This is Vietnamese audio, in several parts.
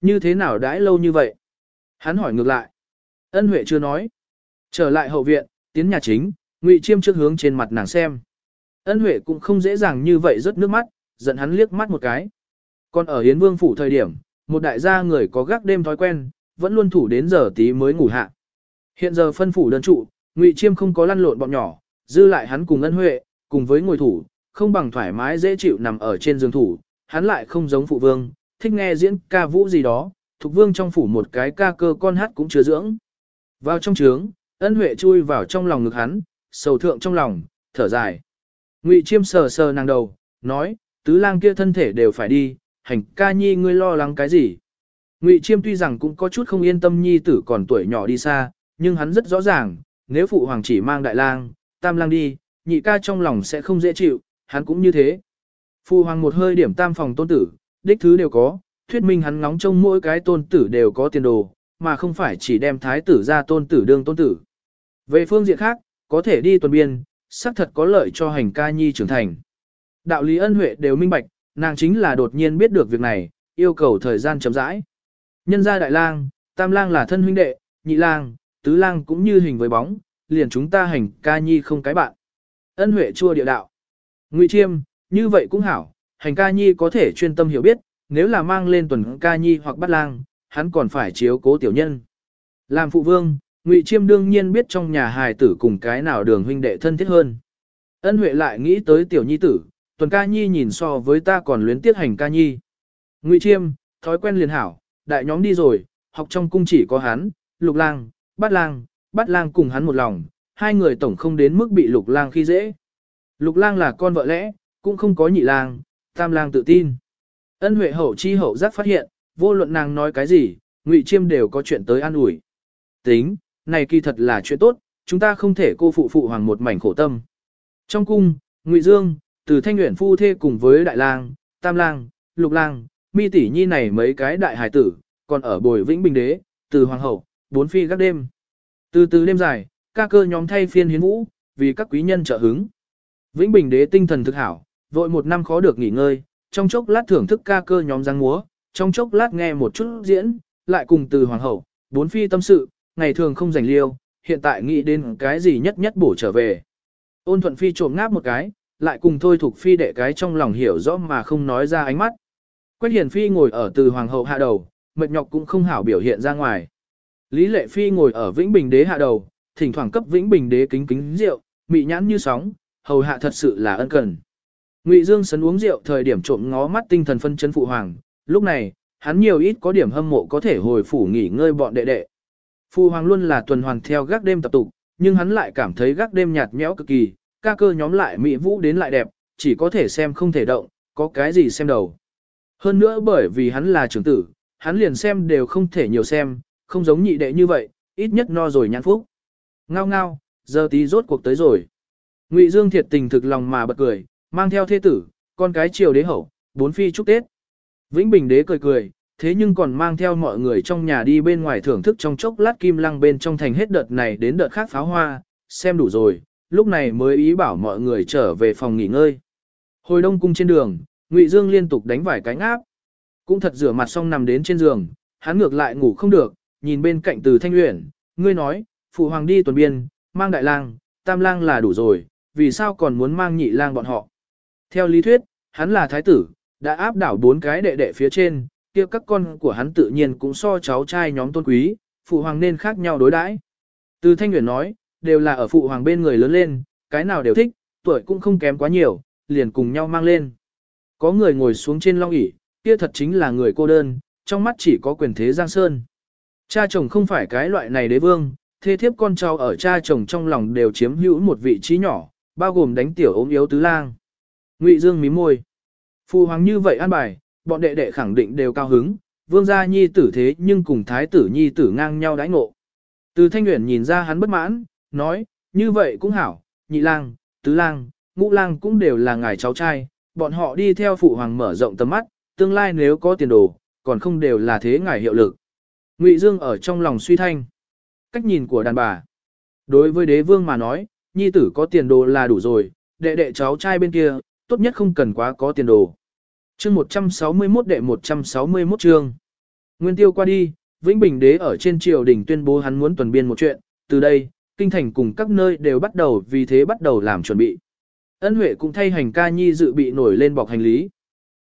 Như thế nào đãi lâu như vậy? Hắn hỏi ngược lại. Ân Huệ chưa nói. Trở lại hậu viện, tiến nhà chính, Ngụy Chiêm trước hướng trên mặt nàng xem. Ân Huệ cũng không dễ dàng như vậy rớt nước mắt, giận hắn liếc mắt một cái. Còn ở Hiến Vương phủ thời điểm, một đại gia người có gác đêm thói quen, vẫn luôn thủ đến giờ tí mới ngủ hạ. Hiện giờ phân phủ đơn trụ, Ngụy Chiêm không có lăn lộn bọn nhỏ, dư lại hắn cùng Ân Huệ, cùng với ngồi thủ, không bằng thoải mái dễ chịu nằm ở trên giường thủ, hắn lại không giống phụ vương, thích nghe diễn ca vũ gì đó, thuộc vương trong phủ một cái ca cơ con hát cũng chưa dưỡng. Vào trong trướng, ân huệ chui vào trong lòng ngực hắn, sầu thượng trong lòng, thở dài. Ngụy chiêm sờ sờ nàng đầu, nói, tứ lang kia thân thể đều phải đi, hành ca nhi ngươi lo lắng cái gì. Ngụy chiêm tuy rằng cũng có chút không yên tâm nhi tử còn tuổi nhỏ đi xa, nhưng hắn rất rõ ràng, nếu phụ hoàng chỉ mang đại lang, tam lang đi, nhị ca trong lòng sẽ không dễ chịu, hắn cũng như thế. Phụ hoàng một hơi điểm tam phòng tôn tử, đích thứ đều có, thuyết minh hắn ngóng trông mỗi cái tôn tử đều có tiền đồ, mà không phải chỉ đem thái tử ra tôn tử đương tôn tử. Về phương diện khác, có thể đi tuần biên, xác thật có lợi cho hành ca nhi trưởng thành. Đạo lý ân huệ đều minh bạch, nàng chính là đột nhiên biết được việc này, yêu cầu thời gian chậm rãi. Nhân gia đại lang, tam lang là thân huynh đệ, nhị lang, tứ lang cũng như hình với bóng, liền chúng ta hành ca nhi không cái bạn. Ân huệ chua địa đạo. Ngụy chiêm, như vậy cũng hảo, hành ca nhi có thể chuyên tâm hiểu biết, nếu là mang lên tuần ca nhi hoặc bắt lang, hắn còn phải chiếu cố tiểu nhân. Làm phụ vương, Ngụy Chiêm đương nhiên biết trong nhà hài tử cùng cái nào đường huynh đệ thân thiết hơn. Ân Huệ lại nghĩ tới tiểu nhi tử, tuần ca nhi nhìn so với ta còn luyến tiết hành ca nhi. Ngụy Chiêm, thói quen liền hảo, đại nhóm đi rồi, học trong cung chỉ có hắn, lục lang, bát lang, bát lang cùng hắn một lòng, hai người tổng không đến mức bị lục lang khi dễ. Lục lang là con vợ lẽ, cũng không có nhị lang, tam lang tự tin. Ân Huệ hậu chi hậu giác phát hiện, vô luận nàng nói cái gì, Ngụy Chiêm đều có chuyện tới an ủi. Tính, này kỳ thật là chuyện tốt, chúng ta không thể cô phụ phụ hoàng một mảnh khổ tâm. Trong cung, Ngụy Dương, từ Thanh nguyện phu thê cùng với Đại Lang, Tam Lang, Lục Lang, Mi tỷ nhi này mấy cái đại hài tử, còn ở bồi Vĩnh Bình đế, từ hoàng hậu, bốn phi các đêm. Từ từ đêm dài, ca cơ nhóm thay phiên hiến vũ, vì các quý nhân trợ hứng. Vĩnh Bình đế tinh thần thực hảo, vội một năm khó được nghỉ ngơi, trong chốc lát thưởng thức ca cơ nhóm giang múa, trong chốc lát nghe một chút diễn, lại cùng từ hoàng hậu, bốn phi tâm sự, ngày thường không rảnh liêu, hiện tại nghĩ đến cái gì nhất nhất bổ trở về. Ôn thuận phi trộm ngáp một cái, lại cùng thôi thuộc phi đệ cái trong lòng hiểu rõ mà không nói ra ánh mắt. Quách hiền phi ngồi ở từ hoàng hậu hạ đầu, mệt nhọc cũng không hảo biểu hiện ra ngoài. Lý lệ phi ngồi ở vĩnh bình đế hạ đầu, thỉnh thoảng cấp vĩnh bình đế kính kính rượu, mị nhãn như sóng, hầu hạ thật sự là ân cần. Ngụy Dương sấn uống rượu thời điểm trộm ngó mắt tinh thần phân chấn phụ hoàng, lúc này, hắn nhiều ít có điểm hâm mộ có thể hồi phủ nghỉ ngơi bọn đệ đệ. Phụ hoàng luôn là tuần hoàn theo gác đêm tập tục, nhưng hắn lại cảm thấy gác đêm nhạt nhẽo cực kỳ, ca cơ nhóm lại mỹ vũ đến lại đẹp, chỉ có thể xem không thể động, có cái gì xem đầu. Hơn nữa bởi vì hắn là trưởng tử, hắn liền xem đều không thể nhiều xem, không giống nhị đệ như vậy, ít nhất no rồi nhãn phúc. Ngao ngao, giờ tí rốt cuộc tới rồi. Ngụy Dương thiệt tình thực lòng mà bật cười, mang theo thế tử, con cái triều đế hậu, bốn phi chúc Tết. Vĩnh Bình đế cười cười, thế nhưng còn mang theo mọi người trong nhà đi bên ngoài thưởng thức trong chốc lát kim lăng bên trong thành hết đợt này đến đợt khác pháo hoa, xem đủ rồi, lúc này mới ý bảo mọi người trở về phòng nghỉ ngơi. Hồi đông cung trên đường, Ngụy Dương liên tục đánh vài cánh áp, cũng thật rửa mặt xong nằm đến trên giường, hắn ngược lại ngủ không được, nhìn bên cạnh từ thanh luyện, ngươi nói, phụ hoàng đi tuần biên, mang đại lang, tam lang là đủ rồi, vì sao còn muốn mang nhị lang bọn họ. Theo lý thuyết, hắn là thái tử, đã áp đảo bốn cái đệ đệ phía trên, kia các con của hắn tự nhiên cũng so cháu trai nhóm tôn quý, phụ hoàng nên khác nhau đối đãi. Từ Thanh Nguyễn nói, đều là ở phụ hoàng bên người lớn lên, cái nào đều thích, tuổi cũng không kém quá nhiều, liền cùng nhau mang lên. Có người ngồi xuống trên long ỷ, kia thật chính là người cô đơn, trong mắt chỉ có quyền thế Giang Sơn. Cha chồng không phải cái loại này đế vương, thế thiếp con cháu ở cha chồng trong lòng đều chiếm hữu một vị trí nhỏ, bao gồm đánh tiểu ốm yếu tứ lang. Ngụy Dương mím môi. Phụ hoàng như vậy an bài, bọn đệ đệ khẳng định đều cao hứng, vương gia nhi tử thế nhưng cùng thái tử nhi tử ngang nhau đãi ngộ. Từ thanh Uyển nhìn ra hắn bất mãn, nói, như vậy cũng hảo, nhị lang, tứ lang, ngũ lang cũng đều là ngài cháu trai, bọn họ đi theo phụ hoàng mở rộng tầm mắt, tương lai nếu có tiền đồ, còn không đều là thế ngài hiệu lực. Ngụy Dương ở trong lòng suy thanh. Cách nhìn của đàn bà. Đối với đế vương mà nói, nhi tử có tiền đồ là đủ rồi, đệ đệ cháu trai bên kia, tốt nhất không cần quá có tiền đồ. Chương 161 đệ 161 chương. Nguyên tiêu qua đi, Vĩnh Bình đế ở trên triều đình tuyên bố hắn muốn tuần biên một chuyện, từ đây, kinh thành cùng các nơi đều bắt đầu vì thế bắt đầu làm chuẩn bị. Ân Huệ cũng thay hành ca nhi dự bị nổi lên bọc hành lý.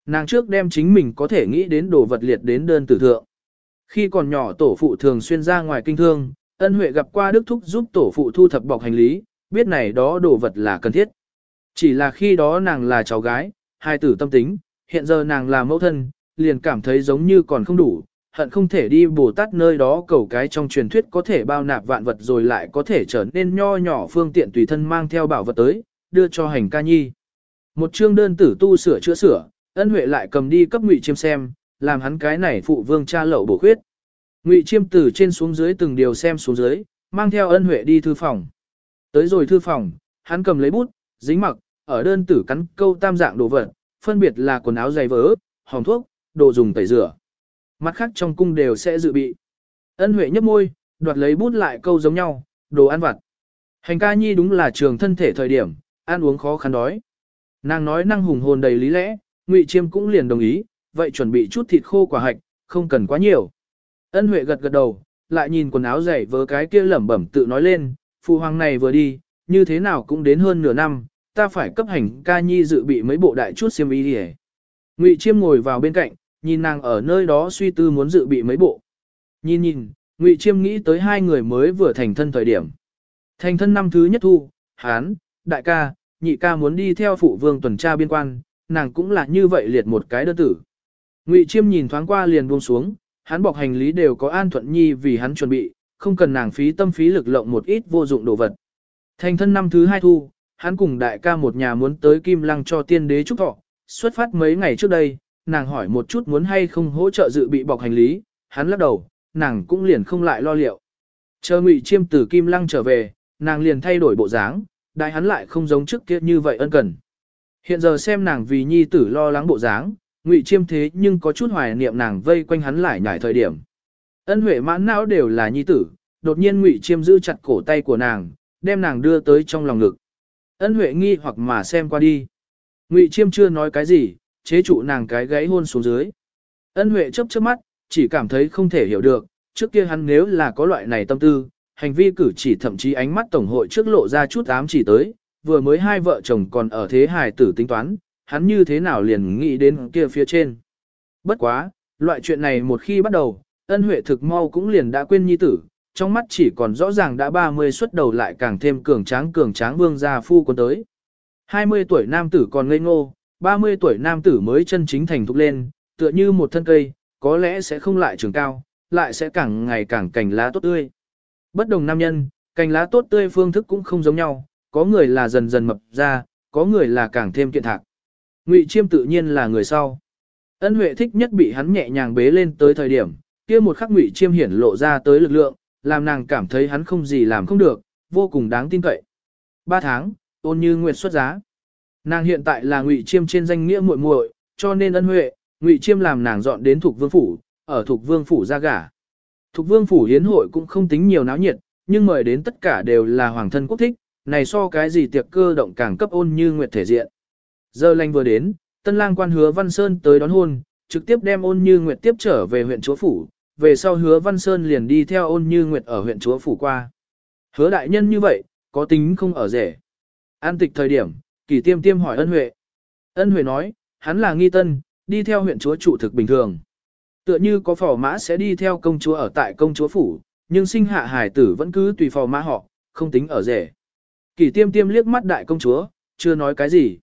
Nàng trước đem chính mình có thể nghĩ đến đồ vật liệt đến đơn tử thượng. Khi còn nhỏ tổ phụ thường xuyên ra ngoài kinh thương, ân Huệ gặp qua Đức Thúc giúp tổ phụ thu thập bọc hành lý, biết này đó đồ vật là cần thiết. Chỉ là khi đó nàng là cháu gái, hai tử tâm tính, hiện giờ nàng là mẫu thân, liền cảm thấy giống như còn không đủ, hận không thể đi Bồ Tát nơi đó cầu cái trong truyền thuyết có thể bao nạp vạn vật rồi lại có thể trở nên nho nhỏ phương tiện tùy thân mang theo bảo vật tới, đưa cho hành ca nhi. Một chương đơn tử tu sửa chữa sửa, ân huệ lại cầm đi cấp ngụy chiêm xem, làm hắn cái này phụ vương cha lậu bổ khuyết. Ngụy chiêm từ trên xuống dưới từng điều xem xuống dưới, mang theo ân huệ đi thư phòng. Tới rồi thư phòng, hắn cầm lấy bút, dính mặc, ở đơn tử cắn câu tam dạng đồ vật, phân biệt là quần áo giày vớ, hồng thuốc, đồ dùng tẩy rửa. Mặt khác trong cung đều sẽ dự bị. Ân Huệ nhấp môi, đoạt lấy bút lại câu giống nhau, đồ ăn vặt. Hành ca nhi đúng là trường thân thể thời điểm, ăn uống khó khăn đói. Nàng nói năng hùng hồn đầy lý lẽ, Ngụy Chiêm cũng liền đồng ý, vậy chuẩn bị chút thịt khô quả hạch, không cần quá nhiều. Ân Huệ gật gật đầu, lại nhìn quần áo dày vớ cái kia lẩm bẩm tự nói lên, phụ hoàng này vừa đi, như thế nào cũng đến hơn nửa năm, ta phải cấp hành ca nhi dự bị mấy bộ đại chút xiêm y đi Ngụy Chiêm ngồi vào bên cạnh, nhìn nàng ở nơi đó suy tư muốn dự bị mấy bộ. Nhìn nhìn, Ngụy Chiêm nghĩ tới hai người mới vừa thành thân thời điểm. Thành thân năm thứ nhất thu, hán, đại ca, nhị ca muốn đi theo phụ vương tuần tra biên quan, nàng cũng là như vậy liệt một cái đơn tử. Ngụy Chiêm nhìn thoáng qua liền buông xuống, hắn bọc hành lý đều có An Thuận Nhi vì hắn chuẩn bị, không cần nàng phí tâm phí lực lộng một ít vô dụng đồ vật. Thành thân năm thứ hai thu, hắn cùng đại ca một nhà muốn tới Kim Lăng cho tiên đế chúc thọ, xuất phát mấy ngày trước đây, nàng hỏi một chút muốn hay không hỗ trợ dự bị bọc hành lý, hắn lắc đầu, nàng cũng liền không lại lo liệu. Chờ Ngụy Chiêm từ Kim Lăng trở về, nàng liền thay đổi bộ dáng, đại hắn lại không giống trước kia như vậy ân cần. Hiện giờ xem nàng vì nhi tử lo lắng bộ dáng, Ngụy Chiêm thế nhưng có chút hoài niệm nàng vây quanh hắn lại nhảy thời điểm. Ân Huệ mãn não đều là nhi tử, đột nhiên Ngụy Chiêm giữ chặt cổ tay của nàng, đem nàng đưa tới trong lòng ngực. Ân Huệ nghi hoặc mà xem qua đi. Ngụy Chiêm chưa nói cái gì, chế trụ nàng cái gáy hôn xuống dưới. Ân Huệ chớp chớp mắt, chỉ cảm thấy không thể hiểu được, trước kia hắn nếu là có loại này tâm tư, hành vi cử chỉ thậm chí ánh mắt tổng hội trước lộ ra chút ám chỉ tới, vừa mới hai vợ chồng còn ở thế hài tử tính toán, hắn như thế nào liền nghĩ đến kia phía trên. Bất quá, loại chuyện này một khi bắt đầu, ân huệ thực mau cũng liền đã quên nhi tử, trong mắt chỉ còn rõ ràng đã 30 xuất đầu lại càng thêm cường tráng cường tráng vương gia phu quân tới. 20 tuổi nam tử còn ngây ngô, 30 tuổi nam tử mới chân chính thành thục lên, tựa như một thân cây, có lẽ sẽ không lại trường cao, lại sẽ càng ngày càng cành lá tốt tươi. Bất đồng nam nhân, cành lá tốt tươi phương thức cũng không giống nhau, có người là dần dần mập ra, có người là càng thêm kiện thạc. Ngụy Chiêm tự nhiên là người sau. Ân Huệ thích nhất bị hắn nhẹ nhàng bế lên tới thời điểm, kia một khắc Ngụy Chiêm hiển lộ ra tới lực lượng, làm nàng cảm thấy hắn không gì làm không được, vô cùng đáng tin cậy. Ba tháng, ôn như nguyệt xuất giá. Nàng hiện tại là Ngụy Chiêm trên danh nghĩa muội muội, cho nên ân huệ, Ngụy Chiêm làm nàng dọn đến thuộc vương phủ, ở thuộc vương phủ ra gả. Thuộc vương phủ hiến hội cũng không tính nhiều náo nhiệt, nhưng mời đến tất cả đều là hoàng thân quốc thích, này so cái gì tiệc cơ động càng cấp ôn như nguyệt thể diện. Giờ lành vừa đến, tân lang quan hứa Văn Sơn tới đón hôn, trực tiếp đem ôn như nguyệt tiếp trở về huyện chúa phủ, về sau hứa Văn Sơn liền đi theo ôn như nguyệt ở huyện chúa phủ qua. Hứa đại nhân như vậy, có tính không ở rể. An tịch thời điểm, kỳ tiêm tiêm hỏi ân huệ. Ân huệ nói, hắn là nghi tân, đi theo huyện chúa trụ thực bình thường. Tựa như có phò mã sẽ đi theo công chúa ở tại công chúa phủ, nhưng sinh hạ hải tử vẫn cứ tùy phò mã họ, không tính ở rể. Kỳ tiêm tiêm liếc mắt đại công chúa, chưa nói cái gì.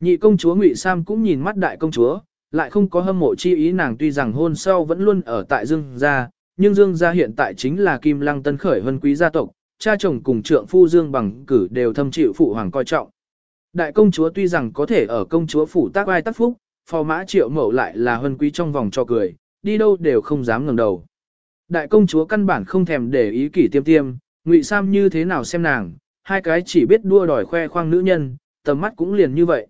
Nhị công chúa Ngụy Sam cũng nhìn mắt đại công chúa, lại không có hâm mộ chi ý nàng tuy rằng hôn sau vẫn luôn ở tại Dương gia, nhưng Dương gia hiện tại chính là Kim Lăng Tân Khởi Vân Quý gia tộc, cha chồng cùng trượng phu Dương bằng cử đều thâm chịu phụ hoàng coi trọng. Đại công chúa tuy rằng có thể ở công chúa phủ tác ai tác phúc, phò mã triệu mẫu lại là Vân Quý trong vòng cho cười, đi đâu đều không dám ngẩng đầu. Đại công chúa căn bản không thèm để ý kỷ tiêm tiêm, Ngụy Sam như thế nào xem nàng, hai cái chỉ biết đua đòi khoe khoang nữ nhân, tầm mắt cũng liền như vậy.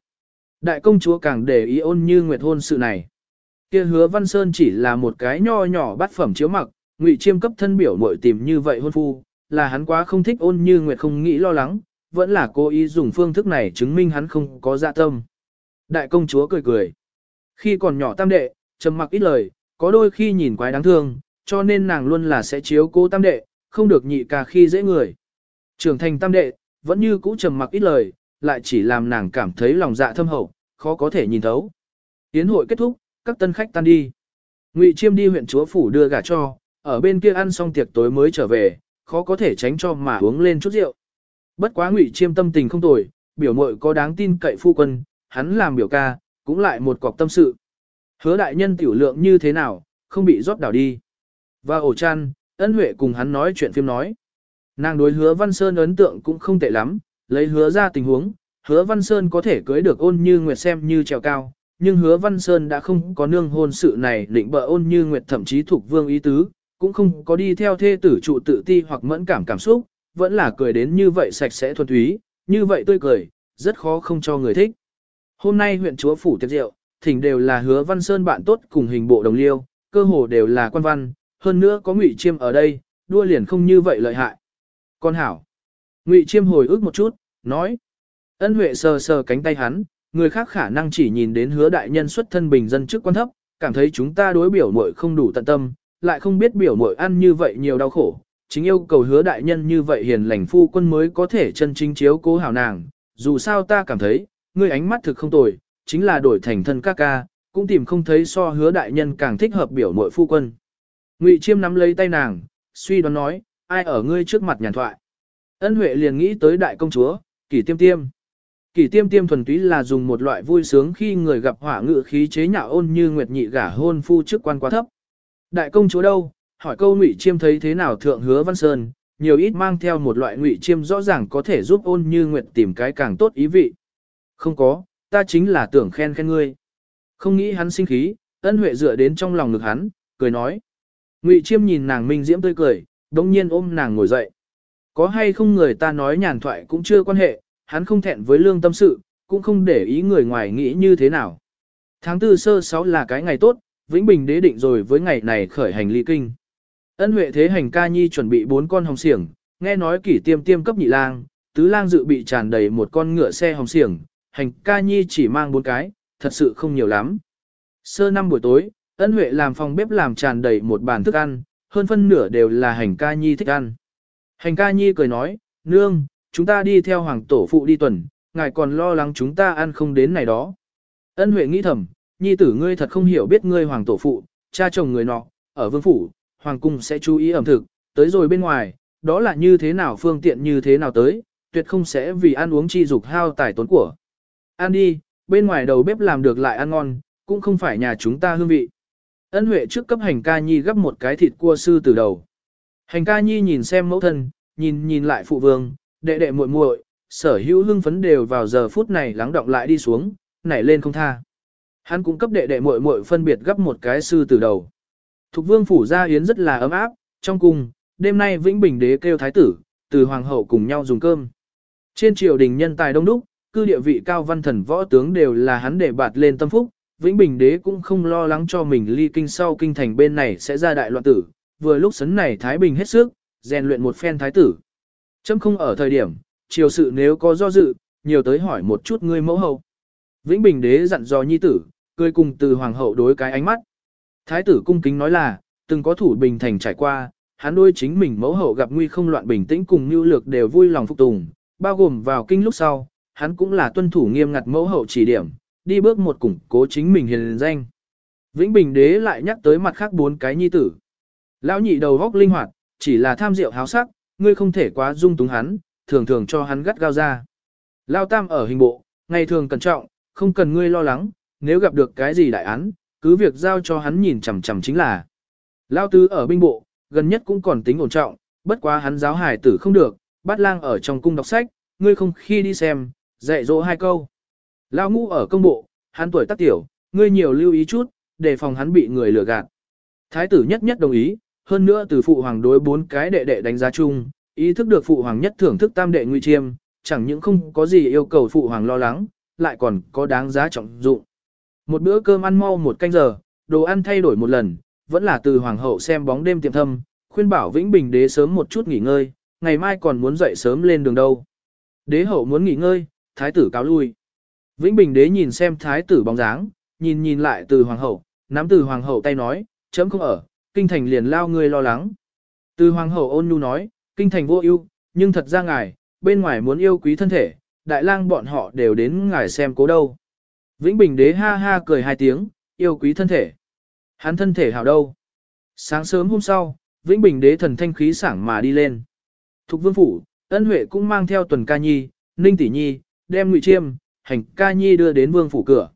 Đại công chúa càng để ý ôn như nguyệt hôn sự này. Kia hứa Văn Sơn chỉ là một cái nho nhỏ bát phẩm chiếu mặc, ngụy chiêm cấp thân biểu muội tìm như vậy hôn phu, là hắn quá không thích ôn như nguyệt không nghĩ lo lắng, vẫn là cố ý dùng phương thức này chứng minh hắn không có dạ tâm. Đại công chúa cười cười. Khi còn nhỏ tam đệ, trầm mặc ít lời, có đôi khi nhìn quái đáng thương, cho nên nàng luôn là sẽ chiếu cố tam đệ, không được nhị ca khi dễ người. Trưởng thành tam đệ, vẫn như cũ trầm mặc ít lời, lại chỉ làm nàng cảm thấy lòng dạ thâm hậu, khó có thể nhìn thấu. Yến hội kết thúc, các tân khách tan đi. Ngụy Chiêm đi huyện chúa phủ đưa gà cho, ở bên kia ăn xong tiệc tối mới trở về, khó có thể tránh cho mà uống lên chút rượu. Bất quá Ngụy Chiêm tâm tình không tồi, biểu muội có đáng tin cậy phu quân, hắn làm biểu ca, cũng lại một cọc tâm sự. Hứa đại nhân tiểu lượng như thế nào, không bị rót đảo đi. Và ổ chăn, ân huệ cùng hắn nói chuyện phim nói. Nàng đối hứa Văn Sơn ấn tượng cũng không tệ lắm, lấy hứa ra tình huống, hứa Văn Sơn có thể cưới được ôn như nguyệt xem như trèo cao, nhưng hứa Văn Sơn đã không có nương hôn sự này định bợ ôn như nguyệt thậm chí thuộc vương ý tứ, cũng không có đi theo thê tử trụ tự ti hoặc mẫn cảm cảm xúc, vẫn là cười đến như vậy sạch sẽ thuần túy, như vậy tươi cười, rất khó không cho người thích. Hôm nay huyện chúa phủ tiệc rượu, thỉnh đều là hứa Văn Sơn bạn tốt cùng hình bộ đồng liêu, cơ hồ đều là quan văn, hơn nữa có Ngụy Chiêm ở đây, đua liền không như vậy lợi hại. Con hảo. Ngụy Chiêm hồi ức một chút, nói. Ân Huệ sờ sờ cánh tay hắn, người khác khả năng chỉ nhìn đến hứa đại nhân xuất thân bình dân chức quan thấp, cảm thấy chúng ta đối biểu muội không đủ tận tâm, lại không biết biểu muội ăn như vậy nhiều đau khổ, chính yêu cầu hứa đại nhân như vậy hiền lành phu quân mới có thể chân chính chiếu cố hảo nàng, dù sao ta cảm thấy, ngươi ánh mắt thực không tồi, chính là đổi thành thân ca ca, cũng tìm không thấy so hứa đại nhân càng thích hợp biểu muội phu quân. Ngụy Chiêm nắm lấy tay nàng, suy đoán nói, ai ở ngươi trước mặt nhàn thoại. Ân Huệ liền nghĩ tới đại công chúa, kỷ tiêm tiêm. Kỷ tiêm tiêm thuần túy là dùng một loại vui sướng khi người gặp hỏa ngự khí chế nhạo ôn như nguyệt nhị gả hôn phu chức quan quá thấp. Đại công chúa đâu? Hỏi câu Ngụy Chiêm thấy thế nào thượng hứa Văn Sơn, nhiều ít mang theo một loại Ngụy Chiêm rõ ràng có thể giúp ôn như nguyệt tìm cái càng tốt ý vị. Không có, ta chính là tưởng khen khen ngươi. Không nghĩ hắn sinh khí, ân huệ dựa đến trong lòng ngực hắn, cười nói. Ngụy Chiêm nhìn nàng minh diễm tươi cười, đồng nhiên ôm nàng ngồi dậy. Có hay không người ta nói nhàn thoại cũng chưa quan hệ, hắn không thẹn với lương tâm sự, cũng không để ý người ngoài nghĩ như thế nào. Tháng tư sơ sáu là cái ngày tốt, Vĩnh Bình đế định rồi với ngày này khởi hành ly kinh. Ân Huệ thế hành ca nhi chuẩn bị bốn con hồng xiềng, nghe nói kỷ tiêm tiêm cấp nhị lang, tứ lang dự bị tràn đầy một con ngựa xe hồng xiềng, hành ca nhi chỉ mang bốn cái, thật sự không nhiều lắm. Sơ năm buổi tối, ân huệ làm phòng bếp làm tràn đầy một bàn thức ăn, hơn phân nửa đều là hành ca nhi thích ăn. Hành ca nhi cười nói, nương, chúng ta đi theo hoàng tổ phụ đi tuần, ngài còn lo lắng chúng ta ăn không đến này đó. Ân huệ nghĩ thầm, nhi tử ngươi thật không hiểu biết ngươi hoàng tổ phụ, cha chồng người nọ, ở vương phủ, hoàng cung sẽ chú ý ẩm thực, tới rồi bên ngoài, đó là như thế nào phương tiện như thế nào tới, tuyệt không sẽ vì ăn uống chi dục hao tài tốn của. Ăn đi, bên ngoài đầu bếp làm được lại ăn ngon, cũng không phải nhà chúng ta hương vị. Ân Huệ trước cấp hành ca nhi gấp một cái thịt cua sư từ đầu. Hành ca nhi nhìn xem mẫu thân, nhìn nhìn lại phụ vương, đệ đệ muội muội, sở hữu hưng phấn đều vào giờ phút này lắng động lại đi xuống, nảy lên không tha. Hắn cũng cấp đệ đệ muội muội phân biệt gấp một cái sư từ đầu. Thục vương phủ gia yến rất là ấm áp, trong cung, đêm nay Vĩnh Bình đế kêu thái tử, từ hoàng hậu cùng nhau dùng cơm. Trên triều đình nhân tài đông đúc, cư địa vị cao văn thần võ tướng đều là hắn để bạt lên tâm phúc, Vĩnh Bình đế cũng không lo lắng cho mình ly kinh sau kinh thành bên này sẽ ra đại loạn tử, vừa lúc sấn này Thái Bình hết sức, rèn luyện một phen thái tử. Chấm không ở thời điểm, triều sự nếu có do dự, nhiều tới hỏi một chút ngươi mẫu hậu. Vĩnh Bình đế dặn dò nhi tử, cười cùng từ hoàng hậu đối cái ánh mắt. Thái tử cung kính nói là, từng có thủ bình thành trải qua, hắn đôi chính mình mẫu hậu gặp nguy không loạn bình tĩnh cùng nưu lược đều vui lòng phục tùng, bao gồm vào kinh lúc sau, hắn cũng là tuân thủ nghiêm ngặt mẫu hậu chỉ điểm, đi bước một củng cố chính mình hiền danh. Vĩnh Bình đế lại nhắc tới mặt khác bốn cái nhi tử. Lão nhị đầu góc linh hoạt, chỉ là tham rượu háo sắc, ngươi không thể quá dung túng hắn, thường thường cho hắn gắt gao ra. Lão tam ở hình bộ, ngày thường cẩn trọng, không cần ngươi lo lắng, nếu gặp được cái gì đại án, cứ việc giao cho hắn nhìn chằm chằm chính là. Lão tứ ở binh bộ, gần nhất cũng còn tính ổn trọng, bất quá hắn giáo hải tử không được, bắt lang ở trong cung đọc sách, ngươi không khi đi xem, dạy dỗ hai câu. Lão ngũ ở công bộ, hắn tuổi tác tiểu, ngươi nhiều lưu ý chút, để phòng hắn bị người lừa gạt. Thái tử nhất nhất đồng ý, hơn nữa từ phụ hoàng đối bốn cái đệ đệ đánh giá chung, ý thức được phụ hoàng nhất thưởng thức tam đệ nguy chiêm, chẳng những không có gì yêu cầu phụ hoàng lo lắng, lại còn có đáng giá trọng dụng. Một bữa cơm ăn mau một canh giờ, đồ ăn thay đổi một lần, vẫn là từ hoàng hậu xem bóng đêm tiệm thâm, khuyên bảo Vĩnh Bình đế sớm một chút nghỉ ngơi, ngày mai còn muốn dậy sớm lên đường đâu. Đế hậu muốn nghỉ ngơi, thái tử cáo lui. Vĩnh Bình đế nhìn xem thái tử bóng dáng, nhìn nhìn lại từ hoàng hậu, nắm từ hoàng hậu tay nói, chấm không ở, kinh thành liền lao người lo lắng. Từ hoàng hậu ôn nhu nói, kinh thành vô ưu, nhưng thật ra ngài, bên ngoài muốn yêu quý thân thể, đại lang bọn họ đều đến ngài xem cố đâu. Vĩnh Bình đế ha ha cười hai tiếng, yêu quý thân thể. Hắn thân thể hảo đâu. Sáng sớm hôm sau, Vĩnh Bình đế thần thanh khí sảng mà đi lên. Thục vương phủ, ân huệ cũng mang theo tuần ca nhi, ninh tỷ nhi, đem ngụy chiêm, hành ca nhi đưa đến vương phủ cửa.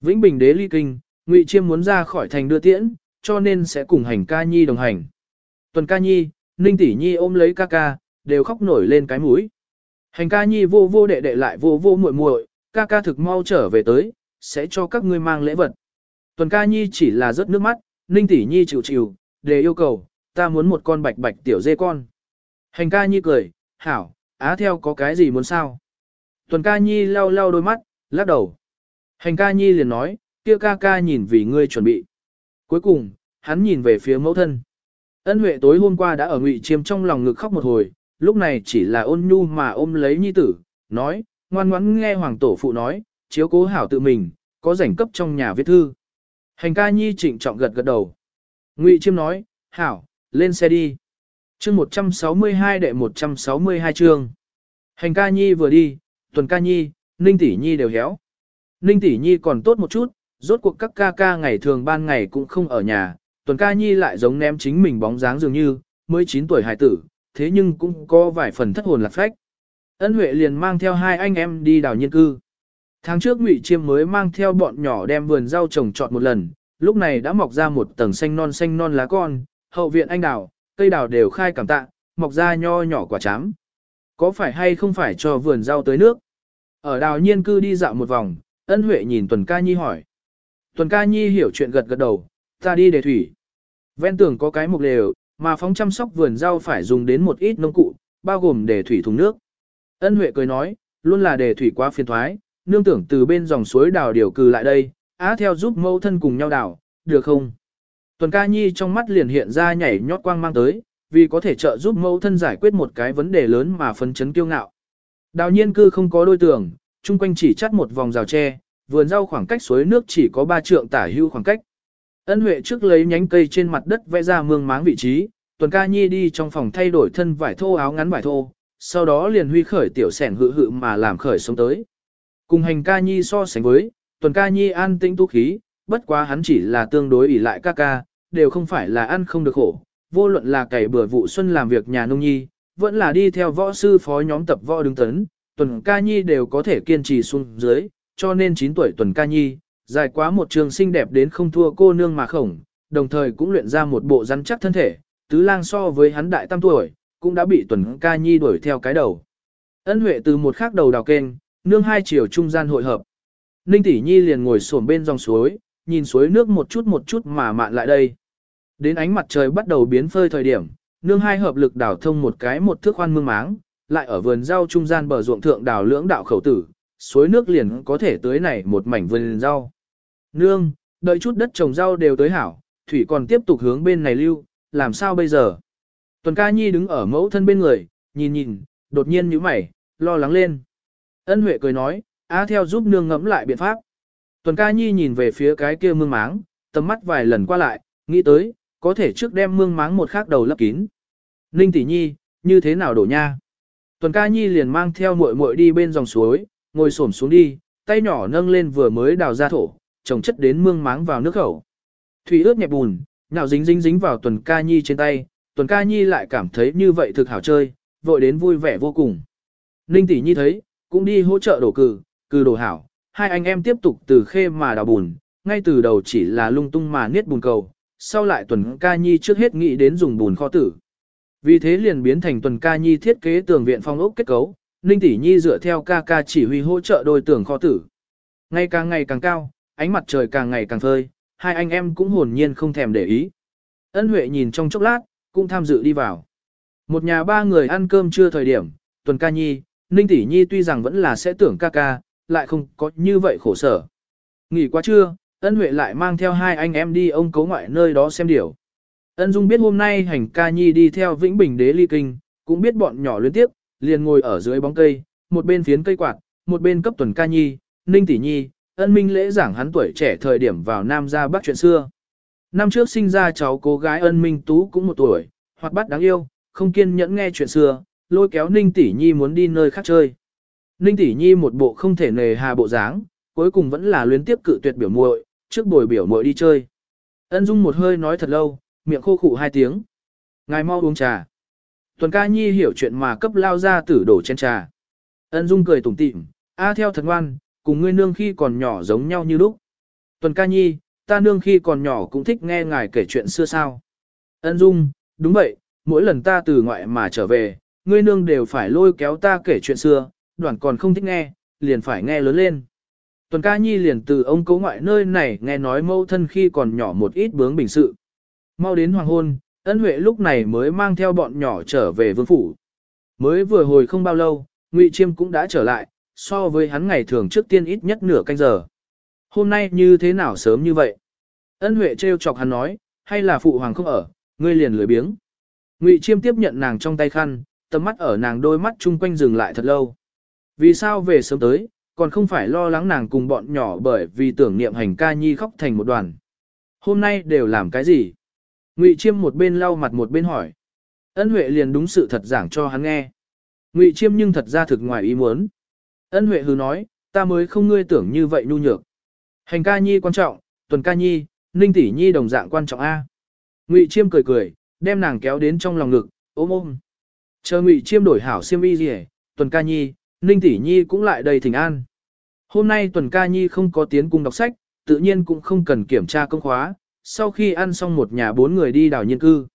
Vĩnh Bình đế ly kinh, ngụy chiêm muốn ra khỏi thành đưa tiễn, cho nên sẽ cùng hành ca nhi đồng hành. Tuần ca nhi, ninh tỷ nhi ôm lấy ca ca, đều khóc nổi lên cái mũi. Hành ca nhi vô vô đệ đệ lại vô vô muội muội, ca ca thực mau trở về tới, sẽ cho các ngươi mang lễ vật. Tuần ca nhi chỉ là rớt nước mắt, ninh tỷ nhi chịu chịu, để yêu cầu, ta muốn một con bạch bạch tiểu dê con. Hành ca nhi cười, hảo, á theo có cái gì muốn sao? Tuần ca nhi lau lau đôi mắt, lắc đầu. Hành ca nhi liền nói, kia ca ca nhìn vì ngươi chuẩn bị. Cuối cùng, hắn nhìn về phía mẫu thân. Ân Huệ tối hôm qua đã ở ngụy chiêm trong lòng ngực khóc một hồi, lúc này chỉ là ôn nhu mà ôm lấy nhi tử, nói, ngoan ngoãn nghe hoàng tổ phụ nói, chiếu cố hảo tự mình, có rảnh cấp trong nhà viết thư. Hành ca nhi trịnh trọng gật gật đầu. Ngụy chiêm nói, hảo, lên xe đi. chương 162 đệ 162 chương. Hành ca nhi vừa đi, tuần ca nhi, ninh tỷ nhi đều héo. Ninh tỷ nhi còn tốt một chút, rốt cuộc các ca ca ngày thường ban ngày cũng không ở nhà, tuần ca nhi lại giống ném chính mình bóng dáng dường như, mới 9 tuổi hài tử, thế nhưng cũng có vài phần thất hồn lạc phách. Ân Huệ liền mang theo hai anh em đi đào nhiên cư. Tháng trước Ngụy Chiêm mới mang theo bọn nhỏ đem vườn rau trồng trọt một lần, lúc này đã mọc ra một tầng xanh non xanh non lá con, hậu viện anh đào, cây đào đều khai cảm tạ, mọc ra nho nhỏ quả chám. Có phải hay không phải cho vườn rau tới nước? Ở đào nhiên cư đi dạo một vòng, ân huệ nhìn Tuần Ca Nhi hỏi. Tuần Ca Nhi hiểu chuyện gật gật đầu, ta đi để thủy. Ven tường có cái mục lều, mà phóng chăm sóc vườn rau phải dùng đến một ít nông cụ, bao gồm để thủy thùng nước. Ân huệ cười nói, luôn là để thủy quá phiền thoái, nương tưởng từ bên dòng suối đào điều cừ lại đây, á theo giúp mẫu thân cùng nhau đào, được không? Tuần ca nhi trong mắt liền hiện ra nhảy nhót quang mang tới, vì có thể trợ giúp mẫu thân giải quyết một cái vấn đề lớn mà phấn chấn kiêu ngạo. Đào nhiên cư không có đôi tường, chung quanh chỉ chắt một vòng rào tre, vườn rau khoảng cách suối nước chỉ có ba trượng tả hưu khoảng cách. Ân Huệ trước lấy nhánh cây trên mặt đất vẽ ra mương máng vị trí, Tuần Ca Nhi đi trong phòng thay đổi thân vải thô áo ngắn vải thô, sau đó liền huy khởi tiểu sẻn hự hự mà làm khởi sống tới. Cùng hành Ca Nhi so sánh với, Tuần Ca Nhi an tĩnh tu khí, bất quá hắn chỉ là tương đối ỷ lại ca ca, đều không phải là ăn không được khổ, vô luận là cày bừa vụ xuân làm việc nhà nông nhi, vẫn là đi theo võ sư phó nhóm tập võ đứng tấn, Tuần Ca Nhi đều có thể kiên trì xuống dưới, cho nên 9 tuổi Tuần Ca Nhi, dài quá một trường xinh đẹp đến không thua cô nương mà khổng, đồng thời cũng luyện ra một bộ rắn chắc thân thể, tứ lang so với hắn đại tam tuổi, cũng đã bị Tuần Ca Nhi đuổi theo cái đầu. Ân Huệ từ một khắc đầu đào kênh, nương hai chiều trung gian hội hợp. Ninh Tỷ Nhi liền ngồi xổm bên dòng suối, nhìn suối nước một chút một chút mà mạn lại đây. Đến ánh mặt trời bắt đầu biến phơi thời điểm, nương hai hợp lực đào thông một cái một thước khoan mương máng, lại ở vườn rau trung gian bờ ruộng thượng đào lưỡng đạo khẩu tử, suối nước liền có thể tới này một mảnh vườn rau. Nương, đợi chút đất trồng rau đều tới hảo, thủy còn tiếp tục hướng bên này lưu, làm sao bây giờ? Tuần ca nhi đứng ở mẫu thân bên người, nhìn nhìn, đột nhiên nhíu mày, lo lắng lên. Ân Huệ cười nói, á theo giúp nương ngẫm lại biện pháp. Tuần ca nhi nhìn về phía cái kia mương máng, tầm mắt vài lần qua lại, nghĩ tới, có thể trước đem mương máng một khác đầu lấp kín. Ninh tỷ nhi, như thế nào đổ nha? Tuần ca nhi liền mang theo muội muội đi bên dòng suối, ngồi xổm xuống đi, tay nhỏ nâng lên vừa mới đào ra thổ, trồng chất đến mương máng vào nước khẩu. Thủy ướt nhẹp bùn, nhào dính dính dính vào tuần ca nhi trên tay, tuần ca nhi lại cảm thấy như vậy thực hảo chơi, vội đến vui vẻ vô cùng. Ninh tỷ nhi thấy, cũng đi hỗ trợ đổ cừ, cừ đổ hảo, hai anh em tiếp tục từ khê mà đào bùn, ngay từ đầu chỉ là lung tung mà niết bùn cầu, sau lại tuần ca nhi trước hết nghĩ đến dùng bùn kho tử. Vì thế liền biến thành tuần ca nhi thiết kế tường viện phong ốc kết cấu, Ninh tỷ nhi dựa theo ca ca chỉ huy hỗ trợ đôi tường kho tử. Ngày càng ngày càng cao, ánh mặt trời càng ngày càng phơi, hai anh em cũng hồn nhiên không thèm để ý. Ân Huệ nhìn trong chốc lát, cũng tham dự đi vào. Một nhà ba người ăn cơm trưa thời điểm, tuần ca nhi, Ninh tỷ nhi tuy rằng vẫn là sẽ tưởng ca ca, lại không có như vậy khổ sở. Nghỉ quá trưa, ân huệ lại mang theo hai anh em đi ông cấu ngoại nơi đó xem điều Ân Dung biết hôm nay hành ca nhi đi theo Vĩnh Bình đế ly kinh, cũng biết bọn nhỏ liên tiếp, liền ngồi ở dưới bóng cây, một bên phiến cây quạt, một bên cấp tuần ca nhi, ninh tỷ nhi, ân minh lễ giảng hắn tuổi trẻ thời điểm vào Nam ra Bắc chuyện xưa. năm trước sinh ra cháu cô gái ân minh tú cũng một tuổi, hoặc bắt đáng yêu, không kiên nhẫn nghe chuyện xưa, lôi kéo Ninh Tỷ Nhi muốn đi nơi khác chơi. Ninh Tỷ Nhi một bộ không thể nề hà bộ dáng, cuối cùng vẫn là luyến tiếp cự tuyệt biểu muội, trước bồi biểu muội đi chơi. Ân Dung một hơi nói thật lâu, miệng khô khụ hai tiếng. Ngài mau uống trà. Tuần ca nhi hiểu chuyện mà cấp lao ra tử đổ chén trà. Ân Dung cười tủm tỉm, a theo thật ngoan, cùng ngươi nương khi còn nhỏ giống nhau như lúc. Tuần ca nhi, ta nương khi còn nhỏ cũng thích nghe ngài kể chuyện xưa sao. Ân Dung, đúng vậy, mỗi lần ta từ ngoại mà trở về, ngươi nương đều phải lôi kéo ta kể chuyện xưa, đoàn còn không thích nghe, liền phải nghe lớn lên. Tuần ca nhi liền từ ông cố ngoại nơi này nghe nói mâu thân khi còn nhỏ một ít bướng bình sự. Mau đến hoàng hôn, ân huệ lúc này mới mang theo bọn nhỏ trở về vương phủ. Mới vừa hồi không bao lâu, ngụy Chiêm cũng đã trở lại, so với hắn ngày thường trước tiên ít nhất nửa canh giờ. Hôm nay như thế nào sớm như vậy? Ân huệ trêu chọc hắn nói, hay là phụ hoàng không ở, ngươi liền lười biếng. Ngụy Chiêm tiếp nhận nàng trong tay khăn, tầm mắt ở nàng đôi mắt chung quanh dừng lại thật lâu. Vì sao về sớm tới, còn không phải lo lắng nàng cùng bọn nhỏ bởi vì tưởng niệm hành ca nhi khóc thành một đoàn. Hôm nay đều làm cái gì? Ngụy Chiêm một bên lau mặt một bên hỏi. Ân Huệ liền đúng sự thật giảng cho hắn nghe. Ngụy Chiêm nhưng thật ra thực ngoài ý muốn. Ân Huệ hừ nói, ta mới không ngươi tưởng như vậy nhu nhược. Hành ca nhi quan trọng, tuần ca nhi, ninh tỷ nhi đồng dạng quan trọng A. Ngụy Chiêm cười cười, đem nàng kéo đến trong lòng ngực, ôm ôm. Chờ Ngụy Chiêm đổi hảo xiêm y gì, tuần ca nhi, ninh tỷ nhi cũng lại đầy thỉnh an. Hôm nay tuần ca nhi không có tiến cung đọc sách, tự nhiên cũng không cần kiểm tra công khóa, sau khi ăn xong một nhà bốn người đi đào nhiên cư.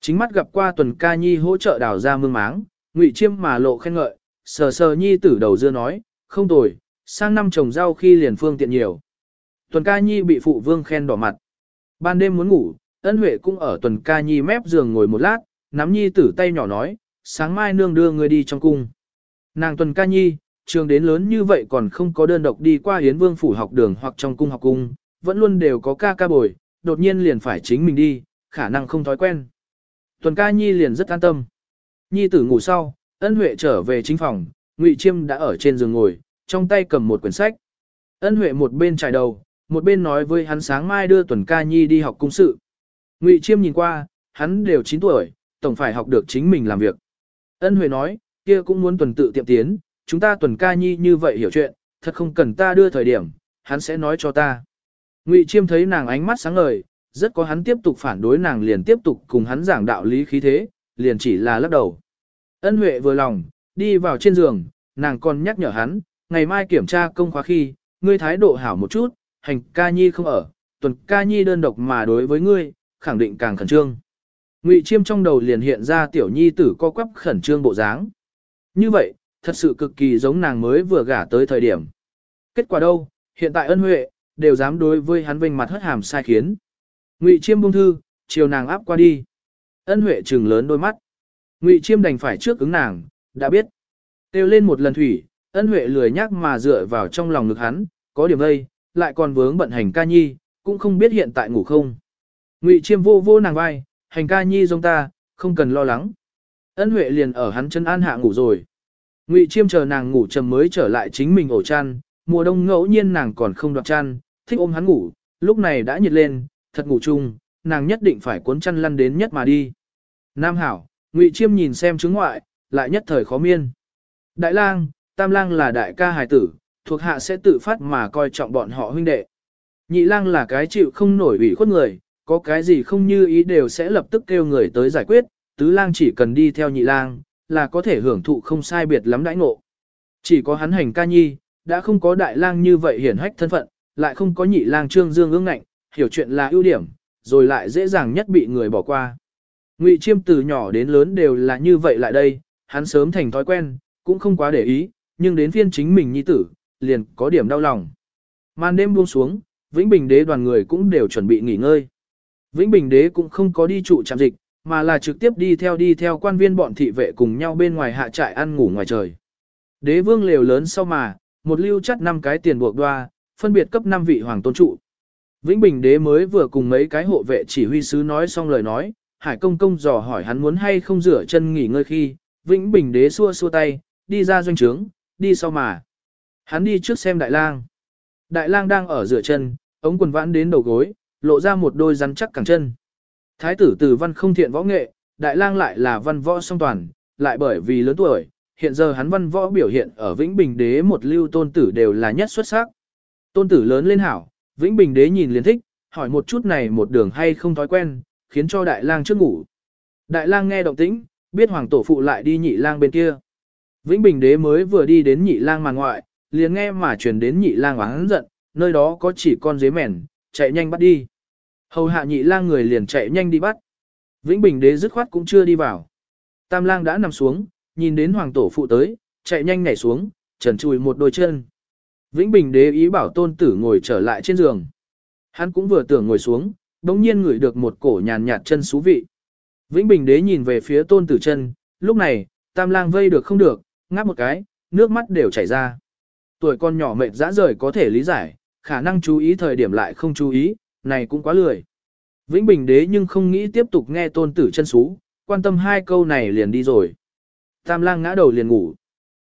Chính mắt gặp qua tuần ca nhi hỗ trợ đào ra mương máng, ngụy chiêm mà lộ khen ngợi, sờ sờ nhi tử đầu dưa nói, không tồi, sang năm trồng rau khi liền phương tiện nhiều. Tuần ca nhi bị phụ vương khen đỏ mặt. Ban đêm muốn ngủ, ân huệ cũng ở tuần ca nhi mép giường ngồi một lát, nắm nhi tử tay nhỏ nói, sáng mai nương đưa người đi trong cung. Nàng tuần ca nhi, trường đến lớn như vậy còn không có đơn độc đi qua hiến vương phủ học đường hoặc trong cung học cung, vẫn luôn đều có ca ca bồi, đột nhiên liền phải chính mình đi, khả năng không thói quen. Tuần ca nhi liền rất an tâm. Nhi tử ngủ sau, ân huệ trở về chính phòng, ngụy chiêm đã ở trên giường ngồi, trong tay cầm một quyển sách. Ân huệ một bên trải đầu, một bên nói với hắn sáng mai đưa tuần ca nhi đi học cung sự. Ngụy chiêm nhìn qua, hắn đều 9 tuổi, tổng phải học được chính mình làm việc. Ân huệ nói, kia cũng muốn tuần tự tiệm tiến, chúng ta tuần ca nhi như vậy hiểu chuyện, thật không cần ta đưa thời điểm, hắn sẽ nói cho ta. Ngụy Chiêm thấy nàng ánh mắt sáng ngời, rất có hắn tiếp tục phản đối nàng liền tiếp tục cùng hắn giảng đạo lý khí thế, liền chỉ là lắc đầu. Ân Huệ vừa lòng, đi vào trên giường, nàng còn nhắc nhở hắn, ngày mai kiểm tra công khóa khi, ngươi thái độ hảo một chút, hành ca nhi không ở, tuần ca nhi đơn độc mà đối với ngươi, khẳng định càng khẩn trương. Ngụy Chiêm trong đầu liền hiện ra tiểu nhi tử co quắp khẩn trương bộ dáng. Như vậy, thật sự cực kỳ giống nàng mới vừa gả tới thời điểm. Kết quả đâu, hiện tại ân huệ, đều dám đối với hắn vinh mặt hất hàm sai khiến. Ngụy Chiêm buông thư, chiều nàng áp qua đi. Ân Huệ trừng lớn đôi mắt. Ngụy Chiêm đành phải trước ứng nàng, đã biết. Têu lên một lần thủy, Ân Huệ lười nhắc mà dựa vào trong lòng ngực hắn, có điểm đây, lại còn vướng bận hành ca nhi, cũng không biết hiện tại ngủ không. Ngụy Chiêm vô vô nàng vai, hành ca nhi giống ta, không cần lo lắng. Ân Huệ liền ở hắn chân an hạ ngủ rồi. Ngụy Chiêm chờ nàng ngủ trầm mới trở lại chính mình ổ chăn, mùa đông ngẫu nhiên nàng còn không đoạt chăn, thích ôm hắn ngủ, lúc này đã nhiệt lên, thật ngủ chung, nàng nhất định phải cuốn chăn lăn đến nhất mà đi. Nam Hảo, Ngụy Chiêm nhìn xem chứng ngoại, lại nhất thời khó miên. Đại lang, Tam lang là đại ca hài tử, thuộc hạ sẽ tự phát mà coi trọng bọn họ huynh đệ. Nhị lang là cái chịu không nổi ủy khuất người, có cái gì không như ý đều sẽ lập tức kêu người tới giải quyết, tứ lang chỉ cần đi theo nhị lang, là có thể hưởng thụ không sai biệt lắm đãi ngộ. Chỉ có hắn hành ca nhi, đã không có đại lang như vậy hiển hách thân phận, lại không có nhị lang trương dương ương ngạnh, hiểu chuyện là ưu điểm, rồi lại dễ dàng nhất bị người bỏ qua. Ngụy Chiêm từ nhỏ đến lớn đều là như vậy lại đây, hắn sớm thành thói quen, cũng không quá để ý, nhưng đến phiên chính mình nhi tử, liền có điểm đau lòng. Màn đêm buông xuống, Vĩnh Bình Đế đoàn người cũng đều chuẩn bị nghỉ ngơi. Vĩnh Bình Đế cũng không có đi trụ trạm dịch, mà là trực tiếp đi theo đi theo quan viên bọn thị vệ cùng nhau bên ngoài hạ trại ăn ngủ ngoài trời. Đế vương lều lớn sau mà, một lưu chắt năm cái tiền buộc đoa, phân biệt cấp 5 vị hoàng tôn trụ. Vĩnh Bình đế mới vừa cùng mấy cái hộ vệ chỉ huy sứ nói xong lời nói, Hải công công dò hỏi hắn muốn hay không rửa chân nghỉ ngơi khi, Vĩnh Bình đế xua xua tay, đi ra doanh trướng, đi sau mà. Hắn đi trước xem đại lang. Đại lang đang ở rửa chân, ống quần vãn đến đầu gối, lộ ra một đôi rắn chắc cẳng chân. Thái tử tử văn không thiện võ nghệ, đại lang lại là văn võ song toàn, lại bởi vì lớn tuổi, hiện giờ hắn văn võ biểu hiện ở Vĩnh Bình Đế một lưu tôn tử đều là nhất xuất sắc. Tôn tử lớn lên hảo, Vĩnh Bình Đế nhìn liền thích, hỏi một chút này một đường hay không thói quen, khiến cho đại lang trước ngủ. Đại lang nghe động tĩnh, biết hoàng tổ phụ lại đi nhị lang bên kia. Vĩnh Bình Đế mới vừa đi đến nhị lang màn ngoại, liền nghe mà truyền đến nhị lang oán giận, nơi đó có chỉ con dế mèn, chạy nhanh bắt đi. Hầu hạ nhị lang người liền chạy nhanh đi bắt. Vĩnh Bình Đế dứt khoát cũng chưa đi vào. Tam lang đã nằm xuống, nhìn đến hoàng tổ phụ tới, chạy nhanh nhảy xuống, trần chùi một đôi chân. Vĩnh Bình đế ý bảo tôn tử ngồi trở lại trên giường. Hắn cũng vừa tưởng ngồi xuống, đống nhiên ngửi được một cổ nhàn nhạt chân xú vị. Vĩnh Bình đế nhìn về phía tôn tử chân, lúc này, tam lang vây được không được, ngáp một cái, nước mắt đều chảy ra. Tuổi con nhỏ mệt dã rời có thể lý giải, khả năng chú ý thời điểm lại không chú ý, này cũng quá lười. Vĩnh Bình đế nhưng không nghĩ tiếp tục nghe tôn tử chân xú, quan tâm hai câu này liền đi rồi. Tam lang ngã đầu liền ngủ.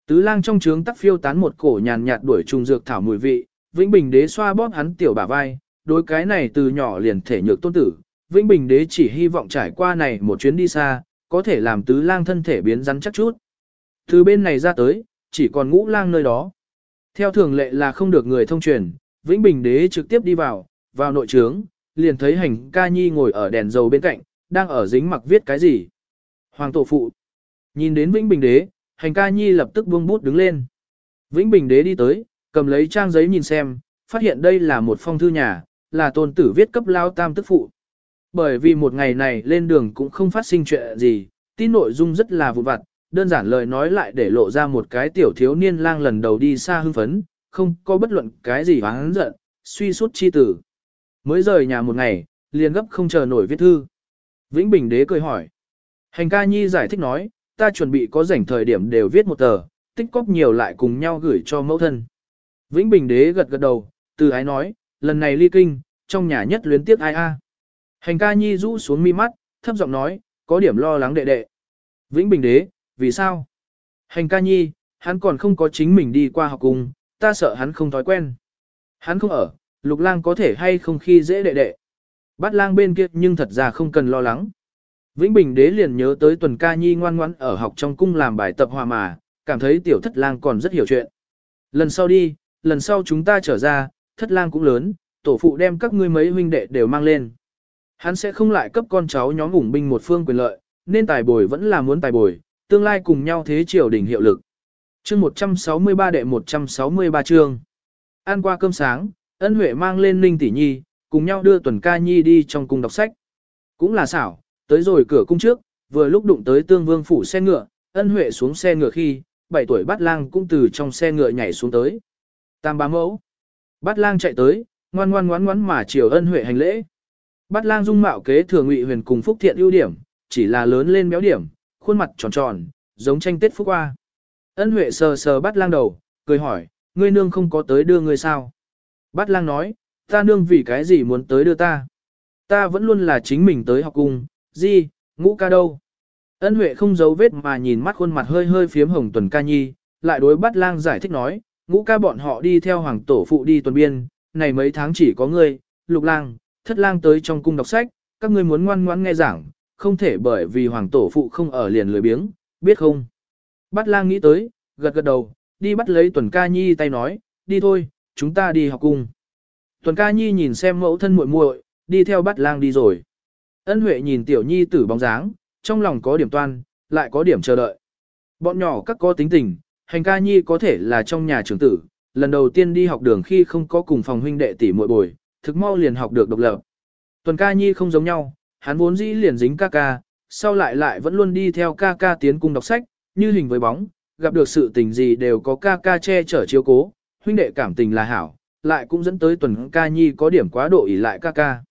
Tứ lang trong trướng tắc phiêu tán một cổ nhàn nhạt đuổi trùng dược thảo mùi vị, Vĩnh Bình đế xoa bóp hắn tiểu bả vai, đối cái này từ nhỏ liền thể nhược tôn tử. Vĩnh Bình đế chỉ hy vọng trải qua này một chuyến đi xa, có thể làm tứ lang thân thể biến rắn chắc chút. Từ bên này ra tới, chỉ còn ngũ lang nơi đó. Theo thường lệ là không được người thông truyền, Vĩnh Bình đế trực tiếp đi vào, vào nội trướng, liền thấy hành ca nhi ngồi ở đèn dầu bên cạnh, đang ở dính mặc viết cái gì. Hoàng tổ phụ. Nhìn đến Vĩnh Bình đế, hành ca nhi lập tức buông bút đứng lên. Vĩnh Bình đế đi tới, cầm lấy trang giấy nhìn xem, phát hiện đây là một phong thư nhà, là tôn tử viết cấp lao tam tức phụ. Bởi vì một ngày này lên đường cũng không phát sinh chuyện gì, tin nội dung rất là vụn vặt, đơn giản lời nói lại để lộ ra một cái tiểu thiếu niên lang lần đầu đi xa hưng phấn, không có bất luận cái gì hắn giận, suy suốt chi tử. Mới rời nhà một ngày, liền gấp không chờ nổi viết thư. Vĩnh Bình đế cười hỏi. Hành ca nhi giải thích nói, ta chuẩn bị có rảnh thời điểm đều viết một tờ, tích cóp nhiều lại cùng nhau gửi cho mẫu thân. Vĩnh Bình đế gật gật đầu, từ ái nói, lần này ly kinh, trong nhà nhất luyến tiếc ai a. Hành ca nhi rũ xuống mi mắt, thấp giọng nói, có điểm lo lắng đệ đệ. Vĩnh Bình đế, vì sao? Hành ca nhi, hắn còn không có chính mình đi qua học cùng, ta sợ hắn không thói quen. Hắn không ở, lục lang có thể hay không khi dễ đệ đệ. Bát lang bên kia nhưng thật ra không cần lo lắng. Vĩnh Bình đế liền nhớ tới tuần ca nhi ngoan ngoãn ở học trong cung làm bài tập hòa mà, cảm thấy tiểu thất lang còn rất hiểu chuyện. Lần sau đi, lần sau chúng ta trở ra, thất lang cũng lớn, tổ phụ đem các ngươi mấy huynh đệ đều mang lên. Hắn sẽ không lại cấp con cháu nhóm ủng binh một phương quyền lợi, nên tài bồi vẫn là muốn tài bồi, tương lai cùng nhau thế triều đỉnh hiệu lực. Chương 163 đệ 163 chương. Ăn qua cơm sáng, ân huệ mang lên Ninh Tỷ Nhi, cùng nhau đưa tuần ca nhi đi trong cung đọc sách. Cũng là xảo, tới rồi cửa cung trước, vừa lúc đụng tới tương vương phủ xe ngựa, ân huệ xuống xe ngựa khi, 7 tuổi bát lang cũng từ trong xe ngựa nhảy xuống tới. Tam bá mẫu. Bát lang chạy tới, ngoan ngoan ngoan ngoan mà chiều ân huệ hành lễ. Bát lang dung mạo kế thừa ngụy huyền cùng phúc thiện ưu điểm, chỉ là lớn lên béo điểm, khuôn mặt tròn tròn, giống tranh tết phúc qua. Ân huệ sờ sờ bát lang đầu, cười hỏi, ngươi nương không có tới đưa ngươi sao? Bát lang nói, ta nương vì cái gì muốn tới đưa ta? Ta vẫn luôn là chính mình tới học cung, gì, ngũ ca đâu? Ân Huệ không giấu vết mà nhìn mắt khuôn mặt hơi hơi phiếm hồng tuần ca nhi, lại đối bắt lang giải thích nói, ngũ ca bọn họ đi theo hoàng tổ phụ đi tuần biên, này mấy tháng chỉ có ngươi, lục lang, thất lang tới trong cung đọc sách, các ngươi muốn ngoan ngoãn nghe giảng, không thể bởi vì hoàng tổ phụ không ở liền lười biếng, biết không? Bắt lang nghĩ tới, gật gật đầu, đi bắt lấy tuần ca nhi tay nói, đi thôi, chúng ta đi học cung. Tuần ca nhi nhìn xem mẫu thân muội muội, đi theo bắt lang đi rồi. Ân Huệ nhìn tiểu nhi tử bóng dáng, trong lòng có điểm toan, lại có điểm chờ đợi. Bọn nhỏ các có tính tình, hành ca nhi có thể là trong nhà trưởng tử, lần đầu tiên đi học đường khi không có cùng phòng huynh đệ tỷ muội bồi, thực mau liền học được độc lập. Tuần ca nhi không giống nhau, hắn vốn dĩ liền dính ca ca, sau lại lại vẫn luôn đi theo ca ca tiến cung đọc sách, như hình với bóng, gặp được sự tình gì đều có ca ca che chở chiếu cố, huynh đệ cảm tình là hảo, lại cũng dẫn tới tuần ca nhi có điểm quá độ ỷ lại ca ca.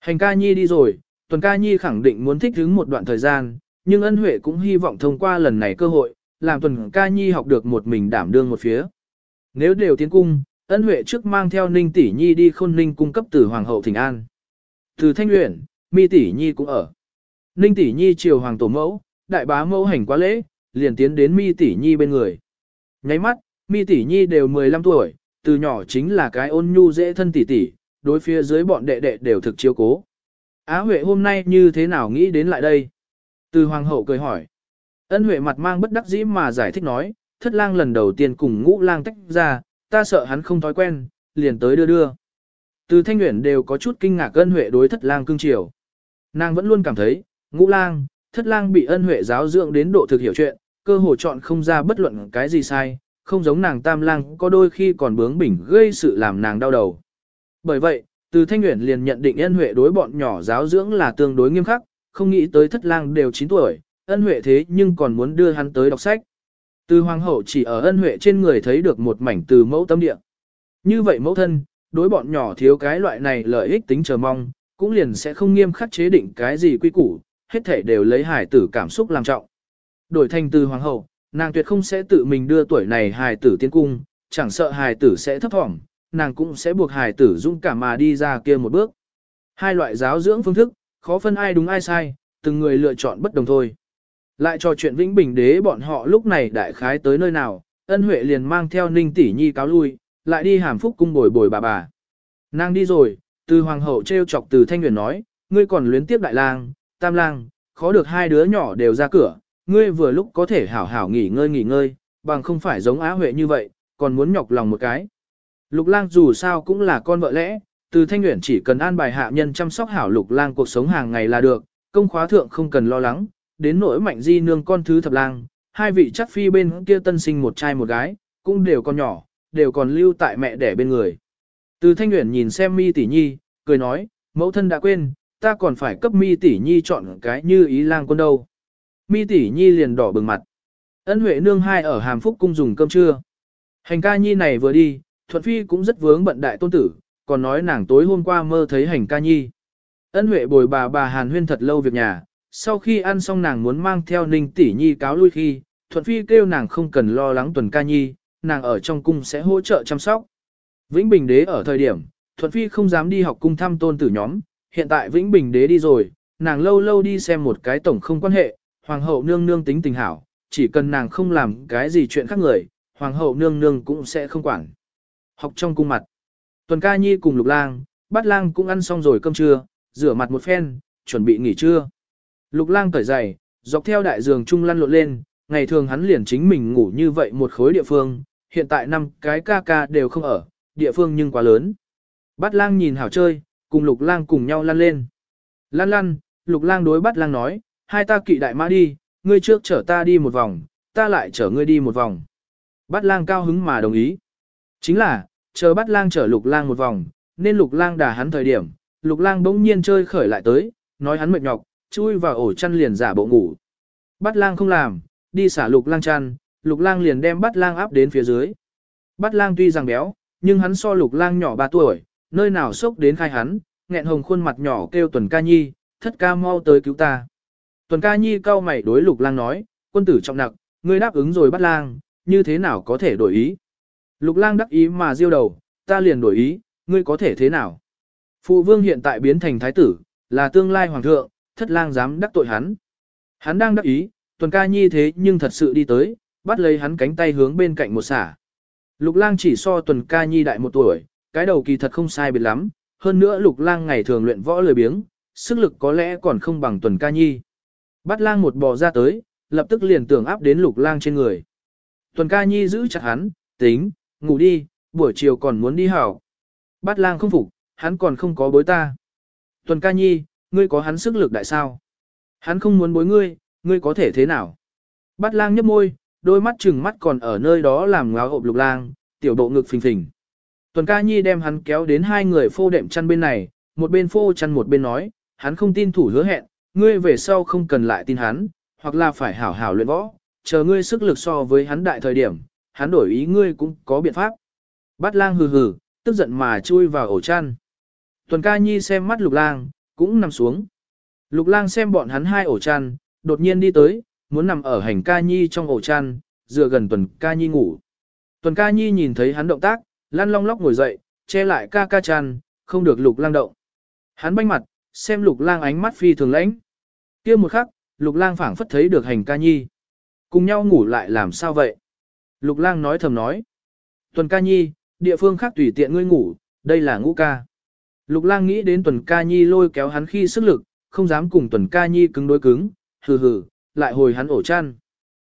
Hành ca nhi đi rồi, Tuần ca nhi khẳng định muốn thích ứng một đoạn thời gian, nhưng ân huệ cũng hy vọng thông qua lần này cơ hội, làm tuần ca nhi học được một mình đảm đương một phía. Nếu đều tiến cung, ân huệ trước mang theo ninh tỷ nhi đi khôn ninh cung cấp từ hoàng hậu Thịnh an. Từ thanh luyện, mi tỷ nhi cũng ở. Ninh tỷ nhi chiều hoàng tổ mẫu, đại bá mẫu hành quá lễ, liền tiến đến mi tỷ nhi bên người. Nháy mắt, mi tỷ nhi đều 15 tuổi, từ nhỏ chính là cái ôn nhu dễ thân tỷ tỷ, đối phía dưới bọn đệ đệ đều thực chiếu cố. Á Huệ hôm nay như thế nào nghĩ đến lại đây? Từ hoàng hậu cười hỏi. Ân Huệ mặt mang bất đắc dĩ mà giải thích nói, thất lang lần đầu tiên cùng ngũ lang tách ra, ta sợ hắn không thói quen, liền tới đưa đưa. Từ thanh nguyện đều có chút kinh ngạc ân Huệ đối thất lang cưng chiều. Nàng vẫn luôn cảm thấy, ngũ lang, thất lang bị ân Huệ giáo dưỡng đến độ thực hiểu chuyện, cơ hồ chọn không ra bất luận cái gì sai, không giống nàng tam lang có đôi khi còn bướng bỉnh gây sự làm nàng đau đầu. Bởi vậy, từ thanh nguyện liền nhận định ân huệ đối bọn nhỏ giáo dưỡng là tương đối nghiêm khắc, không nghĩ tới thất lang đều 9 tuổi, ân huệ thế nhưng còn muốn đưa hắn tới đọc sách. Từ hoàng hậu chỉ ở ân huệ trên người thấy được một mảnh từ mẫu tâm địa. Như vậy mẫu thân, đối bọn nhỏ thiếu cái loại này lợi ích tính chờ mong, cũng liền sẽ không nghiêm khắc chế định cái gì quy củ, hết thể đều lấy hài tử cảm xúc làm trọng. Đổi thành từ hoàng hậu, nàng tuyệt không sẽ tự mình đưa tuổi này hài tử tiến cung, chẳng sợ hài tử sẽ thấp thỏm, nàng cũng sẽ buộc hài tử dung cảm mà đi ra kia một bước. Hai loại giáo dưỡng phương thức, khó phân ai đúng ai sai, từng người lựa chọn bất đồng thôi. Lại trò chuyện Vĩnh Bình đế bọn họ lúc này đại khái tới nơi nào, ân huệ liền mang theo ninh tỷ nhi cáo lui, lại đi hàm phúc cung bồi bồi bà bà. Nàng đi rồi, từ hoàng hậu treo chọc từ thanh huyền nói, ngươi còn luyến tiếp đại lang, tam lang, khó được hai đứa nhỏ đều ra cửa, ngươi vừa lúc có thể hảo hảo nghỉ ngơi nghỉ ngơi, bằng không phải giống á huệ như vậy, còn muốn nhọc lòng một cái. Lục lang dù sao cũng là con vợ lẽ, từ thanh nguyện chỉ cần an bài hạ nhân chăm sóc hảo lục lang cuộc sống hàng ngày là được, công khóa thượng không cần lo lắng, đến nỗi mạnh di nương con thứ thập lang, hai vị chắc phi bên kia tân sinh một trai một gái, cũng đều còn nhỏ, đều còn lưu tại mẹ đẻ bên người. Từ thanh nguyện nhìn xem mi tỷ nhi, cười nói, mẫu thân đã quên, ta còn phải cấp mi tỷ nhi chọn cái như ý lang quân đâu. Mi tỷ nhi liền đỏ bừng mặt. Ân Huệ nương hai ở Hàm Phúc cung dùng cơm trưa. Hành ca nhi này vừa đi, Thuận Phi cũng rất vướng bận đại tôn tử, còn nói nàng tối hôm qua mơ thấy hành ca nhi. Ân Huệ bồi bà bà Hàn Huyên thật lâu việc nhà, sau khi ăn xong nàng muốn mang theo Ninh tỷ nhi cáo lui khi, Thuận Phi kêu nàng không cần lo lắng tuần ca nhi, nàng ở trong cung sẽ hỗ trợ chăm sóc. Vĩnh Bình Đế ở thời điểm, Thuận Phi không dám đi học cung thăm tôn tử nhóm, hiện tại Vĩnh Bình Đế đi rồi, nàng lâu lâu đi xem một cái tổng không quan hệ, hoàng hậu nương nương tính tình hảo, chỉ cần nàng không làm cái gì chuyện khác người, hoàng hậu nương nương cũng sẽ không quản. Học trong cung mặt. Tuần ca nhi cùng lục lang, bát lang cũng ăn xong rồi cơm trưa, rửa mặt một phen, chuẩn bị nghỉ trưa. Lục lang cởi giày, dọc theo đại giường trung lăn lộn lên, ngày thường hắn liền chính mình ngủ như vậy một khối địa phương, hiện tại năm cái ca ca đều không ở, địa phương nhưng quá lớn. Bát lang nhìn hảo chơi, cùng lục lang cùng nhau lăn lên. Lăn lăn, lục lang đối bát lang nói, hai ta kỵ đại mã đi, ngươi trước chở ta đi một vòng, ta lại chở ngươi đi một vòng. Bát lang cao hứng mà đồng ý. Chính là, chờ bắt lang chở lục lang một vòng, nên lục lang đà hắn thời điểm, lục lang bỗng nhiên chơi khởi lại tới, nói hắn mệt nhọc, chui vào ổ chăn liền giả bộ ngủ. Bắt lang không làm, đi xả lục lang chăn, lục lang liền đem Bắt lang áp đến phía dưới. Bắt lang tuy rằng béo, nhưng hắn so lục lang nhỏ 3 tuổi, nơi nào sốc đến khai hắn, nghẹn hồng khuôn mặt nhỏ kêu tuần ca nhi, thất ca mau tới cứu ta. Tuần ca nhi cau mày đối lục lang nói, quân tử trọng nặng, ngươi đáp ứng rồi bắt lang, như thế nào có thể đổi ý. Lục lang đắc ý mà diêu đầu, ta liền đổi ý, ngươi có thể thế nào. Phụ vương hiện tại biến thành thái tử, là tương lai hoàng thượng, thất lang dám đắc tội hắn. Hắn đang đắc ý, tuần ca nhi thế nhưng thật sự đi tới, bắt lấy hắn cánh tay hướng bên cạnh một xả. Lục lang chỉ so tuần ca nhi đại một tuổi, cái đầu kỳ thật không sai biệt lắm, hơn nữa lục lang ngày thường luyện võ lười biếng, sức lực có lẽ còn không bằng tuần ca nhi. Bắt lang một bò ra tới, lập tức liền tưởng áp đến lục lang trên người. Tuần ca nhi giữ chặt hắn, tính, ngủ đi, buổi chiều còn muốn đi hảo. Bát lang không phục, hắn còn không có bối ta. Tuần ca nhi, ngươi có hắn sức lực đại sao? Hắn không muốn bối ngươi, ngươi có thể thế nào? Bát lang nhấp môi, đôi mắt chừng mắt còn ở nơi đó làm ngáo hộp lục lang, tiểu độ ngực phình phình. Tuần ca nhi đem hắn kéo đến hai người phô đệm chăn bên này, một bên phô chăn một bên nói, hắn không tin thủ hứa hẹn, ngươi về sau không cần lại tin hắn, hoặc là phải hảo hảo luyện võ, chờ ngươi sức lực so với hắn đại thời điểm, hắn đổi ý ngươi cũng có biện pháp. Bát lang hừ hừ, tức giận mà chui vào ổ chăn. Tuần ca nhi xem mắt lục lang, cũng nằm xuống. Lục lang xem bọn hắn hai ổ chăn, đột nhiên đi tới, muốn nằm ở hành ca nhi trong ổ chăn, dựa gần tuần ca nhi ngủ. Tuần ca nhi nhìn thấy hắn động tác, lăn long lóc ngồi dậy, che lại ca ca chăn, không được lục lang động. Hắn banh mặt, xem lục lang ánh mắt phi thường lãnh. kia một khắc, lục lang phảng phất thấy được hành ca nhi. Cùng nhau ngủ lại làm sao vậy? Lục lang nói thầm nói. Tuần ca nhi, địa phương khác tùy tiện ngươi ngủ, đây là ngũ ca. Lục lang nghĩ đến tuần ca nhi lôi kéo hắn khi sức lực, không dám cùng tuần ca nhi cứng đối cứng, hừ hừ, lại hồi hắn ổ chăn.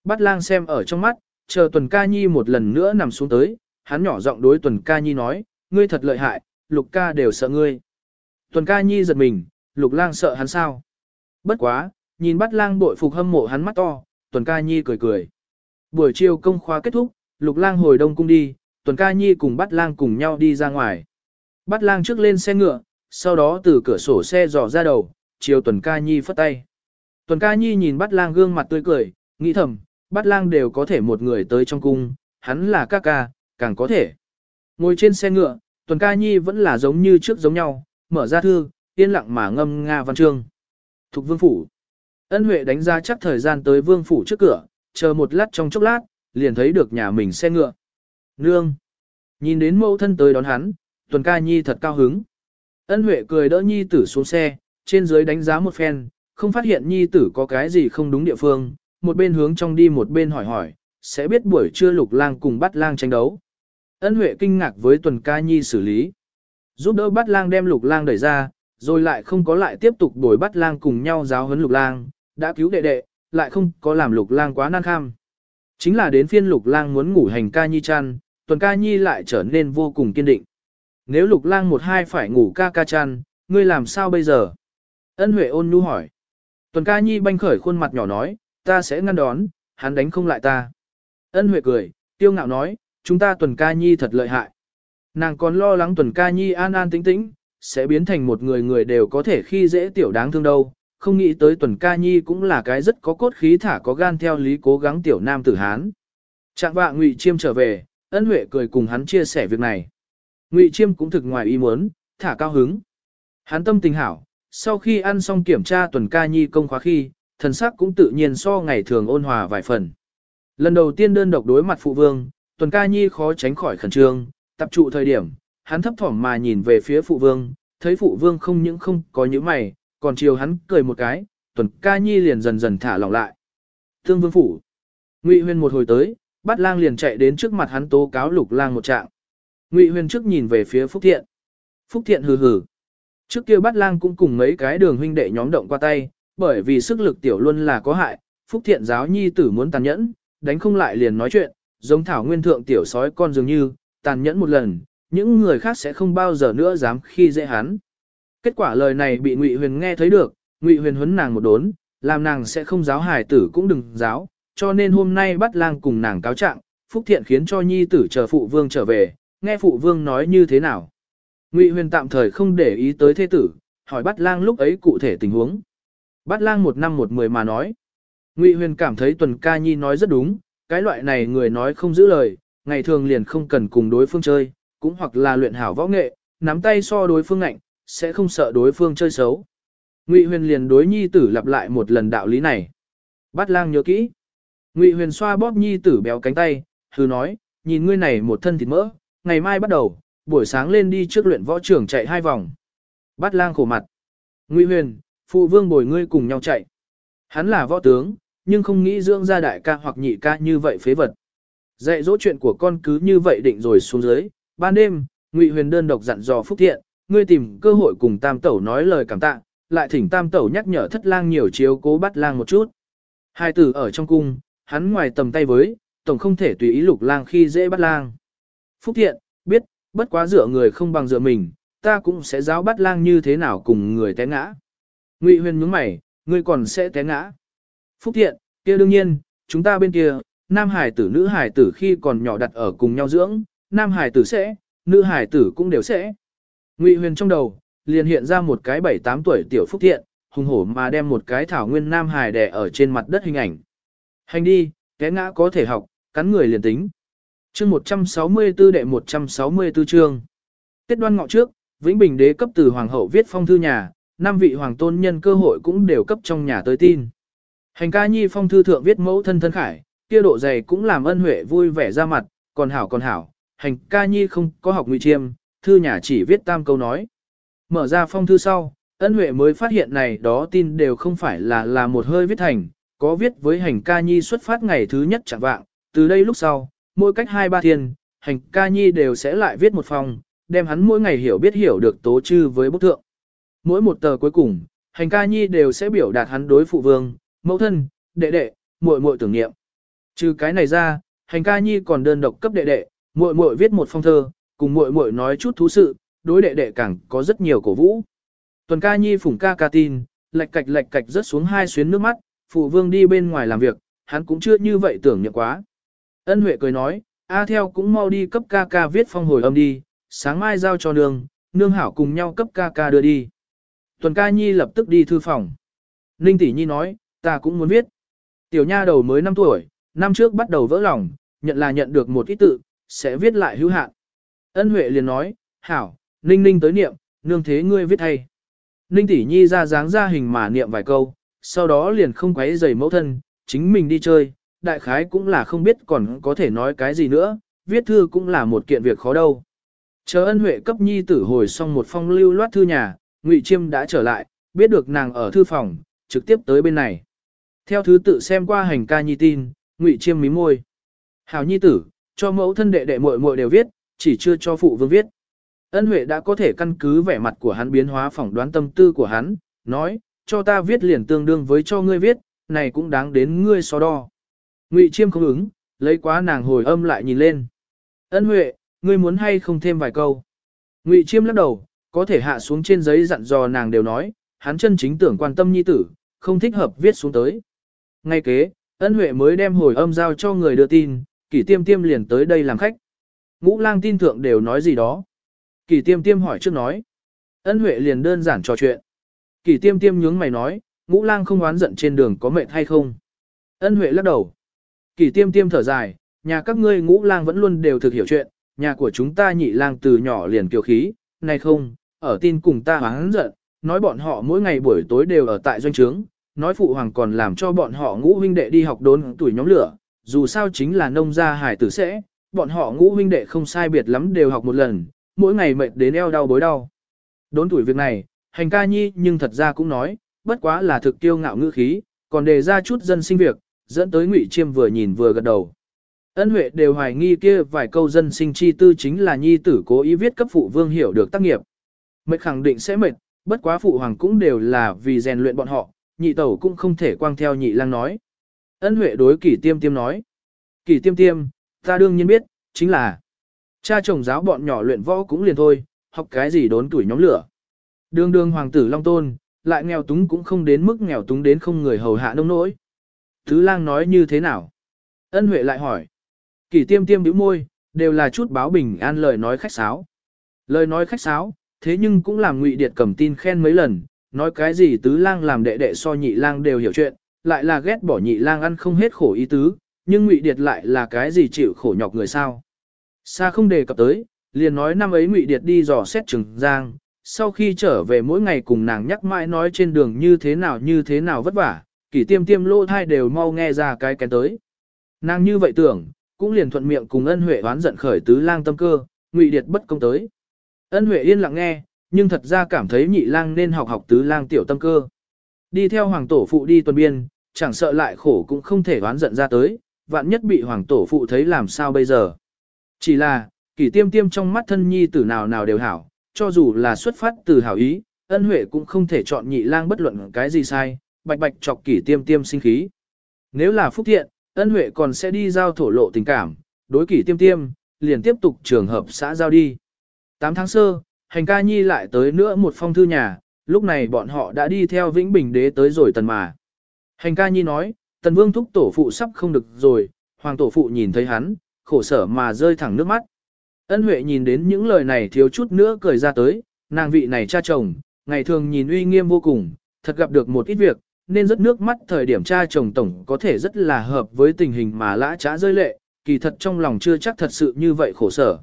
Bắt lang xem ở trong mắt, chờ tuần ca nhi một lần nữa nằm xuống tới, hắn nhỏ giọng đối tuần ca nhi nói, ngươi thật lợi hại, lục ca đều sợ ngươi. Tuần ca nhi giật mình, lục lang sợ hắn sao? Bất quá, nhìn bắt lang bội phục hâm mộ hắn mắt to, tuần ca nhi cười cười. Buổi chiều công khóa kết thúc, lục lang hồi đông cung đi, tuần ca nhi cùng Bát lang cùng nhau đi ra ngoài. Bát lang trước lên xe ngựa, sau đó từ cửa sổ xe dò ra đầu, chiều tuần ca nhi phất tay. Tuần ca nhi nhìn Bát lang gương mặt tươi cười, nghĩ thầm, Bát lang đều có thể một người tới trong cung, hắn là ca ca, càng có thể. Ngồi trên xe ngựa, tuần ca nhi vẫn là giống như trước giống nhau, mở ra thư, yên lặng mà ngâm Nga văn chương. Thục vương phủ. Ân Huệ đánh ra chắc thời gian tới vương phủ trước cửa, chờ một lát trong chốc lát, liền thấy được nhà mình xe ngựa. Nương. Nhìn đến mẫu thân tới đón hắn, tuần ca nhi thật cao hứng. Ân Huệ cười đỡ nhi tử xuống xe, trên dưới đánh giá một phen, không phát hiện nhi tử có cái gì không đúng địa phương, một bên hướng trong đi một bên hỏi hỏi, sẽ biết buổi trưa lục lang cùng bắt lang tranh đấu. Ân Huệ kinh ngạc với tuần ca nhi xử lý. Giúp đỡ bắt lang đem lục lang đẩy ra, rồi lại không có lại tiếp tục đổi bắt lang cùng nhau giáo huấn lục lang, đã cứu đệ đệ, lại không có làm lục lang quá nan kham. Chính là đến phiên lục lang muốn ngủ hành ca nhi chăn, tuần ca nhi lại trở nên vô cùng kiên định. Nếu lục lang một hai phải ngủ ca ca chăn, ngươi làm sao bây giờ? Ân Huệ ôn nhu hỏi. Tuần ca nhi banh khởi khuôn mặt nhỏ nói, ta sẽ ngăn đón, hắn đánh không lại ta. Ân Huệ cười, tiêu ngạo nói, chúng ta tuần ca nhi thật lợi hại. Nàng còn lo lắng tuần ca nhi an an tĩnh tĩnh, sẽ biến thành một người người đều có thể khi dễ tiểu đáng thương đâu. Không nghĩ tới tuần ca nhi cũng là cái rất có cốt khí thả có gan theo lý cố gắng tiểu nam tử Hán. Trạng vạ ngụy chiêm trở về, ân huệ cười cùng hắn chia sẻ việc này. Ngụy chiêm cũng thực ngoài ý muốn, thả cao hứng. Hắn tâm tình hảo, sau khi ăn xong kiểm tra tuần ca nhi công khóa khi, thần sắc cũng tự nhiên so ngày thường ôn hòa vài phần. Lần đầu tiên đơn độc đối mặt phụ vương, tuần ca nhi khó tránh khỏi khẩn trương, tập trụ thời điểm, hắn thấp thỏm mà nhìn về phía phụ vương, thấy phụ vương không những không có những mày, còn chiều hắn cười một cái, tuần ca nhi liền dần dần thả lỏng lại. Thương vương phủ. Ngụy huyền một hồi tới, bắt lang liền chạy đến trước mặt hắn tố cáo lục lang một trạng. Ngụy huyền trước nhìn về phía Phúc Thiện. Phúc Thiện hừ hừ. Trước kia bắt lang cũng cùng mấy cái đường huynh đệ nhóm động qua tay, bởi vì sức lực tiểu luôn là có hại, Phúc Thiện giáo nhi tử muốn tàn nhẫn, đánh không lại liền nói chuyện, giống thảo nguyên thượng tiểu sói con dường như, tàn nhẫn một lần, những người khác sẽ không bao giờ nữa dám khi dễ hắn. Kết quả lời này bị Ngụy Huyền nghe thấy được, Ngụy Huyền huấn nàng một đốn, làm nàng sẽ không giáo hài tử cũng đừng giáo, cho nên hôm nay bắt lang cùng nàng cáo trạng, Phúc Thiện khiến cho nhi tử chờ phụ vương trở về, nghe phụ vương nói như thế nào. Ngụy Huyền tạm thời không để ý tới thế tử, hỏi bắt lang lúc ấy cụ thể tình huống. Bắt lang một năm một mười mà nói. Ngụy Huyền cảm thấy tuần ca nhi nói rất đúng, cái loại này người nói không giữ lời, ngày thường liền không cần cùng đối phương chơi, cũng hoặc là luyện hảo võ nghệ, nắm tay so đối phương ngạnh, sẽ không sợ đối phương chơi xấu. Ngụy Huyền liền đối nhi tử lặp lại một lần đạo lý này. Bát lang nhớ kỹ. Ngụy Huyền xoa bóp nhi tử béo cánh tay, hừ nói, nhìn ngươi này một thân thịt mỡ, ngày mai bắt đầu, buổi sáng lên đi trước luyện võ trường chạy hai vòng. Bát lang khổ mặt. Ngụy Huyền, phụ vương bồi ngươi cùng nhau chạy. Hắn là võ tướng, nhưng không nghĩ dưỡng ra đại ca hoặc nhị ca như vậy phế vật. Dạy dỗ chuyện của con cứ như vậy định rồi xuống dưới, ban đêm, Ngụy Huyền đơn độc dặn dò Phúc Thiện, ngươi tìm cơ hội cùng Tam Tẩu nói lời cảm tạ, lại thỉnh Tam Tẩu nhắc nhở thất lang nhiều chiếu cố bắt lang một chút. Hai tử ở trong cung, hắn ngoài tầm tay với, tổng không thể tùy ý lục lang khi dễ bắt lang. Phúc Thiện, biết, bất quá dựa người không bằng dựa mình, ta cũng sẽ giáo bắt lang như thế nào cùng người té ngã. Ngụy Huyền nhướng mày, ngươi còn sẽ té ngã. Phúc Thiện, kia đương nhiên, chúng ta bên kia, nam hải tử nữ hải tử khi còn nhỏ đặt ở cùng nhau dưỡng, nam hải tử sẽ, nữ hải tử cũng đều sẽ. Ngụy huyền trong đầu, liền hiện ra một cái 7-8 tuổi tiểu phúc thiện, hùng hổ mà đem một cái thảo nguyên nam hải đè ở trên mặt đất hình ảnh. Hành đi, cái ngã có thể học, cắn người liền tính. chương 164 đệ 164 chương. Tết đoan ngọ trước, Vĩnh Bình đế cấp từ hoàng hậu viết phong thư nhà, năm vị hoàng tôn nhân cơ hội cũng đều cấp trong nhà tới tin. Hành ca nhi phong thư thượng viết mẫu thân thân khải, kia độ dày cũng làm ân huệ vui vẻ ra mặt, còn hảo còn hảo, hành ca nhi không có học ngụy chiêm, thư nhà chỉ viết tam câu nói. Mở ra phong thư sau, ân huệ mới phát hiện này đó tin đều không phải là là một hơi viết thành, có viết với hành ca nhi xuất phát ngày thứ nhất chẳng vạng, từ đây lúc sau, mỗi cách hai ba thiên, hành ca nhi đều sẽ lại viết một phong, đem hắn mỗi ngày hiểu biết hiểu được tố chư với bức thượng. Mỗi một tờ cuối cùng, hành ca nhi đều sẽ biểu đạt hắn đối phụ vương, mẫu thân, đệ đệ, muội muội tưởng niệm. Trừ cái này ra, hành ca nhi còn đơn độc cấp đệ đệ, muội muội viết một phong thơ, cùng muội muội nói chút thú sự, đối đệ đệ càng có rất nhiều cổ vũ. Tuần ca nhi phủng ca ca tin, lệch cạch lệch cạch rớt xuống hai xuyến nước mắt, phụ vương đi bên ngoài làm việc, hắn cũng chưa như vậy tưởng niệm quá. Ân Huệ cười nói, A theo cũng mau đi cấp ca ca viết phong hồi âm đi, sáng mai giao cho nương, nương hảo cùng nhau cấp ca ca đưa đi. Tuần ca nhi lập tức đi thư phòng. Ninh tỷ nhi nói, ta cũng muốn viết. Tiểu nha đầu mới 5 tuổi, năm trước bắt đầu vỡ lòng, nhận là nhận được một ít tự, sẽ viết lại hữu hạn. Ân Huệ liền nói, hảo, Ninh Ninh tới niệm, nương thế ngươi viết hay. Ninh tỷ nhi ra dáng ra hình mà niệm vài câu, sau đó liền không quấy giày mẫu thân, chính mình đi chơi, đại khái cũng là không biết còn có thể nói cái gì nữa, viết thư cũng là một kiện việc khó đâu. Chờ ân huệ cấp nhi tử hồi xong một phong lưu loát thư nhà, Ngụy Chiêm đã trở lại, biết được nàng ở thư phòng, trực tiếp tới bên này. Theo thứ tự xem qua hành ca nhi tin, Ngụy Chiêm mím môi. Hảo nhi tử, cho mẫu thân đệ đệ muội muội đều viết, chỉ chưa cho phụ vương viết. Ân Huệ đã có thể căn cứ vẻ mặt của hắn biến hóa phỏng đoán tâm tư của hắn, nói, cho ta viết liền tương đương với cho ngươi viết, này cũng đáng đến ngươi so đo. Ngụy Chiêm không ứng, lấy quá nàng hồi âm lại nhìn lên. Ân Huệ, ngươi muốn hay không thêm vài câu. Ngụy Chiêm lắc đầu, có thể hạ xuống trên giấy dặn dò nàng đều nói, hắn chân chính tưởng quan tâm nhi tử, không thích hợp viết xuống tới. Ngay kế, Ân Huệ mới đem hồi âm giao cho người đưa tin, kỷ tiêm tiêm liền tới đây làm khách. Ngũ lang tin thượng đều nói gì đó. Kỳ tiêm tiêm hỏi trước nói. Ân Huệ liền đơn giản trò chuyện. Kỳ tiêm tiêm nhướng mày nói, ngũ lang không oán giận trên đường có mệt hay không. Ân Huệ lắc đầu. Kỳ tiêm tiêm thở dài, nhà các ngươi ngũ lang vẫn luôn đều thực hiểu chuyện, nhà của chúng ta nhị lang từ nhỏ liền kiều khí, này không, ở tin cùng ta oán giận, nói bọn họ mỗi ngày buổi tối đều ở tại doanh trướng, nói phụ hoàng còn làm cho bọn họ ngũ huynh đệ đi học đốn tuổi nhóm lửa, dù sao chính là nông gia hải tử sẽ, bọn họ ngũ huynh đệ không sai biệt lắm đều học một lần, mỗi ngày mệt đến eo đau bối đau. Đốn tuổi việc này, hành ca nhi nhưng thật ra cũng nói, bất quá là thực tiêu ngạo ngữ khí, còn đề ra chút dân sinh việc, dẫn tới ngụy chiêm vừa nhìn vừa gật đầu. Ân Huệ đều hoài nghi kia vài câu dân sinh chi tư chính là nhi tử cố ý viết cấp phụ vương hiểu được tác nghiệp. Mệt khẳng định sẽ mệt, bất quá phụ hoàng cũng đều là vì rèn luyện bọn họ, nhị tẩu cũng không thể quang theo nhị lang nói. Ân Huệ đối kỷ tiêm tiêm nói. Kỷ tiêm tiêm, ta đương nhiên biết, chính là cha chồng giáo bọn nhỏ luyện võ cũng liền thôi, học cái gì đốn tuổi nhóm lửa. Đường đường hoàng tử Long Tôn, lại nghèo túng cũng không đến mức nghèo túng đến không người hầu hạ nông nỗi. Thứ lang nói như thế nào? Ân Huệ lại hỏi. Kỷ tiêm tiêm bĩu môi, đều là chút báo bình an lời nói khách sáo. Lời nói khách sáo, thế nhưng cũng làm ngụy điệt cầm tin khen mấy lần, nói cái gì tứ lang làm đệ đệ so nhị lang đều hiểu chuyện, lại là ghét bỏ nhị lang ăn không hết khổ ý tứ, nhưng ngụy điệt lại là cái gì chịu khổ nhọc người sao. Xa không đề cập tới, liền nói năm ấy ngụy điệt đi dò xét Trường giang, sau khi trở về mỗi ngày cùng nàng nhắc mãi nói trên đường như thế nào như thế nào vất vả, kỷ tiêm tiêm lô thai đều mau nghe ra cái kén tới. Nàng như vậy tưởng, cũng liền thuận miệng cùng ân huệ oán giận khởi tứ lang tâm cơ, ngụy điệt bất công tới. Ân huệ yên lặng nghe, nhưng thật ra cảm thấy nhị lang nên học học tứ lang tiểu tâm cơ. Đi theo hoàng tổ phụ đi tuần biên, chẳng sợ lại khổ cũng không thể oán giận ra tới, vạn nhất bị hoàng tổ phụ thấy làm sao bây giờ. Chỉ là, kỷ tiêm tiêm trong mắt thân nhi tử nào nào đều hảo, cho dù là xuất phát từ hảo ý, ân huệ cũng không thể chọn nhị lang bất luận cái gì sai, bạch bạch chọc kỷ tiêm tiêm sinh khí. Nếu là phúc thiện, ân huệ còn sẽ đi giao thổ lộ tình cảm, đối kỷ tiêm tiêm, liền tiếp tục trường hợp xã giao đi. 8 tháng sơ, hành ca nhi lại tới nữa một phong thư nhà, lúc này bọn họ đã đi theo Vĩnh Bình đế tới rồi tần mà. Hành ca nhi nói, tần vương thúc tổ phụ sắp không được rồi, hoàng tổ phụ nhìn thấy hắn, khổ sở mà rơi thẳng nước mắt. Ân Huệ nhìn đến những lời này thiếu chút nữa cười ra tới, nàng vị này cha chồng, ngày thường nhìn uy nghiêm vô cùng, thật gặp được một ít việc, nên rất nước mắt thời điểm cha chồng tổng có thể rất là hợp với tình hình mà lã trá rơi lệ, kỳ thật trong lòng chưa chắc thật sự như vậy khổ sở.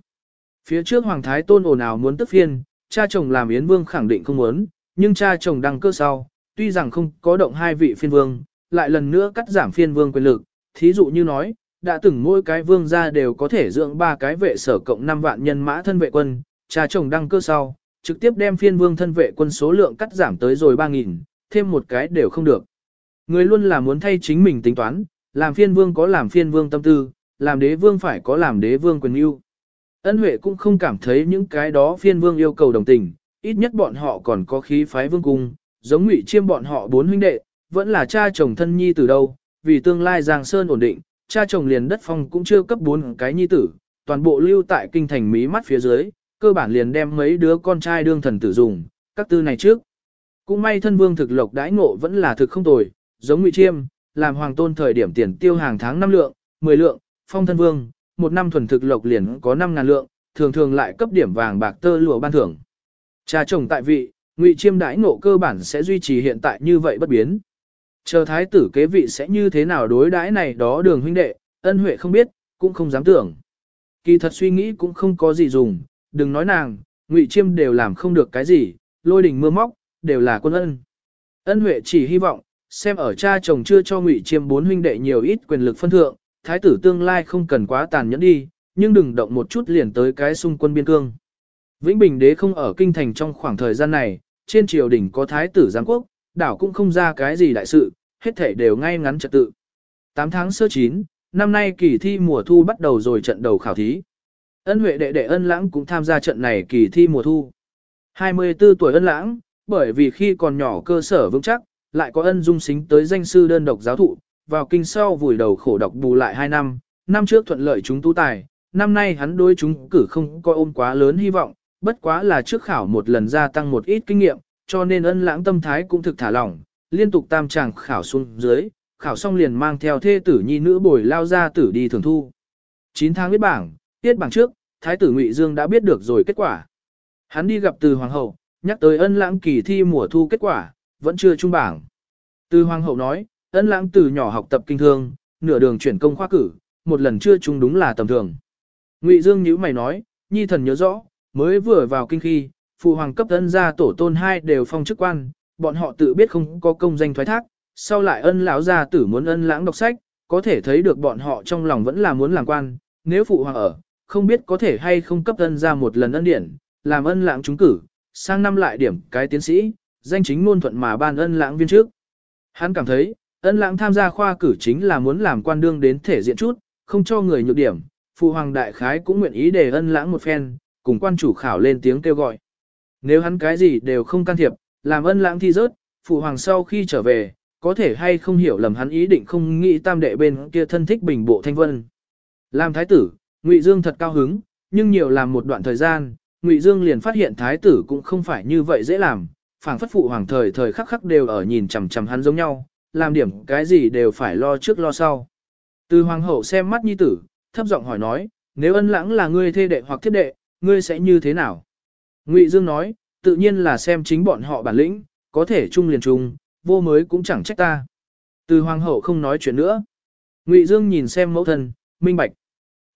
Phía trước Hoàng Thái Tôn ồn ào muốn tức phiên, cha chồng làm Yến Vương khẳng định không muốn, nhưng cha chồng đăng cơ sau, tuy rằng không có động hai vị phiên vương, lại lần nữa cắt giảm phiên vương quyền lực, thí dụ như nói, đã từng mỗi cái vương gia đều có thể dưỡng ba cái vệ sở cộng 5 vạn nhân mã thân vệ quân, cha chồng đăng cơ sau, trực tiếp đem phiên vương thân vệ quân số lượng cắt giảm tới rồi 3.000, thêm một cái đều không được. Người luôn là muốn thay chính mình tính toán, làm phiên vương có làm phiên vương tâm tư, làm đế vương phải có làm đế vương quyền yêu, Ân Huệ cũng không cảm thấy những cái đó phiên vương yêu cầu đồng tình, ít nhất bọn họ còn có khí phái vương cung, giống ngụy chiêm bọn họ bốn huynh đệ, vẫn là cha chồng thân nhi từ đâu, vì tương lai Giang Sơn ổn định, cha chồng liền đất phong cũng chưa cấp bốn cái nhi tử, toàn bộ lưu tại kinh thành mí mắt phía dưới, cơ bản liền đem mấy đứa con trai đương thần tử dùng, các tư này trước. Cũng may thân vương thực lộc đãi ngộ vẫn là thực không tồi, giống ngụy chiêm, làm hoàng tôn thời điểm tiền tiêu hàng tháng 5 lượng, 10 lượng, phong thân vương, một năm thuần thực lộc liền có 5 ngàn lượng, thường thường lại cấp điểm vàng bạc tơ lụa ban thưởng. Cha chồng tại vị, ngụy chiêm đãi ngộ cơ bản sẽ duy trì hiện tại như vậy bất biến. Chờ thái tử kế vị sẽ như thế nào đối đãi này đó đường huynh đệ, ân huệ không biết, cũng không dám tưởng. Kỳ thật suy nghĩ cũng không có gì dùng, đừng nói nàng, ngụy chiêm đều làm không được cái gì, lôi đình mưa móc, đều là quân ân. Ân huệ chỉ hy vọng, xem ở cha chồng chưa cho ngụy chiêm bốn huynh đệ nhiều ít quyền lực phân thượng, thái tử tương lai không cần quá tàn nhẫn đi, nhưng đừng động một chút liền tới cái xung quân biên cương. Vĩnh Bình đế không ở kinh thành trong khoảng thời gian này, trên triều đình có thái tử giáng quốc, đảo cũng không ra cái gì đại sự, hết thể đều ngay ngắn trật tự. 8 tháng sơ chín, năm nay kỳ thi mùa thu bắt đầu rồi trận đầu khảo thí. Ân Huệ đệ đệ ân lãng cũng tham gia trận này kỳ thi mùa thu. 24 tuổi ân lãng, bởi vì khi còn nhỏ cơ sở vững chắc, lại có ân dung xính tới danh sư đơn độc giáo thụ, vào kinh sau vùi đầu khổ đọc bù lại 2 năm, năm trước thuận lợi chúng tu tài, năm nay hắn đối chúng cử không có ôm quá lớn hy vọng, bất quá là trước khảo một lần gia tăng một ít kinh nghiệm, cho nên ân lãng tâm thái cũng thực thả lỏng, liên tục tam tràng khảo xuống dưới, khảo xong liền mang theo thê tử nhi nữ bồi lao ra tử đi thường thu. 9 tháng biết bảng, tiết bảng trước, thái tử Ngụy Dương đã biết được rồi kết quả. Hắn đi gặp từ hoàng hậu, nhắc tới ân lãng kỳ thi mùa thu kết quả, vẫn chưa trung bảng. Từ hoàng hậu nói, ân lãng từ nhỏ học tập kinh thương, nửa đường chuyển công khoa cử, một lần chưa trung đúng là tầm thường. Ngụy Dương nhíu mày nói, nhi thần nhớ rõ, mới vừa vào kinh khi, phụ hoàng cấp ân gia tổ tôn hai đều phong chức quan, bọn họ tự biết không có công danh thoái thác, sau lại ân lão gia tử muốn ân lãng đọc sách, có thể thấy được bọn họ trong lòng vẫn là muốn làm quan, nếu phụ hoàng ở, không biết có thể hay không cấp ân ra một lần ân điển, làm ân lãng trúng cử, sang năm lại điểm cái tiến sĩ, danh chính ngôn thuận mà ban ân lãng viên trước. Hắn cảm thấy, ân lãng tham gia khoa cử chính là muốn làm quan đương đến thể diện chút, không cho người nhược điểm, phụ hoàng đại khái cũng nguyện ý để ân lãng một phen, cùng quan chủ khảo lên tiếng kêu gọi. Nếu hắn cái gì đều không can thiệp, làm ân lãng thi rớt, phụ hoàng sau khi trở về, có thể hay không hiểu lầm hắn ý định không nghĩ tam đệ bên kia thân thích bình bộ thanh vân. Làm thái tử, Ngụy Dương thật cao hứng, nhưng nhiều làm một đoạn thời gian, Ngụy Dương liền phát hiện thái tử cũng không phải như vậy dễ làm, phảng phất phụ hoàng thời thời khắc khắc đều ở nhìn chằm chằm hắn giống nhau, làm điểm cái gì đều phải lo trước lo sau. Từ hoàng hậu xem mắt nhi tử, thấp giọng hỏi nói, nếu ân lãng là ngươi thê đệ hoặc thiết đệ, ngươi sẽ như thế nào? Ngụy Dương nói, tự nhiên là xem chính bọn họ bản lĩnh, có thể chung liền chung, vô mới cũng chẳng trách ta. Từ hoàng hậu không nói chuyện nữa. Ngụy Dương nhìn xem mẫu thân, minh bạch.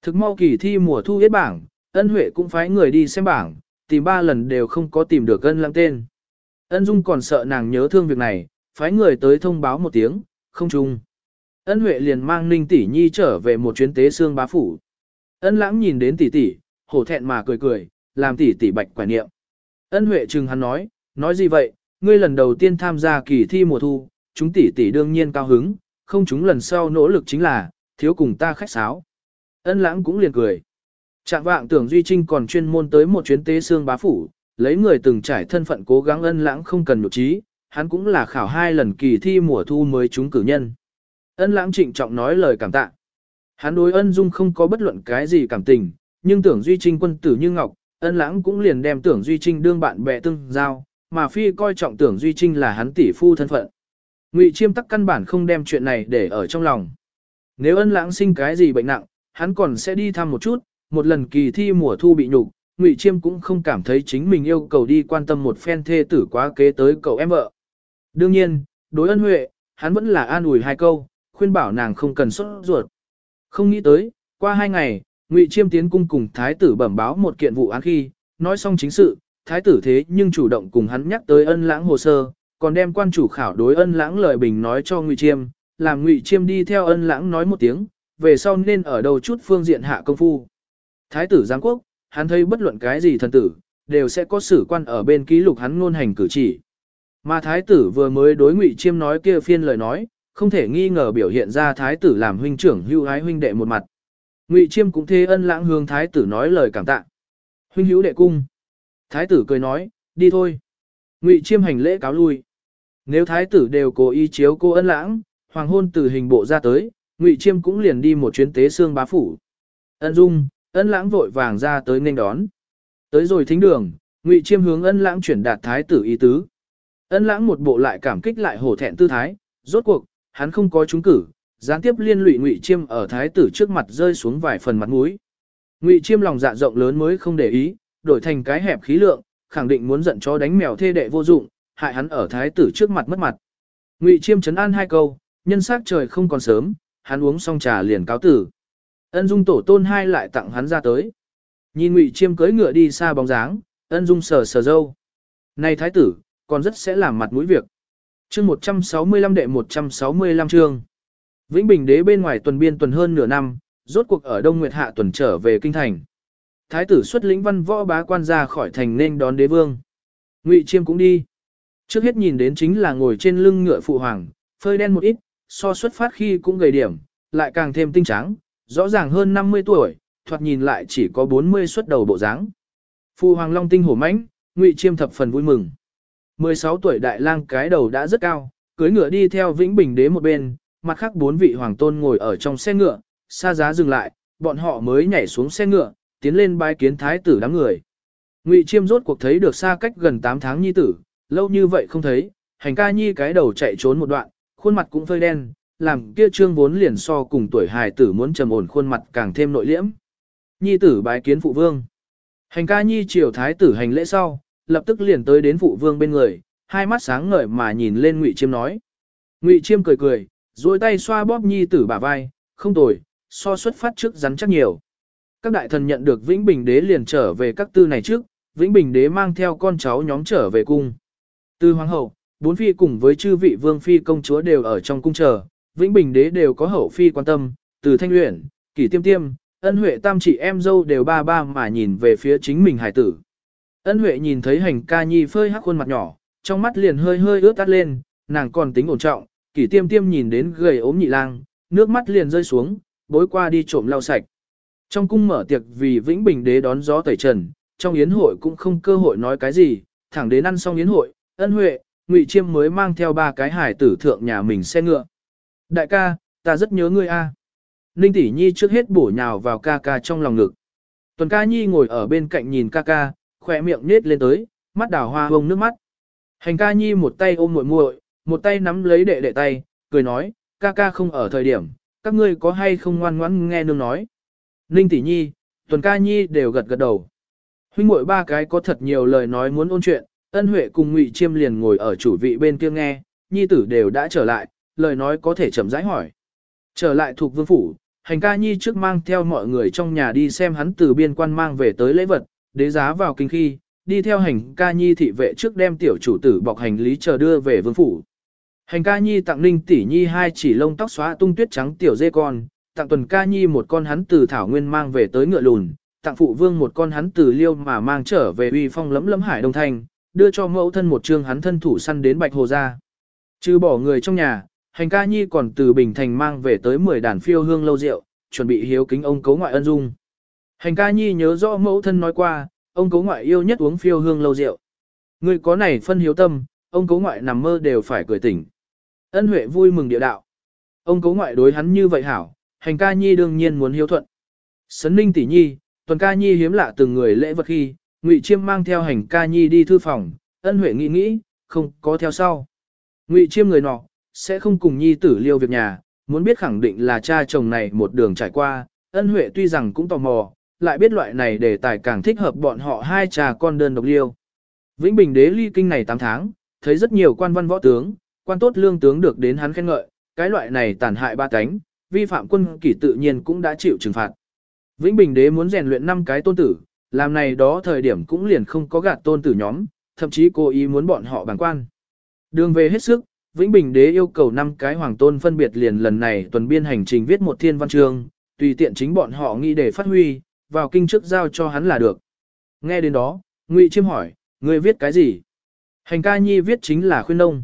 Thực mau kỳ thi mùa thu hết bảng, ân huệ cũng phái người đi xem bảng, tìm ba lần đều không có tìm được ân lãng tên. Ân Dung còn sợ nàng nhớ thương việc này, phái người tới thông báo một tiếng, không chung. Ân Huệ liền mang Ninh tỷ nhi trở về một chuyến tế xương bá phủ. Ân Lãng nhìn đến tỷ tỷ, hổ thẹn mà cười cười, làm tỷ tỷ bạch quả niệm. Ân Huệ trừng hắn nói, nói gì vậy, ngươi lần đầu tiên tham gia kỳ thi mùa thu, chúng tỷ tỷ đương nhiên cao hứng, không chúng lần sau nỗ lực chính là, thiếu cùng ta khách sáo. Ân lãng cũng liền cười. Trạng vạng tưởng Duy Trinh còn chuyên môn tới một chuyến tế xương bá phủ, lấy người từng trải thân phận cố gắng ân lãng không cần nhục trí, hắn cũng là khảo hai lần kỳ thi mùa thu mới trúng cử nhân. Ân lãng trịnh trọng nói lời cảm tạ. Hắn đối ân dung không có bất luận cái gì cảm tình, nhưng tưởng Duy Trinh quân tử như ngọc, ân lãng cũng liền đem tưởng Duy Trinh đương bạn bè tương giao, mà phi coi trọng tưởng Duy Trinh là hắn tỷ phu thân phận. Ngụy Chiêm tắc căn bản không đem chuyện này để ở trong lòng. Nếu ân lãng sinh cái gì bệnh nặng, hắn còn sẽ đi thăm một chút, một lần kỳ thi mùa thu bị nhục, Ngụy Chiêm cũng không cảm thấy chính mình yêu cầu đi quan tâm một phen thê tử quá kế tới cậu em vợ. Đương nhiên, đối ân huệ, hắn vẫn là an ủi hai câu, khuyên bảo nàng không cần sốt ruột. Không nghĩ tới, qua hai ngày, Ngụy Chiêm tiến cung cùng thái tử bẩm báo một kiện vụ án khi, nói xong chính sự, thái tử thế nhưng chủ động cùng hắn nhắc tới ân lãng hồ sơ, còn đem quan chủ khảo đối ân lãng lời bình nói cho Ngụy Chiêm, làm Ngụy Chiêm đi theo ân lãng nói một tiếng, về sau nên ở đâu chút phương diện hạ công phu. Thái tử giáng Quốc, hắn thấy bất luận cái gì thần tử, đều sẽ có sử quan ở bên ký lục hắn ngôn hành cử chỉ. Mà thái tử vừa mới đối Ngụy Chiêm nói kia phiên lời nói, không thể nghi ngờ biểu hiện ra thái tử làm huynh trưởng hưu ái huynh đệ một mặt. Ngụy Chiêm cũng thế ân lãng hướng thái tử nói lời cảm tạ. Huynh hữu đệ cung. Thái tử cười nói, đi thôi. Ngụy Chiêm hành lễ cáo lui. Nếu thái tử đều cố ý chiếu cô ân lãng, hoàng hôn từ hình bộ ra tới, Ngụy Chiêm cũng liền đi một chuyến tế xương bá phủ. Ân Dung, ân lãng vội vàng ra tới nên đón. Tới rồi thính đường, Ngụy Chiêm hướng ân lãng chuyển đạt thái tử ý tứ. Ân lãng một bộ lại cảm kích lại hổ thẹn tư thái, rốt cuộc, hắn không có trúng cử, gián tiếp liên lụy Ngụy Chiêm ở thái tử trước mặt rơi xuống vài phần mặt mũi. Ngụy Chiêm lòng dạ rộng lớn mới không để ý, đổi thành cái hẹp khí lượng, khẳng định muốn giận cho đánh mèo thê đệ vô dụng, hại hắn ở thái tử trước mặt mất mặt. Ngụy Chiêm chấn an hai câu, nhân sắc trời không còn sớm, hắn uống xong trà liền cáo tử. Ân Dung tổ tôn hai lại tặng hắn ra tới. Nhìn Ngụy Chiêm cưỡi ngựa đi xa bóng dáng, Ân Dung sờ sờ dâu. nay thái tử, còn rất sẽ làm mặt mũi việc. Chương 165 đệ 165 chương. Vĩnh Bình đế bên ngoài tuần biên tuần hơn nửa năm, rốt cuộc ở Đông Nguyệt Hạ tuần trở về kinh thành. Thái tử xuất lĩnh văn võ bá quan ra khỏi thành nên đón đế vương. Ngụy Chiêm cũng đi. Trước hết nhìn đến chính là ngồi trên lưng ngựa phụ hoàng, phơi đen một ít, so xuất phát khi cũng gầy điểm, lại càng thêm tinh trắng, rõ ràng hơn 50 tuổi, thoạt nhìn lại chỉ có 40 xuất đầu bộ dáng. Phụ hoàng long tinh hổ mãnh, Ngụy Chiêm thập phần vui mừng. 16 tuổi đại lang cái đầu đã rất cao, cưới ngựa đi theo Vĩnh Bình đế một bên, mặt khác bốn vị hoàng tôn ngồi ở trong xe ngựa, xa giá dừng lại, bọn họ mới nhảy xuống xe ngựa, tiến lên bái kiến thái tử đám người. Ngụy Chiêm rốt cuộc thấy được xa cách gần 8 tháng nhi tử, lâu như vậy không thấy, hành ca nhi cái đầu chạy trốn một đoạn, khuôn mặt cũng phơi đen, làm kia trương vốn liền so cùng tuổi hài tử muốn trầm ổn khuôn mặt càng thêm nội liễm. Nhi tử bái kiến phụ vương. Hành ca nhi triều thái tử hành lễ sau, lập tức liền tới đến phụ vương bên người, hai mắt sáng ngời mà nhìn lên Ngụy Chiêm nói. Ngụy Chiêm cười cười, duỗi tay xoa bóp nhi tử bả vai, không tồi, so xuất phát trước rắn chắc nhiều. Các đại thần nhận được Vĩnh Bình Đế liền trở về các tư này trước, Vĩnh Bình Đế mang theo con cháu nhóm trở về cung. Tư Hoàng hậu, bốn phi cùng với chư vị vương phi công chúa đều ở trong cung chờ, Vĩnh Bình Đế đều có hậu phi quan tâm, từ Thanh Uyển, Kỷ Tiêm Tiêm, Ân Huệ tam chị em dâu đều ba ba mà nhìn về phía chính mình hải tử. Ân Huệ nhìn thấy hành ca nhi phơi hắc khuôn mặt nhỏ, trong mắt liền hơi hơi ướt tắt lên, nàng còn tính ổn trọng, Kỷ Tiêm Tiêm nhìn đến gầy ốm nhị lang, nước mắt liền rơi xuống, bối qua đi trộm lau sạch. Trong cung mở tiệc vì Vĩnh Bình đế đón gió tẩy trần, trong yến hội cũng không cơ hội nói cái gì, thẳng đến ăn xong yến hội, ân huệ, Ngụy Chiêm mới mang theo ba cái hải tử thượng nhà mình xe ngựa. Đại ca, ta rất nhớ ngươi a. Ninh tỷ nhi trước hết bổ nhào vào ca ca trong lòng ngực. Tuần ca nhi ngồi ở bên cạnh nhìn ca ca, khỏe miệng nết lên tới, mắt đào hoa hông nước mắt. Hành ca nhi một tay ôm muội muội, một tay nắm lấy đệ đệ tay, cười nói, ca ca không ở thời điểm, các ngươi có hay không ngoan ngoãn nghe nương nói. Ninh tỷ nhi, tuần ca nhi đều gật gật đầu. Huynh muội ba cái có thật nhiều lời nói muốn ôn chuyện, ân huệ cùng ngụy chiêm liền ngồi ở chủ vị bên kia nghe, nhi tử đều đã trở lại, lời nói có thể chậm rãi hỏi. Trở lại thuộc vương phủ, hành ca nhi trước mang theo mọi người trong nhà đi xem hắn từ biên quan mang về tới lễ vật, đế giá vào kinh khi, đi theo hành ca nhi thị vệ trước đem tiểu chủ tử bọc hành lý chờ đưa về vương phủ. Hành ca nhi tặng ninh tỷ nhi hai chỉ lông tóc xóa tung tuyết trắng tiểu dê con, tặng tuần ca nhi một con hắn từ thảo nguyên mang về tới ngựa lùn, tặng phụ vương một con hắn từ liêu mà mang trở về uy phong lấm lấm hải đông Thành. đưa cho mẫu thân một trương hắn thân thủ săn đến bạch hồ ra. Trừ bỏ người trong nhà, hành ca nhi còn từ Bình Thành mang về tới 10 đàn phiêu hương lâu rượu, chuẩn bị hiếu kính ông cấu ngoại ân dung. Hành ca nhi nhớ rõ mẫu thân nói qua, ông cấu ngoại yêu nhất uống phiêu hương lâu rượu. Người có này phân hiếu tâm, ông cấu ngoại nằm mơ đều phải cười tỉnh. Ân Huệ vui mừng địa đạo. Ông cố ngoại đối hắn như vậy hảo, hành ca nhi đương nhiên muốn hiếu thuận. Sấn ninh tỷ nhi, tuần ca nhi hiếm lạ từng người lễ vật khi, Ngụy Chiêm mang theo hành ca nhi đi thư phòng, ân huệ nghĩ nghĩ, không có theo sau. Ngụy Chiêm người nọ, sẽ không cùng nhi tử liêu việc nhà, muốn biết khẳng định là cha chồng này một đường trải qua, ân huệ tuy rằng cũng tò mò, lại biết loại này để tài càng thích hợp bọn họ hai cha con đơn độc liêu. Vĩnh Bình đế ly kinh này 8 tháng, thấy rất nhiều quan văn võ tướng, quan tốt lương tướng được đến hắn khen ngợi, cái loại này tàn hại ba cánh, vi phạm quân kỷ tự nhiên cũng đã chịu trừng phạt. Vĩnh Bình đế muốn rèn luyện năm cái tôn tử, làm này đó thời điểm cũng liền không có gạt tôn tử nhóm, thậm chí cố ý muốn bọn họ bằng quan. Đường về hết sức, Vĩnh Bình đế yêu cầu năm cái hoàng tôn phân biệt liền lần này tuần biên hành trình viết một thiên văn chương, tùy tiện chính bọn họ nghĩ để phát huy, vào kinh trước giao cho hắn là được. Nghe đến đó, Ngụy Chiêm hỏi, người viết cái gì? Hành ca nhi viết chính là khuyên nông.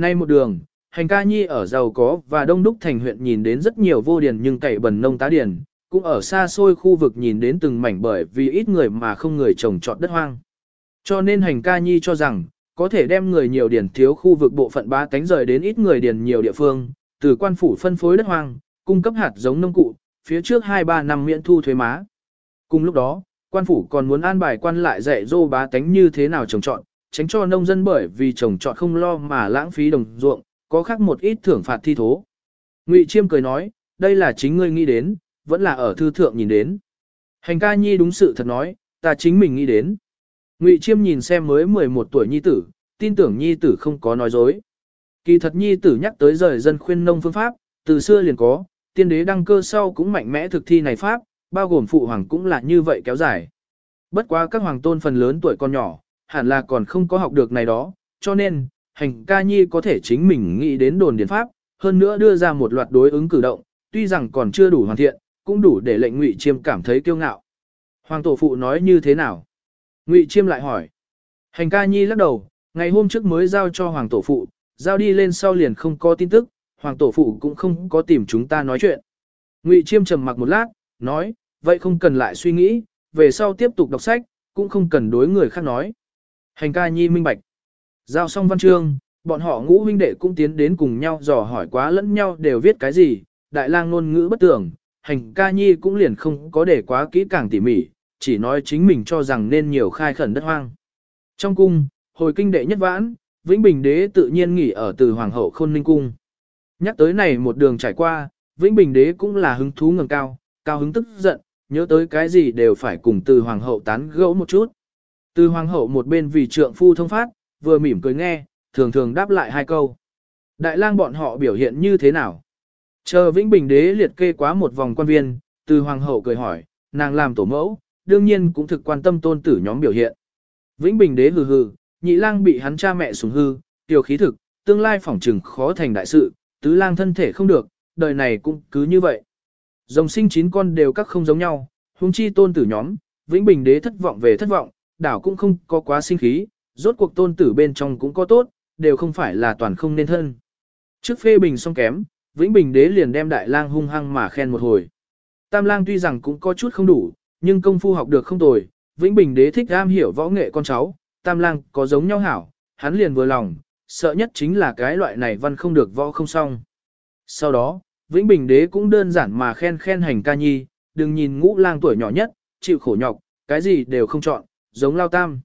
Nay một đường, hành ca nhi ở giàu có và đông đúc thành huyện nhìn đến rất nhiều vô điền nhưng cậy bẩn nông tá điền, cũng ở xa xôi khu vực nhìn đến từng mảnh bởi vì ít người mà không người trồng trọt đất hoang. Cho nên hành ca nhi cho rằng, có thể đem người nhiều điển thiếu khu vực bộ phận ba cánh rời đến ít người điển nhiều địa phương, từ quan phủ phân phối đất hoang, cung cấp hạt giống nông cụ, phía trước 2-3 năm miễn thu thuế má. Cùng lúc đó, quan phủ còn muốn an bài quan lại dạy dô bá tánh như thế nào trồng trọt, tránh cho nông dân bởi vì trồng trọt không lo mà lãng phí đồng ruộng, có khác một ít thưởng phạt thi thố. Ngụy Chiêm cười nói, đây là chính ngươi nghĩ đến, vẫn là ở thư thượng nhìn đến. Hành ca nhi đúng sự thật nói, ta chính mình nghĩ đến. Ngụy Chiêm nhìn xem mới 11 tuổi nhi tử, tin tưởng nhi tử không có nói dối. Kỳ thật nhi tử nhắc tới rời dân khuyên nông phương pháp, từ xưa liền có, tiên đế đăng cơ sau cũng mạnh mẽ thực thi này pháp, bao gồm phụ hoàng cũng là như vậy kéo dài. Bất quá các hoàng tôn phần lớn tuổi còn nhỏ, hẳn là còn không có học được này đó, cho nên, hành ca nhi có thể chính mình nghĩ đến đồn điển pháp, hơn nữa đưa ra một loạt đối ứng cử động, tuy rằng còn chưa đủ hoàn thiện, cũng đủ để lệnh Ngụy Chiêm cảm thấy kiêu ngạo. Hoàng tổ phụ nói như thế nào? Ngụy Chiêm lại hỏi. Hành ca nhi lắc đầu, ngày hôm trước mới giao cho Hoàng tổ phụ, giao đi lên sau liền không có tin tức, Hoàng tổ phụ cũng không có tìm chúng ta nói chuyện. Ngụy Chiêm trầm mặc một lát, nói, vậy không cần lại suy nghĩ, về sau tiếp tục đọc sách, cũng không cần đối người khác nói. Hành ca nhi minh bạch. Giao xong văn chương, bọn họ ngũ huynh đệ cũng tiến đến cùng nhau dò hỏi quá lẫn nhau đều viết cái gì, đại lang ngôn ngữ bất tưởng, hành ca nhi cũng liền không có để quá kỹ càng tỉ mỉ, chỉ nói chính mình cho rằng nên nhiều khai khẩn đất hoang. Trong cung, hồi kinh đệ nhất vãn, Vĩnh Bình đế tự nhiên nghỉ ở từ Hoàng hậu Khôn Ninh cung. Nhắc tới này một đường trải qua, Vĩnh Bình đế cũng là hứng thú ngầm cao, cao hứng tức giận, nhớ tới cái gì đều phải cùng từ Hoàng hậu tán gẫu một chút. Từ Hoàng hậu một bên vì trượng phu thông phát, vừa mỉm cười nghe, thường thường đáp lại hai câu. Đại lang bọn họ biểu hiện như thế nào? Chờ Vĩnh Bình đế liệt kê quá một vòng quan viên, từ Hoàng hậu cười hỏi, nàng làm tổ mẫu, đương nhiên cũng thực quan tâm tôn tử nhóm biểu hiện. Vĩnh Bình đế hừ hừ, nhị lang bị hắn cha mẹ sủng hư, tiểu khí thực, tương lai phỏng trừng khó thành đại sự, tứ lang thân thể không được, đời này cũng cứ như vậy. Dòng sinh chín con đều các không giống nhau, huống chi tôn tử nhóm, Vĩnh Bình đế thất vọng về thất vọng, đảo cũng không có quá sinh khí, rốt cuộc tôn tử bên trong cũng có tốt, đều không phải là toàn không nên thân. Trước phê bình xong kém, Vĩnh Bình đế liền đem đại lang hung hăng mà khen một hồi. Tam lang tuy rằng cũng có chút không đủ, nhưng công phu học được không tồi, Vĩnh Bình đế thích am hiểu võ nghệ con cháu, tam lang có giống nhau hảo, hắn liền vừa lòng, sợ nhất chính là cái loại này văn không được võ không xong. Sau đó, Vĩnh Bình đế cũng đơn giản mà khen khen hành ca nhi, đừng nhìn ngũ lang tuổi nhỏ nhất, chịu khổ nhọc, cái gì đều không chọn, giống lao tam.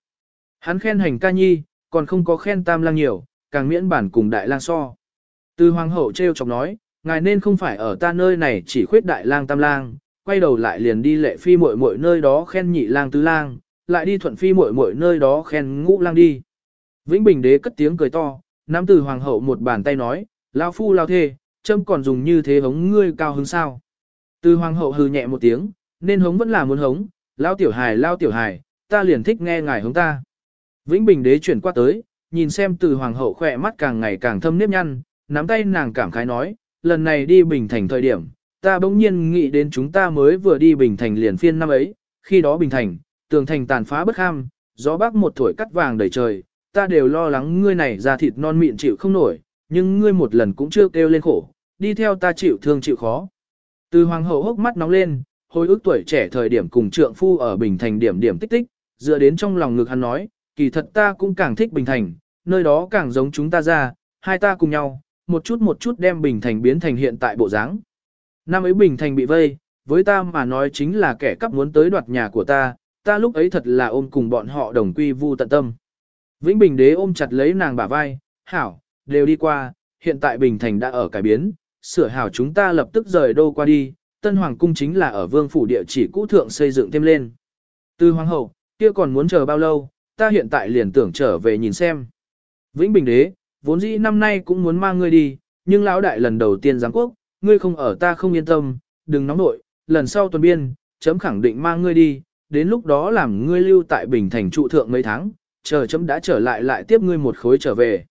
Hắn khen hành ca nhi, còn không có khen tam lang nhiều, càng miễn bản cùng đại lang so. Từ hoàng hậu treo chọc nói, ngài nên không phải ở ta nơi này chỉ khuyết đại lang tam lang, quay đầu lại liền đi lệ phi muội muội nơi đó khen nhị lang tứ lang, lại đi thuận phi muội muội nơi đó khen ngũ lang đi. Vĩnh Bình đế cất tiếng cười to, nắm từ hoàng hậu một bàn tay nói, lao phu lao thê, châm còn dùng như thế hống ngươi cao hứng sao. Từ hoàng hậu hừ nhẹ một tiếng, nên hống vẫn là muốn hống, lao tiểu hài lao tiểu hài, ta liền thích nghe ngài hướng ta. Vĩnh Bình đế chuyển qua tới, nhìn xem từ hoàng hậu khỏe mắt càng ngày càng thâm nếp nhăn, nắm tay nàng cảm khái nói, lần này đi Bình Thành thời điểm, ta bỗng nhiên nghĩ đến chúng ta mới vừa đi Bình Thành liền phiên năm ấy, khi đó Bình Thành, tường thành tàn phá bất ham, gió bắc một thổi cắt vàng đầy trời, ta đều lo lắng ngươi này ra thịt non mịn chịu không nổi, nhưng ngươi một lần cũng chưa kêu lên khổ, đi theo ta chịu thương chịu khó. Từ hoàng hậu hốc mắt nóng lên, hồi ức tuổi trẻ thời điểm cùng trượng phu ở Bình Thành điểm điểm tích tích, dựa đến trong lòng ngực hắn nói, kỳ thật ta cũng càng thích Bình Thành, nơi đó càng giống chúng ta ra, hai ta cùng nhau, một chút một chút đem Bình Thành biến thành hiện tại bộ dáng. Năm ấy Bình Thành bị vây, với ta mà nói chính là kẻ cắp muốn tới đoạt nhà của ta, ta lúc ấy thật là ôm cùng bọn họ đồng quy vu tận tâm. Vĩnh Bình đế ôm chặt lấy nàng bả vai, hảo, đều đi qua, hiện tại Bình Thành đã ở cải biến, sửa hảo chúng ta lập tức rời đô qua đi, Tân Hoàng Cung chính là ở vương phủ địa chỉ cũ thượng xây dựng thêm lên. Từ Hoàng hậu, kia còn muốn chờ bao lâu, ta hiện tại liền tưởng trở về nhìn xem. Vĩnh Bình đế, vốn dĩ năm nay cũng muốn mang ngươi đi, nhưng lão đại lần đầu tiên giáng quốc, ngươi không ở ta không yên tâm, đừng nóng nội, lần sau tuần biên, chấm khẳng định mang ngươi đi, đến lúc đó làm ngươi lưu tại Bình Thành trụ thượng mấy tháng, chờ chấm đã trở lại lại tiếp ngươi một khối trở về.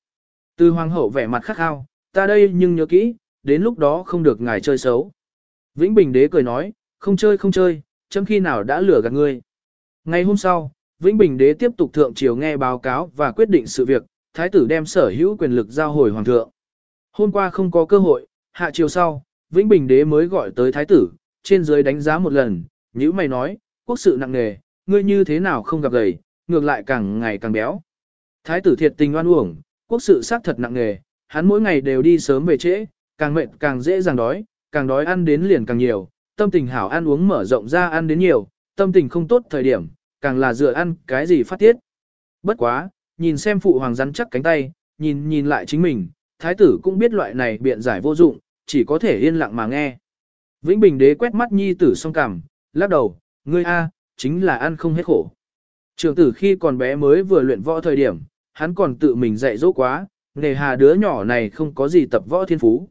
Từ hoàng hậu vẻ mặt khắc khao, ta đây nhưng nhớ kỹ, đến lúc đó không được ngài chơi xấu. Vĩnh Bình đế cười nói, không chơi không chơi, chấm khi nào đã lừa gạt ngươi. Ngày hôm sau, Vĩnh Bình đế tiếp tục thượng triều nghe báo cáo và quyết định sự việc, thái tử đem sở hữu quyền lực giao hồi hoàng thượng. Hôm qua không có cơ hội, hạ triều sau, Vĩnh Bình đế mới gọi tới thái tử, trên dưới đánh giá một lần, nhữ mày nói, quốc sự nặng nề, ngươi như thế nào không gặp gầy, ngược lại càng ngày càng béo. Thái tử thiệt tình oan uổng, quốc sự xác thật nặng nề, hắn mỗi ngày đều đi sớm về trễ, càng mệt càng dễ dàng đói, càng đói ăn đến liền càng nhiều, tâm tình hảo ăn uống mở rộng ra ăn đến nhiều, tâm tình không tốt thời điểm, càng là dựa ăn cái gì phát tiết. Bất quá, nhìn xem phụ hoàng rắn chắc cánh tay, nhìn nhìn lại chính mình, thái tử cũng biết loại này biện giải vô dụng, chỉ có thể yên lặng mà nghe. Vĩnh Bình đế quét mắt nhi tử song cằm, lắc đầu, ngươi a, chính là ăn không hết khổ. Trường tử khi còn bé mới vừa luyện võ thời điểm, hắn còn tự mình dạy dỗ quá, nề hà đứa nhỏ này không có gì tập võ thiên phú.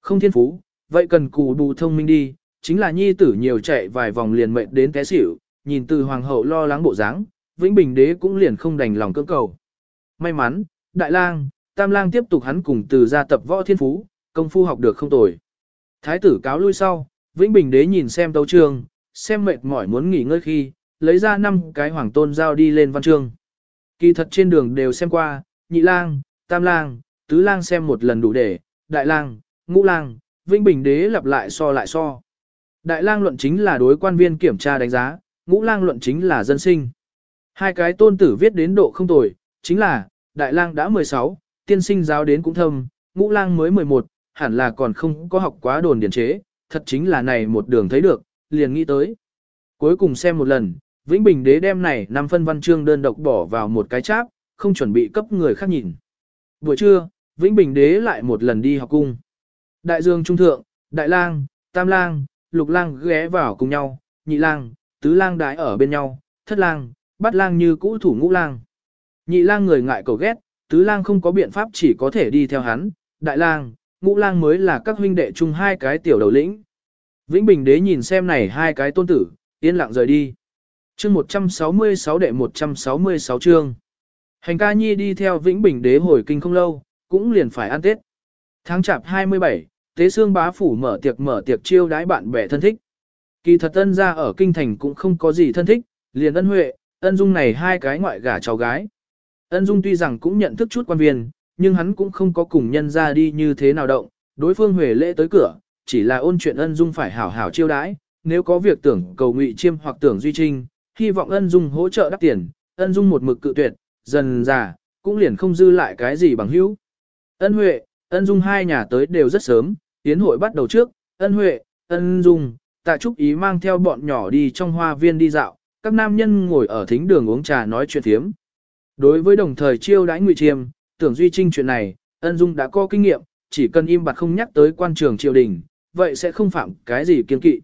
Không thiên phú, vậy cần cù bù thông minh đi, chính là nhi tử nhiều chạy vài vòng liền mệt đến té xỉu, nhìn từ hoàng hậu lo lắng bộ dáng, Vĩnh Bình đế cũng liền không đành lòng cưỡng cầu. May mắn, đại lang, tam lang tiếp tục hắn cùng từ gia tập võ thiên phú, công phu học được không tồi. Thái tử cáo lui sau, Vĩnh Bình đế nhìn xem tấu trường, xem mệt mỏi muốn nghỉ ngơi khi, lấy ra năm cái hoàng tôn giao đi lên văn chương. Kỳ thật trên đường đều xem qua, nhị lang, tam lang, tứ lang xem một lần đủ để, đại lang, ngũ lang, Vĩnh Bình đế lặp lại so lại so. Đại lang luận chính là đối quan viên kiểm tra đánh giá, ngũ lang luận chính là dân sinh. Hai cái tôn tử viết đến độ không tồi, chính là, đại lang đã 16, tiên sinh giáo đến cũng thâm, ngũ lang mới 11, hẳn là còn không có học quá đồn điển chế, thật chính là này một đường thấy được, liền nghĩ tới. Cuối cùng xem một lần, Vĩnh Bình đế đem này năm phân văn chương đơn độc bỏ vào một cái cháp, không chuẩn bị cấp người khác nhìn. Buổi trưa, Vĩnh Bình đế lại một lần đi học cung. Đại dương trung thượng, đại lang, tam lang, lục lang ghé vào cùng nhau, nhị lang, tứ lang đái ở bên nhau, thất lang, bát lang như cũ thủ ngũ lang. Nhị lang người ngại cầu ghét, tứ lang không có biện pháp chỉ có thể đi theo hắn, đại lang, ngũ lang mới là các huynh đệ chung hai cái tiểu đầu lĩnh. Vĩnh Bình đế nhìn xem này hai cái tôn tử, yên lặng rời đi. Chương 166 đệ 166 chương. Hành ca nhi đi theo Vĩnh Bình đế hồi kinh không lâu, cũng liền phải ăn Tết. Tháng chạp 27, Tế Sương bá phủ mở tiệc mở tiệc chiêu đái bạn bè thân thích. Kỳ thật ân ra ở kinh thành cũng không có gì thân thích, liền ân huệ, ân dung này hai cái ngoại gả cháu gái. Ân dung tuy rằng cũng nhận thức chút quan viên, nhưng hắn cũng không có cùng nhân ra đi như thế nào động, đối phương huệ lễ tới cửa, chỉ là ôn chuyện ân dung phải hảo hảo chiêu đái, nếu có việc tưởng cầu ngụy chiêm hoặc tưởng duy trinh, hy vọng ân dung hỗ trợ đắp tiền, ân dung một mực cự tuyệt, dần già, cũng liền không dư lại cái gì bằng hữu. Ân huệ, ân dung hai nhà tới đều rất sớm, tiến hội bắt đầu trước, ân huệ, ân dung, tạ trúc ý mang theo bọn nhỏ đi trong hoa viên đi dạo, các nam nhân ngồi ở thính đường uống trà nói chuyện thiếm. Đối với đồng thời chiêu đãi ngụy chiêm, tưởng duy trinh chuyện này, ân dung đã có kinh nghiệm, chỉ cần im bặt không nhắc tới quan trường triều đình, vậy sẽ không phạm cái gì kiên kỵ.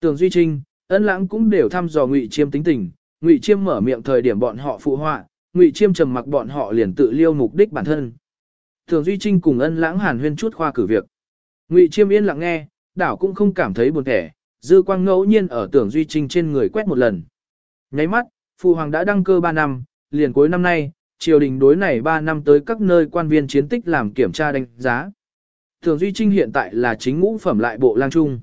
Tưởng duy trinh, ân lãng cũng đều thăm dò ngụy chiêm tính tình, ngụy chiêm mở miệng thời điểm bọn họ phụ họa, ngụy chiêm trầm mặc bọn họ liền tự liêu mục đích bản thân. Tưởng duy trinh cùng ân lãng hàn huyên chút khoa cử việc. Ngụy chiêm yên lặng nghe, đảo cũng không cảm thấy buồn thẻ, dư quang ngẫu nhiên ở tưởng duy trinh trên người quét một lần. Nháy mắt, phụ hoàng đã đăng cơ 3 năm, liền cuối năm nay, triều đình đối này 3 năm tới các nơi quan viên chiến tích làm kiểm tra đánh giá. Tưởng duy trinh hiện tại là chính ngũ phẩm lại bộ lang trung.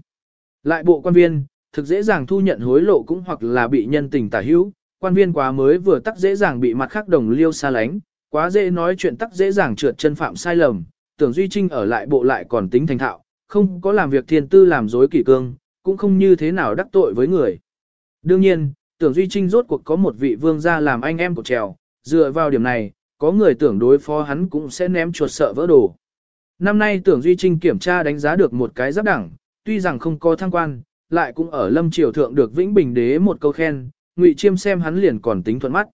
Lại bộ quan viên, thực dễ dàng thu nhận hối lộ cũng hoặc là bị nhân tình tả hữu, quan viên quá mới vừa tắc dễ dàng bị mặt khác đồng liêu xa lánh, quá dễ nói chuyện tắc dễ dàng trượt chân phạm sai lầm, tưởng Duy Trinh ở lại bộ lại còn tính thành thạo, không có làm việc thiên tư làm dối kỷ cương, cũng không như thế nào đắc tội với người. Đương nhiên, tưởng Duy Trinh rốt cuộc có một vị vương gia làm anh em của trèo, dựa vào điểm này, có người tưởng đối phó hắn cũng sẽ ném chuột sợ vỡ đồ. Năm nay tưởng Duy Trinh kiểm tra đánh giá được một cái giáp đẳng, tuy rằng không có thăng quan, lại cũng ở lâm triều thượng được vĩnh bình đế một câu khen, ngụy chiêm xem hắn liền còn tính thuận mắt.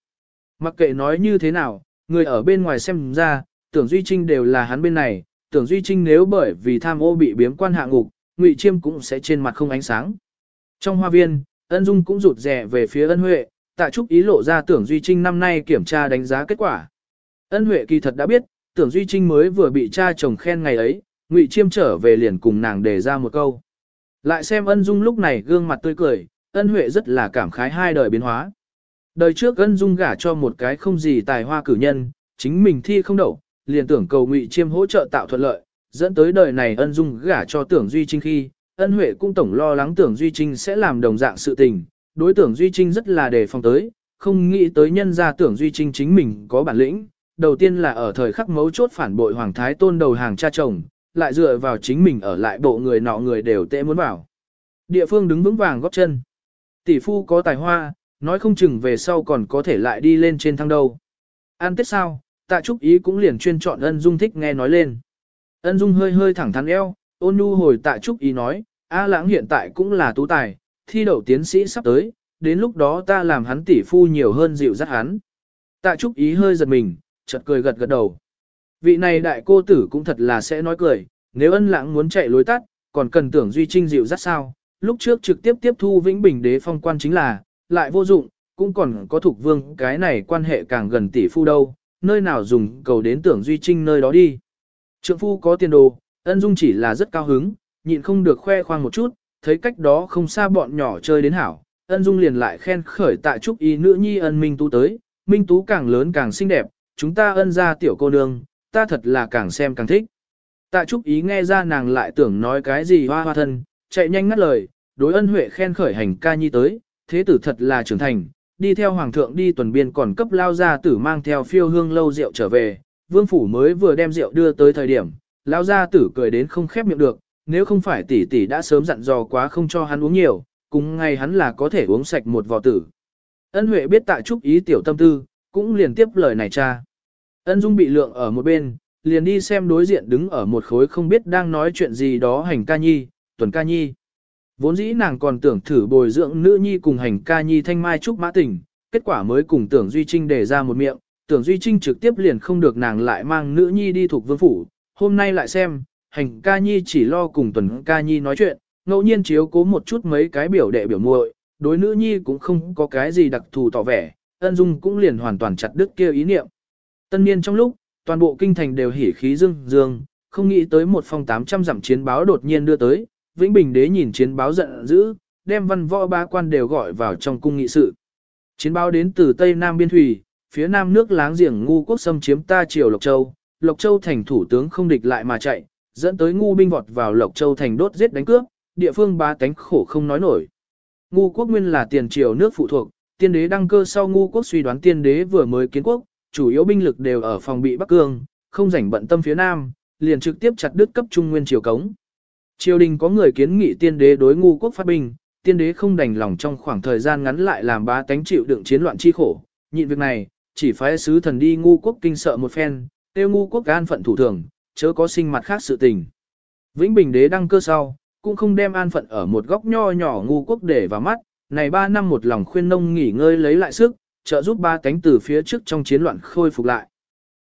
Mặc kệ nói như thế nào, người ở bên ngoài xem ra, tưởng Duy Trinh đều là hắn bên này, tưởng Duy Trinh nếu bởi vì tham ô bị biếm quan hạ ngục, Ngụy Chiêm cũng sẽ trên mặt không ánh sáng. Trong hoa viên, Ân Dung cũng rụt rè về phía Ân Huệ, Tạ Trúc ý lộ ra tưởng Duy Trinh năm nay kiểm tra đánh giá kết quả. Ân Huệ kỳ thật đã biết, tưởng Duy Trinh mới vừa bị cha chồng khen ngày ấy, Ngụy Chiêm trở về liền cùng nàng đề ra một câu. Lại xem Ân Dung lúc này gương mặt tươi cười, Ân Huệ rất là cảm khái hai đời biến hóa. Đời trước Ân Dung gả cho một cái không gì tài hoa cử nhân, chính mình thi không đậu, liền tưởng cầu Ngụy Chiêm hỗ trợ tạo thuận lợi, dẫn tới đời này ân dung gả cho tưởng Duy Trinh khi, ân huệ cũng tổng lo lắng tưởng Duy Trinh sẽ làm đồng dạng sự tình, đối tưởng Duy Trinh rất là đề phòng tới, không nghĩ tới nhân ra tưởng Duy Trinh chính mình có bản lĩnh, đầu tiên là ở thời khắc mấu chốt phản bội Hoàng Thái Tôn đầu hàng cha chồng, lại dựa vào chính mình ở lại bộ người nọ người đều tệ muốn bảo. Địa phương đứng vững vàng góp chân. Tỷ phu có tài hoa, nói không chừng về sau còn có thể lại đi lên trên thang đâu. An tết sao, tạ trúc ý cũng liền chuyên chọn ân dung thích nghe nói lên. Ân dung hơi hơi thẳng thắn eo, ôn nhu hồi tạ trúc ý nói, A lãng hiện tại cũng là tú tài, thi đậu tiến sĩ sắp tới, đến lúc đó ta làm hắn tỷ phu nhiều hơn dịu dắt hắn. Tạ trúc ý hơi giật mình, chợt cười gật gật đầu. Vị này đại cô tử cũng thật là sẽ nói cười, nếu ân lãng muốn chạy lối tắt, còn cần tưởng duy trinh dịu dắt sao, lúc trước trực tiếp tiếp thu vĩnh bình đế phong quan chính là, lại vô dụng, cũng còn có thuộc vương cái này quan hệ càng gần tỷ phu đâu, nơi nào dùng cầu đến tưởng duy trinh nơi đó đi. Trượng phu có tiền đồ, ân dung chỉ là rất cao hứng, nhịn không được khoe khoang một chút, thấy cách đó không xa bọn nhỏ chơi đến hảo, ân dung liền lại khen khởi tại trúc y nữ nhi ân minh tú tới, minh tú càng lớn càng xinh đẹp, chúng ta ân ra tiểu cô nương, ta thật là càng xem càng thích. Tạ trúc ý nghe ra nàng lại tưởng nói cái gì hoa hoa thân, chạy nhanh ngắt lời, đối ân huệ khen khởi hành ca nhi tới, thế tử thật là trưởng thành, đi theo hoàng thượng đi tuần biên còn cấp lao gia tử mang theo phiêu hương lâu rượu trở về, vương phủ mới vừa đem rượu đưa tới thời điểm, lao gia tử cười đến không khép miệng được, nếu không phải tỷ tỷ đã sớm dặn dò quá không cho hắn uống nhiều, cùng ngay hắn là có thể uống sạch một vò tử. Ân Huệ biết tạ trúc ý tiểu tâm tư, cũng liền tiếp lời này cha. Ân Dung bị lượng ở một bên, liền đi xem đối diện đứng ở một khối không biết đang nói chuyện gì đó hành ca nhi, tuần ca nhi. Vốn dĩ nàng còn tưởng thử bồi dưỡng nữ nhi cùng hành ca nhi thanh mai trúc mã tình, kết quả mới cùng tưởng Duy Trinh đề ra một miệng, tưởng Duy Trinh trực tiếp liền không được nàng lại mang nữ nhi đi thuộc vương phủ, hôm nay lại xem, hành ca nhi chỉ lo cùng tuần ca nhi nói chuyện, ngẫu nhiên chiếu cố một chút mấy cái biểu đệ biểu muội, đối nữ nhi cũng không có cái gì đặc thù tỏ vẻ, ân dung cũng liền hoàn toàn chặt đứt kia ý niệm. Tân niên trong lúc, toàn bộ kinh thành đều hỉ khí dương dương, không nghĩ tới một phong 800 dặm chiến báo đột nhiên đưa tới, Vĩnh Bình đế nhìn chiến báo giận dữ, đem văn võ ba quan đều gọi vào trong cung nghị sự. Chiến báo đến từ Tây Nam Biên Thủy, phía nam nước láng giềng ngu quốc xâm chiếm ta triều Lộc Châu, Lộc Châu thành thủ tướng không địch lại mà chạy, dẫn tới ngu binh vọt vào Lộc Châu thành đốt giết đánh cướp, địa phương ba cánh khổ không nói nổi. Ngu quốc nguyên là tiền triều nước phụ thuộc, tiên đế đăng cơ sau ngu quốc suy đoán tiên đế vừa mới kiến quốc, chủ yếu binh lực đều ở phòng bị Bắc Cương, không rảnh bận tâm phía nam, liền trực tiếp chặt đứt cấp trung nguyên triều cống. Triều đình có người kiến nghị tiên đế đối ngu quốc phát binh, tiên đế không đành lòng trong khoảng thời gian ngắn lại làm bá tánh chịu đựng chiến loạn chi khổ, nhịn việc này, chỉ phái sứ thần đi ngu quốc kinh sợ một phen, tiêu ngu quốc an phận thủ thường, chớ có sinh mặt khác sự tình. Vĩnh Bình đế đăng cơ sau, cũng không đem an phận ở một góc nho nhỏ ngu quốc để vào mắt, này ba năm một lòng khuyên nông nghỉ ngơi lấy lại sức, trợ giúp ba cánh từ phía trước trong chiến loạn khôi phục lại.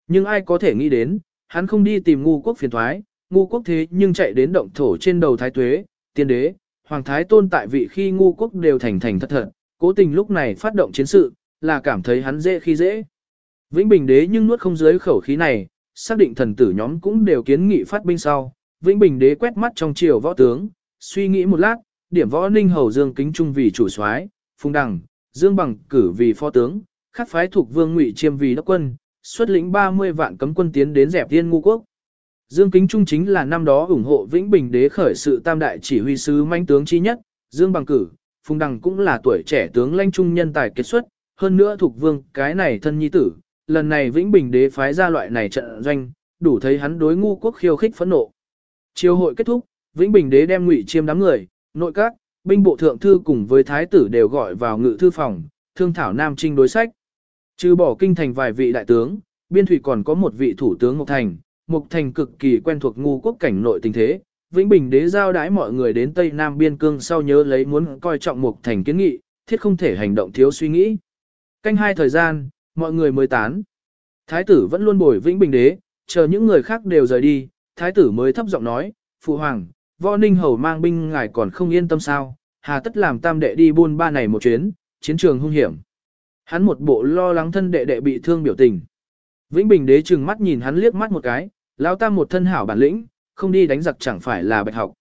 Nhưng ai có thể nghĩ đến, hắn không đi tìm ngu quốc phiền thoái, ngu quốc thế nhưng chạy đến động thổ trên đầu thái tuế, tiên đế, hoàng thái tôn tại vị khi ngu quốc đều thành thành thật thật, cố tình lúc này phát động chiến sự, là cảm thấy hắn dễ khi dễ. Vĩnh Bình đế nhưng nuốt không dưới khẩu khí này, xác định thần tử nhóm cũng đều kiến nghị phát binh sau. Vĩnh Bình đế quét mắt trong triều võ tướng, suy nghĩ một lát, điểm võ ninh hầu dương kính trung vì chủ soái, phùng đằng, dương bằng cử vì phó tướng, khắc phái thuộc vương ngụy chiêm vì đốc quân, xuất lĩnh 30 vạn cấm quân tiến đến dẹp tiên ngu quốc. Dương Kính Trung chính là năm đó ủng hộ Vĩnh Bình đế khởi sự tam đại chỉ huy sứ manh tướng chi nhất, Dương Bằng Cử, Phùng Đằng cũng là tuổi trẻ tướng lãnh trung nhân tài kết xuất, hơn nữa thuộc vương cái này thân nhi tử, lần này Vĩnh Bình đế phái ra loại này trận doanh, đủ thấy hắn đối ngu quốc khiêu khích phẫn nộ. Chiều hội kết thúc, Vĩnh Bình đế đem ngụy chiêm đám người, nội các, binh bộ thượng thư cùng với thái tử đều gọi vào ngự thư phòng, thương thảo nam trinh đối sách. Trừ bỏ kinh thành vài vị đại tướng, biên thủy còn có một vị thủ tướng Ngọc Thành, Mục Thành cực kỳ quen thuộc ngu quốc cảnh nội tình thế, Vĩnh Bình đế giao đái mọi người đến Tây Nam biên cương sau nhớ lấy muốn coi trọng Mục Thành kiến nghị, thiết không thể hành động thiếu suy nghĩ. Canh hai thời gian, mọi người mới tán. Thái tử vẫn luôn bồi Vĩnh Bình đế, chờ những người khác đều rời đi, thái tử mới thấp giọng nói, Phụ Hoàng, Võ Ninh Hầu mang binh ngài còn không yên tâm sao, hà tất làm tam đệ đi buôn ba này một chuyến, chiến trường hung hiểm. Hắn một bộ lo lắng thân đệ đệ bị thương biểu tình. Vĩnh Bình đế trừng mắt nhìn hắn liếc mắt một cái, Lão tam một thân hảo bản lĩnh, không đi đánh giặc chẳng phải là bạch học.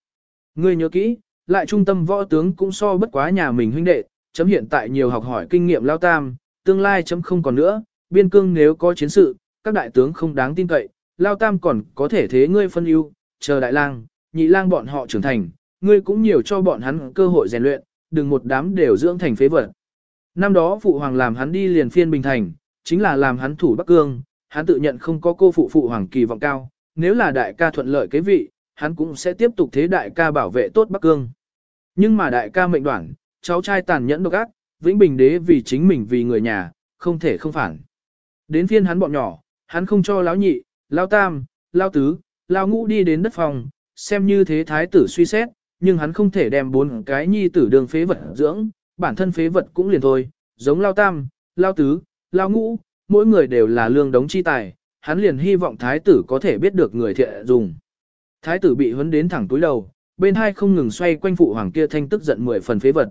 Ngươi nhớ kỹ, lại trung tâm võ tướng cũng so bất quá nhà mình huynh đệ, chấm hiện tại nhiều học hỏi kinh nghiệm Lão tam, tương lai chấm không còn nữa, biên cương nếu có chiến sự, các đại tướng không đáng tin cậy, Lão tam còn có thể thế ngươi phân ưu, chờ đại lang, nhị lang bọn họ trưởng thành, ngươi cũng nhiều cho bọn hắn cơ hội rèn luyện, đừng một đám đều dưỡng thành phế vật. Năm đó phụ hoàng làm hắn đi liền phiên bình thành, chính là làm hắn thủ Bắc Cương, hắn tự nhận không có cô phụ phụ hoàng kỳ vọng cao, nếu là đại ca thuận lợi kế vị, hắn cũng sẽ tiếp tục thế đại ca bảo vệ tốt Bắc Cương. Nhưng mà đại ca mệnh đoạn, cháu trai tàn nhẫn độc ác, vĩnh bình đế vì chính mình vì người nhà, không thể không phản. Đến phiên hắn bọn nhỏ, hắn không cho lão nhị, lão tam, lão tứ, lão ngũ đi đến đất phòng, xem như thế thái tử suy xét, nhưng hắn không thể đem bốn cái nhi tử đường phế vật dưỡng, bản thân phế vật cũng liền thôi, giống lão tam, lão tứ, lão ngũ, mỗi người đều là lương đống chi tài, hắn liền hy vọng thái tử có thể biết được người thiện dùng. Thái tử bị huấn đến thẳng túi đầu, bên hai không ngừng xoay quanh phụ hoàng kia thanh tức giận mười phần phế vật.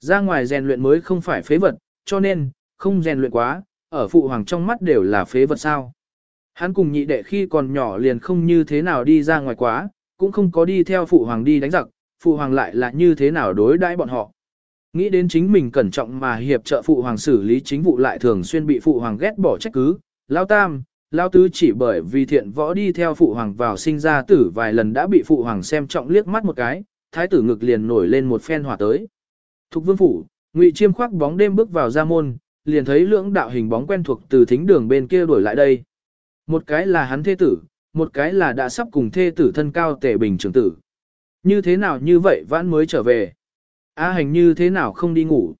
Ra ngoài rèn luyện mới không phải phế vật, cho nên, không rèn luyện quá, ở phụ hoàng trong mắt đều là phế vật sao. Hắn cùng nhị đệ khi còn nhỏ liền không như thế nào đi ra ngoài quá, cũng không có đi theo phụ hoàng đi đánh giặc, phụ hoàng lại là như thế nào đối đãi bọn họ. Nghĩ đến chính mình cẩn trọng mà hiệp trợ phụ hoàng xử lý chính vụ lại thường xuyên bị phụ hoàng ghét bỏ trách cứ, lao tam, lao tứ chỉ bởi vì thiện võ đi theo phụ hoàng vào sinh ra tử vài lần đã bị phụ hoàng xem trọng liếc mắt một cái, thái tử ngực liền nổi lên một phen hỏa tới. Thục vương phủ, ngụy chiêm khoác bóng đêm bước vào ra môn, liền thấy lưỡng đạo hình bóng quen thuộc từ thính đường bên kia đuổi lại đây. Một cái là hắn thê tử, một cái là đã sắp cùng thê tử thân cao tể bình trưởng tử. Như thế nào như vậy vãn mới trở về? A hành như thế nào không đi ngủ?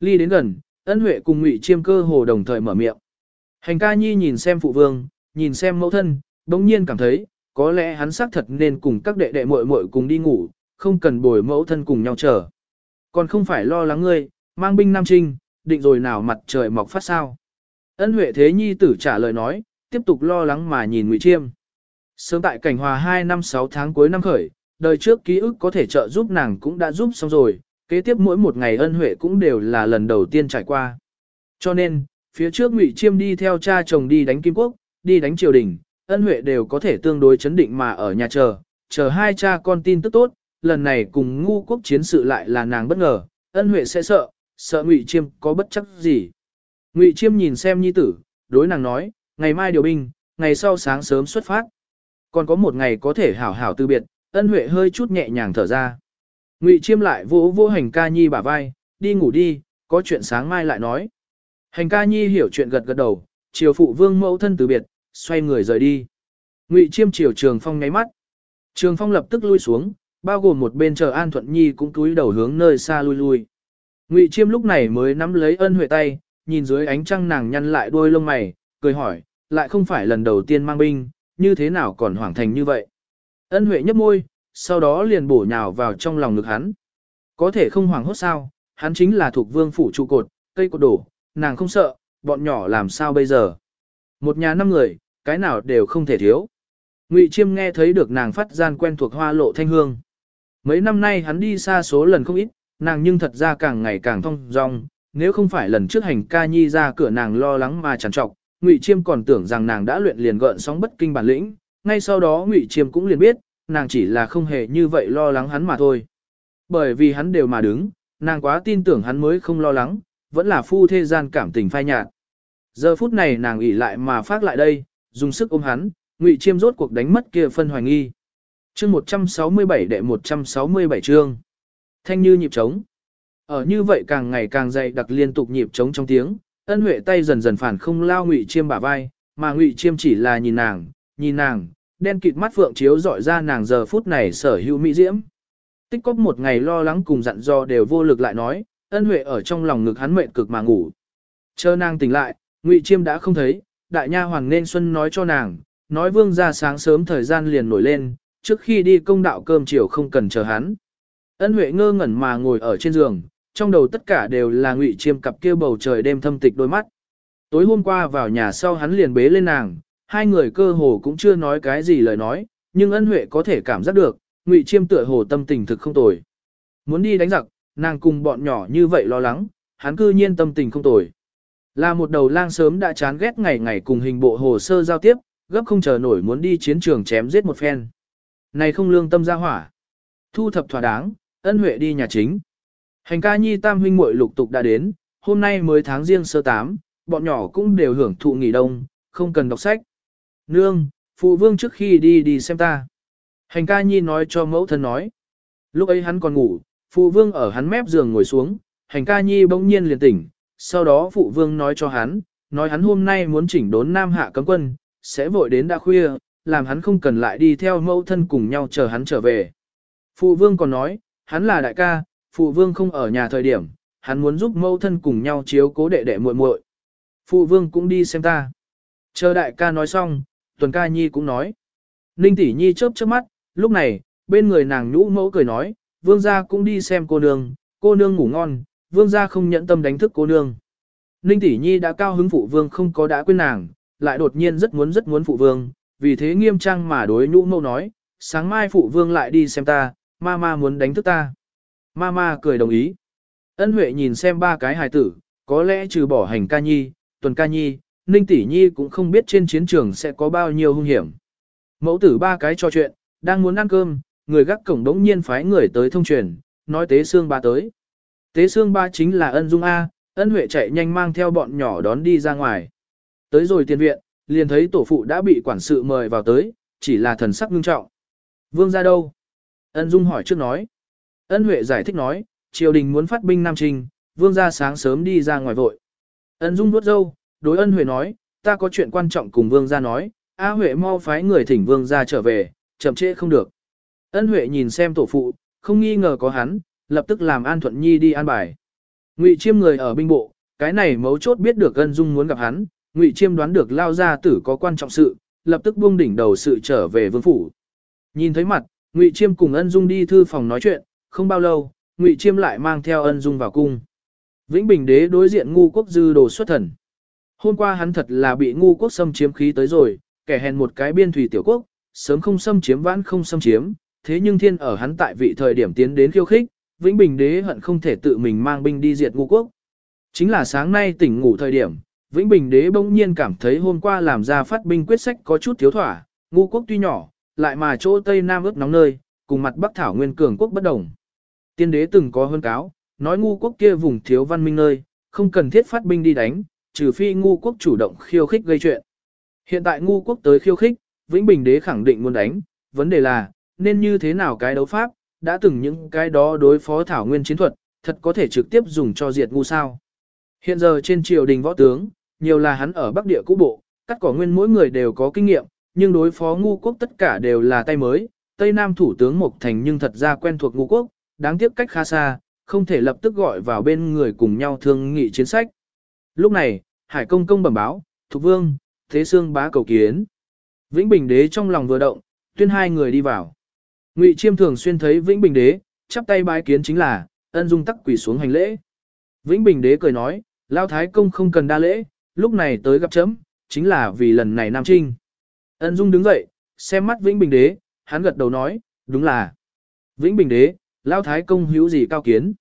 Ly đến gần, ân huệ cùng ngụy chiêm cơ hồ đồng thời mở miệng. Hành ca nhi nhìn xem phụ vương, nhìn xem mẫu thân, bỗng nhiên cảm thấy, có lẽ hắn xác thật nên cùng các đệ đệ muội muội cùng đi ngủ, không cần bồi mẫu thân cùng nhau chờ. Còn không phải lo lắng ngươi, mang binh Nam Trinh, định rồi nào mặt trời mọc phát sao. Ân Huệ Thế Nhi tử trả lời nói, tiếp tục lo lắng mà nhìn Ngụy Chiêm. Sớm tại cảnh hòa 2 năm 6 tháng cuối năm khởi, đời trước ký ức có thể trợ giúp nàng cũng đã giúp xong rồi, kế tiếp mỗi một ngày ân huệ cũng đều là lần đầu tiên trải qua. Cho nên, phía trước Ngụy Chiêm đi theo cha chồng đi đánh Kim Quốc, đi đánh triều đình, ân huệ đều có thể tương đối chấn định mà ở nhà chờ, chờ hai cha con tin tức tốt, lần này cùng ngu quốc chiến sự lại là nàng bất ngờ, ân huệ sẽ sợ, sợ Ngụy Chiêm có bất chấp gì. Ngụy Chiêm nhìn xem nhi tử, đối nàng nói, ngày mai điều binh, ngày sau sáng sớm xuất phát. Còn có một ngày có thể hảo hảo từ biệt, ân huệ hơi chút nhẹ nhàng thở ra. Ngụy Chiêm lại vỗ vỗ hành ca nhi bả vai, đi ngủ đi, có chuyện sáng mai lại nói. Hành ca nhi hiểu chuyện gật gật đầu, chiều phụ vương mẫu thân từ biệt, xoay người rời đi. Ngụy Chiêm chiều Trường Phong nháy mắt. Trường Phong lập tức lui xuống, bao gồm một bên chờ An Thuận Nhi cũng cúi đầu hướng nơi xa lui lui. Ngụy Chiêm lúc này mới nắm lấy ân huệ tay, nhìn dưới ánh trăng nàng nhăn lại đôi lông mày, cười hỏi, lại không phải lần đầu tiên mang binh, như thế nào còn hoảng thành như vậy. Ân huệ nhấp môi, sau đó liền bổ nhào vào trong lòng ngực hắn. Có thể không hoảng hốt sao, hắn chính là thuộc vương phủ trụ cột, cây cột đổ, nàng không sợ, bọn nhỏ làm sao bây giờ. Một nhà năm người, cái nào đều không thể thiếu. Ngụy Chiêm nghe thấy được nàng phát gian quen thuộc hoa lộ thanh hương. Mấy năm nay hắn đi xa số lần không ít, nàng nhưng thật ra càng ngày càng thông dong, nếu không phải lần trước hành ca nhi ra cửa nàng lo lắng mà chẳng trọc, Ngụy Chiêm còn tưởng rằng nàng đã luyện liền gợn sóng bất kinh bản lĩnh, ngay sau đó Ngụy Chiêm cũng liền biết, nàng chỉ là không hề như vậy lo lắng hắn mà thôi. Bởi vì hắn đều mà đứng, nàng quá tin tưởng hắn mới không lo lắng, vẫn là phu thế gian cảm tình phai nhạt. Giờ phút này nàng ỉ lại mà phát lại đây, dùng sức ôm hắn, Ngụy Chiêm rốt cuộc đánh mất kia phân hoài nghi. Chương 167 đệ 167 chương. Thanh như nhịp trống. Ở như vậy càng ngày càng dày đặc liên tục nhịp trống trong tiếng, ân huệ tay dần dần phản không lao ngụy chiêm bả vai, mà ngụy chiêm chỉ là nhìn nàng, nhìn nàng, đen kịt mắt phượng chiếu dọi ra nàng giờ phút này sở hữu mỹ diễm. Tích cóp một ngày lo lắng cùng dặn dò đều vô lực lại nói, ân huệ ở trong lòng ngực hắn mệnh cực mà ngủ. Chờ nàng tỉnh lại, ngụy chiêm đã không thấy, đại nha hoàng nên xuân nói cho nàng, nói vương ra sáng sớm thời gian liền nổi lên, trước khi đi công đạo cơm chiều không cần chờ hắn. Ân Huệ ngơ ngẩn mà ngồi ở trên giường, trong đầu tất cả đều là ngụy chiêm cặp kia bầu trời đêm thâm tịch đôi mắt. Tối hôm qua vào nhà sau hắn liền bế lên nàng, hai người cơ hồ cũng chưa nói cái gì lời nói, nhưng ân huệ có thể cảm giác được, ngụy chiêm tựa hồ tâm tình thực không tồi. Muốn đi đánh giặc, nàng cùng bọn nhỏ như vậy lo lắng, hắn cư nhiên tâm tình không tồi. Là một đầu lang sớm đã chán ghét ngày ngày cùng hình bộ hồ sơ giao tiếp, gấp không chờ nổi muốn đi chiến trường chém giết một phen. Này không lương tâm ra hỏa. Thu thập thỏa đáng, ân huệ đi nhà chính. Hành ca nhi tam huynh muội lục tục đã đến, hôm nay mới tháng riêng sơ tám, bọn nhỏ cũng đều hưởng thụ nghỉ đông, không cần đọc sách. Nương, phụ vương trước khi đi đi xem ta. Hành ca nhi nói cho mẫu thân nói. Lúc ấy hắn còn ngủ, phụ vương ở hắn mép giường ngồi xuống, hành ca nhi bỗng nhiên liền tỉnh. Sau đó phụ vương nói cho hắn, nói hắn hôm nay muốn chỉnh đốn nam hạ cấm quân, sẽ vội đến đã khuya, làm hắn không cần lại đi theo mẫu thân cùng nhau chờ hắn trở về. Phụ vương còn nói, hắn là đại ca, phụ vương không ở nhà thời điểm, hắn muốn giúp mẫu thân cùng nhau chiếu cố đệ đệ muội muội. Phụ vương cũng đi xem ta. Chờ đại ca nói xong, tuần ca nhi cũng nói. Ninh tỷ nhi chớp chớp mắt, lúc này, bên người nàng nhũ mẫu cười nói, vương gia cũng đi xem cô nương, cô nương ngủ ngon, vương gia không nhẫn tâm đánh thức cô nương. Ninh tỷ nhi đã cao hứng phụ vương không có đã quên nàng, lại đột nhiên rất muốn rất muốn phụ vương, vì thế nghiêm trang mà đối nhũ mẫu nói, sáng mai phụ vương lại đi xem ta, ma ma muốn đánh thức ta. ma ma cười đồng ý. Ân Huệ nhìn xem ba cái hài tử, có lẽ trừ bỏ hành ca nhi, tuần ca nhi, ninh tỷ nhi cũng không biết trên chiến trường sẽ có bao nhiêu hung hiểm. Mẫu tử ba cái trò chuyện, đang muốn ăn cơm, người gác cổng đống nhiên phái người tới thông truyền, nói tế sương ba tới. Tế sương ba chính là ân dung A, ân huệ chạy nhanh mang theo bọn nhỏ đón đi ra ngoài. Tới rồi tiền viện, liền thấy tổ phụ đã bị quản sự mời vào tới, chỉ là thần sắc ngưng trọng. Vương ra đâu? Ân dung hỏi trước nói. Ân huệ giải thích nói, triều đình muốn phát binh Nam Trinh, vương ra sáng sớm đi ra ngoài vội. Ân dung nuốt dâu, đối ân huệ nói, ta có chuyện quan trọng cùng vương gia nói, A Huệ mau phái người thỉnh vương gia trở về, chậm trễ không được. Ân Huệ nhìn xem tổ phụ, không nghi ngờ có hắn, lập tức làm An Thuận Nhi đi an bài. Ngụy Chiêm người ở binh bộ, cái này mấu chốt biết được Ân Dung muốn gặp hắn, Ngụy Chiêm đoán được lao gia tử có quan trọng sự, lập tức buông đỉnh đầu sự trở về vương phủ. Nhìn thấy mặt, Ngụy Chiêm cùng Ân Dung đi thư phòng nói chuyện, không bao lâu, Ngụy Chiêm lại mang theo Ân Dung vào cung. Vĩnh Bình đế đối diện ngu quốc dư đồ xuất thần. Hôm qua hắn thật là bị ngu quốc xâm chiếm khí tới rồi, kẻ hèn một cái biên thủy tiểu quốc, sớm không xâm chiếm vãn không xâm chiếm, thế nhưng thiên ở hắn tại vị thời điểm tiến đến khiêu khích, Vĩnh Bình đế hận không thể tự mình mang binh đi diệt ngu quốc. Chính là sáng nay tỉnh ngủ thời điểm, Vĩnh Bình đế bỗng nhiên cảm thấy hôm qua làm ra phát binh quyết sách có chút thiếu thỏa, ngu quốc tuy nhỏ, lại mà chỗ Tây Nam ướt nóng nơi, cùng mặt Bắc Thảo Nguyên cường quốc bất đồng. Tiên đế từng có hơn cáo, nói ngu quốc kia vùng thiếu văn minh nơi, không cần thiết phát binh đi đánh, trừ phi ngu quốc chủ động khiêu khích gây chuyện. Hiện tại ngu quốc tới khiêu khích, Vĩnh Bình đế khẳng định muốn đánh, vấn đề là, nên như thế nào cái đấu pháp, đã từng những cái đó đối phó thảo nguyên chiến thuật, thật có thể trực tiếp dùng cho diệt ngu sao. Hiện giờ trên triều đình võ tướng, nhiều là hắn ở Bắc Địa cũ bộ, các cỏ nguyên mỗi người đều có kinh nghiệm, nhưng đối phó ngu quốc tất cả đều là tay mới, Tây Nam thủ tướng Mộc Thành nhưng thật ra quen thuộc ngu quốc, đáng tiếc cách khá xa, không thể lập tức gọi vào bên người cùng nhau thương nghị chiến sách. Lúc này, Hải Công công bẩm báo, Thục Vương, Thế Sương bá cầu kiến. Vĩnh Bình đế trong lòng vừa động, tuyên hai người đi vào. Ngụy Chiêm thường xuyên thấy Vĩnh Bình đế, chắp tay bái kiến chính là, ân dung tắc quỳ xuống hành lễ. Vĩnh Bình đế cười nói, Lao Thái Công không cần đa lễ, lúc này tới gặp chấm, chính là vì lần này Nam Trinh. Ân dung đứng dậy, xem mắt Vĩnh Bình đế, hắn gật đầu nói, đúng là. Vĩnh Bình đế, Lao Thái Công hữu gì cao kiến.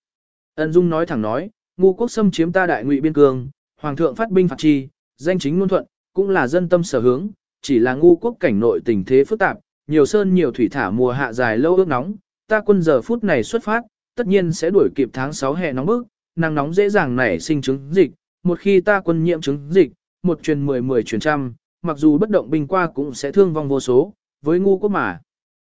Ân dung nói thẳng nói, ngu quốc xâm chiếm ta đại ngụy biên cương, hoàng thượng phát binh phạt chi, danh chính ngôn thuận, cũng là dân tâm sở hướng, chỉ là ngu quốc cảnh nội tình thế phức tạp, nhiều sơn nhiều thủy thả mùa hạ dài lâu ước nóng, ta quân giờ phút này xuất phát, tất nhiên sẽ đuổi kịp tháng 6 hè nóng bức, nắng nóng dễ dàng nảy sinh chứng dịch, một khi ta quân nhiễm chứng dịch, một truyền 10 10 truyền trăm, mặc dù bất động binh qua cũng sẽ thương vong vô số, với ngu quốc mà.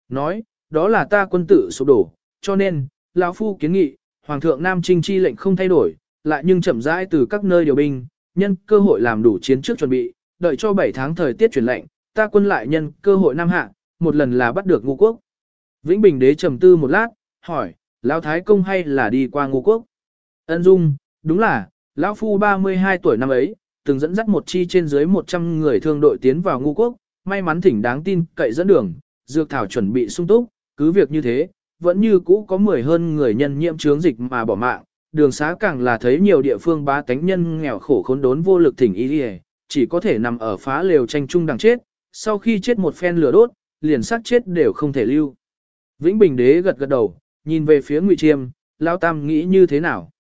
Nói, đó là ta quân tự sụp đổ, cho nên, lão phu kiến nghị, Hoàng thượng Nam Trinh chi lệnh không thay đổi, lại nhưng chậm rãi từ các nơi điều binh, nhân cơ hội làm đủ chiến trước chuẩn bị, đợi cho 7 tháng thời tiết chuyển lạnh ta quân lại nhân cơ hội Nam Hạ, một lần là bắt được ngu quốc. Vĩnh Bình đế trầm tư một lát, hỏi, Lão Thái Công hay là đi qua ngu quốc? Ân Dung, đúng là, Lão Phu 32 tuổi năm ấy, từng dẫn dắt một chi trên dưới 100 người thương đội tiến vào ngu quốc, may mắn thỉnh đáng tin cậy dẫn đường, dược thảo chuẩn bị sung túc, cứ việc như thế, vẫn như cũ có 10 hơn người nhân nhiễm chướng dịch mà bỏ mạng, đường xá càng là thấy nhiều địa phương bá tánh nhân nghèo khổ khốn đốn vô lực thỉnh y chỉ có thể nằm ở phá lều tranh chung đằng chết, sau khi chết một phen lửa đốt, liền sát chết đều không thể lưu. Vĩnh Bình đế gật gật đầu, nhìn về phía Ngụy Chiêm, Lão Tam nghĩ như thế nào?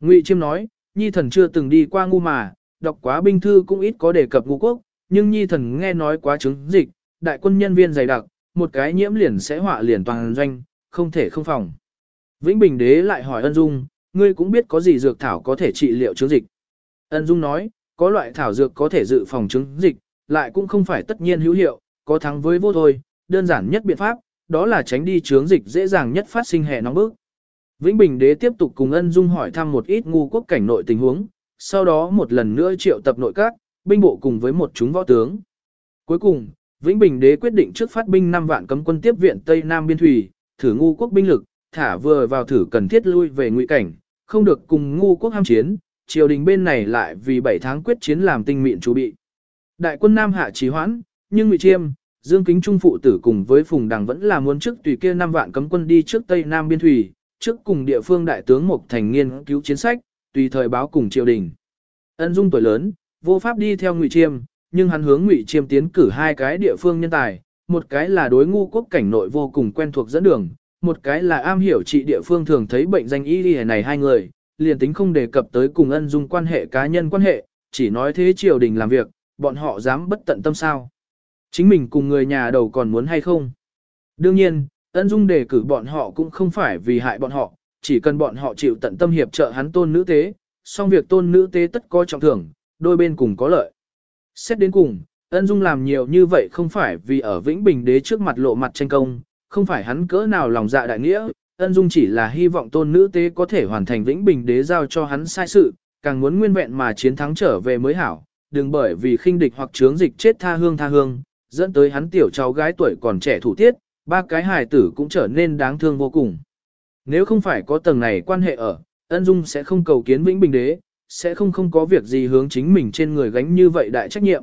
Ngụy Chiêm nói, Nhi thần chưa từng đi qua ngu mà, đọc quá binh thư cũng ít có đề cập ngu quốc, nhưng Nhi thần nghe nói quá chứng dịch, đại quân nhân viên dày đặc, một cái nhiễm liền sẽ họa liền toàn doanh, không thể không phòng. Vĩnh Bình đế lại hỏi ân dung, ngươi cũng biết có gì dược thảo có thể trị liệu chứng dịch. Ân dung nói, có loại thảo dược có thể dự phòng chứng dịch, lại cũng không phải tất nhiên hữu hiệu, có thắng với vô thôi, đơn giản nhất biện pháp, đó là tránh đi chứng dịch dễ dàng nhất phát sinh hệ nóng bức. Vĩnh Bình đế tiếp tục cùng ân dung hỏi thăm một ít ngu quốc cảnh nội tình huống, sau đó một lần nữa triệu tập nội các, binh bộ cùng với một chúng võ tướng. Cuối cùng, Vĩnh Bình đế quyết định trước phát binh 5 vạn cấm quân tiếp viện Tây Nam biên thủy, thử ngu quốc binh lực, thả vừa vào thử cần thiết lui về ngụy cảnh, không được cùng ngu quốc ham chiến, triều đình bên này lại vì 7 tháng quyết chiến làm tinh mịn chuẩn bị. Đại quân Nam hạ trì hoãn, nhưng ngụy chiêm, Dương Kính Trung phụ tử cùng với Phùng Đằng vẫn là muốn trước tùy kia năm vạn cấm quân đi trước Tây Nam biên thủy, trước cùng địa phương đại tướng Mộc Thành nghiên cứu chiến sách, tùy thời báo cùng triều đình. Ân Dung tuổi lớn, vô pháp đi theo Ngụy Chiêm, nhưng hắn hướng Ngụy Chiêm tiến cử hai cái địa phương nhân tài, một cái là đối ngu quốc cảnh nội vô cùng quen thuộc dẫn đường, một cái là am hiểu trị địa phương thường thấy bệnh danh y đi này hai người, liền tính không đề cập tới cùng Ân Dung quan hệ cá nhân quan hệ, chỉ nói thế triều đình làm việc, bọn họ dám bất tận tâm sao? Chính mình cùng người nhà đầu còn muốn hay không? Đương nhiên, Ân Dung đề cử bọn họ cũng không phải vì hại bọn họ, chỉ cần bọn họ chịu tận tâm hiệp trợ hắn tôn nữ tế, song việc tôn nữ tế tất có trọng thưởng, đôi bên cùng có lợi. Xét đến cùng, Ân Dung làm nhiều như vậy không phải vì ở Vĩnh Bình đế trước mặt lộ mặt tranh công, không phải hắn cỡ nào lòng dạ đại nghĩa, Ân Dung chỉ là hy vọng tôn nữ tế có thể hoàn thành Vĩnh Bình đế giao cho hắn sai sự, càng muốn nguyên vẹn mà chiến thắng trở về mới hảo, đừng bởi vì khinh địch hoặc chướng dịch chết tha hương tha hương, dẫn tới hắn tiểu cháu gái tuổi còn trẻ thủ tiết, ba cái hài tử cũng trở nên đáng thương vô cùng. Nếu không phải có tầng này quan hệ ở, ân dung sẽ không cầu kiến vĩnh bình đế, sẽ không không có việc gì hướng chính mình trên người gánh như vậy đại trách nhiệm.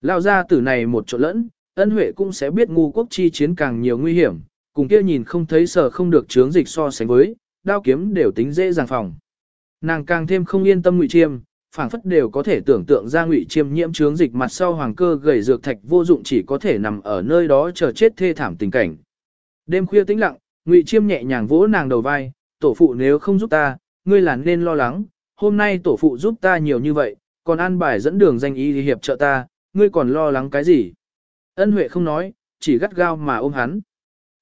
Lao ra tử này một chỗ lẫn, ân huệ cũng sẽ biết ngu quốc chi chiến càng nhiều nguy hiểm, cùng kia nhìn không thấy sở không được chướng dịch so sánh với, đao kiếm đều tính dễ dàng phòng. Nàng càng thêm không yên tâm ngụy chiêm, phảng phất đều có thể tưởng tượng ra ngụy chiêm nhiễm chướng dịch mặt sau hoàng cơ gầy dược thạch vô dụng chỉ có thể nằm ở nơi đó chờ chết thê thảm tình cảnh. Đêm khuya tĩnh lặng, ngụy chiêm nhẹ nhàng vỗ nàng đầu vai, tổ phụ nếu không giúp ta, ngươi là nên lo lắng, hôm nay tổ phụ giúp ta nhiều như vậy, còn an bài dẫn đường danh y hiệp trợ ta, ngươi còn lo lắng cái gì? Ân Huệ không nói, chỉ gắt gao mà ôm hắn.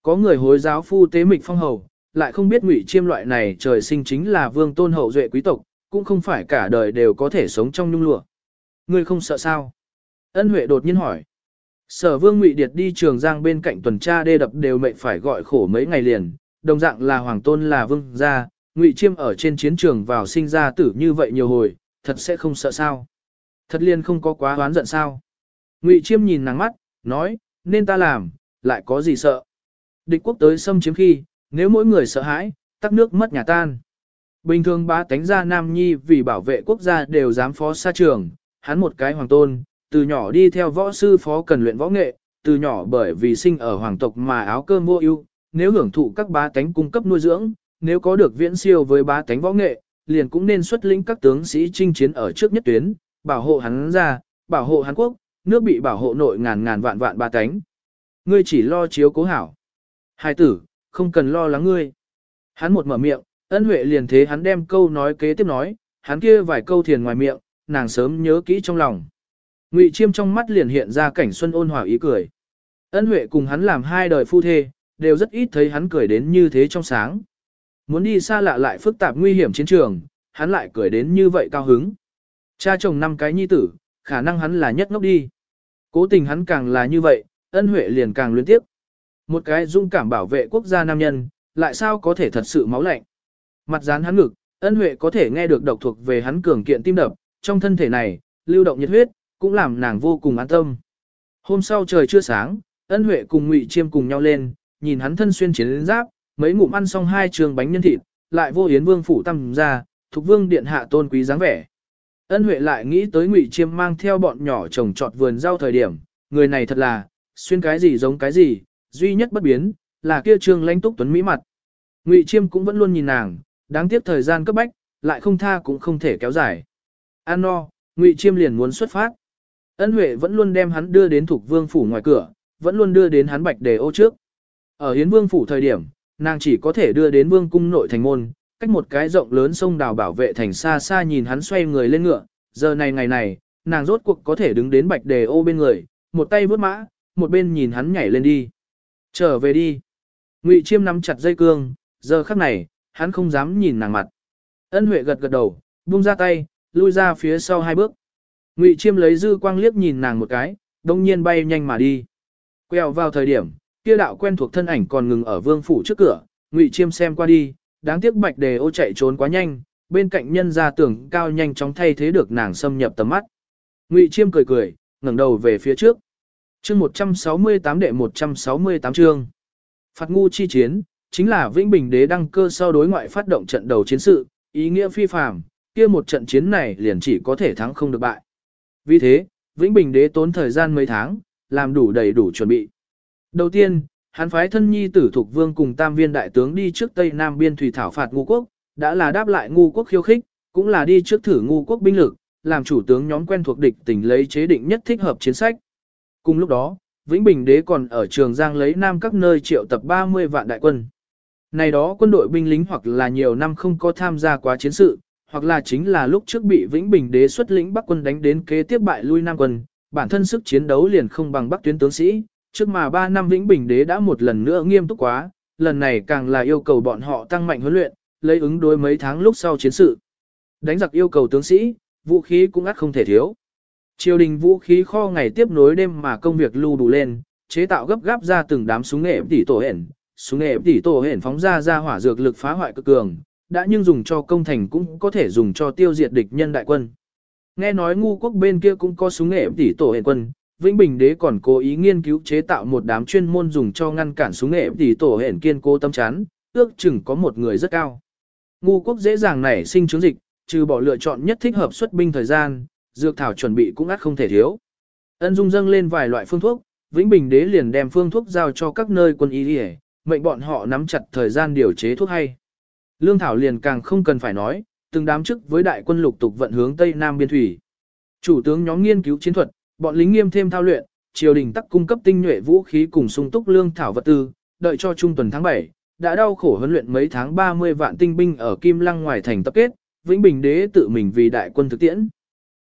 Có người hối giáo phu tế mịch phong hầu, lại không biết ngụy chiêm loại này trời sinh chính là vương tôn hậu duệ quý tộc, cũng không phải cả đời đều có thể sống trong nhung lụa. Ngươi không sợ sao? Ân Huệ đột nhiên hỏi. Sở Vương Ngụy Điệt đi Trường Giang bên cạnh tuần tra đê đập đều mệnh phải gọi khổ mấy ngày liền, đồng dạng là hoàng tôn là vương gia, Ngụy Chiêm ở trên chiến trường vào sinh ra tử như vậy nhiều hồi, thật sẽ không sợ sao? Thật liền không có quá oán giận sao? Ngụy Chiêm nhìn nàng mắt, nói, nên ta làm, lại có gì sợ? Địch quốc tới xâm chiếm khi, nếu mỗi người sợ hãi, tắc nước mất nhà tan. Bình thường ba tánh gia Nam Nhi vì bảo vệ quốc gia đều dám phó xa trường, hắn một cái hoàng tôn, từ nhỏ đi theo võ sư phó cần luyện võ nghệ, từ nhỏ bởi vì sinh ở hoàng tộc mà áo cơm vô ưu, nếu hưởng thụ các bá tánh cung cấp nuôi dưỡng, nếu có được viễn siêu với bá tánh võ nghệ, liền cũng nên xuất lĩnh các tướng sĩ chinh chiến ở trước nhất tuyến, bảo hộ hắn ra, bảo hộ Hàn quốc, nước bị bảo hộ nội ngàn ngàn vạn vạn ba cánh. Ngươi chỉ lo chiếu cố hảo. Hai tử, không cần lo lắng ngươi. Hắn một mở miệng, ân huệ liền thế hắn đem câu nói kế tiếp nói, hắn kia vài câu thiền ngoài miệng, nàng sớm nhớ kỹ trong lòng. Ngụy Chiêm trong mắt liền hiện ra cảnh xuân ôn hòa ý cười. Ân Huệ cùng hắn làm hai đời phu thê, đều rất ít thấy hắn cười đến như thế trong sáng. Muốn đi xa lạ lại phức tạp nguy hiểm chiến trường, hắn lại cười đến như vậy cao hứng. Cha chồng năm cái nhi tử, khả năng hắn là nhất ngốc đi. Cố tình hắn càng là như vậy, ân huệ liền càng luyến tiếp. Một cái dung cảm bảo vệ quốc gia nam nhân, lại sao có thể thật sự máu lạnh. Mặt dán hắn ngực, ân huệ có thể nghe được độc thuộc về hắn cường kiện tim đập, trong thân thể này, lưu động nhiệt huyết, cũng làm nàng vô cùng an tâm. Hôm sau trời chưa sáng, ân huệ cùng ngụy chiêm cùng nhau lên, nhìn hắn thân xuyên chiến giáp, mấy ngụm ăn xong hai trường bánh nhân thịt, lại vô yến vương phủ tăm ra, thuộc vương điện hạ tôn quý dáng vẻ. Ân huệ lại nghĩ tới ngụy chiêm mang theo bọn nhỏ trồng trọt vườn rau thời điểm, người này thật là, xuyên cái gì giống cái gì, duy nhất bất biến, là kia trương lãnh túc tuấn mỹ mặt. Ngụy chiêm cũng vẫn luôn nhìn nàng, đáng tiếc thời gian cấp bách, lại không tha cũng không thể kéo dài. An no, Ngụy chiêm liền muốn xuất phát. Ân Huệ vẫn luôn đem hắn đưa đến thuộc vương phủ ngoài cửa, vẫn luôn đưa đến hắn bạch đề ô trước. Ở hiến vương phủ thời điểm, nàng chỉ có thể đưa đến vương cung nội thành môn, cách một cái rộng lớn sông đào bảo vệ thành xa xa nhìn hắn xoay người lên ngựa, giờ này ngày này, nàng rốt cuộc có thể đứng đến bạch đề ô bên người, một tay vướt mã, một bên nhìn hắn nhảy lên đi. Trở về đi. Ngụy Chiêm nắm chặt dây cương, giờ khắc này, hắn không dám nhìn nàng mặt. Ân Huệ gật gật đầu, buông ra tay, lui ra phía sau hai bước. Ngụy Chiêm lấy dư quang liếc nhìn nàng một cái, đông nhiên bay nhanh mà đi. Quẹo vào thời điểm, kia đạo quen thuộc thân ảnh còn ngừng ở vương phủ trước cửa, Ngụy Chiêm xem qua đi, đáng tiếc Bạch Đề ô chạy trốn quá nhanh, bên cạnh nhân ra tưởng cao nhanh chóng thay thế được nàng xâm nhập tầm mắt. Ngụy Chiêm cười cười, ngẩng đầu về phía trước. Chương 168 đệ 168 chương. Phạt ngu chi chiến, chính là Vĩnh Bình đế đăng cơ sau đối ngoại phát động trận đầu chiến sự, ý nghĩa phi phàm, kia một trận chiến này liền chỉ có thể thắng không được bại. Vì thế, Vĩnh Bình đế tốn thời gian mấy tháng, làm đủ đầy đủ chuẩn bị. Đầu tiên, hắn phái thân nhi tử thuộc vương cùng tam viên đại tướng đi trước Tây Nam biên thủy thảo phạt ngu quốc, đã là đáp lại ngu quốc khiêu khích, cũng là đi trước thử ngu quốc binh lực, làm chủ tướng nhóm quen thuộc địch tỉnh lấy chế định nhất thích hợp chiến sách. Cùng lúc đó, Vĩnh Bình đế còn ở Trường Giang lấy Nam các nơi triệu tập 30 vạn đại quân. Này đó quân đội binh lính hoặc là nhiều năm không có tham gia quá chiến sự, hoặc là chính là lúc trước bị Vĩnh Bình đế xuất lĩnh Bắc quân đánh đến kế tiếp bại lui Nam quân, bản thân sức chiến đấu liền không bằng Bắc tuyến tướng sĩ, trước mà 3 năm Vĩnh Bình đế đã một lần nữa nghiêm túc quá, lần này càng là yêu cầu bọn họ tăng mạnh huấn luyện, lấy ứng đối mấy tháng lúc sau chiến sự. Đánh giặc yêu cầu tướng sĩ, vũ khí cũng ắt không thể thiếu. Triều đình vũ khí kho ngày tiếp nối đêm mà công việc lưu đủ lên, chế tạo gấp gáp ra từng đám súng nghệ tỷ tổ hển, súng nghệ tỷ tổ hển phóng ra ra hỏa dược lực phá hoại cực cường, đã nhưng dùng cho công thành cũng có thể dùng cho tiêu diệt địch nhân đại quân. Nghe nói ngu quốc bên kia cũng có súng nghệ tỷ tổ hển quân, Vĩnh Bình đế còn cố ý nghiên cứu chế tạo một đám chuyên môn dùng cho ngăn cản súng nghệ tỷ tổ hển kiên cố tâm chán, ước chừng có một người rất cao. Ngu quốc dễ dàng nảy sinh chứng dịch, trừ bỏ lựa chọn nhất thích hợp xuất binh thời gian, dược thảo chuẩn bị cũng ắt không thể thiếu. Ân Dung dâng lên vài loại phương thuốc, Vĩnh Bình đế liền đem phương thuốc giao cho các nơi quân y đi mệnh bọn họ nắm chặt thời gian điều chế thuốc hay. Lương thảo liền càng không cần phải nói, từng đám chức với đại quân lục tục vận hướng Tây Nam biên thủy. Chủ tướng nhóm nghiên cứu chiến thuật, bọn lính nghiêm thêm thao luyện, triều đình tắc cung cấp tinh nhuệ vũ khí cùng sung túc lương thảo vật tư, đợi cho trung tuần tháng 7, đã đau khổ huấn luyện mấy tháng 30 vạn tinh binh ở Kim Lăng ngoài thành tập kết, Vĩnh Bình đế tự mình vì đại quân thực tiễn.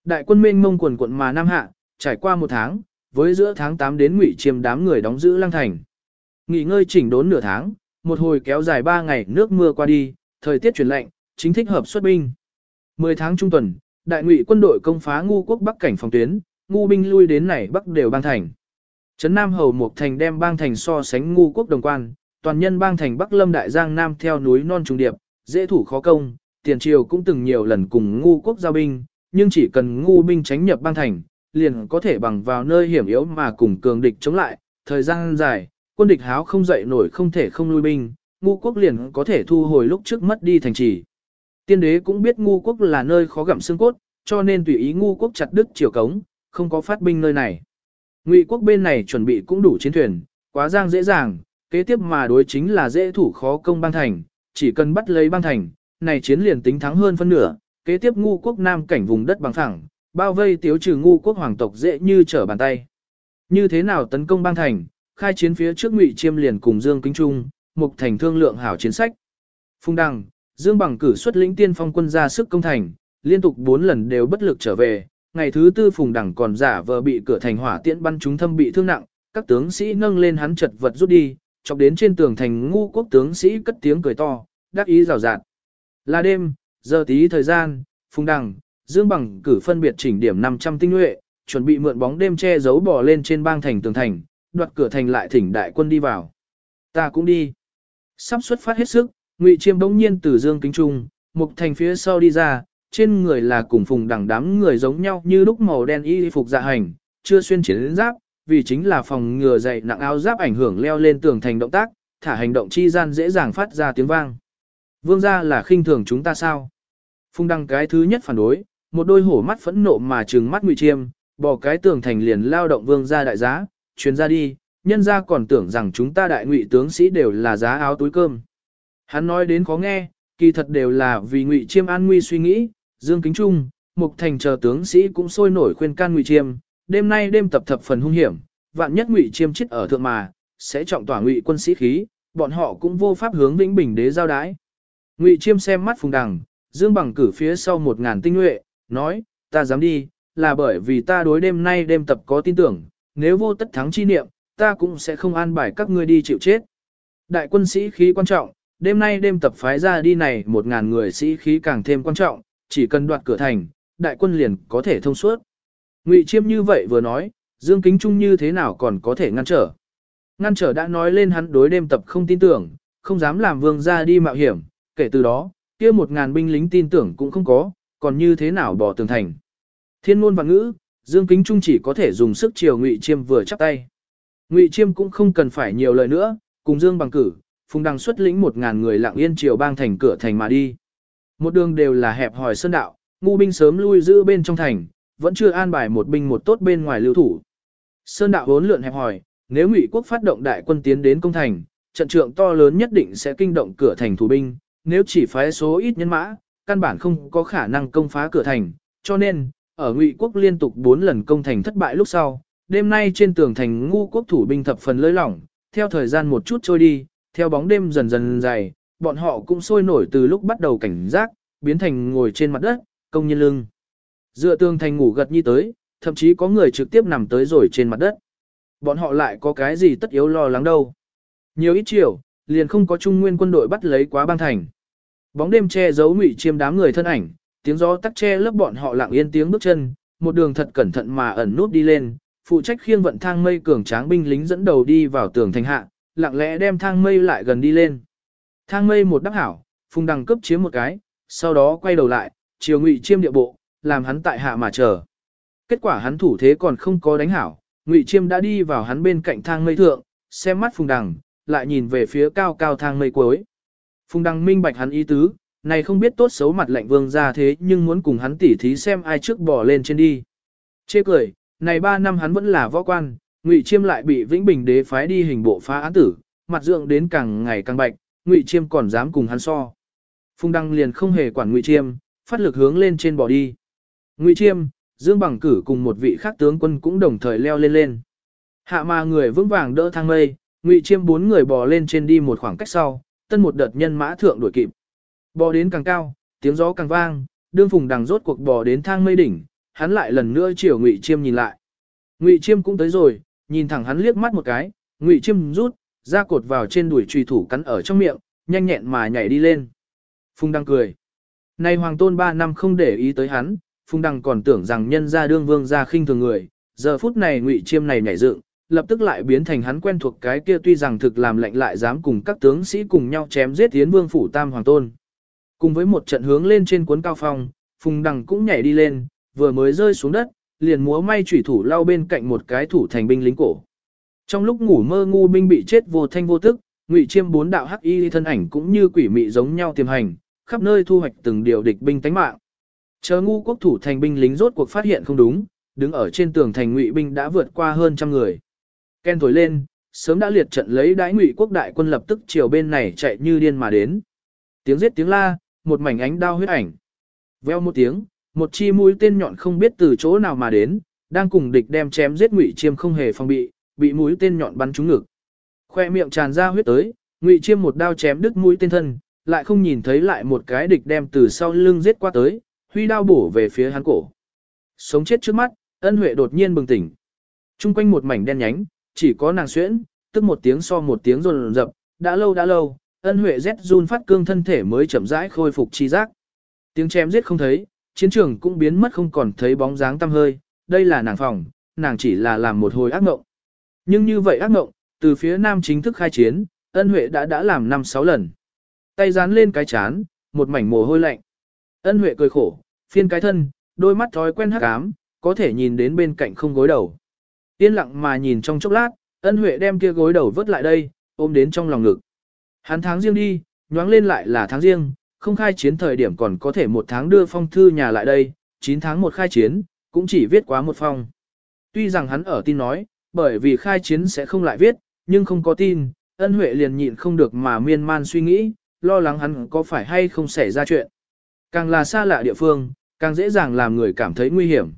Đại quân mênh mông quần quận mà Nam Hạ, trải qua một tháng, với giữa tháng 8 đến ngụy chiêm đám người đóng giữ lăng thành. Nghỉ ngơi chỉnh đốn nửa tháng, một hồi kéo dài 3 ngày nước mưa qua đi, thời tiết chuyển lạnh, chính thích hợp xuất binh. 10 tháng trung tuần, đại ngụy quân đội công phá ngu quốc bắc cảnh phòng tuyến, ngu binh lui đến này bắc đều bang thành. Trấn Nam Hầu Mục Thành đem bang thành so sánh ngu quốc đồng quan, toàn nhân bang thành Bắc Lâm Đại Giang Nam theo núi non trùng điệp, dễ thủ khó công, tiền triều cũng từng nhiều lần cùng ngu quốc giao binh, nhưng chỉ cần ngu binh tránh nhập bang thành, liền có thể bằng vào nơi hiểm yếu mà cùng cường địch chống lại, thời gian dài, quân địch háo không dậy nổi không thể không lui binh, ngu quốc liền có thể thu hồi lúc trước mất đi thành trì. Tiên đế cũng biết ngu quốc là nơi khó gặm xương cốt, cho nên tùy ý ngu quốc chặt đứt triều cống, không có phát binh nơi này. Ngụy quốc bên này chuẩn bị cũng đủ chiến thuyền, quá giang dễ dàng, kế tiếp mà đối chính là dễ thủ khó công băng thành, chỉ cần bắt lấy băng thành, này chiến liền tính thắng hơn phân nửa, kế tiếp ngu quốc nam cảnh vùng đất bằng phẳng, bao vây tiếu trừ ngu quốc hoàng tộc dễ như trở bàn tay. Như thế nào tấn công băng thành, khai chiến phía trước ngụy chiêm liền cùng Dương Kính Trung, mục thành thương lượng hảo chiến sách. Phung Đăng, Dương bằng cử xuất lĩnh tiên phong quân ra sức công thành, liên tục 4 lần đều bất lực trở về, ngày thứ tư Phùng Đằng còn giả vờ bị cửa thành hỏa tiễn bắn chúng thâm bị thương nặng, các tướng sĩ nâng lên hắn chật vật rút đi, chọc đến trên tường thành ngu quốc tướng sĩ cất tiếng cười to, đắc ý rào rạt. Là đêm, giờ tí thời gian, Phùng Đằng, Dương Bằng cử phân biệt chỉnh điểm 500 tinh nhuệ, chuẩn bị mượn bóng đêm che giấu bò lên trên bang thành tường thành, đoạt cửa thành lại thỉnh đại quân đi vào. Ta cũng đi. Sắp xuất phát hết sức, Ngụy Chiêm bỗng nhiên từ Dương Kính Trung, mục thành phía sau đi ra, trên người là cùng phùng đẳng đám người giống nhau như lúc màu đen y phục dạ hành, chưa xuyên chiến giáp, vì chính là phòng ngừa dày nặng áo giáp ảnh hưởng leo lên tường thành động tác, thả hành động chi gian dễ dàng phát ra tiếng vang. Vương gia là khinh thường chúng ta sao? Phùng đăng cái thứ nhất phản đối, một đôi hổ mắt phẫn nộ mà trừng mắt ngụy chiêm, bỏ cái tường thành liền lao động vương gia đại giá, truyền ra đi, nhân gia còn tưởng rằng chúng ta đại ngụy tướng sĩ đều là giá áo túi cơm. Hắn nói đến khó nghe, kỳ thật đều là vì ngụy chiêm an nguy suy nghĩ, Dương Kính Trung, Mục Thành chờ tướng sĩ cũng sôi nổi khuyên can Ngụy Chiêm, đêm nay đêm tập thập phần hung hiểm, vạn nhất Ngụy Chiêm chết ở thượng mà, sẽ trọng tỏa Ngụy quân sĩ khí, bọn họ cũng vô pháp hướng Vĩnh Bình đế giao đái. Ngụy Chiêm xem mắt Phùng Đằng, Dương Bằng cử phía sau một ngàn tinh nhuệ, nói, ta dám đi, là bởi vì ta đối đêm nay đêm tập có tin tưởng, nếu vô tất thắng chi niệm, ta cũng sẽ không an bài các ngươi đi chịu chết. Đại quân sĩ khí quan trọng, đêm nay đêm tập phái ra đi này một ngàn người sĩ khí càng thêm quan trọng, chỉ cần đoạt cửa thành, đại quân liền có thể thông suốt. Ngụy Chiêm như vậy vừa nói, Dương Kính Trung như thế nào còn có thể ngăn trở. Ngăn trở đã nói lên hắn đối đêm tập không tin tưởng, không dám làm vương ra đi mạo hiểm, kể từ đó, kia một ngàn binh lính tin tưởng cũng không có, còn như thế nào bỏ tường thành. Thiên ngôn và ngữ, Dương Kính Trung chỉ có thể dùng sức chiều Ngụy Chiêm vừa chắp tay. Ngụy Chiêm cũng không cần phải nhiều lời nữa, cùng Dương bằng cử, Phùng Đăng xuất lĩnh một ngàn người lặng yên chiều bang thành cửa thành mà đi. Một đường đều là hẹp hòi sơn đạo, ngu binh sớm lui giữ bên trong thành, vẫn chưa an bài một binh một tốt bên ngoài lưu thủ. Sơn đạo vốn lượn hẹp hòi, nếu Ngụy quốc phát động đại quân tiến đến công thành, trận trượng to lớn nhất định sẽ kinh động cửa thành thủ binh, nếu chỉ phái số ít nhân mã, căn bản không có khả năng công phá cửa thành, cho nên, ở Ngụy quốc liên tục 4 lần công thành thất bại lúc sau, đêm nay trên tường thành ngu quốc thủ binh thập phần lơi lỏng, theo thời gian một chút trôi đi, theo bóng đêm dần dần dày, bọn họ cũng sôi nổi từ lúc bắt đầu cảnh giác, biến thành ngồi trên mặt đất, công nhân lưng. Dựa tường thành ngủ gật như tới, thậm chí có người trực tiếp nằm tới rồi trên mặt đất. Bọn họ lại có cái gì tất yếu lo lắng đâu. Nhiều ít chiều, liền không có trung nguyên quân đội bắt lấy quá băng thành. Bóng đêm che giấu ngụy chiêm đám người thân ảnh, tiếng gió tắc che lớp bọn họ lặng yên tiếng bước chân, một đường thật cẩn thận mà ẩn nút đi lên, phụ trách khiêng vận thang mây cường tráng binh lính dẫn đầu đi vào tường thành hạ, lặng lẽ đem thang mây lại gần đi lên. Thang mây một đắc hảo, phùng đằng cấp chiếm một cái, sau đó quay đầu lại, chiều ngụy chiêm địa bộ, làm hắn tại hạ mà chờ. Kết quả hắn thủ thế còn không có đánh hảo, ngụy chiêm đã đi vào hắn bên cạnh thang mây thượng, xem mắt phùng đằng, lại nhìn về phía cao cao thang mây cuối. Phùng đằng minh bạch hắn ý tứ, này không biết tốt xấu mặt lệnh vương ra thế nhưng muốn cùng hắn tỉ thí xem ai trước bỏ lên trên đi. Chê cười, này ba năm hắn vẫn là võ quan, Ngụy Chiêm lại bị Vĩnh Bình đế phái đi hình bộ phá án tử, mặt dưỡng đến càng ngày càng bạch, Ngụy Chiêm còn dám cùng hắn so. Phùng Đăng liền không hề quản Ngụy Chiêm, phát lực hướng lên trên bỏ đi. Ngụy Chiêm, Dương Bằng cử cùng một vị khác tướng quân cũng đồng thời leo lên lên. Hạ mà người vững vàng đỡ thang mây, Ngụy Chiêm bốn người bò lên trên đi một khoảng cách sau, tân một đợt nhân mã thượng đuổi kịp. Bò đến càng cao, tiếng gió càng vang, đương Phùng Đằng rốt cuộc bò đến thang mây đỉnh, hắn lại lần nữa chiều Ngụy Chiêm nhìn lại. Ngụy Chiêm cũng tới rồi, nhìn thẳng hắn liếc mắt một cái, Ngụy Chiêm rút, ra cột vào trên đùi trùy thủ cắn ở trong miệng, nhanh nhẹn mà nhảy đi lên. Phùng Đăng cười. Nay Hoàng Tôn ba năm không để ý tới hắn, Phùng Đăng còn tưởng rằng nhân gia đương vương gia khinh thường người, giờ phút này Ngụy Chiêm này nhảy dựng, lập tức lại biến thành hắn quen thuộc cái kia tuy rằng thực làm lệnh lại dám cùng các tướng sĩ cùng nhau chém giết tiến vương phủ Tam Hoàng Tôn. Cùng với một trận hướng lên trên cuốn cao phong, Phùng Đăng cũng nhảy đi lên, vừa mới rơi xuống đất, liền múa may chủy thủ lao bên cạnh một cái thủ thành binh lính cổ. Trong lúc ngủ mơ ngu binh bị chết vô thanh vô tức, ngụy chiêm bốn đạo hắc y thân ảnh cũng như quỷ mị giống nhau tiềm hành, khắp nơi thu hoạch từng điều địch binh tánh mạng. Chờ ngu quốc thủ thành binh lính rốt cuộc phát hiện không đúng, đứng ở trên tường thành ngụy binh đã vượt qua hơn trăm người. Ken thổi lên, sớm đã liệt trận lấy đái ngụy quốc đại quân lập tức chiều bên này chạy như điên mà đến. Tiếng giết tiếng la, một mảnh ánh đao huyết ảnh. Veo một tiếng, một chi mũi tên nhọn không biết từ chỗ nào mà đến, đang cùng địch đem chém giết Ngụy Chiêm không hề phòng bị, bị mũi tên nhọn bắn trúng ngực. Khoe miệng tràn ra huyết tới, Ngụy Chiêm một đao chém đứt mũi tên thân, lại không nhìn thấy lại một cái địch đem từ sau lưng giết qua tới, huy đao bổ về phía hắn cổ. Sống chết trước mắt, Ân Huệ đột nhiên bừng tỉnh. Trung quanh một mảnh đen nhánh, chỉ có nàng xuyễn, tức một tiếng so một tiếng rồn rập, đã lâu đã lâu, Ân Huệ rét run phát cương thân thể mới chậm rãi khôi phục chi giác. Tiếng chém giết không thấy, chiến trường cũng biến mất không còn thấy bóng dáng tăm hơi, đây là nàng phòng, nàng chỉ là làm một hồi ác mộng. Nhưng như vậy ác ngộng từ phía nam chính thức khai chiến, ân huệ đã đã làm 5-6 lần. Tay dán lên cái chán, một mảnh mồ hôi lạnh. Ân huệ cười khổ, phiên cái thân, đôi mắt thói quen hắc ám, có thể nhìn đến bên cạnh không gối đầu. Yên lặng mà nhìn trong chốc lát, ân huệ đem kia gối đầu vớt lại đây, ôm đến trong lòng ngực. Hắn tháng riêng đi, nhoáng lên lại là tháng riêng, không khai chiến thời điểm còn có thể một tháng đưa phong thư nhà lại đây, 9 tháng một khai chiến, cũng chỉ viết quá một phong. Tuy rằng hắn ở tin nói, bởi vì khai chiến sẽ không lại viết, nhưng không có tin, ân huệ liền nhịn không được mà miên man suy nghĩ, lo lắng hắn có phải hay không xảy ra chuyện. Càng là xa lạ địa phương, càng dễ dàng làm người cảm thấy nguy hiểm.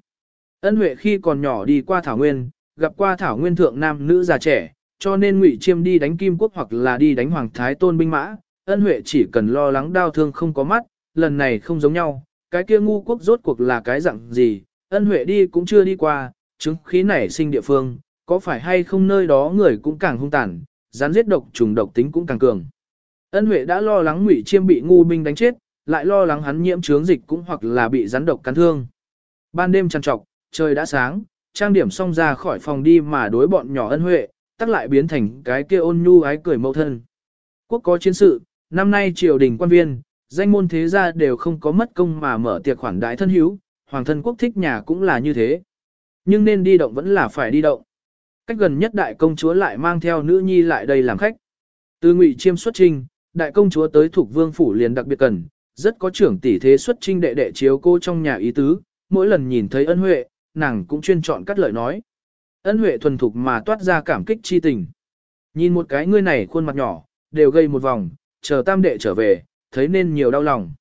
Ân huệ khi còn nhỏ đi qua Thảo Nguyên, gặp qua Thảo Nguyên thượng nam nữ già trẻ, cho nên ngụy chiêm đi đánh Kim Quốc hoặc là đi đánh Hoàng Thái Tôn binh mã, ân huệ chỉ cần lo lắng đau thương không có mắt, lần này không giống nhau, cái kia ngu quốc rốt cuộc là cái dạng gì, ân huệ đi cũng chưa đi qua, chứng khí nảy sinh địa phương, có phải hay không nơi đó người cũng càng hung tàn, rắn giết độc trùng độc tính cũng càng cường. Ân huệ đã lo lắng ngụy chiêm bị ngu binh đánh chết, lại lo lắng hắn nhiễm chướng dịch cũng hoặc là bị rắn độc cắn thương. Ban đêm trằn trọc, trời đã sáng, trang điểm xong ra khỏi phòng đi mà đối bọn nhỏ ân huệ, tắc lại biến thành cái kia ôn nhu ái cười mẫu thân. Quốc có chiến sự, Năm nay triều đình quan viên, danh môn thế gia đều không có mất công mà mở tiệc khoản đại thân hữu, hoàng thân quốc thích nhà cũng là như thế. Nhưng nên đi động vẫn là phải đi động. Cách gần nhất đại công chúa lại mang theo nữ nhi lại đây làm khách. Từ Ngụy Chiêm xuất trinh, đại công chúa tới thuộc vương phủ liền đặc biệt cần, rất có trưởng tỷ thế xuất trinh đệ đệ chiếu cô trong nhà ý tứ, mỗi lần nhìn thấy ân huệ, nàng cũng chuyên chọn cắt lời nói. Ân huệ thuần thục mà toát ra cảm kích chi tình. Nhìn một cái ngươi này khuôn mặt nhỏ, đều gây một vòng, chờ tam đệ trở về, thấy nên nhiều đau lòng.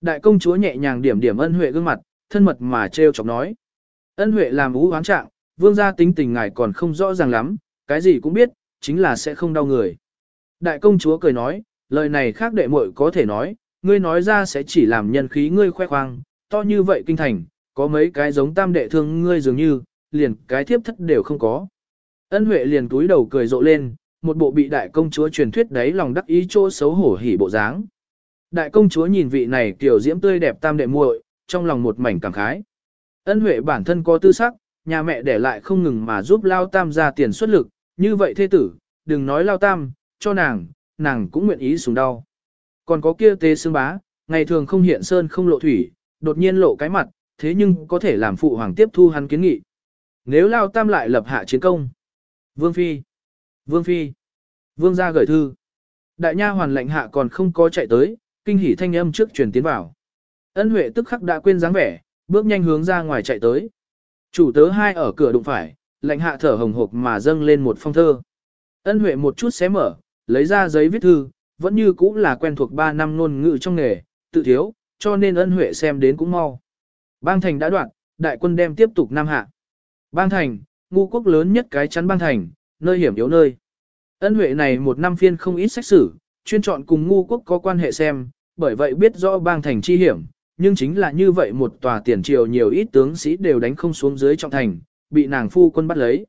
Đại công chúa nhẹ nhàng điểm điểm ân huệ gương mặt, thân mật mà trêu chọc nói. Ân huệ làm ú hoán trạng, vương gia tính tình ngài còn không rõ ràng lắm, cái gì cũng biết, chính là sẽ không đau người. Đại công chúa cười nói, lời này khác đệ muội có thể nói, ngươi nói ra sẽ chỉ làm nhân khí ngươi khoe khoang, to như vậy kinh thành, có mấy cái giống tam đệ thương ngươi dường như, liền cái thiếp thất đều không có. Ân Huệ liền túi đầu cười rộ lên, một bộ bị đại công chúa truyền thuyết đấy lòng đắc ý chỗ xấu hổ hỉ bộ dáng. Đại công chúa nhìn vị này tiểu diễm tươi đẹp tam đệ muội, trong lòng một mảnh cảm khái. Ân Huệ bản thân có tư sắc, nhà mẹ để lại không ngừng mà giúp Lao Tam ra tiền xuất lực, như vậy thê tử, đừng nói Lao Tam, cho nàng, nàng cũng nguyện ý xuống đau. Còn có kia tế xương bá, ngày thường không hiện sơn không lộ thủy, đột nhiên lộ cái mặt, thế nhưng có thể làm phụ hoàng tiếp thu hắn kiến nghị. Nếu Lao Tam lại lập hạ chiến công. Vương Phi. Vương Phi. Vương gia gửi thư. Đại nha hoàn lệnh hạ còn không có chạy tới, kinh hỉ thanh âm trước truyền tiến vào. Ân Huệ tức khắc đã quên dáng vẻ, bước nhanh hướng ra ngoài chạy tới. Chủ tớ hai ở cửa đụng phải, lệnh hạ thở hồng hộc mà dâng lên một phong thơ. Ân Huệ một chút xé mở, lấy ra giấy viết thư, vẫn như cũ là quen thuộc 3 năm ngôn ngữ trong nghề, tự thiếu, cho nên ân Huệ xem đến cũng mau. Bang thành đã đoạn, đại quân đem tiếp tục nam hạ. Bang thành, ngu quốc lớn nhất cái chắn bang thành, nơi hiểm yếu nơi. Ân Huệ này một năm phiên không ít sách sử, chuyên chọn cùng ngu quốc có quan hệ xem, bởi vậy biết rõ bang thành chi hiểm, nhưng chính là như vậy một tòa tiền triều nhiều ít tướng sĩ đều đánh không xuống dưới trọng thành, bị nàng phu quân bắt lấy.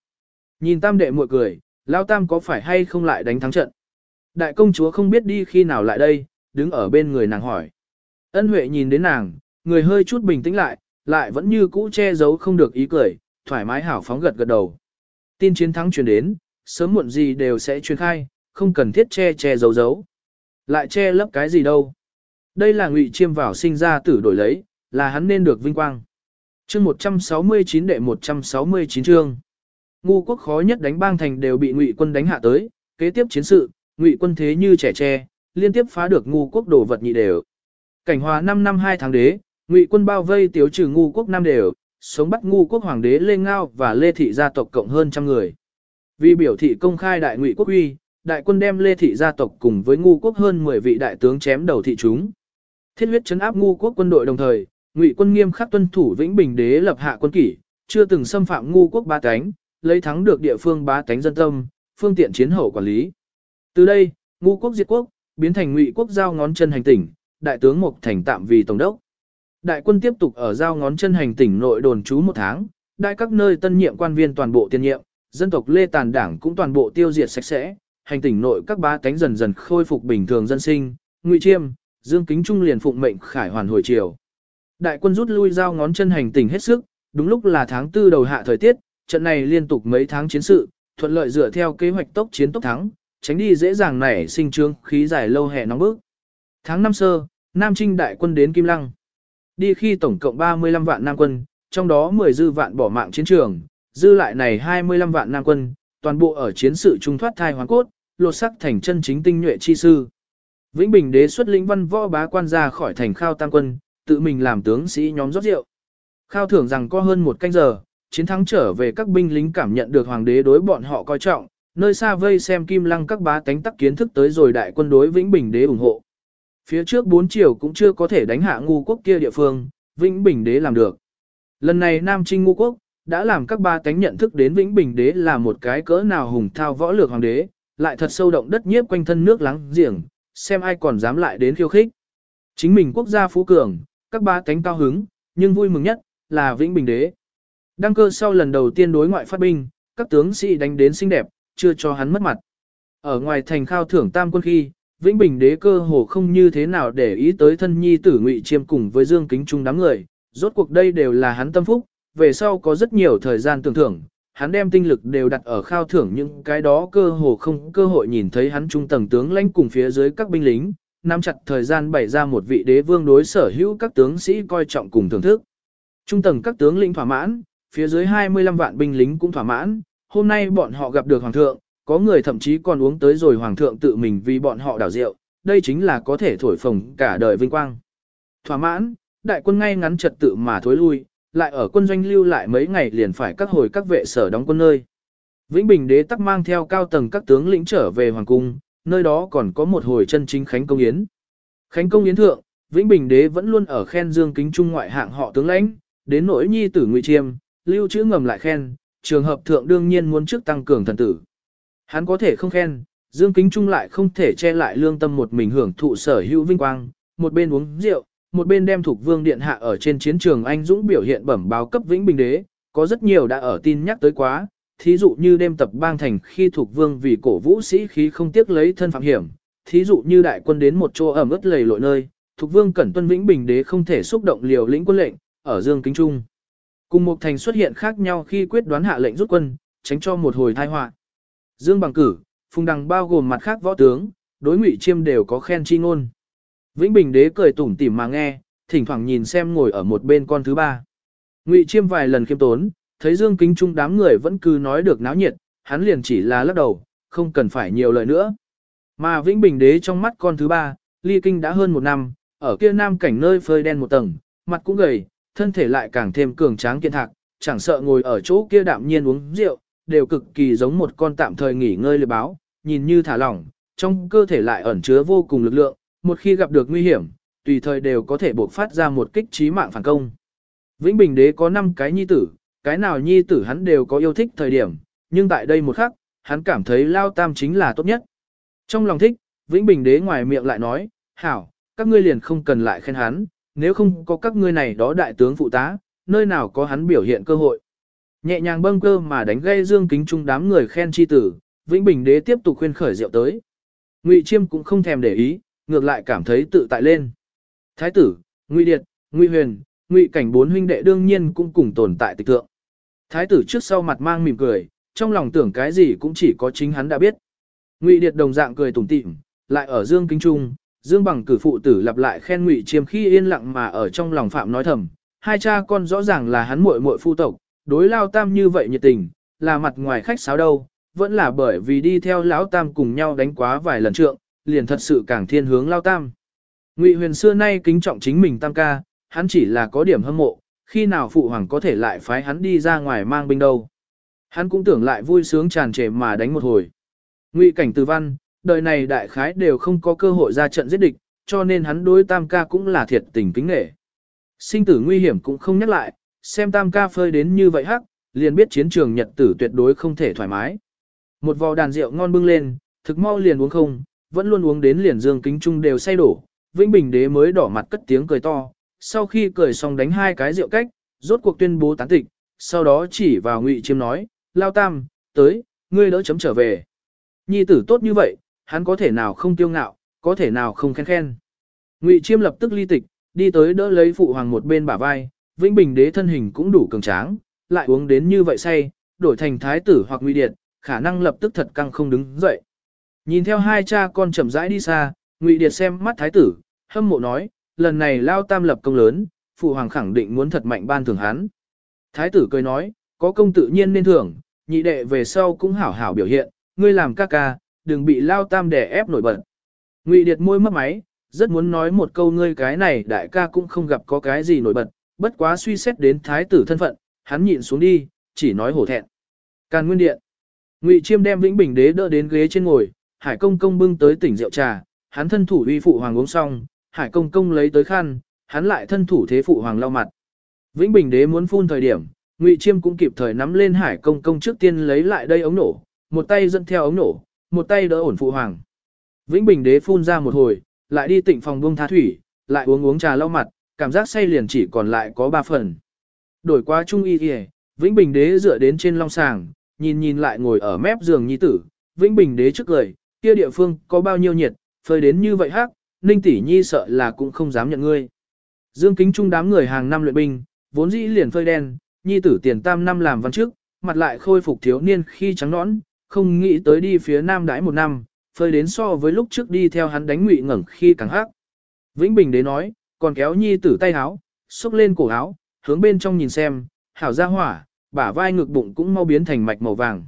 Nhìn tam đệ muội cười, lao tam có phải hay không lại đánh thắng trận. Đại công chúa không biết đi khi nào lại đây, đứng ở bên người nàng hỏi. Ân Huệ nhìn đến nàng, người hơi chút bình tĩnh lại, lại vẫn như cũ che giấu không được ý cười, thoải mái hảo phóng gật gật đầu. Tin chiến thắng truyền đến, sớm muộn gì đều sẽ truyền khai, không cần thiết che che giấu giấu. Lại che lấp cái gì đâu. Đây là ngụy chiêm vào sinh ra tử đổi lấy, là hắn nên được vinh quang. Chương 169 đệ 169 chương. Ngu quốc khó nhất đánh bang thành đều bị ngụy quân đánh hạ tới, kế tiếp chiến sự, ngụy quân thế như trẻ tre, liên tiếp phá được ngu quốc đổ vật nhị đều. Cảnh hòa 5 năm 2 tháng đế, ngụy quân bao vây tiêu trừ ngu quốc năm đều, sống bắt ngu quốc hoàng đế Lê Ngao và Lê Thị gia tộc cộng hơn trăm người. Vì biểu thị công khai đại ngụy quốc uy, đại quân đem Lê Thị gia tộc cùng với ngu quốc hơn 10 vị đại tướng chém đầu thị chúng. Thiết huyết chấn áp ngu quốc quân đội đồng thời, ngụy quân nghiêm khắc tuân thủ vĩnh bình đế lập hạ quân kỷ, chưa từng xâm phạm ngu quốc ba cánh, lấy thắng được địa phương ba cánh dân tâm, phương tiện chiến hậu quản lý. Từ đây, ngu quốc diệt quốc, biến thành ngụy quốc giao ngón chân hành tỉnh, đại tướng Mục Thành tạm vì tổng đốc. Đại quân tiếp tục ở giao ngón chân hành tỉnh nội đồn trú một tháng, đại các nơi tân nhiệm quan viên toàn bộ tiên nhiệm, dân tộc Lê Tàn Đảng cũng toàn bộ tiêu diệt sạch sẽ, hành tỉnh nội các ba cánh dần dần khôi phục bình thường dân sinh, ngụy chiêm, Dương Kính Trung liền phụng mệnh khải hoàn hồi chiều. Đại quân rút lui giao ngón chân hành tình hết sức, đúng lúc là tháng tư đầu hạ thời tiết, trận này liên tục mấy tháng chiến sự, thuận lợi dựa theo kế hoạch tốc chiến tốc thắng, tránh đi dễ dàng nảy sinh trương khí dài lâu hè nóng bức. Tháng năm sơ, Nam Trinh đại quân đến Kim Lăng. Đi khi tổng cộng 35 vạn Nam quân, trong đó 10 dư vạn bỏ mạng chiến trường, dư lại này 25 vạn Nam quân, toàn bộ ở chiến sự trung thoát thai hoàn cốt, lột sắc thành chân chính tinh nhuệ chi sư. Vĩnh Bình đế xuất lĩnh văn võ bá quan ra khỏi thành khao tam quân, tự mình làm tướng sĩ nhóm rót rượu. Khao thưởng rằng có hơn một canh giờ, chiến thắng trở về các binh lính cảm nhận được hoàng đế đối bọn họ coi trọng, nơi xa vây xem kim lăng các bá tánh tắc kiến thức tới rồi đại quân đối Vĩnh Bình đế ủng hộ. Phía trước bốn triều cũng chưa có thể đánh hạ ngu quốc kia địa phương, Vĩnh Bình đế làm được. Lần này Nam Trinh ngu quốc, đã làm các ba tánh nhận thức đến Vĩnh Bình đế là một cái cỡ nào hùng thao võ lược hoàng đế, lại thật sâu động đất nhiếp quanh thân nước lắng giềng, xem ai còn dám lại đến khiêu khích. Chính mình quốc gia phú cường, các ba cánh cao hứng, nhưng vui mừng nhất là Vĩnh Bình Đế. Đăng cơ sau lần đầu tiên đối ngoại phát binh, các tướng sĩ đánh đến xinh đẹp, chưa cho hắn mất mặt. Ở ngoài thành khao thưởng tam quân khi, Vĩnh Bình Đế cơ hồ không như thế nào để ý tới thân nhi tử Ngụy Chiêm cùng với Dương Kính Trung đám người, rốt cuộc đây đều là hắn tâm phúc, về sau có rất nhiều thời gian tưởng thưởng, hắn đem tinh lực đều đặt ở khao thưởng những cái đó cơ hồ không cơ hội nhìn thấy hắn trung tầng tướng lãnh cùng phía dưới các binh lính, nắm chặt thời gian bày ra một vị đế vương đối sở hữu các tướng sĩ coi trọng cùng thưởng thức. Trung tầng các tướng lĩnh thỏa mãn, phía dưới 25 vạn binh lính cũng thỏa mãn, hôm nay bọn họ gặp được hoàng thượng, có người thậm chí còn uống tới rồi hoàng thượng tự mình vì bọn họ đảo rượu, đây chính là có thể thổi phồng cả đời vinh quang. Thỏa mãn, đại quân ngay ngắn trật tự mà thối lui, lại ở quân doanh lưu lại mấy ngày liền phải các hồi các vệ sở đóng quân nơi. Vĩnh Bình đế tắc mang theo cao tầng các tướng lĩnh trở về hoàng cung, nơi đó còn có một hồi chân chính khánh công yến. Khánh công yến thượng, Vĩnh Bình đế vẫn luôn ở khen Dương Kính Trung ngoại hạng họ tướng lãnh, đến nỗi nhi tử Ngụy Chiêm, lưu chữ ngầm lại khen, trường hợp thượng đương nhiên muốn trước tăng cường thần tử. Hắn có thể không khen, Dương Kính Trung lại không thể che lại lương tâm một mình hưởng thụ sở hữu vinh quang, một bên uống rượu, một bên đem thuộc vương điện hạ ở trên chiến trường anh dũng biểu hiện bẩm báo cấp Vĩnh Bình đế, có rất nhiều đã ở tin nhắc tới quá, thí dụ như đêm tập bang thành khi thuộc vương vì cổ vũ sĩ khí không tiếc lấy thân phạm hiểm, thí dụ như đại quân đến một chỗ ẩm ướt lầy lội nơi, thuộc vương cẩn tuân Vĩnh Bình đế không thể xúc động liều lĩnh quân lệnh, ở Dương Kính Trung. Cùng một thành xuất hiện khác nhau khi quyết đoán hạ lệnh rút quân, tránh cho một hồi tai họa. Dương bằng cử, phùng đằng bao gồm mặt khác võ tướng, đối ngụy chiêm đều có khen chi ngôn. Vĩnh Bình đế cười tủm tỉm mà nghe, thỉnh thoảng nhìn xem ngồi ở một bên con thứ ba. Ngụy chiêm vài lần khiêm tốn, thấy Dương Kính Trung đám người vẫn cứ nói được náo nhiệt, hắn liền chỉ là lắc đầu, không cần phải nhiều lời nữa. Mà Vĩnh Bình đế trong mắt con thứ ba, ly kinh đã hơn một năm, ở kia nam cảnh nơi phơi đen một tầng, mặt cũng gầy, thân thể lại càng thêm cường tráng kiên thạc, chẳng sợ ngồi ở chỗ kia đạm nhiên uống rượu, đều cực kỳ giống một con tạm thời nghỉ ngơi lười báo, nhìn như thả lỏng, trong cơ thể lại ẩn chứa vô cùng lực lượng, một khi gặp được nguy hiểm, tùy thời đều có thể bộc phát ra một kích trí mạng phản công. Vĩnh Bình Đế có 5 cái nhi tử, cái nào nhi tử hắn đều có yêu thích thời điểm, nhưng tại đây một khắc, hắn cảm thấy Lao Tam chính là tốt nhất. Trong lòng thích, Vĩnh Bình Đế ngoài miệng lại nói, hảo, các ngươi liền không cần lại khen hắn, nếu không có các ngươi này đó đại tướng phụ tá, nơi nào có hắn biểu hiện cơ hội. Nhẹ nhàng bâng cơ mà đánh gây dương kính trung đám người khen chi tử, Vĩnh Bình đế tiếp tục khuyên khởi rượu tới. Ngụy Chiêm cũng không thèm để ý, ngược lại cảm thấy tự tại lên. Thái tử, Ngụy Điệt, Ngụy Huyền, Ngụy Cảnh bốn huynh đệ đương nhiên cũng cùng tồn tại tịch tượng. Thái tử trước sau mặt mang mỉm cười, trong lòng tưởng cái gì cũng chỉ có chính hắn đã biết. Ngụy Điệt đồng dạng cười tủm tỉm, lại ở Dương Kính Trung, Dương Bằng cử phụ tử lặp lại khen Ngụy Chiêm khi yên lặng mà ở trong lòng phạm nói thầm, hai cha con rõ ràng là hắn muội muội phu tộc, đối Lao Tam như vậy nhiệt tình, là mặt ngoài khách sáo đâu, vẫn là bởi vì đi theo lão Tam cùng nhau đánh quá vài lần trượng, liền thật sự càng thiên hướng Lao Tam. Ngụy Huyền xưa nay kính trọng chính mình Tam ca, hắn chỉ là có điểm hâm mộ, khi nào phụ hoàng có thể lại phái hắn đi ra ngoài mang binh đâu. Hắn cũng tưởng lại vui sướng tràn trề mà đánh một hồi. Ngụy cảnh từ văn, đời này đại khái đều không có cơ hội ra trận giết địch, cho nên hắn đối tam ca cũng là thiệt tình kính nghệ. Sinh tử nguy hiểm cũng không nhắc lại, xem tam ca phơi đến như vậy hắc, liền biết chiến trường nhật tử tuyệt đối không thể thoải mái. Một vò đàn rượu ngon bưng lên, thực mau liền uống không, vẫn luôn uống đến liền dương kính trung đều say đổ, Vĩnh Bình đế mới đỏ mặt cất tiếng cười to, sau khi cười xong đánh hai cái rượu cách, rốt cuộc tuyên bố tán tịch, sau đó chỉ vào Ngụy Chiêm nói, Lao Tam, tới, ngươi đỡ chấm trở về. Nhi tử tốt như vậy, hắn có thể nào không tiêu ngạo, có thể nào không khen khen. Ngụy Chiêm lập tức ly tịch, đi tới đỡ lấy phụ hoàng một bên bả vai, Vĩnh Bình đế thân hình cũng đủ cường tráng, lại uống đến như vậy say, đổi thành thái tử hoặc Ngụy Điệt, khả năng lập tức thật căng không đứng dậy. Nhìn theo hai cha con chậm rãi đi xa, Ngụy Điệt xem mắt thái tử, hâm mộ nói, lần này lao tam lập công lớn, phụ hoàng khẳng định muốn thật mạnh ban thưởng hắn. Thái tử cười nói, có công tự nhiên nên thưởng, nhị đệ về sau cũng hảo hảo biểu hiện, ngươi làm ca ca, đừng bị lao tam đè ép nổi bật. Ngụy Điệt môi mất máy, rất muốn nói một câu ngươi cái này đại ca cũng không gặp có cái gì nổi bật, bất quá suy xét đến thái tử thân phận, hắn nhịn xuống đi, chỉ nói hổ thẹn. Càn Nguyên Điện. Ngụy Chiêm đem Vĩnh Bình Đế đỡ đến ghế trên ngồi, Hải Công Công bưng tới tỉnh rượu trà, hắn thân thủ uy phụ hoàng uống xong, Hải Công Công lấy tới khăn, hắn lại thân thủ thế phụ hoàng lau mặt. Vĩnh Bình Đế muốn phun thời điểm, Ngụy Chiêm cũng kịp thời nắm lên Hải Công Công trước tiên lấy lại đây ống nổ, một tay dẫn theo ống nổ, một tay đỡ ổn phụ hoàng. Vĩnh Bình đế phun ra một hồi, lại đi tịnh phòng buông tha thủy, lại uống uống trà lau mặt, cảm giác say liền chỉ còn lại có ba phần. Đổi qua trung y y, Vĩnh Bình đế dựa đến trên long sàng, nhìn nhìn lại ngồi ở mép giường nhi tử, Vĩnh Bình đế trước cười, kia địa phương có bao nhiêu nhiệt, phơi đến như vậy hắc, Ninh tỷ nhi sợ là cũng không dám nhận ngươi. Dương Kính Trung đám người hàng năm luyện binh, vốn dĩ liền phơi đen, nhi tử tiền tam năm làm văn trước, mặt lại khôi phục thiếu niên khi trắng nõn, không nghĩ tới đi phía nam đãi một năm, phơi đến so với lúc trước đi theo hắn đánh ngụy ngẩng khi càng hắc. Vĩnh Bình đế nói, còn kéo nhi tử tay áo, xúc lên cổ áo, hướng bên trong nhìn xem, hảo ra hỏa, bả vai ngực bụng cũng mau biến thành mạch màu vàng.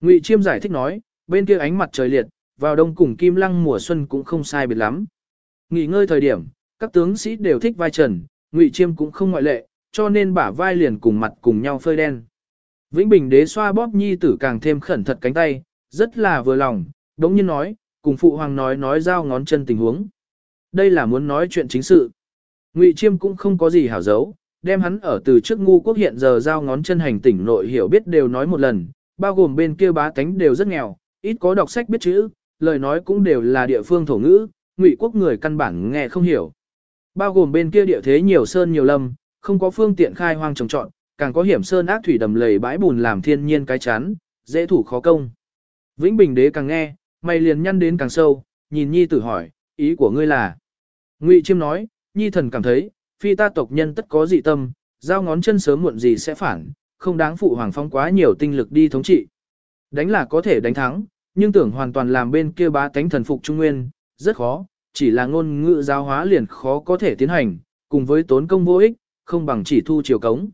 Ngụy Chiêm giải thích nói, bên kia ánh mặt trời liệt, vào đông cùng kim lăng mùa xuân cũng không sai biệt lắm. Nghỉ ngơi thời điểm, các tướng sĩ đều thích vai trần, Ngụy Chiêm cũng không ngoại lệ, cho nên bả vai liền cùng mặt cùng nhau phơi đen. Vĩnh Bình đế xoa bóp nhi tử càng thêm khẩn thật cánh tay, rất là vừa lòng, đống nhiên nói, cùng phụ hoàng nói nói giao ngón chân tình huống. Đây là muốn nói chuyện chính sự. Ngụy Chiêm cũng không có gì hảo giấu, đem hắn ở từ trước ngu quốc hiện giờ giao ngón chân hành tỉnh nội hiểu biết đều nói một lần, bao gồm bên kia bá tánh đều rất nghèo, ít có đọc sách biết chữ, lời nói cũng đều là địa phương thổ ngữ, ngụy quốc người căn bản nghe không hiểu. Bao gồm bên kia địa thế nhiều sơn nhiều lâm, không có phương tiện khai hoang trồng trọt, càng có hiểm sơn ác thủy đầm lầy bãi bùn làm thiên nhiên cái chán, dễ thủ khó công. Vĩnh Bình đế càng nghe, mày liền nhăn đến càng sâu, nhìn nhi tử hỏi, ý của ngươi là. Ngụy Chiêm nói, nhi thần cảm thấy, phi ta tộc nhân tất có dị tâm, giao ngón chân sớm muộn gì sẽ phản, không đáng phụ hoàng phong quá nhiều tinh lực đi thống trị. Đánh là có thể đánh thắng, nhưng tưởng hoàn toàn làm bên kia bá tánh thần phục trung nguyên, rất khó, chỉ là ngôn ngữ giáo hóa liền khó có thể tiến hành, cùng với tốn công vô ích, không bằng chỉ thu chiều cống.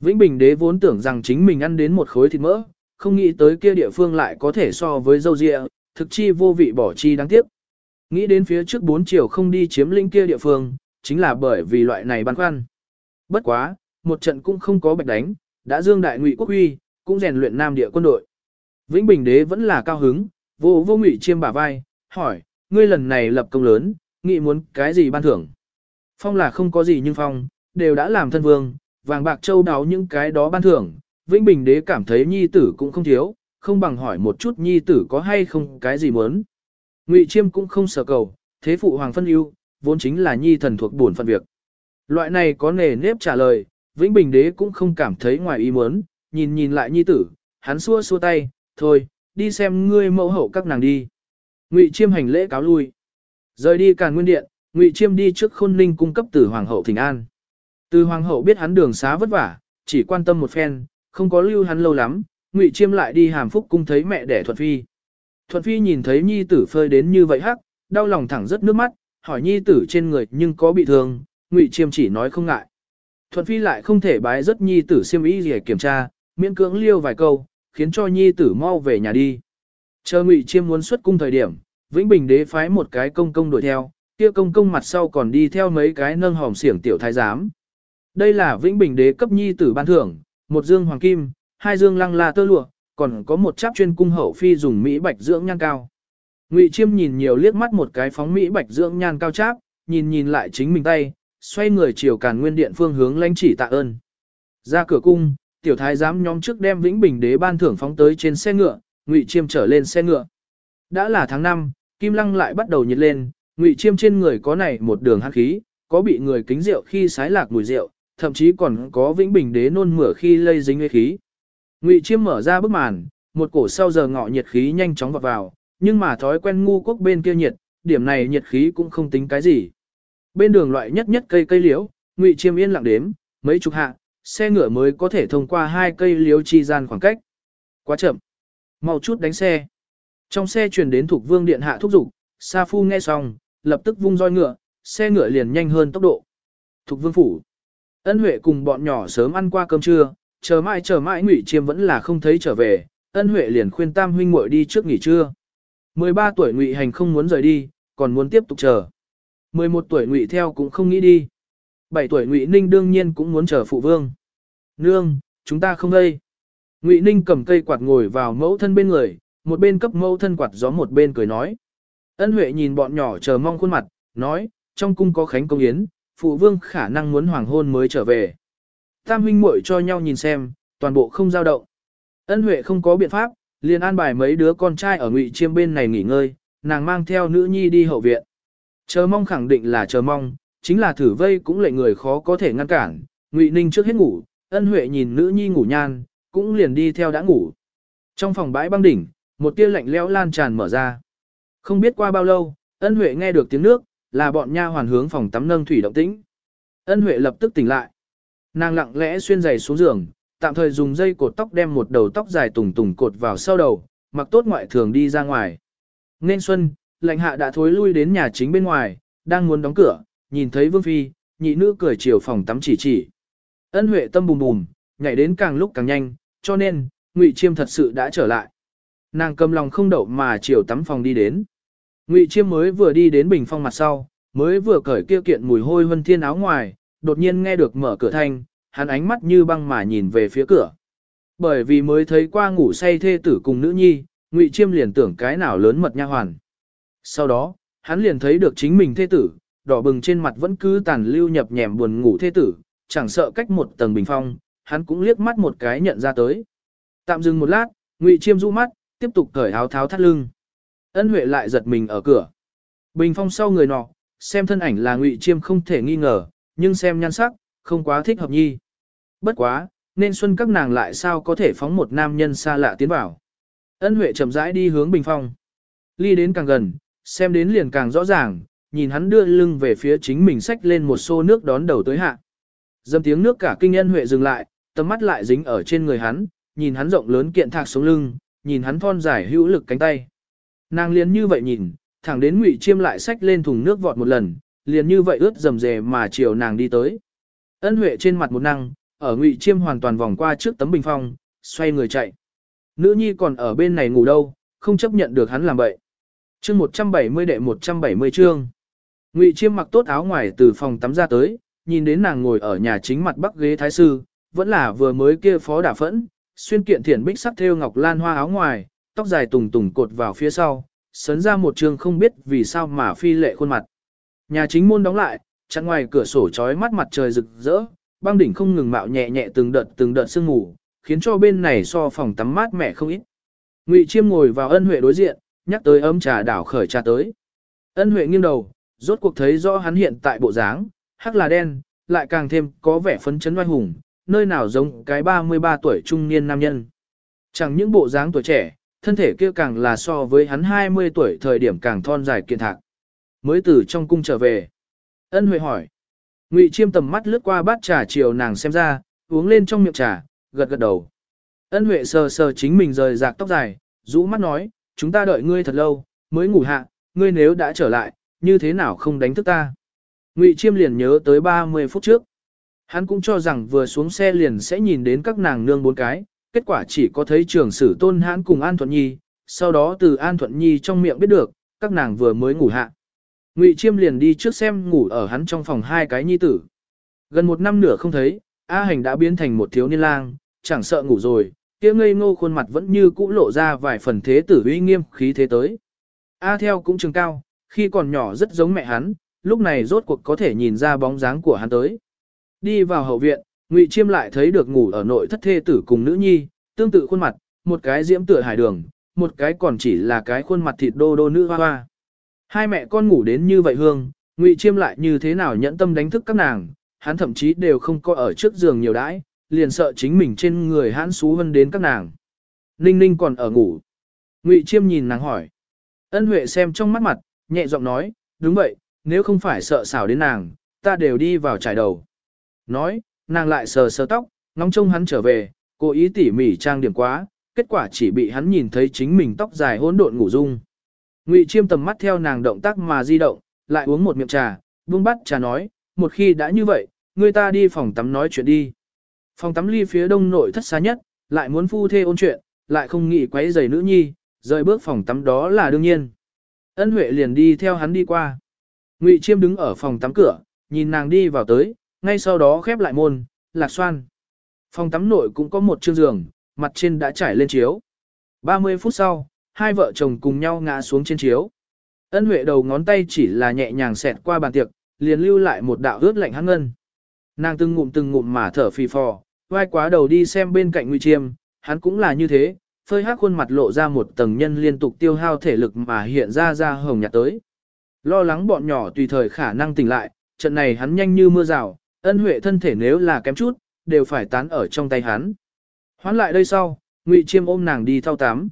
Vĩnh Bình đế vốn tưởng rằng chính mình ăn đến một khối thịt mỡ, không nghĩ tới kia địa phương lại có thể so với dâu dịa, thực chi vô vị bỏ chi đáng tiếc. Nghĩ đến phía trước bốn chiều không đi chiếm lĩnh kia địa phương, chính là bởi vì loại này băn khoăn. Bất quá, một trận cũng không có bạch đánh, đã dương đại ngụy quốc huy, cũng rèn luyện nam địa quân đội. Vĩnh Bình đế vẫn là cao hứng, vô vô ngụy chiêm bả vai, hỏi, ngươi lần này lập công lớn, nghị muốn cái gì ban thưởng? Phong là không có gì nhưng phong, đều đã làm thân vương, vàng bạc châu đáo những cái đó ban thưởng, Vĩnh Bình đế cảm thấy nhi tử cũng không thiếu, không bằng hỏi một chút nhi tử có hay không cái gì muốn. Ngụy Chiêm cũng không sở cầu, thế phụ hoàng phân ưu, vốn chính là nhi thần thuộc bổn phận việc. Loại này có nề nếp trả lời, Vĩnh Bình đế cũng không cảm thấy ngoài ý muốn, nhìn nhìn lại nhi tử, hắn xua xua tay, thôi, đi xem ngươi mẫu hậu các nàng đi. Ngụy Chiêm hành lễ cáo lui. Rời đi Càn Nguyên Điện, Ngụy Chiêm đi trước Khôn Ninh cung cấp từ hoàng hậu Thịnh An. Từ hoàng hậu biết hắn đường xá vất vả, chỉ quan tâm một phen, không có lưu hắn lâu lắm, Ngụy Chiêm lại đi Hàm Phúc cung thấy mẹ đẻ Thuận Phi. Thuận Phi nhìn thấy nhi tử phơi đến như vậy hắc, đau lòng thẳng rất nước mắt, hỏi nhi tử trên người nhưng có bị thương, Ngụy Chiêm chỉ nói không ngại. Thuận Phi lại không thể bái rất nhi tử siêm ý gì kiểm tra, miễn cưỡng liêu vài câu, khiến cho nhi tử mau về nhà đi. Chờ Ngụy Chiêm muốn xuất cung thời điểm, Vĩnh Bình đế phái một cái công công đuổi theo, kia công công mặt sau còn đi theo mấy cái nâng hòm xiển tiểu thái giám. Đây là Vĩnh Bình đế cấp nhi tử ban thưởng, một dương hoàng kim, hai dương lăng la tơ lụa, còn có một cháp chuyên cung hậu phi dùng mỹ bạch dưỡng nhan cao. Ngụy Chiêm nhìn nhiều liếc mắt một cái phóng mỹ bạch dưỡng nhan cao cháp, nhìn nhìn lại chính mình tay, xoay người chiều Càn Nguyên điện phương hướng lãnh chỉ tạ ơn. Ra cửa cung, tiểu thái giám nhóm trước đem Vĩnh Bình đế ban thưởng phóng tới trên xe ngựa, Ngụy Chiêm trở lên xe ngựa. Đã là tháng 5, Kim Lăng lại bắt đầu nhiệt lên, Ngụy Chiêm trên người có này một đường hắc khí, có bị người kính rượu khi sái lạc mùi rượu, thậm chí còn có Vĩnh Bình đế nôn mửa khi lây dính huyết khí. Ngụy Chiêm mở ra bức màn, một cổ sau giờ ngọ nhiệt khí nhanh chóng vọt vào, nhưng mà thói quen ngu quốc bên kia nhiệt, điểm này nhiệt khí cũng không tính cái gì. Bên đường loại nhất nhất cây cây liễu, Ngụy Chiêm yên lặng đếm, mấy chục hạ, xe ngựa mới có thể thông qua hai cây liễu chi gian khoảng cách. Quá chậm. Mau chút đánh xe. Trong xe truyền đến thuộc vương điện hạ thúc giục, Sa Phu nghe xong, lập tức vung roi ngựa, xe ngựa liền nhanh hơn tốc độ. Thục vương phủ. Ân Huệ cùng bọn nhỏ sớm ăn qua cơm trưa, chờ mãi chờ mãi Ngụy Chiêm vẫn là không thấy trở về, Ân Huệ liền khuyên Tam huynh muội đi trước nghỉ trưa. 13 tuổi Ngụy Hành không muốn rời đi, còn muốn tiếp tục chờ. 11 tuổi Ngụy Theo cũng không nghĩ đi. 7 tuổi Ngụy Ninh đương nhiên cũng muốn chờ phụ vương. Nương, chúng ta không đây. Ngụy Ninh cầm cây quạt ngồi vào mẫu thân bên người, một bên cấp mẫu thân quạt gió một bên cười nói. Ân Huệ nhìn bọn nhỏ chờ mong khuôn mặt, nói, trong cung có khánh công yến, phụ vương khả năng muốn hoàng hôn mới trở về. Tam huynh muội cho nhau nhìn xem, toàn bộ không dao động. Ân Huệ không có biện pháp, liền an bài mấy đứa con trai ở ngụy chiêm bên này nghỉ ngơi, nàng mang theo nữ nhi đi hậu viện. Chờ mong khẳng định là chờ mong, chính là thử vây cũng lệ người khó có thể ngăn cản. Ngụy Ninh trước hết ngủ, Ân Huệ nhìn nữ nhi ngủ nhan, cũng liền đi theo đã ngủ. Trong phòng bãi băng đỉnh, một tia lạnh lẽo lan tràn mở ra. Không biết qua bao lâu, Ân Huệ nghe được tiếng nước, là bọn nha hoàn hướng phòng tắm nâng thủy động tĩnh. Ân Huệ lập tức tỉnh lại. Nàng lặng lẽ xuyên giày xuống giường, tạm thời dùng dây cột tóc đem một đầu tóc dài tùng tùng cột vào sau đầu, mặc tốt ngoại thường đi ra ngoài. Nên xuân, lạnh hạ đã thối lui đến nhà chính bên ngoài, đang muốn đóng cửa, nhìn thấy Vương Phi, nhị nữ cười chiều phòng tắm chỉ chỉ. Ân Huệ tâm bùm bùm, nhảy đến càng lúc càng nhanh, cho nên, Ngụy Chiêm thật sự đã trở lại. Nàng cầm lòng không đậu mà chiều tắm phòng đi đến. Ngụy Chiêm mới vừa đi đến bình phong mặt sau, mới vừa cởi kia kiện mùi hôi vân thiên áo ngoài, đột nhiên nghe được mở cửa thanh, hắn ánh mắt như băng mà nhìn về phía cửa. Bởi vì mới thấy qua ngủ say thê tử cùng nữ nhi, Ngụy Chiêm liền tưởng cái nào lớn mật nha hoàn. Sau đó, hắn liền thấy được chính mình thê tử, đỏ bừng trên mặt vẫn cứ tàn lưu nhập nhèm buồn ngủ thê tử, chẳng sợ cách một tầng bình phong, hắn cũng liếc mắt một cái nhận ra tới. Tạm dừng một lát, Ngụy Chiêm rũ mắt, tiếp tục cởi áo tháo thắt lưng. Ân Huệ lại giật mình ở cửa. Bình phong sau người nọ, xem thân ảnh là Ngụy Chiêm không thể nghi ngờ, nhưng xem nhan sắc, không quá thích hợp nhi. Bất quá, nên xuân các nàng lại sao có thể phóng một nam nhân xa lạ tiến vào. Ân Huệ chậm rãi đi hướng bình phong. Ly đến càng gần, xem đến liền càng rõ ràng, nhìn hắn đưa lưng về phía chính mình xách lên một xô nước đón đầu tới hạ. Dâm tiếng nước cả kinh nhân Huệ dừng lại, tầm mắt lại dính ở trên người hắn, nhìn hắn rộng lớn kiện thạc sống lưng, nhìn hắn thon dài hữu lực cánh tay. Nàng liền như vậy nhìn, thẳng đến Ngụy Chiêm lại xách lên thùng nước vọt một lần, liền như vậy ướt dầm dề mà chiều nàng đi tới. Ân Huệ trên mặt một năng, ở Ngụy Chiêm hoàn toàn vòng qua trước tấm bình phong, xoay người chạy. Nữ nhi còn ở bên này ngủ đâu, không chấp nhận được hắn làm vậy. Chương 170 đệ 170 chương. Ngụy Chiêm mặc tốt áo ngoài từ phòng tắm ra tới, nhìn đến nàng ngồi ở nhà chính mặt bắc ghế thái sư, vẫn là vừa mới kia phó đả phẫn, xuyên kiện thiển bích sắc thêu ngọc lan hoa áo ngoài, tóc dài tùng tùng cột vào phía sau, sấn ra một trường không biết vì sao mà phi lệ khuôn mặt. Nhà chính môn đóng lại, chặn ngoài cửa sổ chói mắt mặt trời rực rỡ, băng đỉnh không ngừng mạo nhẹ nhẹ từng đợt từng đợt sương ngủ, khiến cho bên này so phòng tắm mát mẻ không ít. Ngụy Chiêm ngồi vào ân huệ đối diện, nhắc tới ấm trà đảo khởi trà tới. Ân huệ nghiêng đầu, rốt cuộc thấy rõ hắn hiện tại bộ dáng, hắc là đen, lại càng thêm có vẻ phấn chấn oai hùng, nơi nào giống cái 33 tuổi trung niên nam nhân. Chẳng những bộ dáng tuổi trẻ, thân thể kia càng là so với hắn 20 tuổi thời điểm càng thon dài kiện thạc. Mới từ trong cung trở về. Ân Huệ hỏi. Ngụy Chiêm tầm mắt lướt qua bát trà chiều nàng xem ra, uống lên trong miệng trà, gật gật đầu. Ân Huệ sờ sờ chính mình rời rạc tóc dài, rũ mắt nói, chúng ta đợi ngươi thật lâu, mới ngủ hạ, ngươi nếu đã trở lại, như thế nào không đánh thức ta. Ngụy Chiêm liền nhớ tới 30 phút trước. Hắn cũng cho rằng vừa xuống xe liền sẽ nhìn đến các nàng nương bốn cái, kết quả chỉ có thấy trưởng sử tôn hãn cùng An Thuận Nhi, sau đó từ An Thuận Nhi trong miệng biết được, các nàng vừa mới ngủ hạ. Ngụy Chiêm liền đi trước xem ngủ ở hắn trong phòng hai cái nhi tử. Gần một năm nửa không thấy, A Hành đã biến thành một thiếu niên lang, chẳng sợ ngủ rồi, kia ngây ngô khuôn mặt vẫn như cũ lộ ra vài phần thế tử uy nghiêm khí thế tới. A theo cũng trường cao, khi còn nhỏ rất giống mẹ hắn, lúc này rốt cuộc có thể nhìn ra bóng dáng của hắn tới. Đi vào hậu viện, Ngụy Chiêm lại thấy được ngủ ở nội thất thê tử cùng nữ nhi, tương tự khuôn mặt, một cái diễm tựa hải đường, một cái còn chỉ là cái khuôn mặt thịt đô đô nữ hoa hoa. Hai mẹ con ngủ đến như vậy hương, Ngụy Chiêm lại như thế nào nhẫn tâm đánh thức các nàng, hắn thậm chí đều không có ở trước giường nhiều đãi, liền sợ chính mình trên người hắn xú hơn đến các nàng. Ninh Ninh còn ở ngủ. Ngụy Chiêm nhìn nàng hỏi. Ân Huệ xem trong mắt mặt, nhẹ giọng nói, đúng vậy, nếu không phải sợ xảo đến nàng, ta đều đi vào trải đầu. Nói, nàng lại sờ sờ tóc, ngóng trông hắn trở về, cố ý tỉ mỉ trang điểm quá, kết quả chỉ bị hắn nhìn thấy chính mình tóc dài hỗn độn ngủ dung. Ngụy Chiêm tầm mắt theo nàng động tác mà di động, lại uống một miệng trà, buông bắt trà nói, một khi đã như vậy, người ta đi phòng tắm nói chuyện đi. Phòng tắm ly phía đông nội thất xa nhất, lại muốn phu thê ôn chuyện, lại không nghĩ quấy giày nữ nhi, rời bước phòng tắm đó là đương nhiên. Ân Huệ liền đi theo hắn đi qua. Ngụy Chiêm đứng ở phòng tắm cửa, nhìn nàng đi vào tới, ngay sau đó khép lại môn, lạc xoan. Phòng tắm nội cũng có một chiếc giường, mặt trên đã trải lên chiếu. 30 phút sau, hai vợ chồng cùng nhau ngã xuống trên chiếu. Ân Huệ đầu ngón tay chỉ là nhẹ nhàng xẹt qua bàn tiệc, liền lưu lại một đạo ướt lạnh hăng ngân. Nàng từng ngụm từng ngụm mà thở phì phò, vai quá đầu đi xem bên cạnh Ngụy Chiêm, hắn cũng là như thế, phơi hắc khuôn mặt lộ ra một tầng nhân liên tục tiêu hao thể lực mà hiện ra ra hồng nhạt tới. Lo lắng bọn nhỏ tùy thời khả năng tỉnh lại, trận này hắn nhanh như mưa rào, ân huệ thân thể nếu là kém chút, đều phải tán ở trong tay hắn. Hoán lại đây sau, Ngụy Chiêm ôm nàng đi thao tắm.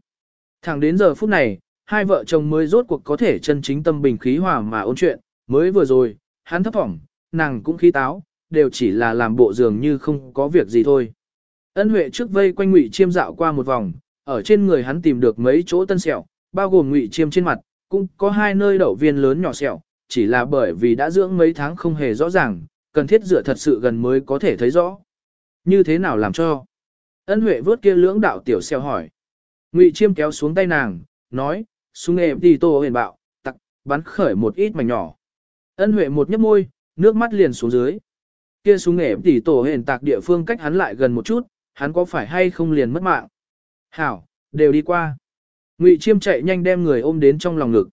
Thẳng đến giờ phút này, hai vợ chồng mới rốt cuộc có thể chân chính tâm bình khí hòa mà ôn chuyện, mới vừa rồi, hắn thấp thỏm, nàng cũng khí táo, đều chỉ là làm bộ dường như không có việc gì thôi. Ân Huệ trước vây quanh Ngụy Chiêm dạo qua một vòng, ở trên người hắn tìm được mấy chỗ tân sẹo, bao gồm Ngụy Chiêm trên mặt, cũng có hai nơi đậu viên lớn nhỏ sẹo, chỉ là bởi vì đã dưỡng mấy tháng không hề rõ ràng, cần thiết rửa thật sự gần mới có thể thấy rõ. Như thế nào làm cho? Ân Huệ vớt kia lưỡng đạo tiểu xeo hỏi. Ngụy Chiêm kéo xuống tay nàng, nói, xuống em đi tô huyền bạo, tặc, bắn khởi một ít mảnh nhỏ. Ân Huệ một nhấp môi, nước mắt liền xuống dưới. Kia xuống nghệ tỷ tổ huyền tạc địa phương cách hắn lại gần một chút, hắn có phải hay không liền mất mạng. Hảo, đều đi qua. Ngụy Chiêm chạy nhanh đem người ôm đến trong lòng ngực.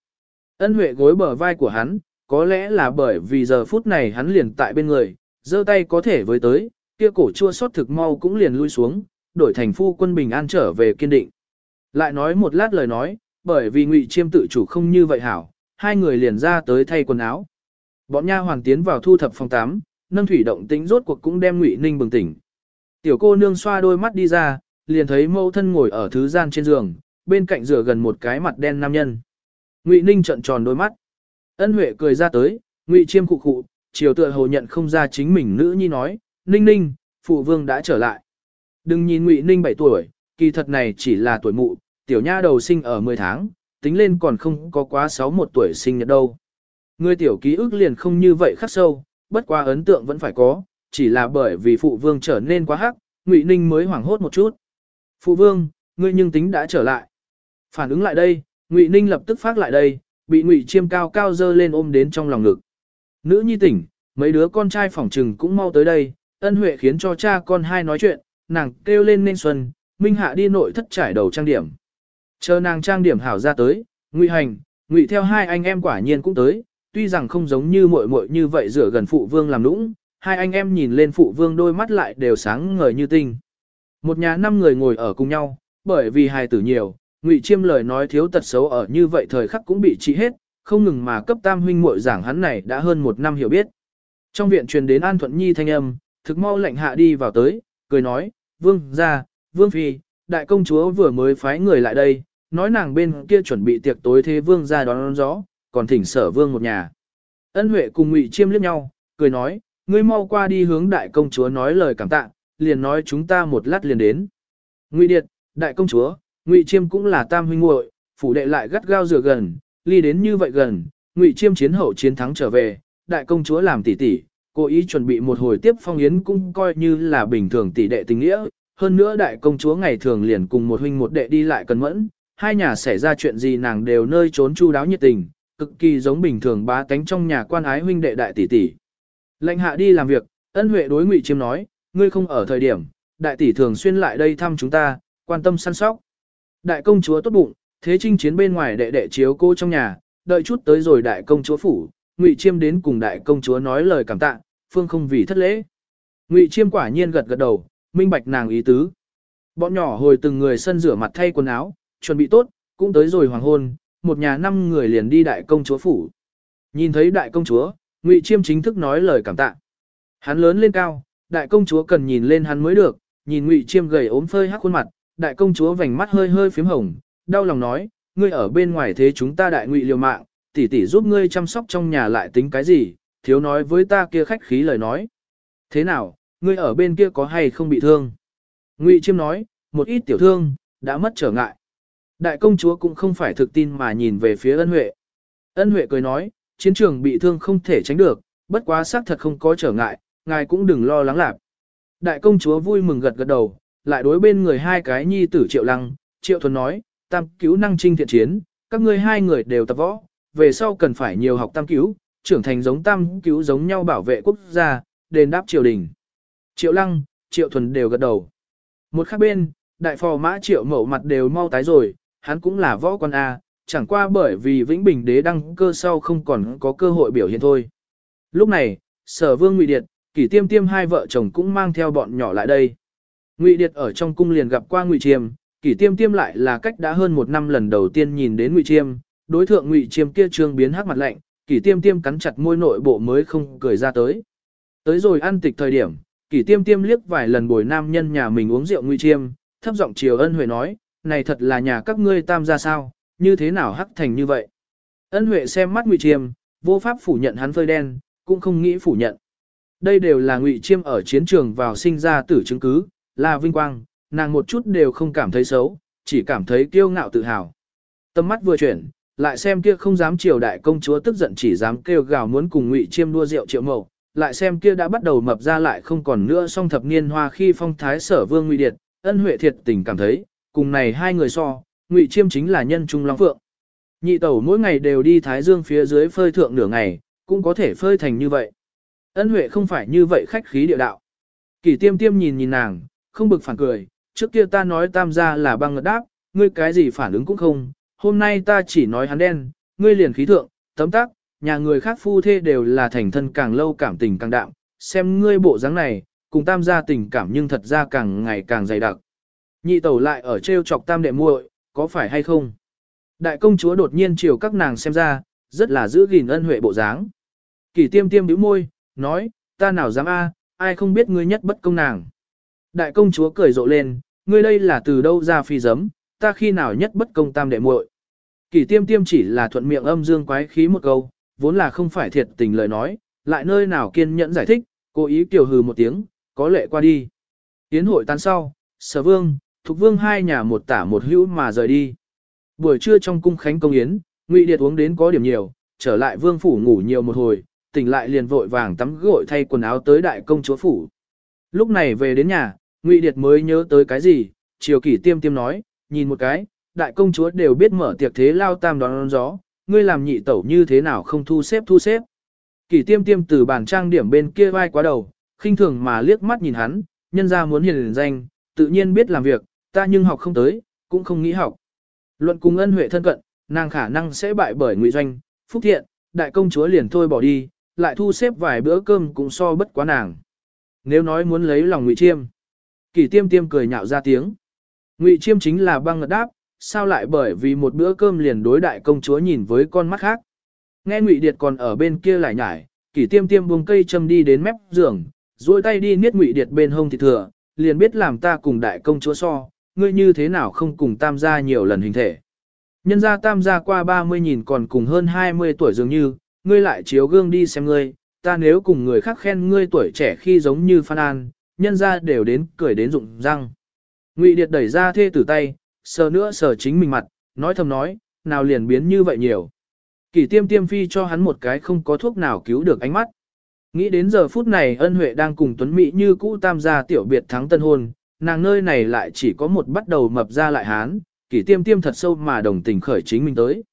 Ân Huệ gối bờ vai của hắn, có lẽ là bởi vì giờ phút này hắn liền tại bên người, giơ tay có thể với tới, kia cổ chua xót thực mau cũng liền lui xuống, đổi thành phu quân bình an trở về kiên định. Lại nói một lát lời nói, bởi vì Ngụy Chiêm tự chủ không như vậy hảo, hai người liền ra tới thay quần áo. Bọn nha hoàng tiến vào thu thập phòng tắm, nâng thủy động tĩnh rốt cuộc cũng đem Ngụy Ninh bừng tỉnh. Tiểu cô nương xoa đôi mắt đi ra, liền thấy mẫu thân ngồi ở thứ gian trên giường, bên cạnh rửa gần một cái mặt đen nam nhân. Ngụy Ninh trợn tròn đôi mắt. Ân Huệ cười ra tới, Ngụy Chiêm khụ khụ, chiều tựa hồ nhận không ra chính mình nữ nhi nói, Ninh Ninh, phụ vương đã trở lại. Đừng nhìn Ngụy Ninh 7 tuổi, kỳ thật này chỉ là tuổi mụ, tiểu nha đầu sinh ở 10 tháng, tính lên còn không có quá 61 tuổi sinh nhật đâu. Người tiểu ký ức liền không như vậy khắc sâu, bất quá ấn tượng vẫn phải có, chỉ là bởi vì phụ vương trở nên quá hắc, Ngụy Ninh mới hoảng hốt một chút. Phụ vương, ngươi nhưng tính đã trở lại. Phản ứng lại đây, Ngụy Ninh lập tức phát lại đây, bị Ngụy Chiêm cao cao dơ lên ôm đến trong lòng ngực. Nữ nhi tỉnh, mấy đứa con trai phỏng trừng cũng mau tới đây, ân huệ khiến cho cha con hai nói chuyện, nàng kêu lên nên xuân, Minh Hạ đi nội thất trải đầu trang điểm. Chờ nàng trang điểm hảo ra tới, Ngụy Hành, Ngụy theo hai anh em quả nhiên cũng tới, tuy rằng không giống như muội muội như vậy rửa gần phụ vương làm nũng, hai anh em nhìn lên phụ vương đôi mắt lại đều sáng ngời như tinh. Một nhà năm người ngồi ở cùng nhau, bởi vì hài tử nhiều, Ngụy Chiêm lời nói thiếu tật xấu ở như vậy thời khắc cũng bị trị hết, không ngừng mà cấp tam huynh muội giảng hắn này đã hơn một năm hiểu biết. Trong viện truyền đến An Thuận Nhi thanh âm, thực mau lệnh hạ đi vào tới, cười nói, vương ra, vương phi, đại công chúa vừa mới phái người lại đây, nói nàng bên kia chuẩn bị tiệc tối thế vương ra đón, đón gió, còn thỉnh sở vương một nhà. Ân Huệ cùng Ngụy Chiêm liếc nhau, cười nói, ngươi mau qua đi hướng đại công chúa nói lời cảm tạ, liền nói chúng ta một lát liền đến. Ngụy Điệt, đại công chúa, Ngụy Chiêm cũng là tam huynh muội, phủ đệ lại gắt gao rửa gần, ly đến như vậy gần, Ngụy Chiêm chiến hậu chiến thắng trở về, đại công chúa làm tỷ tỷ, cố ý chuẩn bị một hồi tiếp phong yến cũng coi như là bình thường tỷ đệ tình nghĩa, hơn nữa đại công chúa ngày thường liền cùng một huynh một đệ đi lại cẩn mẫn, hai nhà xảy ra chuyện gì nàng đều nơi trốn chu đáo nhiệt tình, cực kỳ giống bình thường bá tánh trong nhà quan ái huynh đệ đại tỷ tỷ. Lệnh hạ đi làm việc, ân huệ đối Ngụy Chiêm nói, ngươi không ở thời điểm, đại tỷ thường xuyên lại đây thăm chúng ta, quan tâm săn sóc. Đại công chúa tốt bụng, thế chinh chiến bên ngoài đệ đệ chiếu cô trong nhà, đợi chút tới rồi đại công chúa phủ, Ngụy Chiêm đến cùng đại công chúa nói lời cảm tạ, phương không vì thất lễ. Ngụy Chiêm quả nhiên gật gật đầu, minh bạch nàng ý tứ. Bọn nhỏ hồi từng người sân rửa mặt thay quần áo, chuẩn bị tốt, cũng tới rồi hoàng hôn, một nhà năm người liền đi đại công chúa phủ. Nhìn thấy đại công chúa, Ngụy Chiêm chính thức nói lời cảm tạ. Hắn lớn lên cao, đại công chúa cần nhìn lên hắn mới được, nhìn Ngụy Chiêm gầy ốm phơi hắc khuôn mặt, đại công chúa vành mắt hơi hơi phím hồng, đau lòng nói, ngươi ở bên ngoài thế chúng ta đại ngụy liều mạng, tỷ tỷ giúp ngươi chăm sóc trong nhà lại tính cái gì, thiếu nói với ta kia khách khí lời nói. Thế nào, ngươi ở bên kia có hay không bị thương? Ngụy Chiêm nói, một ít tiểu thương, đã mất trở ngại. Đại công chúa cũng không phải thực tin mà nhìn về phía ân huệ. Ân huệ cười nói, chiến trường bị thương không thể tránh được, bất quá xác thật không có trở ngại, ngài cũng đừng lo lắng lạc. Đại công chúa vui mừng gật gật đầu, lại đối bên người hai cái nhi tử triệu lăng, triệu thuần nói, tam cứu năng trinh thiện chiến, các ngươi hai người đều tập võ, về sau cần phải nhiều học tam cứu, trưởng thành giống tam cứu giống nhau bảo vệ quốc gia, đền đáp triều đình. Triệu lăng, triệu thuần đều gật đầu. Một khác bên, đại phò mã triệu mẫu mặt đều mau tái rồi, hắn cũng là võ quan A, chẳng qua bởi vì Vĩnh Bình đế đăng cơ sau không còn có cơ hội biểu hiện thôi. Lúc này, sở vương ngụy Điệt, kỷ tiêm tiêm hai vợ chồng cũng mang theo bọn nhỏ lại đây. Ngụy Điệt ở trong cung liền gặp qua Ngụy Chiêm, Kỷ Tiêm Tiêm lại là cách đã hơn một năm lần đầu tiên nhìn đến Ngụy Chiêm, đối thượng Ngụy Chiêm kia trương biến hắc mặt lạnh, Kỷ Tiêm Tiêm cắn chặt môi nội bộ mới không cười ra tới. Tới rồi ăn tịch thời điểm, Kỷ Tiêm Tiêm liếc vài lần bồi nam nhân nhà mình uống rượu Ngụy Chiêm, thấp giọng chiều Ân Huệ nói, này thật là nhà các ngươi tam gia sao, như thế nào hắc thành như vậy. Ân Huệ xem mắt Ngụy Chiêm, vô pháp phủ nhận hắn phơi đen, cũng không nghĩ phủ nhận. Đây đều là Ngụy Chiêm ở chiến trường vào sinh ra tử chứng cứ, là vinh quang, nàng một chút đều không cảm thấy xấu, chỉ cảm thấy kiêu ngạo tự hào. Tâm mắt vừa chuyển, lại xem kia không dám triều đại công chúa tức giận chỉ dám kêu gào muốn cùng ngụy chiêm đua rượu triệu mậu, lại xem kia đã bắt đầu mập ra lại không còn nữa song thập niên hoa khi phong thái sở vương ngụy điệt, ân huệ thiệt tình cảm thấy, cùng này hai người so, Ngụy Chiêm chính là nhân trung long phượng. Nhị tẩu mỗi ngày đều đi Thái Dương phía dưới phơi thượng nửa ngày, cũng có thể phơi thành như vậy. Ân Huệ không phải như vậy khách khí địa đạo. Kỷ tiêm tiêm nhìn nhìn nàng, không bực phản cười, trước kia ta nói tam gia là băng ngật đáp, ngươi cái gì phản ứng cũng không, hôm nay ta chỉ nói hắn đen, ngươi liền khí thượng, tấm tắc, nhà người khác phu thê đều là thành thân càng lâu cảm tình càng đạm, xem ngươi bộ dáng này, cùng tam gia tình cảm nhưng thật ra càng ngày càng dày đặc. Nhị tẩu lại ở treo chọc tam đệ muội, có phải hay không? Đại công chúa đột nhiên chiều các nàng xem ra, rất là giữ gìn ân huệ bộ dáng. Kỷ tiêm tiêm bĩu môi, nói, ta nào dám a, ai không biết ngươi nhất bất công nàng. Đại công chúa cười rộ lên, ngươi đây là từ đâu ra phi giấm, ta khi nào nhất bất công tam đệ muội. Kỷ tiêm tiêm chỉ là thuận miệng âm dương quái khí một câu, vốn là không phải thiệt tình lời nói, lại nơi nào kiên nhẫn giải thích, cố ý kiều hừ một tiếng, có lệ qua đi. Tiến hội tan sau, sở vương, thục vương hai nhà một tả một hữu mà rời đi. Buổi trưa trong cung khánh công yến, Ngụy Điệt uống đến có điểm nhiều, trở lại vương phủ ngủ nhiều một hồi, tỉnh lại liền vội vàng tắm gội thay quần áo tới đại công chúa phủ. Lúc này về đến nhà, Ngụy Điệt mới nhớ tới cái gì, chiều kỷ tiêm tiêm nói, nhìn một cái, đại công chúa đều biết mở tiệc thế lao tam đón, đón gió, ngươi làm nhị tẩu như thế nào không thu xếp thu xếp. Kỷ tiêm tiêm từ bàn trang điểm bên kia vai quá đầu, khinh thường mà liếc mắt nhìn hắn, nhân ra muốn hiền danh, tự nhiên biết làm việc, ta nhưng học không tới, cũng không nghĩ học. Luận cùng ân huệ thân cận, nàng khả năng sẽ bại bởi ngụy doanh, phúc thiện, đại công chúa liền thôi bỏ đi, lại thu xếp vài bữa cơm cũng so bất quá nàng. Nếu nói muốn lấy lòng ngụy chiêm, kỷ tiêm tiêm cười nhạo ra tiếng. Ngụy chiêm chính là băng ngật đáp, sao lại bởi vì một bữa cơm liền đối đại công chúa nhìn với con mắt khác. Nghe Ngụy Điệt còn ở bên kia lại nhải, kỷ tiêm tiêm buông cây châm đi đến mép giường, duỗi tay đi niết Ngụy Điệt bên hông thì thừa, liền biết làm ta cùng đại công chúa so, ngươi như thế nào không cùng tam gia nhiều lần hình thể. Nhân gia tam gia qua 30 nhìn còn cùng hơn 20 tuổi dường như, ngươi lại chiếu gương đi xem ngươi, ta nếu cùng người khác khen ngươi tuổi trẻ khi giống như Phan An, nhân gia đều đến cười đến rụng răng. Ngụy Điệt đẩy ra thê tử tay, sờ nữa sờ chính mình mặt, nói thầm nói, nào liền biến như vậy nhiều. Kỷ tiêm tiêm phi cho hắn một cái không có thuốc nào cứu được ánh mắt. Nghĩ đến giờ phút này ân huệ đang cùng Tuấn Mỹ như cũ tam gia tiểu biệt thắng tân hôn, nàng nơi này lại chỉ có một bắt đầu mập ra lại hán, kỷ tiêm tiêm thật sâu mà đồng tình khởi chính mình tới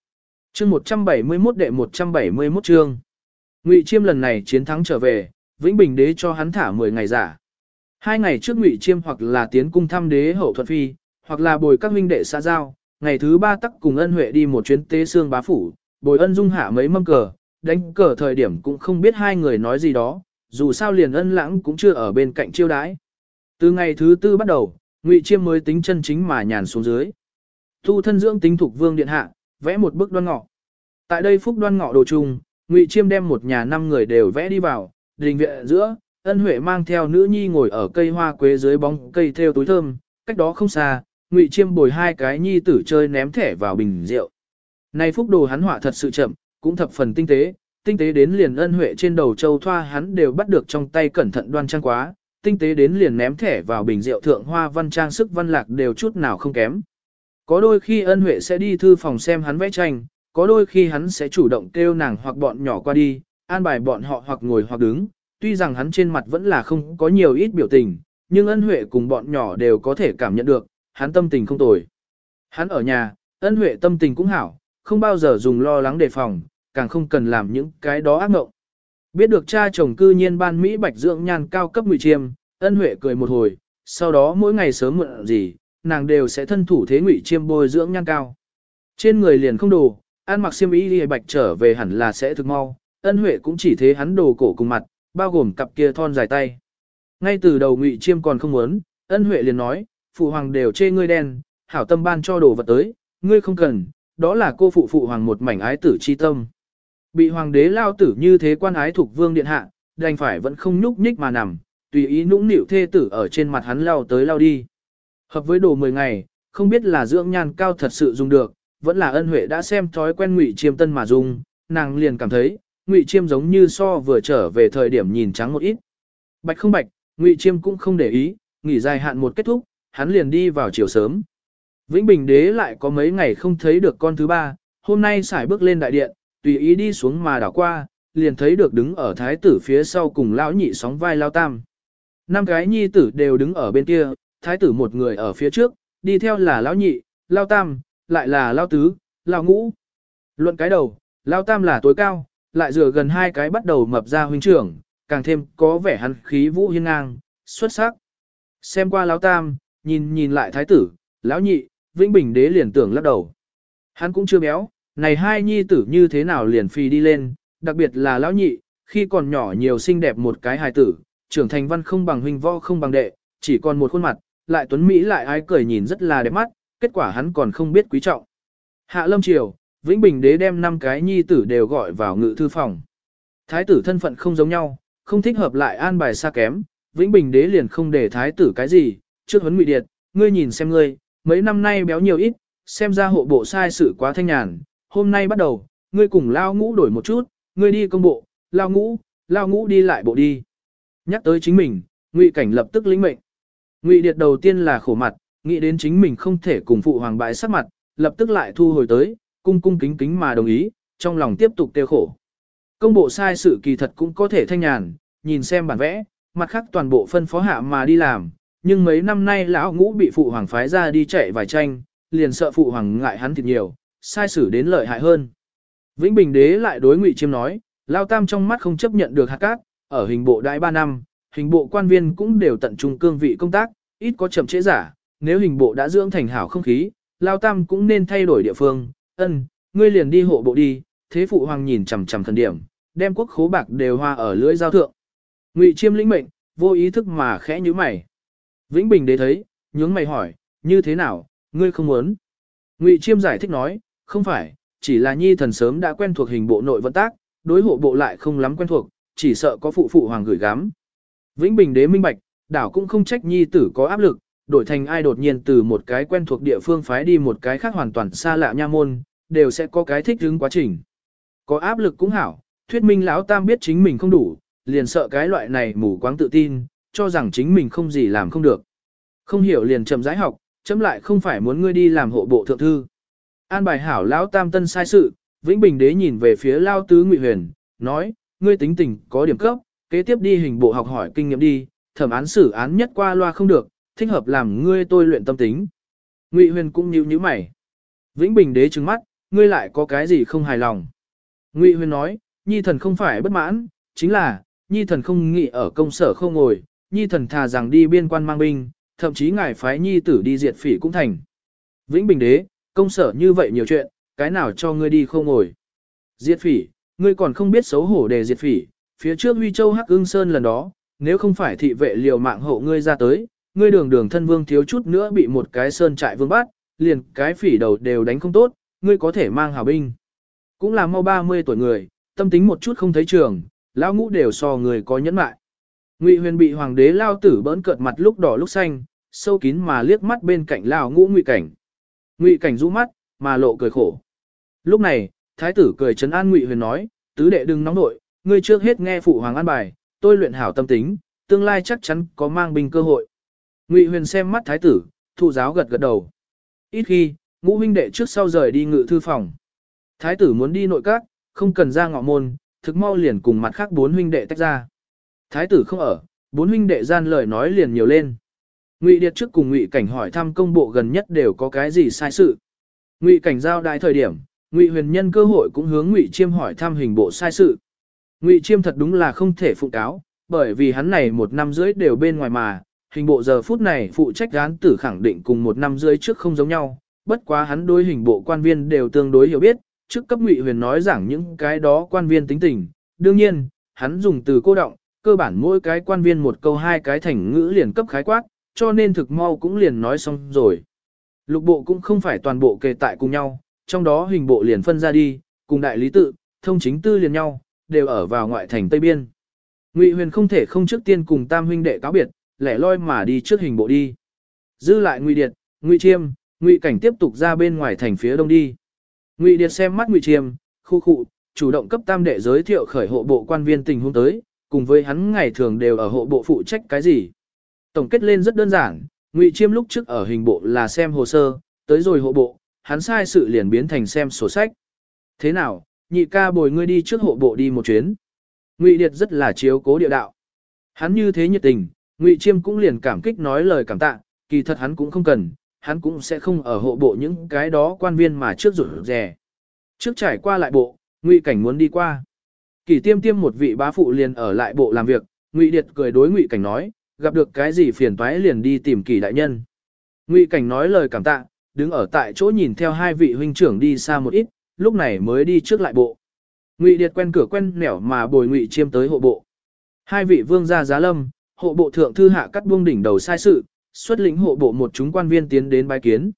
chương 171 đệ 171 chương. Ngụy Chiêm lần này chiến thắng trở về, Vĩnh Bình đế cho hắn thả 10 ngày giả. Hai ngày trước Ngụy Chiêm hoặc là tiến cung thăm đế hậu thuận phi, hoặc là bồi các huynh đệ xã giao, ngày thứ ba tắc cùng ân huệ đi một chuyến tế xương bá phủ, bồi ân dung hạ mấy mâm cờ, đánh cờ thời điểm cũng không biết hai người nói gì đó, dù sao liền ân lãng cũng chưa ở bên cạnh chiêu đãi. Từ ngày thứ tư bắt đầu, Ngụy Chiêm mới tính chân chính mà nhàn xuống dưới. Thu thân dưỡng tính thuộc vương điện hạ, vẽ một bức đoan ngọ. Tại đây phúc đoan ngọ đồ chung, Ngụy Chiêm đem một nhà năm người đều vẽ đi vào, đình viện giữa, ân huệ mang theo nữ nhi ngồi ở cây hoa quế dưới bóng cây theo túi thơm, cách đó không xa, Ngụy Chiêm bồi hai cái nhi tử chơi ném thẻ vào bình rượu. Này phúc đồ hắn họa thật sự chậm, cũng thập phần tinh tế, tinh tế đến liền ân huệ trên đầu châu thoa hắn đều bắt được trong tay cẩn thận đoan trang quá, tinh tế đến liền ném thẻ vào bình rượu thượng hoa văn trang sức văn lạc đều chút nào không kém. Có đôi khi ân huệ sẽ đi thư phòng xem hắn vẽ tranh, có đôi khi hắn sẽ chủ động kêu nàng hoặc bọn nhỏ qua đi, an bài bọn họ hoặc ngồi hoặc đứng, tuy rằng hắn trên mặt vẫn là không có nhiều ít biểu tình, nhưng ân huệ cùng bọn nhỏ đều có thể cảm nhận được, hắn tâm tình không tồi. Hắn ở nhà, ân huệ tâm tình cũng hảo, không bao giờ dùng lo lắng đề phòng, càng không cần làm những cái đó ác ngộng. Biết được cha chồng cư nhiên ban Mỹ bạch dưỡng nhan cao cấp ngụy chiêm, ân huệ cười một hồi, sau đó mỗi ngày sớm muộn gì, nàng đều sẽ thân thủ thế ngụy chiêm bôi dưỡng nhan cao. Trên người liền không đồ, ăn mặc xiêm y đi bạch trở về hẳn là sẽ thực mau, ân huệ cũng chỉ thế hắn đồ cổ cùng mặt, bao gồm cặp kia thon dài tay. Ngay từ đầu ngụy chiêm còn không muốn, ân huệ liền nói, phụ hoàng đều chê ngươi đen, hảo tâm ban cho đồ vật tới, ngươi không cần, đó là cô phụ phụ hoàng một mảnh ái tử chi tâm. Bị hoàng đế lao tử như thế quan ái thuộc vương điện hạ, đành phải vẫn không nhúc nhích mà nằm, tùy ý nũng nịu thê tử ở trên mặt hắn lao tới lao đi. Hợp với đồ 10 ngày, không biết là dưỡng nhan cao thật sự dùng được, vẫn là ân huệ đã xem thói quen ngụy chiêm tân mà dùng, nàng liền cảm thấy, ngụy chiêm giống như so vừa trở về thời điểm nhìn trắng một ít. Bạch không bạch, ngụy chiêm cũng không để ý, nghỉ dài hạn một kết thúc, hắn liền đi vào chiều sớm. Vĩnh Bình đế lại có mấy ngày không thấy được con thứ ba, hôm nay xài bước lên đại điện, tùy ý đi xuống mà đảo qua, liền thấy được đứng ở thái tử phía sau cùng lão nhị sóng vai lao tam. Năm cái nhi tử đều đứng ở bên kia, thái tử một người ở phía trước, đi theo là lão nhị, lao tam, lại là lao tứ, lao ngũ. Luận cái đầu, lao tam là tối cao, lại rửa gần hai cái bắt đầu mập ra huynh trưởng, càng thêm có vẻ hắn khí vũ hiên ngang, xuất sắc. Xem qua lão tam, nhìn nhìn lại thái tử, lão nhị, vĩnh bình đế liền tưởng lắc đầu. Hắn cũng chưa béo, này hai nhi tử như thế nào liền phi đi lên, đặc biệt là lão nhị, khi còn nhỏ nhiều xinh đẹp một cái hài tử, trưởng thành văn không bằng huynh võ không bằng đệ, chỉ còn một khuôn mặt, lại tuấn Mỹ lại ai cười nhìn rất là đẹp mắt, kết quả hắn còn không biết quý trọng. Hạ lâm triều, Vĩnh Bình đế đem năm cái nhi tử đều gọi vào ngự thư phòng. Thái tử thân phận không giống nhau, không thích hợp lại an bài xa kém, Vĩnh Bình đế liền không để thái tử cái gì, trước huấn ngụy điệt, ngươi nhìn xem ngươi, mấy năm nay béo nhiều ít, xem ra hộ bộ sai sự quá thanh nhàn, hôm nay bắt đầu, ngươi cùng lao ngũ đổi một chút, ngươi đi công bộ, lao ngũ, lao ngũ đi lại bộ đi. Nhắc tới chính mình, ngụy cảnh lập tức lĩnh mệnh. Ngụy điệt đầu tiên là khổ mặt, nghĩ đến chính mình không thể cùng phụ hoàng bại sắc mặt, lập tức lại thu hồi tới, cung cung kính kính mà đồng ý, trong lòng tiếp tục tiêu khổ. Công bộ sai sự kỳ thật cũng có thể thanh nhàn, nhìn xem bản vẽ, mặt khác toàn bộ phân phó hạ mà đi làm, nhưng mấy năm nay lão ngũ bị phụ hoàng phái ra đi chạy vài tranh, liền sợ phụ hoàng ngại hắn thịt nhiều, sai xử đến lợi hại hơn. Vĩnh Bình đế lại đối Ngụy Chiêm nói, Lao Tam trong mắt không chấp nhận được hạt cát, ở hình bộ đại 3 năm, hình bộ quan viên cũng đều tận trung cương vị công tác, ít có chậm trễ giả, nếu hình bộ đã dưỡng thành hảo không khí, Lao Tam cũng nên thay đổi địa phương, ân, ngươi liền đi hộ bộ đi, thế phụ hoàng nhìn chằm chằm thần điểm, đem quốc khố bạc đều hoa ở lưỡi giao thượng. Ngụy Chiêm lĩnh mệnh, vô ý thức mà khẽ như mày. Vĩnh Bình đế thấy, nhướng mày hỏi, như thế nào, ngươi không muốn. Ngụy Chiêm giải thích nói, không phải, chỉ là nhi thần sớm đã quen thuộc hình bộ nội vận tác, đối hộ bộ lại không lắm quen thuộc, chỉ sợ có phụ phụ hoàng gửi gắm. Vĩnh Bình đế minh bạch, đảo cũng không trách nhi tử có áp lực, đổi thành ai đột nhiên từ một cái quen thuộc địa phương phái đi một cái khác hoàn toàn xa lạ nha môn, đều sẽ có cái thích ứng quá trình. Có áp lực cũng hảo, thuyết minh lão tam biết chính mình không đủ, liền sợ cái loại này mù quáng tự tin, cho rằng chính mình không gì làm không được. Không hiểu liền chậm rãi học, chấm lại không phải muốn ngươi đi làm hộ bộ thượng thư. An bài hảo lão tam tân sai sự, Vĩnh Bình đế nhìn về phía Lao Tứ Ngụy Huyền, nói, ngươi tính tình có điểm cấp, kế tiếp đi hình bộ học hỏi kinh nghiệm đi, thẩm án xử án nhất qua loa không được, thích hợp làm ngươi tôi luyện tâm tính. Ngụy Huyền cũng nhíu nhíu mày. Vĩnh Bình đế trừng mắt, ngươi lại có cái gì không hài lòng. Ngụy Huyền nói, nhi thần không phải bất mãn, chính là, nhi thần không nghĩ ở công sở không ngồi, nhi thần thà rằng đi biên quan mang binh, thậm chí ngài phái nhi tử đi diệt phỉ cũng thành. Vĩnh Bình đế, công sở như vậy nhiều chuyện, cái nào cho ngươi đi không ngồi. Diệt phỉ, ngươi còn không biết xấu hổ để diệt phỉ, phía trước Huy Châu Hắc Ưng Sơn lần đó, nếu không phải thị vệ liều mạng hộ ngươi ra tới, ngươi đường đường thân vương thiếu chút nữa bị một cái sơn trại vương bắt, liền cái phỉ đầu đều đánh không tốt, ngươi có thể mang hào binh. Cũng là mau 30 tuổi người, tâm tính một chút không thấy trường, lão ngũ đều so người có nhẫn mại. Ngụy Huyền bị hoàng đế lao tử bỡn cợt mặt lúc đỏ lúc xanh, sâu kín mà liếc mắt bên cạnh lão ngũ Ngụy Cảnh. Ngụy Cảnh rũ mắt, mà lộ cười khổ. Lúc này, thái tử cười trấn an Ngụy Huyền nói, tứ đệ đừng nóng nội, ngươi trước hết nghe phụ hoàng an bài, tôi luyện hảo tâm tính, tương lai chắc chắn có mang binh cơ hội. Ngụy Huyền xem mắt thái tử, thụ giáo gật gật đầu. Ít khi, ngũ huynh đệ trước sau rời đi ngự thư phòng. Thái tử muốn đi nội các, không cần ra ngọ môn, thực mau liền cùng mặt khác bốn huynh đệ tách ra. Thái tử không ở, bốn huynh đệ gian lời nói liền nhiều lên. Ngụy Điệt trước cùng Ngụy Cảnh hỏi thăm công bộ gần nhất đều có cái gì sai sự. Ngụy Cảnh giao đại thời điểm, Ngụy Huyền nhân cơ hội cũng hướng Ngụy Chiêm hỏi thăm hình bộ sai sự. Ngụy Chiêm thật đúng là không thể phụ cáo, bởi vì hắn này một năm rưỡi đều bên ngoài mà, hình bộ giờ phút này phụ trách án tử khẳng định cùng một năm rưỡi trước không giống nhau, bất quá hắn đối hình bộ quan viên đều tương đối hiểu biết, trước cấp Ngụy Huyền nói giảng những cái đó quan viên tính tình, đương nhiên, hắn dùng từ cô động, cơ bản mỗi cái quan viên một câu hai cái thành ngữ liền cấp khái quát, cho nên thực mau cũng liền nói xong rồi. Lục bộ cũng không phải toàn bộ kề tại cùng nhau, trong đó hình bộ liền phân ra đi, cùng đại lý tự, thông chính tư liền nhau, đều ở vào ngoại thành Tây Biên. Ngụy Huyền không thể không trước tiên cùng tam huynh đệ cáo biệt, lẻ loi mà đi trước hình bộ đi. Dư lại Ngụy Điệt, Ngụy Chiêm, Ngụy Cảnh tiếp tục ra bên ngoài thành phía đông đi. Ngụy Điệt xem mắt Ngụy Chiêm, khu khụ, chủ động cấp tam đệ giới thiệu khởi hộ bộ quan viên tình huống tới, cùng với hắn ngày thường đều ở hộ bộ phụ trách cái gì. Tổng kết lên rất đơn giản, Ngụy Chiêm lúc trước ở hình bộ là xem hồ sơ, tới rồi hộ bộ, hắn sai sự liền biến thành xem sổ sách. Thế nào, nhị ca bồi ngươi đi trước hộ bộ đi một chuyến. Ngụy Điệt rất là chiếu cố địa đạo. Hắn như thế nhiệt tình, Ngụy Chiêm cũng liền cảm kích nói lời cảm tạ, kỳ thật hắn cũng không cần, hắn cũng sẽ không ở hộ bộ những cái đó quan viên mà trước rủ rè. Trước trải qua lại bộ, Ngụy Cảnh muốn đi qua. Kỳ tiêm tiêm một vị bá phụ liền ở lại bộ làm việc, Ngụy Điệt cười đối Ngụy Cảnh nói, gặp được cái gì phiền toái liền đi tìm Kỳ đại nhân. Ngụy Cảnh nói lời cảm tạ, đứng ở tại chỗ nhìn theo hai vị huynh trưởng đi xa một ít, lúc này mới đi trước lại bộ. Ngụy Điệt quen cửa quen nẻo mà bồi Ngụy Chiêm tới hộ bộ. Hai vị vương gia giá lâm, hộ bộ thượng thư hạ cắt buông đỉnh đầu sai sự, xuất lĩnh hộ bộ một chúng quan viên tiến đến bái kiến.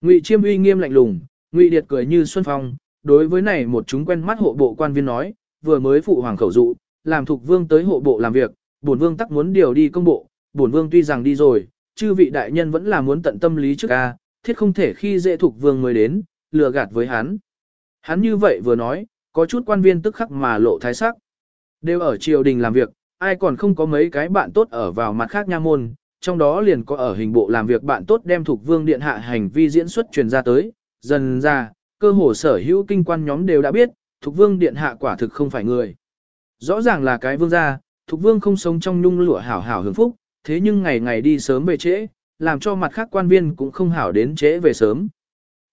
Ngụy Chiêm uy nghiêm lạnh lùng, Ngụy Điệt cười như xuân phong, đối với này một chúng quen mắt hộ bộ quan viên nói, vừa mới phụ hoàng khẩu dụ, làm thuộc vương tới hộ bộ làm việc, bổn vương tắc muốn điều đi công bộ, bổn vương tuy rằng đi rồi, chư vị đại nhân vẫn là muốn tận tâm lý trước a, thiết không thể khi dễ thuộc vương mới đến, lừa gạt với hắn. Hắn như vậy vừa nói, có chút quan viên tức khắc mà lộ thái sắc. Đều ở triều đình làm việc, ai còn không có mấy cái bạn tốt ở vào mặt khác nha môn, trong đó liền có ở hình bộ làm việc bạn tốt đem thuộc vương điện hạ hành vi diễn xuất truyền ra tới, dần ra, cơ hồ sở hữu kinh quan nhóm đều đã biết, thuộc vương điện hạ quả thực không phải người. Rõ ràng là cái vương gia, thuộc vương không sống trong nhung lụa hảo hảo hưởng phúc, thế nhưng ngày ngày đi sớm về trễ, làm cho mặt khác quan viên cũng không hảo đến trễ về sớm.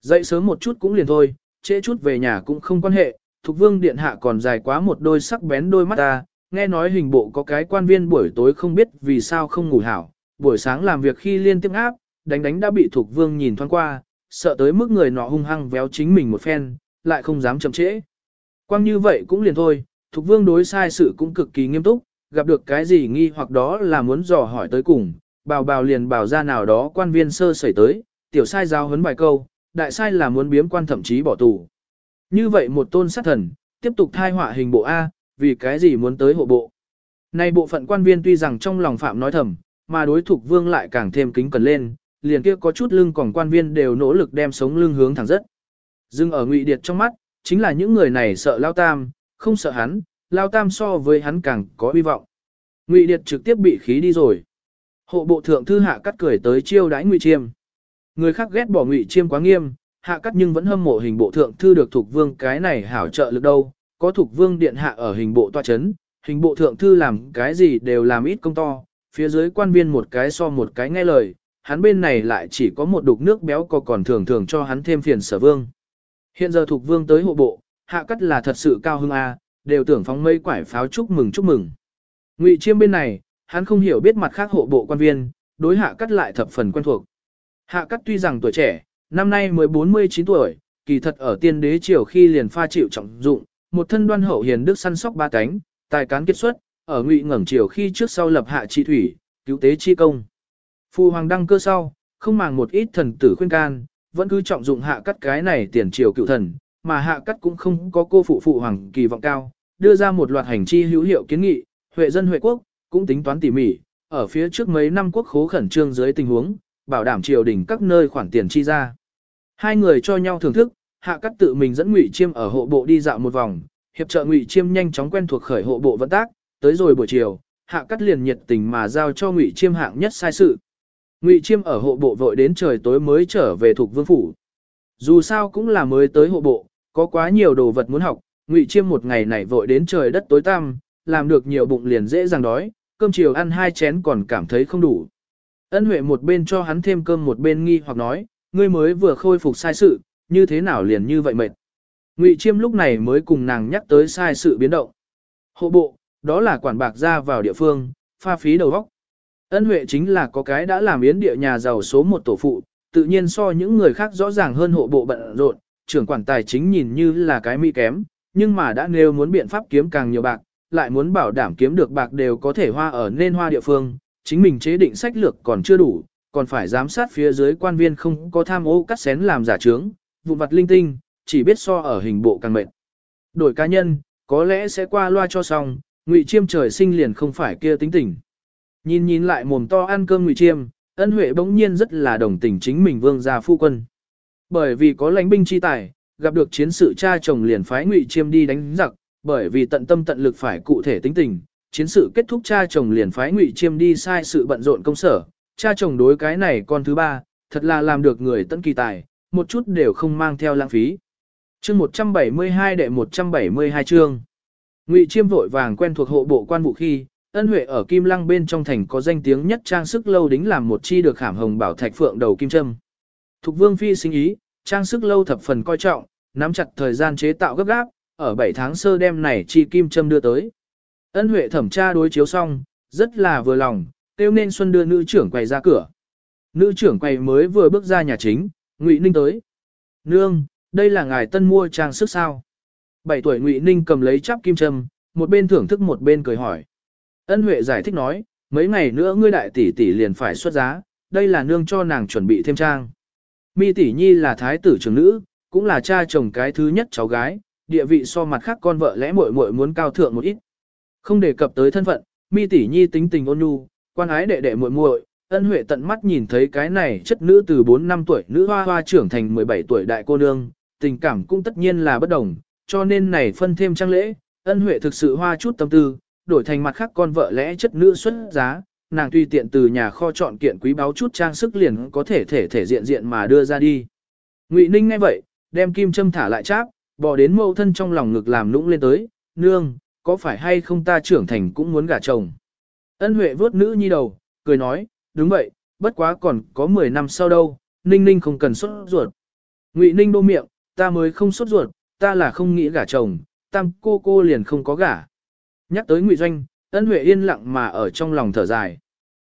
Dậy sớm một chút cũng liền thôi, trễ chút về nhà cũng không quan hệ, thuộc vương điện hạ còn dài quá một đôi sắc bén đôi mắt ta, nghe nói hình bộ có cái quan viên buổi tối không biết vì sao không ngủ hảo, buổi sáng làm việc khi liên tiếp áp, đánh đánh đã bị thuộc vương nhìn thoáng qua, sợ tới mức người nọ hung hăng véo chính mình một phen, lại không dám chậm trễ. Quang như vậy cũng liền thôi, thuộc vương đối sai sự cũng cực kỳ nghiêm túc, gặp được cái gì nghi hoặc đó là muốn dò hỏi tới cùng, bào bào liền bảo ra nào đó quan viên sơ sẩy tới, tiểu sai giao hấn bài câu, đại sai là muốn biếm quan thậm chí bỏ tù. Như vậy một tôn sát thần, tiếp tục thai họa hình bộ A, vì cái gì muốn tới hộ bộ. Nay bộ phận quan viên tuy rằng trong lòng phạm nói thầm, mà đối thủ vương lại càng thêm kính cẩn lên, liền kia có chút lưng còn quan viên đều nỗ lực đem sống lưng hướng thẳng rất. Dưng ở ngụy điệt trong mắt, chính là những người này sợ Lao Tam, không sợ hắn, Lao Tam so với hắn càng có hy vọng. Ngụy điệt trực tiếp bị khí đi rồi. Hộ bộ thượng thư hạ cắt cười tới chiêu đãi ngụy chiêm. Người khác ghét bỏ ngụy chiêm quá nghiêm, hạ cắt nhưng vẫn hâm mộ hình bộ thượng thư được thuộc vương cái này hảo trợ lực đâu, có thuộc vương điện hạ ở hình bộ toa chấn, hình bộ thượng thư làm cái gì đều làm ít công to, phía dưới quan viên một cái so một cái nghe lời, hắn bên này lại chỉ có một đục nước béo có còn thường thường cho hắn thêm phiền sở vương. Hiện giờ thuộc vương tới hộ bộ, hạ cắt là thật sự cao hưng a, đều tưởng phóng mây quải pháo chúc mừng chúc mừng. Ngụy chiêm bên này, hắn không hiểu biết mặt khác hộ bộ quan viên, đối hạ cắt lại thập phần quen thuộc. Hạ cắt tuy rằng tuổi trẻ, năm nay mới 49 tuổi, kỳ thật ở tiên đế triều khi liền pha chịu trọng dụng, một thân đoan hậu hiền đức săn sóc ba cánh, tài cán kết xuất, ở ngụy ngẩng triều khi trước sau lập hạ trị thủy, cứu tế chi công. Phu hoàng đăng cơ sau, không màng một ít thần tử khuyên can, vẫn cứ trọng dụng hạ cắt cái này tiền triều cựu thần, mà hạ cắt cũng không có cô phụ phụ hoàng kỳ vọng cao, đưa ra một loạt hành chi hữu hiệu kiến nghị, huệ dân huệ quốc, cũng tính toán tỉ mỉ, ở phía trước mấy năm quốc khố khẩn trương dưới tình huống, bảo đảm triều đình các nơi khoản tiền chi ra. Hai người cho nhau thưởng thức, hạ cắt tự mình dẫn ngụy chiêm ở hộ bộ đi dạo một vòng, hiệp trợ ngụy chiêm nhanh chóng quen thuộc khởi hộ bộ vận tác, tới rồi buổi chiều, hạ cắt liền nhiệt tình mà giao cho ngụy chiêm hạng nhất sai sự. Ngụy chiêm ở hộ bộ vội đến trời tối mới trở về thuộc vương phủ. Dù sao cũng là mới tới hộ bộ, có quá nhiều đồ vật muốn học, ngụy chiêm một ngày này vội đến trời đất tối tăm, làm được nhiều bụng liền dễ dàng đói, cơm chiều ăn hai chén còn cảm thấy không đủ. Ân Huệ một bên cho hắn thêm cơm một bên nghi hoặc nói, ngươi mới vừa khôi phục sai sự, như thế nào liền như vậy mệt. Ngụy Chiêm lúc này mới cùng nàng nhắc tới sai sự biến động. Hộ bộ, đó là quản bạc ra vào địa phương, pha phí đầu óc. Ân Huệ chính là có cái đã làm yến địa nhà giàu số một tổ phụ, tự nhiên so những người khác rõ ràng hơn hộ bộ bận rộn, trưởng quản tài chính nhìn như là cái mỹ kém, nhưng mà đã nêu muốn biện pháp kiếm càng nhiều bạc, lại muốn bảo đảm kiếm được bạc đều có thể hoa ở nên hoa địa phương, chính mình chế định sách lược còn chưa đủ, còn phải giám sát phía dưới quan viên không có tham ô cắt xén làm giả trướng, vụ vặt linh tinh, chỉ biết so ở hình bộ càng mệt. Đổi cá nhân, có lẽ sẽ qua loa cho xong, ngụy chiêm trời sinh liền không phải kia tính tình. Nhìn nhìn lại mồm to ăn cơm ngụy chiêm, ân huệ bỗng nhiên rất là đồng tình chính mình vương gia phu quân. Bởi vì có lãnh binh chi tài, gặp được chiến sự cha chồng liền phái ngụy chiêm đi đánh giặc, bởi vì tận tâm tận lực phải cụ thể tính tình, chiến sự kết thúc cha chồng liền phái ngụy chiêm đi sai sự bận rộn công sở, cha chồng đối cái này con thứ ba, thật là làm được người tận kỳ tài, một chút đều không mang theo lãng phí. Chương 172 đệ 172 chương. Ngụy Chiêm vội vàng quen thuộc hộ bộ quan vụ khi, ân huệ ở Kim Lăng bên trong thành có danh tiếng nhất trang sức lâu đính làm một chi được khảm hồng bảo thạch phượng đầu kim trâm. Thục vương phi sinh ý, trang sức lâu thập phần coi trọng, nắm chặt thời gian chế tạo gấp gáp, ở 7 tháng sơ đêm này chi kim trâm đưa tới. Ân Huệ thẩm tra đối chiếu xong, rất là vừa lòng, tiêu nên Xuân đưa nữ trưởng quầy ra cửa. Nữ trưởng quầy mới vừa bước ra nhà chính, Ngụy Ninh tới. Nương, đây là ngài tân mua trang sức sao? Bảy tuổi Ngụy Ninh cầm lấy chắp kim châm, một bên thưởng thức một bên cười hỏi. Ân Huệ giải thích nói, mấy ngày nữa ngươi đại tỷ tỷ liền phải xuất giá, đây là nương cho nàng chuẩn bị thêm trang. Mi tỷ nhi là thái tử trưởng nữ, cũng là cha chồng cái thứ nhất cháu gái, địa vị so mặt khác con vợ lẽ muội muội muốn cao thượng một ít. Không đề cập tới thân phận, Mi tỷ nhi tính tình ôn nhu, quan ái đệ đệ muội muội, ân huệ tận mắt nhìn thấy cái này chất nữ từ 4 năm tuổi nữ hoa hoa trưởng thành 17 tuổi đại cô nương, tình cảm cũng tất nhiên là bất đồng, cho nên này phân thêm trang lễ, ân huệ thực sự hoa chút tâm tư, đổi thành mặt khác con vợ lẽ chất nữ xuất giá, nàng tùy tiện từ nhà kho chọn kiện quý báu chút trang sức liền có thể thể thể diện diện mà đưa ra đi. Ngụy Ninh nghe vậy, đem kim châm thả lại cháp, bỏ đến mâu thân trong lòng ngực làm nũng lên tới, nương, có phải hay không ta trưởng thành cũng muốn gả chồng. Ân Huệ vớt nữ nhi đầu, cười nói, đúng vậy, bất quá còn có 10 năm sau đâu, Ninh Ninh không cần sốt ruột. Ngụy Ninh đô miệng, ta mới không sốt ruột, ta là không nghĩ gả chồng, tam cô cô liền không có gả. Nhắc tới Ngụy Doanh, Ân Huệ yên lặng mà ở trong lòng thở dài.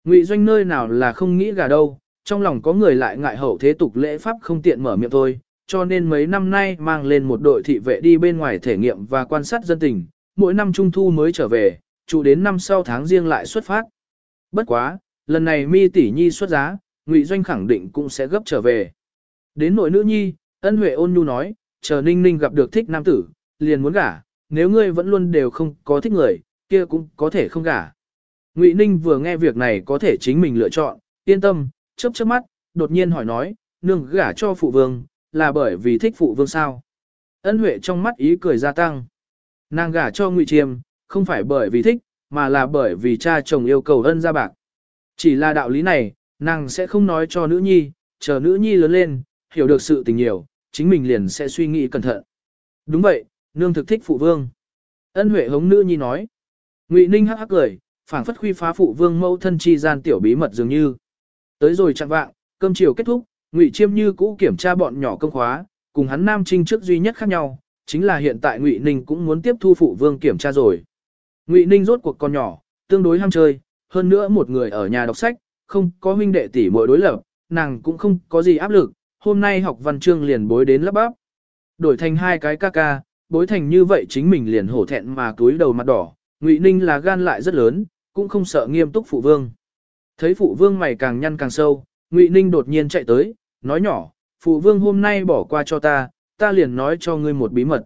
Ngụy Doanh nơi nào là không nghĩ gả đâu, trong lòng có người lại ngại hậu thế tục lễ pháp không tiện mở miệng thôi, cho nên mấy năm nay mang lên một đội thị vệ đi bên ngoài thể nghiệm và quan sát dân tình, mỗi năm trung thu mới trở về, chủ đến năm sau tháng riêng lại xuất phát. Bất quá, lần này mi tỷ nhi xuất giá, Ngụy Doanh khẳng định cũng sẽ gấp trở về. Đến nội nữ nhi, ân huệ ôn nhu nói, chờ ninh ninh gặp được thích nam tử, liền muốn gả, nếu ngươi vẫn luôn đều không có thích người, kia cũng có thể không gả. Ngụy ninh vừa nghe việc này có thể chính mình lựa chọn, yên tâm, chớp chớp mắt, đột nhiên hỏi nói, nương gả cho phụ vương, là bởi vì thích phụ vương sao. Ân huệ trong mắt ý cười gia tăng. Nàng gả cho Ngụy Chiêm, không phải bởi vì thích, mà là bởi vì cha chồng yêu cầu ân ra bạc. Chỉ là đạo lý này, nàng sẽ không nói cho nữ nhi, chờ nữ nhi lớn lên, hiểu được sự tình nhiều, chính mình liền sẽ suy nghĩ cẩn thận. Đúng vậy, nương thực thích phụ vương. Ân huệ hống nữ nhi nói. Ngụy Ninh hắc hắc cười, phảng phất khuy phá phụ vương mẫu thân chi gian tiểu bí mật dường như. Tới rồi chặn vạng, cơm chiều kết thúc, Ngụy Chiêm như cũ kiểm tra bọn nhỏ công khóa, cùng hắn nam trinh trước duy nhất khác nhau, chính là hiện tại Ngụy Ninh cũng muốn tiếp thu phụ vương kiểm tra rồi. Ngụy Ninh rốt cuộc con nhỏ, tương đối ham chơi, hơn nữa một người ở nhà đọc sách, không có huynh đệ tỷ muội đối lập, nàng cũng không có gì áp lực, hôm nay học văn chương liền bối đến lắp bắp. Đổi thành hai cái ca ca, bối thành như vậy chính mình liền hổ thẹn mà túi đầu mặt đỏ, Ngụy Ninh là gan lại rất lớn, cũng không sợ nghiêm túc phụ vương. Thấy phụ vương mày càng nhăn càng sâu, Ngụy Ninh đột nhiên chạy tới, nói nhỏ, phụ vương hôm nay bỏ qua cho ta, ta liền nói cho ngươi một bí mật.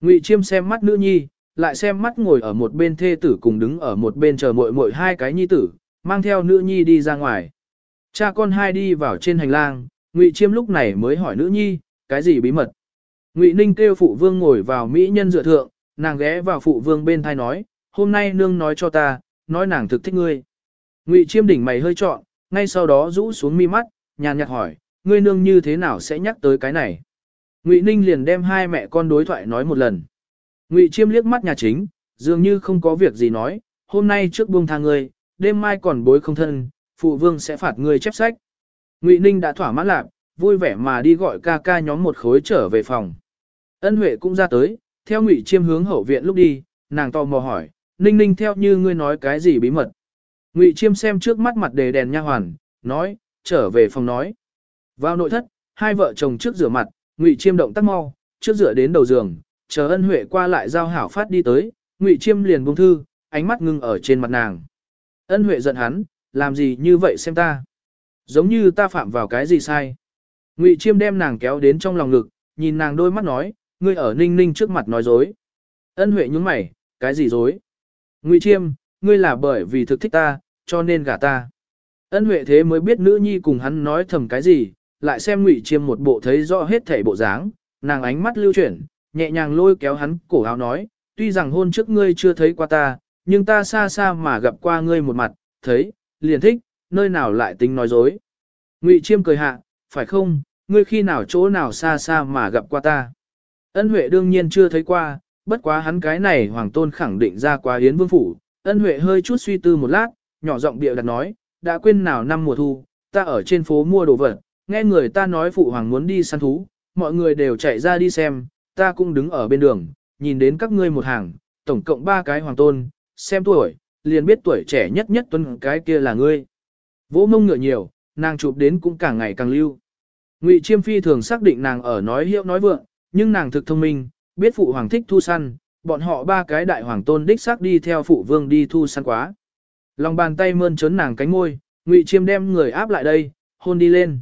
Ngụy Chiêm xem mắt nữ nhi, lại xem mắt ngồi ở một bên thê tử cùng đứng ở một bên chờ muội muội hai cái nhi tử, mang theo nữ nhi đi ra ngoài. Cha con hai đi vào trên hành lang, Ngụy Chiêm lúc này mới hỏi nữ nhi, cái gì bí mật. Ngụy Ninh kêu phụ vương ngồi vào mỹ nhân dựa thượng, nàng ghé vào phụ vương bên thai nói, hôm nay nương nói cho ta, nói nàng thực thích ngươi. Ngụy Chiêm đỉnh mày hơi trọn, ngay sau đó rũ xuống mi mắt, nhàn nhạt hỏi, ngươi nương như thế nào sẽ nhắc tới cái này. Ngụy Ninh liền đem hai mẹ con đối thoại nói một lần. Ngụy Chiêm liếc mắt nhà chính, dường như không có việc gì nói, hôm nay trước buông tha ngươi, đêm mai còn bối không thân, phụ vương sẽ phạt ngươi chép sách. Ngụy Ninh đã thỏa mãn lạc, vui vẻ mà đi gọi ca ca nhóm một khối trở về phòng. Ân Huệ cũng ra tới, theo Ngụy Chiêm hướng hậu viện lúc đi, nàng tò mò hỏi, Ninh Ninh theo như ngươi nói cái gì bí mật. Ngụy Chiêm xem trước mắt mặt đề đèn nha hoàn, nói, trở về phòng nói. Vào nội thất, hai vợ chồng trước rửa mặt, Ngụy Chiêm động tác mau, trước dựa đến đầu giường, chờ ân huệ qua lại giao hảo phát đi tới, Ngụy Chiêm liền buông thư, ánh mắt ngưng ở trên mặt nàng. Ân huệ giận hắn, làm gì như vậy xem ta? Giống như ta phạm vào cái gì sai? Ngụy Chiêm đem nàng kéo đến trong lòng ngực, nhìn nàng đôi mắt nói, ngươi ở ninh ninh trước mặt nói dối. Ân huệ nhúng mày, cái gì dối? Ngụy Chiêm, ngươi là bởi vì thực thích ta, cho nên gả ta. Ân huệ thế mới biết nữ nhi cùng hắn nói thầm cái gì, lại xem Ngụy Chiêm một bộ thấy rõ hết thể bộ dáng, nàng ánh mắt lưu chuyển, nhẹ nhàng lôi kéo hắn cổ áo nói, tuy rằng hôn trước ngươi chưa thấy qua ta, nhưng ta xa xa mà gặp qua ngươi một mặt, thấy, liền thích, nơi nào lại tính nói dối. Ngụy Chiêm cười hạ, phải không, ngươi khi nào chỗ nào xa xa mà gặp qua ta. Ân Huệ đương nhiên chưa thấy qua, bất quá hắn cái này hoàng tôn khẳng định ra qua Yến Vương Phủ. Ân Huệ hơi chút suy tư một lát, nhỏ giọng bịa đặt nói, đã quên nào năm mùa thu, ta ở trên phố mua đồ vật, nghe người ta nói phụ hoàng muốn đi săn thú, mọi người đều chạy ra đi xem, ta cũng đứng ở bên đường, nhìn đến các ngươi một hàng, tổng cộng ba cái hoàng tôn, xem tuổi, liền biết tuổi trẻ nhất nhất tuân cái kia là ngươi. Vỗ mông ngựa nhiều, nàng chụp đến cũng càng ngày càng lưu. Ngụy Chiêm Phi thường xác định nàng ở nói hiệu nói vượng, nhưng nàng thực thông minh, biết phụ hoàng thích thu săn, bọn họ ba cái đại hoàng tôn đích xác đi theo phụ vương đi thu săn quá. Lòng bàn tay mơn trớn nàng cánh môi, Ngụy Chiêm đem người áp lại đây, hôn đi lên.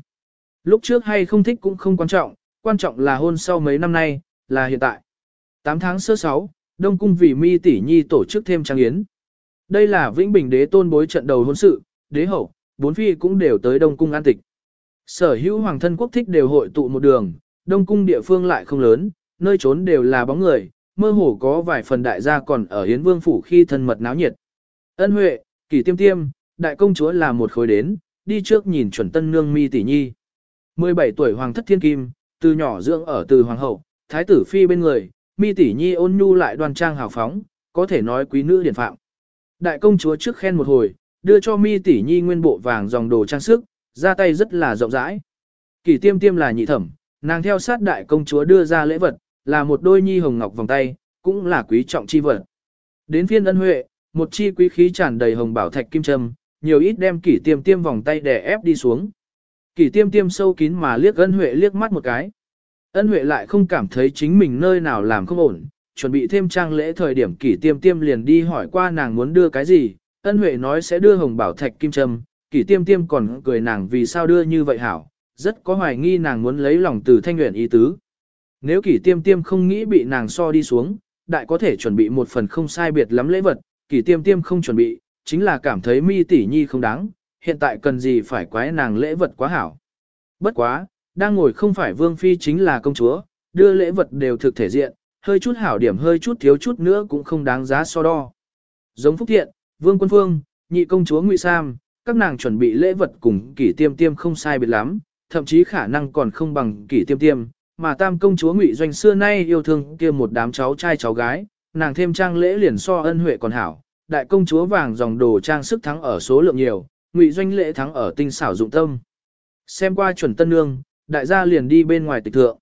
Lúc trước hay không thích cũng không quan trọng, quan trọng là hôn sau mấy năm nay, là hiện tại. 8 tháng sơ 6, Đông Cung vì mi tỷ nhi tổ chức thêm trang yến. Đây là Vĩnh Bình đế tôn bối trận đầu hôn sự, đế hậu, bốn phi cũng đều tới Đông Cung an tịch. Sở hữu hoàng thân quốc thích đều hội tụ một đường, Đông Cung địa phương lại không lớn, nơi trốn đều là bóng người, mơ hồ có vài phần đại gia còn ở Hiến Vương phủ khi thân mật náo nhiệt. Ân Huệ, Kỳ Tiêm Tiêm, đại công chúa là một khối đến, đi trước nhìn chuẩn tân nương mi tỷ nhi. 17 tuổi hoàng thất thiên kim, từ nhỏ dưỡng ở từ hoàng hậu, thái tử phi bên người, mi tỷ nhi ôn nhu lại đoan trang hào phóng, có thể nói quý nữ điển phạm. Đại công chúa trước khen một hồi, đưa cho mi tỷ nhi nguyên bộ vàng dòng đồ trang sức, ra tay rất là rộng rãi. Kỷ tiêm tiêm là nhị thẩm, nàng theo sát đại công chúa đưa ra lễ vật, là một đôi nhi hồng ngọc vòng tay, cũng là quý trọng chi vật. Đến phiên ân huệ, một chi quý khí tràn đầy hồng bảo thạch kim trâm, nhiều ít đem kỷ tiêm tiêm vòng tay đè ép đi xuống. Kỷ tiêm tiêm sâu kín mà liếc ân huệ liếc mắt một cái. Ân huệ lại không cảm thấy chính mình nơi nào làm không ổn, chuẩn bị thêm trang lễ thời điểm kỷ tiêm tiêm liền đi hỏi qua nàng muốn đưa cái gì. Ân huệ nói sẽ đưa hồng bảo thạch kim trâm, kỷ tiêm tiêm còn cười nàng vì sao đưa như vậy hảo, rất có hoài nghi nàng muốn lấy lòng từ thanh nguyện ý tứ. Nếu kỷ tiêm tiêm không nghĩ bị nàng so đi xuống, đại có thể chuẩn bị một phần không sai biệt lắm lễ vật, kỷ tiêm tiêm không chuẩn bị, chính là cảm thấy mi tỷ nhi không đáng, hiện tại cần gì phải quái nàng lễ vật quá hảo. Bất quá, đang ngồi không phải vương phi chính là công chúa, đưa lễ vật đều thực thể diện, hơi chút hảo điểm hơi chút thiếu chút nữa cũng không đáng giá so đo. Giống Phúc Thiện, Vương Quân Phương, nhị công chúa Ngụy Sam, các nàng chuẩn bị lễ vật cùng kỷ tiêm tiêm không sai biệt lắm, thậm chí khả năng còn không bằng kỷ tiêm tiêm, mà tam công chúa Ngụy Doanh xưa nay yêu thương kia một đám cháu trai cháu gái, nàng thêm trang lễ liền so ân huệ còn hảo, đại công chúa vàng dòng đồ trang sức thắng ở số lượng nhiều, Ngụy Doanh lễ thắng ở tinh xảo dụng tâm. Xem qua chuẩn tân nương, đại gia liền đi bên ngoài tịch thượng.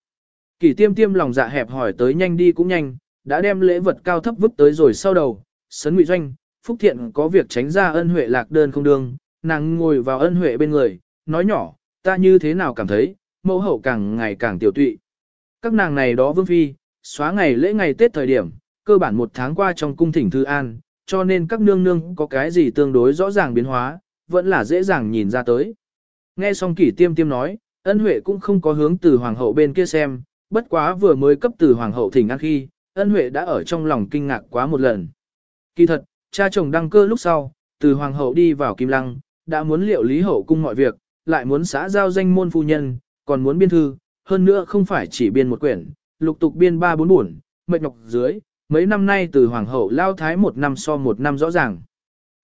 Kỷ tiêm tiêm lòng dạ hẹp hỏi tới nhanh đi cũng nhanh, đã đem lễ vật cao thấp vứt tới rồi sau đầu, sấn Ngụy Doanh, Phúc Thiện có việc tránh ra ân huệ lạc đơn không đương, nàng ngồi vào ân huệ bên người, nói nhỏ, ta như thế nào cảm thấy, mẫu hậu càng ngày càng tiểu tụy. Các nàng này đó vương phi, xóa ngày lễ ngày Tết thời điểm, cơ bản một tháng qua trong cung thỉnh thư an, cho nên các nương nương có cái gì tương đối rõ ràng biến hóa, vẫn là dễ dàng nhìn ra tới. Nghe xong kỷ tiêm tiêm nói, ân huệ cũng không có hướng từ hoàng hậu bên kia xem, bất quá vừa mới cấp từ hoàng hậu thỉnh ăn khi, ân huệ đã ở trong lòng kinh ngạc quá một lần. Kỳ thật, cha chồng đăng cơ lúc sau, từ hoàng hậu đi vào kim lăng, đã muốn liệu lý hậu cung mọi việc, lại muốn xã giao danh môn phu nhân, còn muốn biên thư, hơn nữa không phải chỉ biên một quyển, lục tục biên ba bốn buồn, mệt nhọc dưới, mấy năm nay từ hoàng hậu lao thái một năm so một năm rõ ràng.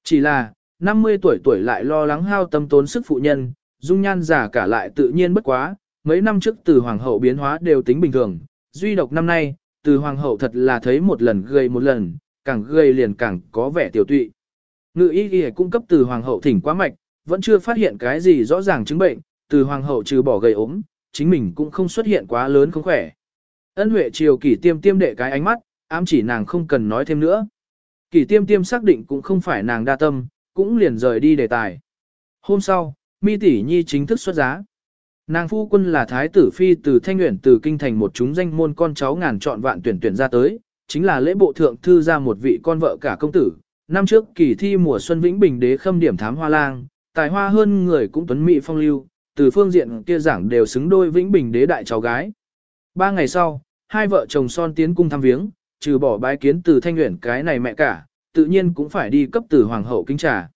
Chỉ là, 50 tuổi tuổi lại lo lắng hao tâm tốn sức phụ nhân, dung nhan giả cả lại tự nhiên bất quá, mấy năm trước từ hoàng hậu biến hóa đều tính bình thường, duy độc năm nay, từ hoàng hậu thật là thấy một lần gây một lần, càng gây liền càng có vẻ tiểu tụy. Ngự y y cung cấp từ hoàng hậu thỉnh quá mạch, vẫn chưa phát hiện cái gì rõ ràng chứng bệnh, từ hoàng hậu trừ bỏ gầy ốm, chính mình cũng không xuất hiện quá lớn không khỏe. Ân Huệ chiều kỷ tiêm tiêm đệ cái ánh mắt, ám chỉ nàng không cần nói thêm nữa. Kỷ tiêm tiêm xác định cũng không phải nàng đa tâm, cũng liền rời đi đề tài. Hôm sau, mi tỷ nhi chính thức xuất giá. Nàng phu quân là thái tử phi từ thanh nguyện từ kinh thành một chúng danh môn con cháu ngàn chọn vạn tuyển tuyển ra tới, chính là lễ bộ thượng thư ra một vị con vợ cả công tử. Năm trước kỳ thi mùa xuân vĩnh bình đế khâm điểm thám hoa lang, tài hoa hơn người cũng tuấn mỹ phong lưu, từ phương diện kia giảng đều xứng đôi vĩnh bình đế đại cháu gái. Ba ngày sau, hai vợ chồng son tiến cung thăm viếng, trừ bỏ bái kiến từ thanh nguyện cái này mẹ cả, tự nhiên cũng phải đi cấp từ hoàng hậu kính trà.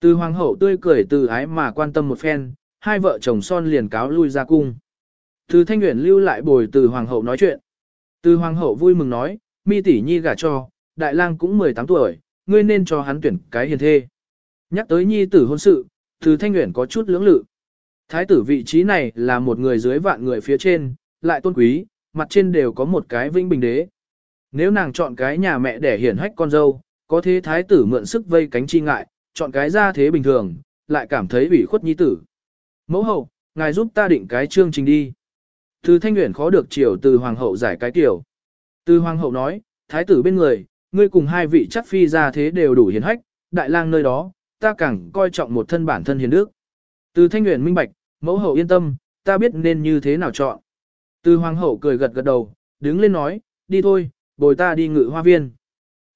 Từ hoàng hậu tươi cười từ ái mà quan tâm một phen, hai vợ chồng son liền cáo lui ra cung. Từ thanh nguyện lưu lại bồi từ hoàng hậu nói chuyện. Từ hoàng hậu vui mừng nói, mi tỷ nhi gả cho, đại lang cũng 18 tuổi, ngươi nên cho hắn tuyển cái hiền thê. Nhắc tới nhi tử hôn sự, từ thanh nguyện có chút lưỡng lự. Thái tử vị trí này là một người dưới vạn người phía trên, lại tôn quý, mặt trên đều có một cái vinh bình đế. Nếu nàng chọn cái nhà mẹ để hiển hách con dâu, có thế thái tử mượn sức vây cánh chi ngại, chọn cái ra thế bình thường, lại cảm thấy ủy khuất nhi tử. Mẫu hậu, ngài giúp ta định cái chương trình đi. Từ thanh nguyện khó được chiều từ hoàng hậu giải cái tiểu. Từ hoàng hậu nói, thái tử bên người, ngươi cùng hai vị chắc phi ra thế đều đủ hiền hách, đại lang nơi đó, ta càng coi trọng một thân bản thân hiền đức. Từ thanh nguyện minh bạch, mẫu hậu yên tâm, ta biết nên như thế nào chọn. Từ hoàng hậu cười gật gật đầu, đứng lên nói, đi thôi, bồi ta đi ngự hoa viên.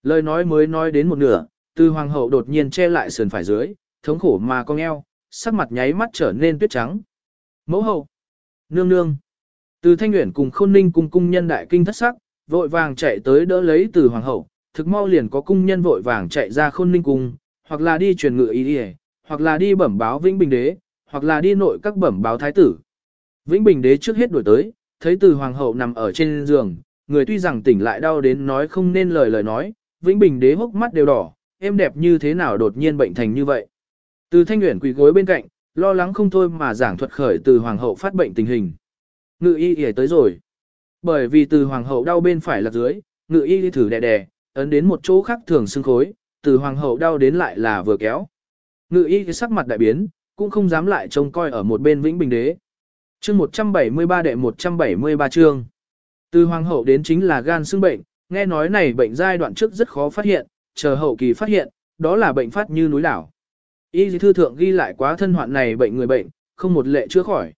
Lời nói mới nói đến một nửa, từ hoàng hậu đột nhiên che lại sườn phải dưới, thống khổ mà cong eo, sắc mặt nháy mắt trở nên tuyết trắng. Mẫu hậu, nương nương, từ thanh nguyện cùng khôn ninh cùng cung nhân đại kinh thất sắc, vội vàng chạy tới đỡ lấy từ hoàng hậu, thực mau liền có cung nhân vội vàng chạy ra khôn ninh cung, hoặc là đi truyền ngự ý đi hoặc là đi bẩm báo vĩnh bình đế, hoặc là đi nội các bẩm báo thái tử. Vĩnh bình đế trước hết đuổi tới, thấy từ hoàng hậu nằm ở trên giường, người tuy rằng tỉnh lại đau đến nói không nên lời lời nói, vĩnh bình đế hốc mắt đều đỏ, em đẹp như thế nào đột nhiên bệnh thành như vậy. Từ thanh Uyển quỳ gối bên cạnh, lo lắng không thôi mà giảng thuật khởi từ hoàng hậu phát bệnh tình hình. Ngự y y tới rồi. Bởi vì từ hoàng hậu đau bên phải là dưới, ngự y đi thử đè đè, ấn đến một chỗ khác thường xương khối, từ hoàng hậu đau đến lại là vừa kéo. Ngự y sắc mặt đại biến, cũng không dám lại trông coi ở một bên vĩnh bình đế. Chương 173 đệ 173 chương. Từ hoàng hậu đến chính là gan xương bệnh, nghe nói này bệnh giai đoạn trước rất khó phát hiện, chờ hậu kỳ phát hiện, đó là bệnh phát như núi đảo. Y thư thượng ghi lại quá thân hoạn này bệnh người bệnh, không một lệ chữa khỏi.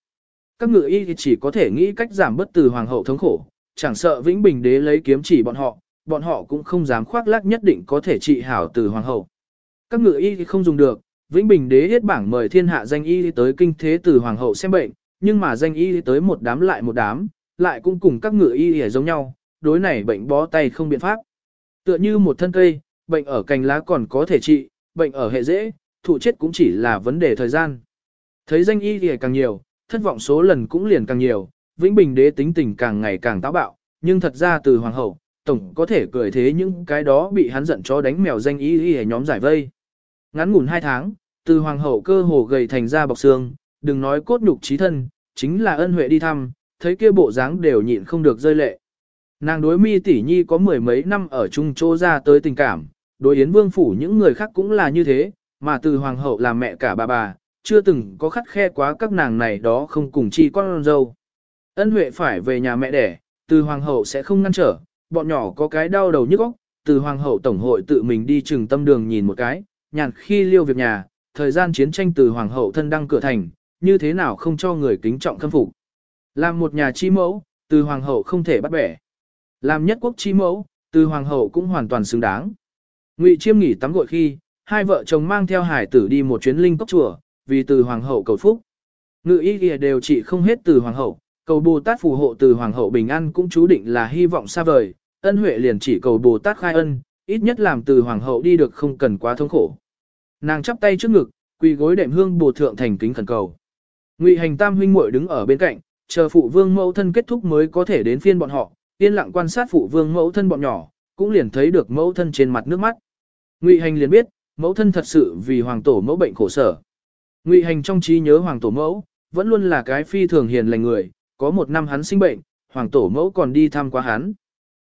Các ngự y chỉ có thể nghĩ cách giảm bớt từ hoàng hậu thống khổ, chẳng sợ vĩnh bình đế lấy kiếm chỉ bọn họ, bọn họ cũng không dám khoác lác nhất định có thể trị hảo từ hoàng hậu. Các ngự y không dùng được, vĩnh bình đế yết bảng mời thiên hạ danh y tới kinh thế từ hoàng hậu xem bệnh, nhưng mà danh y tới một đám lại một đám, lại cũng cùng các ngự y giống nhau, đối này bệnh bó tay không biện pháp. Tựa như một thân cây, bệnh ở cành lá còn có thể trị, bệnh ở hệ dễ, thụ chết cũng chỉ là vấn đề thời gian. Thấy danh y thì càng nhiều, thất vọng số lần cũng liền càng nhiều, Vĩnh Bình đế tính tình càng ngày càng táo bạo, nhưng thật ra từ hoàng hậu, tổng có thể cười thế những cái đó bị hắn giận cho đánh mèo danh y y nhóm giải vây. Ngắn ngủn hai tháng, từ hoàng hậu cơ hồ gầy thành ra bọc xương, đừng nói cốt nhục trí thân, chính là ân huệ đi thăm, thấy kia bộ dáng đều nhịn không được rơi lệ. Nàng đối mi tỷ nhi có mười mấy năm ở chung chỗ ra tới tình cảm, đối yến vương phủ những người khác cũng là như thế, mà từ hoàng hậu là mẹ cả bà bà, chưa từng có khắt khe quá các nàng này đó không cùng chi con dâu. Ân huệ phải về nhà mẹ đẻ, từ hoàng hậu sẽ không ngăn trở, bọn nhỏ có cái đau đầu nhức óc, từ hoàng hậu tổng hội tự mình đi trừng tâm đường nhìn một cái, nhàn khi liêu việc nhà, thời gian chiến tranh từ hoàng hậu thân đăng cửa thành, như thế nào không cho người kính trọng khâm phục. Làm một nhà chi mẫu, từ hoàng hậu không thể bắt bẻ. Làm nhất quốc chi mẫu, từ hoàng hậu cũng hoàn toàn xứng đáng. Ngụy Chiêm nghỉ tắm gội khi, hai vợ chồng mang theo hải tử đi một chuyến linh cốc chùa, vì từ hoàng hậu cầu phúc. Ngự y kia đều trị không hết từ hoàng hậu, cầu Bồ Tát phù hộ từ hoàng hậu bình an cũng chú định là hy vọng xa vời, ân huệ liền chỉ cầu Bồ Tát khai ân, ít nhất làm từ hoàng hậu đi được không cần quá thống khổ. Nàng chắp tay trước ngực, quỳ gối đệm hương bồ thượng thành kính khẩn cầu. Ngụy Hành Tam huynh muội đứng ở bên cạnh, chờ phụ vương mẫu thân kết thúc mới có thể đến phiên bọn họ, yên lặng quan sát phụ vương mẫu thân bọn nhỏ, cũng liền thấy được mẫu thân trên mặt nước mắt. Ngụy Hành liền biết, mẫu thân thật sự vì hoàng tổ mẫu bệnh khổ sở. Ngụy Hành trong trí nhớ hoàng tổ mẫu, vẫn luôn là cái phi thường hiền lành người, có một năm hắn sinh bệnh, hoàng tổ mẫu còn đi thăm qua hắn.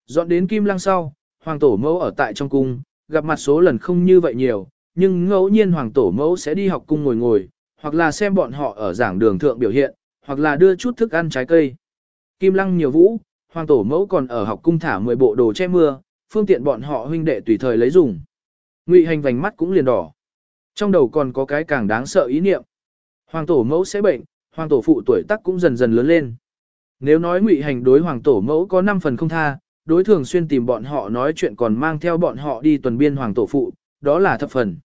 Dọn đến Kim Lăng sau, hoàng tổ mẫu ở tại trong cung, gặp mặt số lần không như vậy nhiều, nhưng ngẫu nhiên hoàng tổ mẫu sẽ đi học cung ngồi ngồi, hoặc là xem bọn họ ở giảng đường thượng biểu hiện, hoặc là đưa chút thức ăn trái cây. Kim Lăng nhiều vũ, hoàng tổ mẫu còn ở học cung thả 10 bộ đồ che mưa, phương tiện bọn họ huynh đệ tùy thời lấy dùng. Ngụy hành vành mắt cũng liền đỏ. Trong đầu còn có cái càng đáng sợ ý niệm. Hoàng tổ mẫu sẽ bệnh, hoàng tổ phụ tuổi tác cũng dần dần lớn lên. Nếu nói ngụy hành đối hoàng tổ mẫu có 5 phần không tha, đối thường xuyên tìm bọn họ nói chuyện còn mang theo bọn họ đi tuần biên hoàng tổ phụ, đó là thập phần.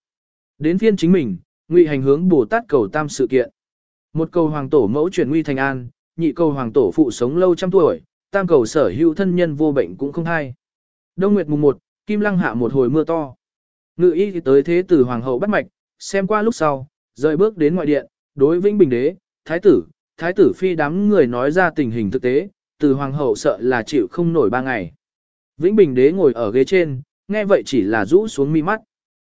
Đến phiên chính mình, ngụy hành hướng Bồ Tát cầu tam sự kiện. Một cầu hoàng tổ mẫu chuyển nguy thành an, nhị cầu hoàng tổ phụ sống lâu trăm tuổi, tam cầu sở hữu thân nhân vô bệnh cũng không hay. Đông Nguyệt mùng 1, Kim Lăng hạ một hồi mưa to. Ngự y tới thế tử hoàng hậu bắt mạch, xem qua lúc sau, rời bước đến ngoại điện, đối vĩnh bình đế, thái tử, thái tử phi đám người nói ra tình hình thực tế, từ hoàng hậu sợ là chịu không nổi ba ngày. Vĩnh bình đế ngồi ở ghế trên, nghe vậy chỉ là rũ xuống mi mắt.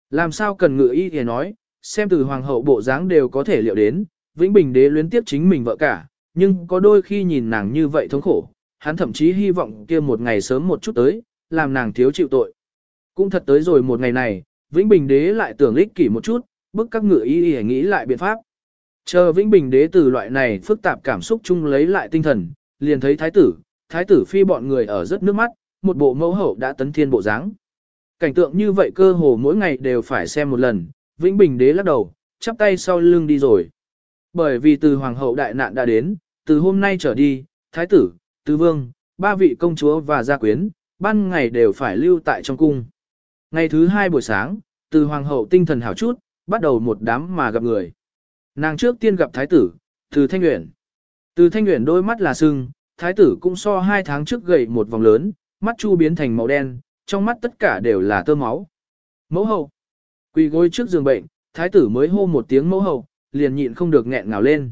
Làm sao cần ngự y thì nói, xem từ hoàng hậu bộ dáng đều có thể liệu đến, vĩnh bình đế luyến tiếp chính mình vợ cả, nhưng có đôi khi nhìn nàng như vậy thống khổ, hắn thậm chí hy vọng kia một ngày sớm một chút tới, làm nàng thiếu chịu tội. Cũng thật tới rồi một ngày này, Vĩnh Bình đế lại tưởng ích kỷ một chút, bức các ngựa y y nghĩ lại biện pháp. Chờ Vĩnh Bình đế từ loại này phức tạp cảm xúc chung lấy lại tinh thần, liền thấy thái tử, thái tử phi bọn người ở rất nước mắt, một bộ mẫu hậu đã tấn thiên bộ dáng. Cảnh tượng như vậy cơ hồ mỗi ngày đều phải xem một lần, Vĩnh Bình đế lắc đầu, chắp tay sau lưng đi rồi. Bởi vì từ hoàng hậu đại nạn đã đến, từ hôm nay trở đi, thái tử, tứ vương, ba vị công chúa và gia quyến, ban ngày đều phải lưu tại trong cung. Ngày thứ hai buổi sáng, từ hoàng hậu tinh thần hảo chút, bắt đầu một đám mà gặp người. Nàng trước tiên gặp thái tử, từ thanh nguyện. Từ thanh nguyện đôi mắt là sưng, thái tử cũng so hai tháng trước gầy một vòng lớn, mắt chu biến thành màu đen, trong mắt tất cả đều là tơ máu. Mẫu hậu. Quỳ gối trước giường bệnh, thái tử mới hô một tiếng mẫu hậu, liền nhịn không được nghẹn ngào lên.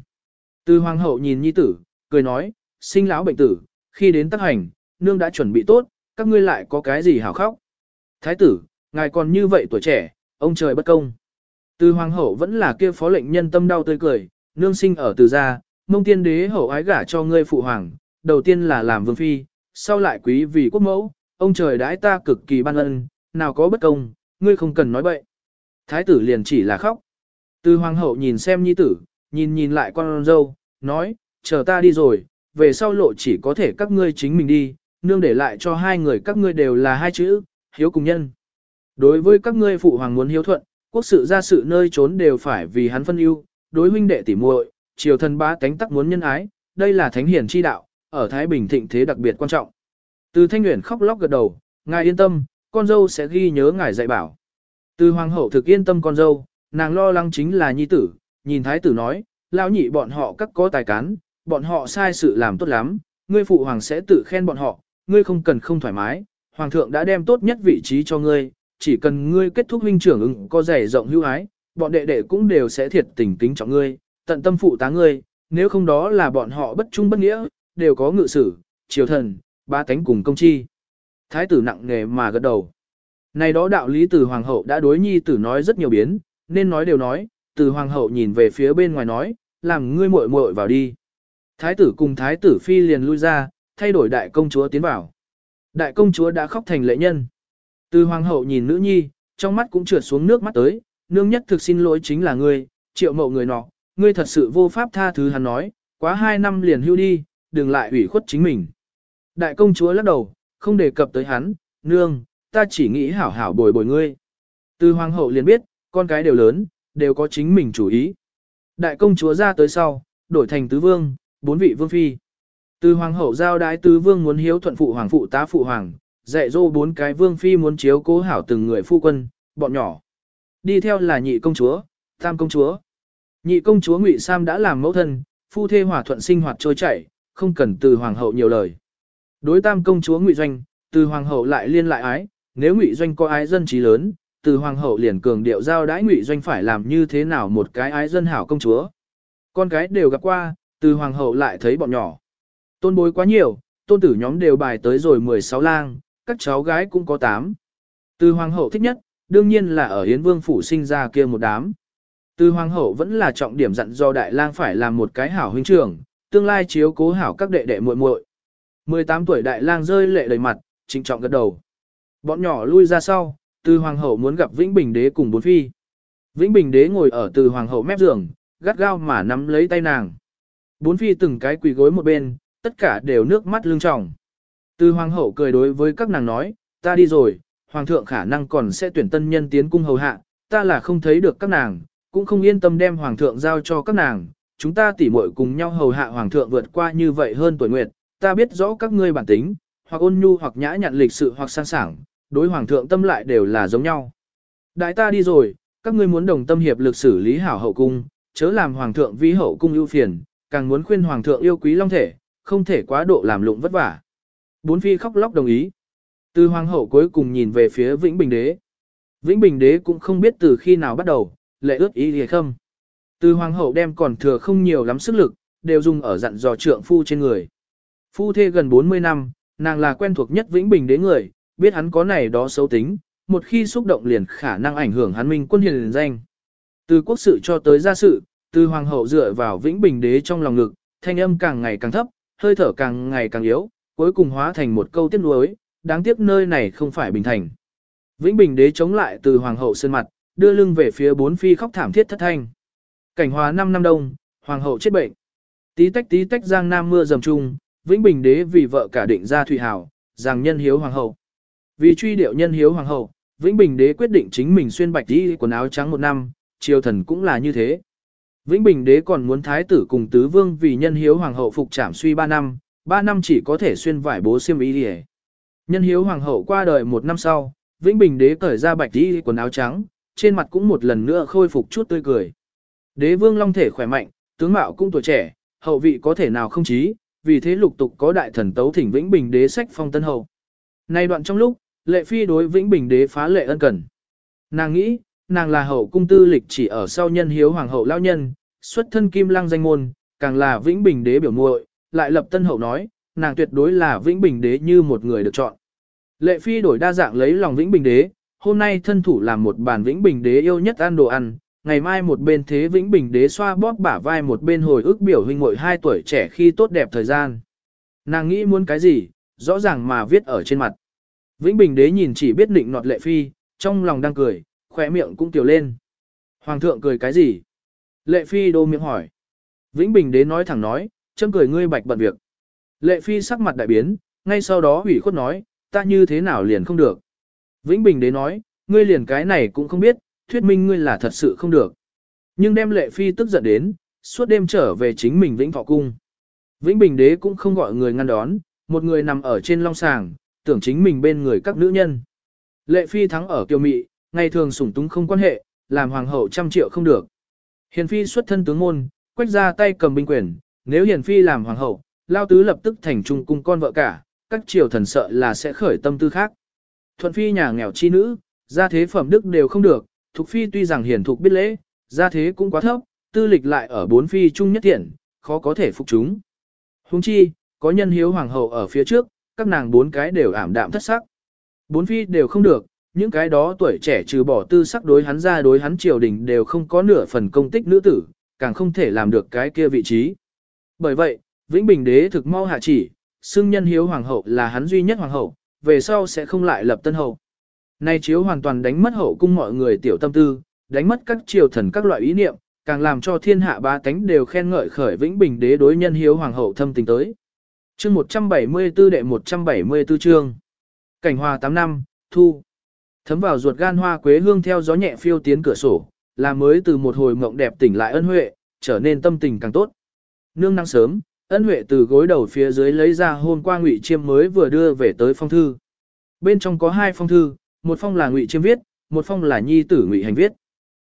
Từ hoàng hậu nhìn nhi tử, cười nói, sinh lão bệnh tử, khi đến tác hành, nương đã chuẩn bị tốt, các ngươi lại có cái gì hảo khóc. Thái tử, ngài còn như vậy tuổi trẻ, ông trời bất công. Từ hoàng hậu vẫn là kia phó lệnh nhân tâm đau tươi cười, nương sinh ở từ gia, mông tiên đế hậu ái gả cho ngươi phụ hoàng, đầu tiên là làm vương phi, sau lại quý vì quốc mẫu, ông trời đãi ta cực kỳ ban ân, nào có bất công, ngươi không cần nói bậy. Thái tử liền chỉ là khóc. Từ hoàng hậu nhìn xem nhi tử, nhìn nhìn lại con dâu, nói, chờ ta đi rồi, về sau lộ chỉ có thể các ngươi chính mình đi, nương để lại cho hai người các ngươi đều là hai chữ, hiếu cùng nhân. Đối với các ngươi phụ hoàng muốn hiếu thuận, quốc sự ra sự nơi trốn đều phải vì hắn phân ưu, đối huynh đệ tỉ muội, triều thần bá tánh tắc muốn nhân ái, đây là thánh hiển chi đạo, ở Thái Bình thịnh thế đặc biệt quan trọng. Từ Thanh Nguyễn khóc lóc gật đầu, ngài yên tâm, con dâu sẽ ghi nhớ ngài dạy bảo. Từ hoàng hậu thực yên tâm con dâu, nàng lo lắng chính là nhi tử, nhìn thái tử nói, lão nhị bọn họ các có tài cán, bọn họ sai sự làm tốt lắm, ngươi phụ hoàng sẽ tự khen bọn họ, ngươi không cần không thoải mái, hoàng thượng đã đem tốt nhất vị trí cho ngươi, chỉ cần ngươi kết thúc huynh trưởng ứng có dày rộng hữu ái, bọn đệ đệ cũng đều sẽ thiệt tình kính trọng ngươi, tận tâm phụ tá ngươi, nếu không đó là bọn họ bất trung bất nghĩa, đều có ngự sử, triều thần, ba tánh cùng công chi. Thái tử nặng nghề mà gật đầu. Này đó đạo lý từ hoàng hậu đã đối nhi tử nói rất nhiều biến, nên nói đều nói, từ hoàng hậu nhìn về phía bên ngoài nói, làm ngươi muội muội vào đi. Thái tử cùng thái tử phi liền lui ra, thay đổi đại công chúa tiến vào. Đại công chúa đã khóc thành lệ nhân. Từ hoàng hậu nhìn nữ nhi, trong mắt cũng trượt xuống nước mắt tới, nương nhất thực xin lỗi chính là ngươi, triệu mậu người nọ, ngươi thật sự vô pháp tha thứ hắn nói, quá hai năm liền hưu đi, đừng lại ủy khuất chính mình. Đại công chúa lắc đầu, không đề cập tới hắn, nương, ta chỉ nghĩ hảo hảo bồi bồi ngươi. Từ hoàng hậu liền biết, con cái đều lớn, đều có chính mình chủ ý. Đại công chúa ra tới sau, đổi thành tứ vương, bốn vị vương phi. Từ hoàng hậu giao đái tứ vương muốn hiếu thuận phụ hoàng phụ tá phụ hoàng, dạy dỗ bốn cái vương phi muốn chiếu cố hảo từng người phu quân, bọn nhỏ. Đi theo là nhị công chúa, tam công chúa. Nhị công chúa Ngụy Sam đã làm mẫu thân, phu thê hòa thuận sinh hoạt trôi chảy, không cần từ hoàng hậu nhiều lời. Đối tam công chúa Ngụy Doanh, từ hoàng hậu lại liên lại ái, nếu Ngụy Doanh có ái dân trí lớn, từ hoàng hậu liền cường điệu giao đãi Ngụy Doanh phải làm như thế nào một cái ái dân hảo công chúa. Con cái đều gặp qua, từ hoàng hậu lại thấy bọn nhỏ. Tôn bối quá nhiều, tôn tử nhóm đều bài tới rồi 16 lang, các cháu gái cũng có 8. Từ hoàng hậu thích nhất, đương nhiên là ở Yến Vương phủ sinh ra kia một đám. Từ hoàng hậu vẫn là trọng điểm dặn do đại lang phải làm một cái hảo huynh trưởng, tương lai chiếu cố hảo các đệ đệ muội muội. 18 tuổi đại lang rơi lệ đầy mặt, trịnh trọng gật đầu. Bọn nhỏ lui ra sau, từ hoàng hậu muốn gặp Vĩnh Bình đế cùng bốn phi. Vĩnh Bình đế ngồi ở từ hoàng hậu mép giường, gắt gao mà nắm lấy tay nàng. Bốn phi từng cái quỳ gối một bên, tất cả đều nước mắt lưng tròng. Từ hoàng hậu cười đối với các nàng nói, ta đi rồi, hoàng thượng khả năng còn sẽ tuyển tân nhân tiến cung hầu hạ, ta là không thấy được các nàng, cũng không yên tâm đem hoàng thượng giao cho các nàng, chúng ta tỉ muội cùng nhau hầu hạ hoàng thượng vượt qua như vậy hơn tuổi nguyệt, ta biết rõ các ngươi bản tính, hoặc ôn nhu hoặc nhã nhặn lịch sự hoặc sang sảng, đối hoàng thượng tâm lại đều là giống nhau. Đại ta đi rồi, các ngươi muốn đồng tâm hiệp lực xử lý hảo hậu cung, chớ làm hoàng thượng vi hậu cung ưu phiền, càng muốn khuyên hoàng thượng yêu quý long thể, không thể quá độ làm lụng vất vả. Bốn phi khóc lóc đồng ý. Từ hoàng hậu cuối cùng nhìn về phía Vĩnh Bình đế. Vĩnh Bình đế cũng không biết từ khi nào bắt đầu, lệ ước ý gì không. Từ hoàng hậu đem còn thừa không nhiều lắm sức lực, đều dùng ở dặn dò trượng phu trên người. Phu thê gần 40 năm, nàng là quen thuộc nhất Vĩnh Bình đế người, biết hắn có này đó xấu tính, một khi xúc động liền khả năng ảnh hưởng hắn minh quân hiền danh. Từ quốc sự cho tới gia sự, từ hoàng hậu dựa vào Vĩnh Bình đế trong lòng ngực, thanh âm càng ngày càng thấp, hơi thở càng ngày càng yếu, cuối cùng hóa thành một câu tiếc nuối, đáng tiếc nơi này không phải bình thành. Vĩnh Bình đế chống lại từ hoàng hậu sơn mặt, đưa lưng về phía bốn phi khóc thảm thiết thất thanh. Cảnh hóa 5 năm đông, hoàng hậu chết bệnh. Tí tách tí tách giang nam mưa dầm trung, Vĩnh Bình đế vì vợ cả định ra thủy Hảo, rằng nhân hiếu hoàng hậu. Vì truy điệu nhân hiếu hoàng hậu, Vĩnh Bình đế quyết định chính mình xuyên bạch đi quần áo trắng một năm, triều thần cũng là như thế. Vĩnh Bình đế còn muốn thái tử cùng tứ vương vì nhân hiếu hoàng hậu phục trảm suy ba năm, ba năm chỉ có thể xuyên vải bố xiêm y đi Nhân hiếu hoàng hậu qua đời một năm sau, Vĩnh Bình đế cởi ra bạch đi quần áo trắng, trên mặt cũng một lần nữa khôi phục chút tươi cười. Đế vương long thể khỏe mạnh, tướng mạo cũng tuổi trẻ, hậu vị có thể nào không chí, vì thế lục tục có đại thần tấu thỉnh Vĩnh Bình đế sách phong tân hậu. Nay đoạn trong lúc, lệ phi đối Vĩnh Bình đế phá lệ ân cần. Nàng nghĩ, nàng là hậu cung tư lịch chỉ ở sau nhân hiếu hoàng hậu Lão nhân, xuất thân kim lăng danh môn, càng là Vĩnh Bình đế biểu muội, lại lập tân hậu nói, nàng tuyệt đối là Vĩnh Bình đế như một người được chọn. Lệ phi đổi đa dạng lấy lòng Vĩnh Bình đế, hôm nay thân thủ làm một bàn Vĩnh Bình đế yêu nhất ăn đồ ăn, ngày mai một bên thế Vĩnh Bình đế xoa bóp bả vai một bên hồi ức biểu huynh muội hai tuổi trẻ khi tốt đẹp thời gian. Nàng nghĩ muốn cái gì, rõ ràng mà viết ở trên mặt. Vĩnh Bình đế nhìn chỉ biết định nọt lệ phi, trong lòng đang cười, khỏe miệng cũng tiểu lên. Hoàng thượng cười cái gì? Lệ phi đô miệng hỏi. Vĩnh Bình đế nói thẳng nói, châm cười ngươi bạch bận việc. Lệ phi sắc mặt đại biến, ngay sau đó hủy khuất nói, ta như thế nào liền không được. Vĩnh Bình đế nói, ngươi liền cái này cũng không biết, thuyết minh ngươi là thật sự không được. Nhưng đem lệ phi tức giận đến, suốt đêm trở về chính mình Vĩnh Thọ Cung. Vĩnh Bình đế cũng không gọi người ngăn đón, một người nằm ở trên long sàng, tưởng chính mình bên người các nữ nhân. Lệ phi thắng ở kiều mị, ngày thường sủng túng không quan hệ, làm hoàng hậu trăm triệu không được. Hiền phi xuất thân tướng môn, quách ra tay cầm binh quyền, nếu hiền phi làm hoàng hậu, lao tứ lập tức thành trung cung con vợ cả, các triều thần sợ là sẽ khởi tâm tư khác. Thuận phi nhà nghèo chi nữ, gia thế phẩm đức đều không được, thục phi tuy rằng hiền thục biết lễ, gia thế cũng quá thấp, tư lịch lại ở bốn phi trung nhất tiện, khó có thể phục chúng. Huống chi, có nhân hiếu hoàng hậu ở phía trước, các nàng bốn cái đều ảm đạm thất sắc. Bốn phi đều không được, những cái đó tuổi trẻ trừ bỏ tư sắc đối hắn ra đối hắn triều đình đều không có nửa phần công tích nữ tử, càng không thể làm được cái kia vị trí. Bởi vậy, Vĩnh Bình đế thực mau hạ chỉ, xưng nhân hiếu hoàng hậu là hắn duy nhất hoàng hậu, về sau sẽ không lại lập tân hậu. Nay chiếu hoàn toàn đánh mất hậu cung mọi người tiểu tâm tư, đánh mất các triều thần các loại ý niệm, càng làm cho thiên hạ ba tánh đều khen ngợi khởi Vĩnh Bình đế đối nhân hiếu hoàng hậu thâm tình tới. Chương 174 đệ 174 chương. Cảnh hòa 8 năm, thu. Thấm vào ruột gan hoa quế hương theo gió nhẹ phiêu tiến cửa sổ, là mới từ một hồi mộng đẹp tỉnh lại ân huệ, trở nên tâm tình càng tốt. Nương nắng sớm, ân huệ từ gối đầu phía dưới lấy ra hôm qua ngụy chiêm mới vừa đưa về tới phong thư. Bên trong có hai phong thư, một phong là ngụy chiêm viết, một phong là nhi tử ngụy hành viết.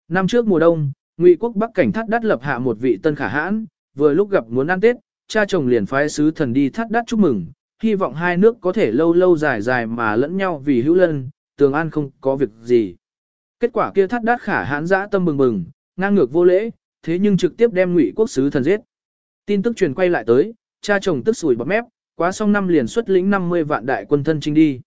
Năm trước mùa đông, ngụy quốc bắc cảnh thắt đắt lập hạ một vị tân khả hãn, vừa lúc gặp muốn ăn tết, cha chồng liền phái sứ thần đi thắt đắt chúc mừng, hy vọng hai nước có thể lâu lâu dài dài mà lẫn nhau vì hữu lân, tường an không có việc gì. Kết quả kia thắt đát khả hãn dã tâm bừng bừng, ngang ngược vô lễ, thế nhưng trực tiếp đem ngụy quốc sứ thần giết. Tin tức truyền quay lại tới, cha chồng tức sủi bọt mép, quá xong năm liền xuất lĩnh 50 vạn đại quân thân chinh đi.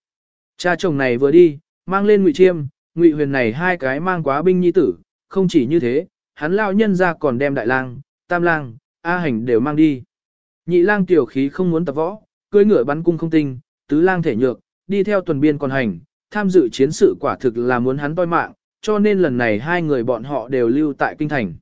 Cha chồng này vừa đi, mang lên ngụy chiêm, ngụy huyền này hai cái mang quá binh nhi tử, không chỉ như thế, hắn lao nhân ra còn đem đại lang, tam lang, a hành đều mang đi. Nhị lang tiểu khí không muốn tập võ, cưỡi ngựa bắn cung không tinh, tứ lang thể nhược, đi theo tuần biên còn hành, tham dự chiến sự quả thực là muốn hắn toi mạng, cho nên lần này hai người bọn họ đều lưu tại kinh thành.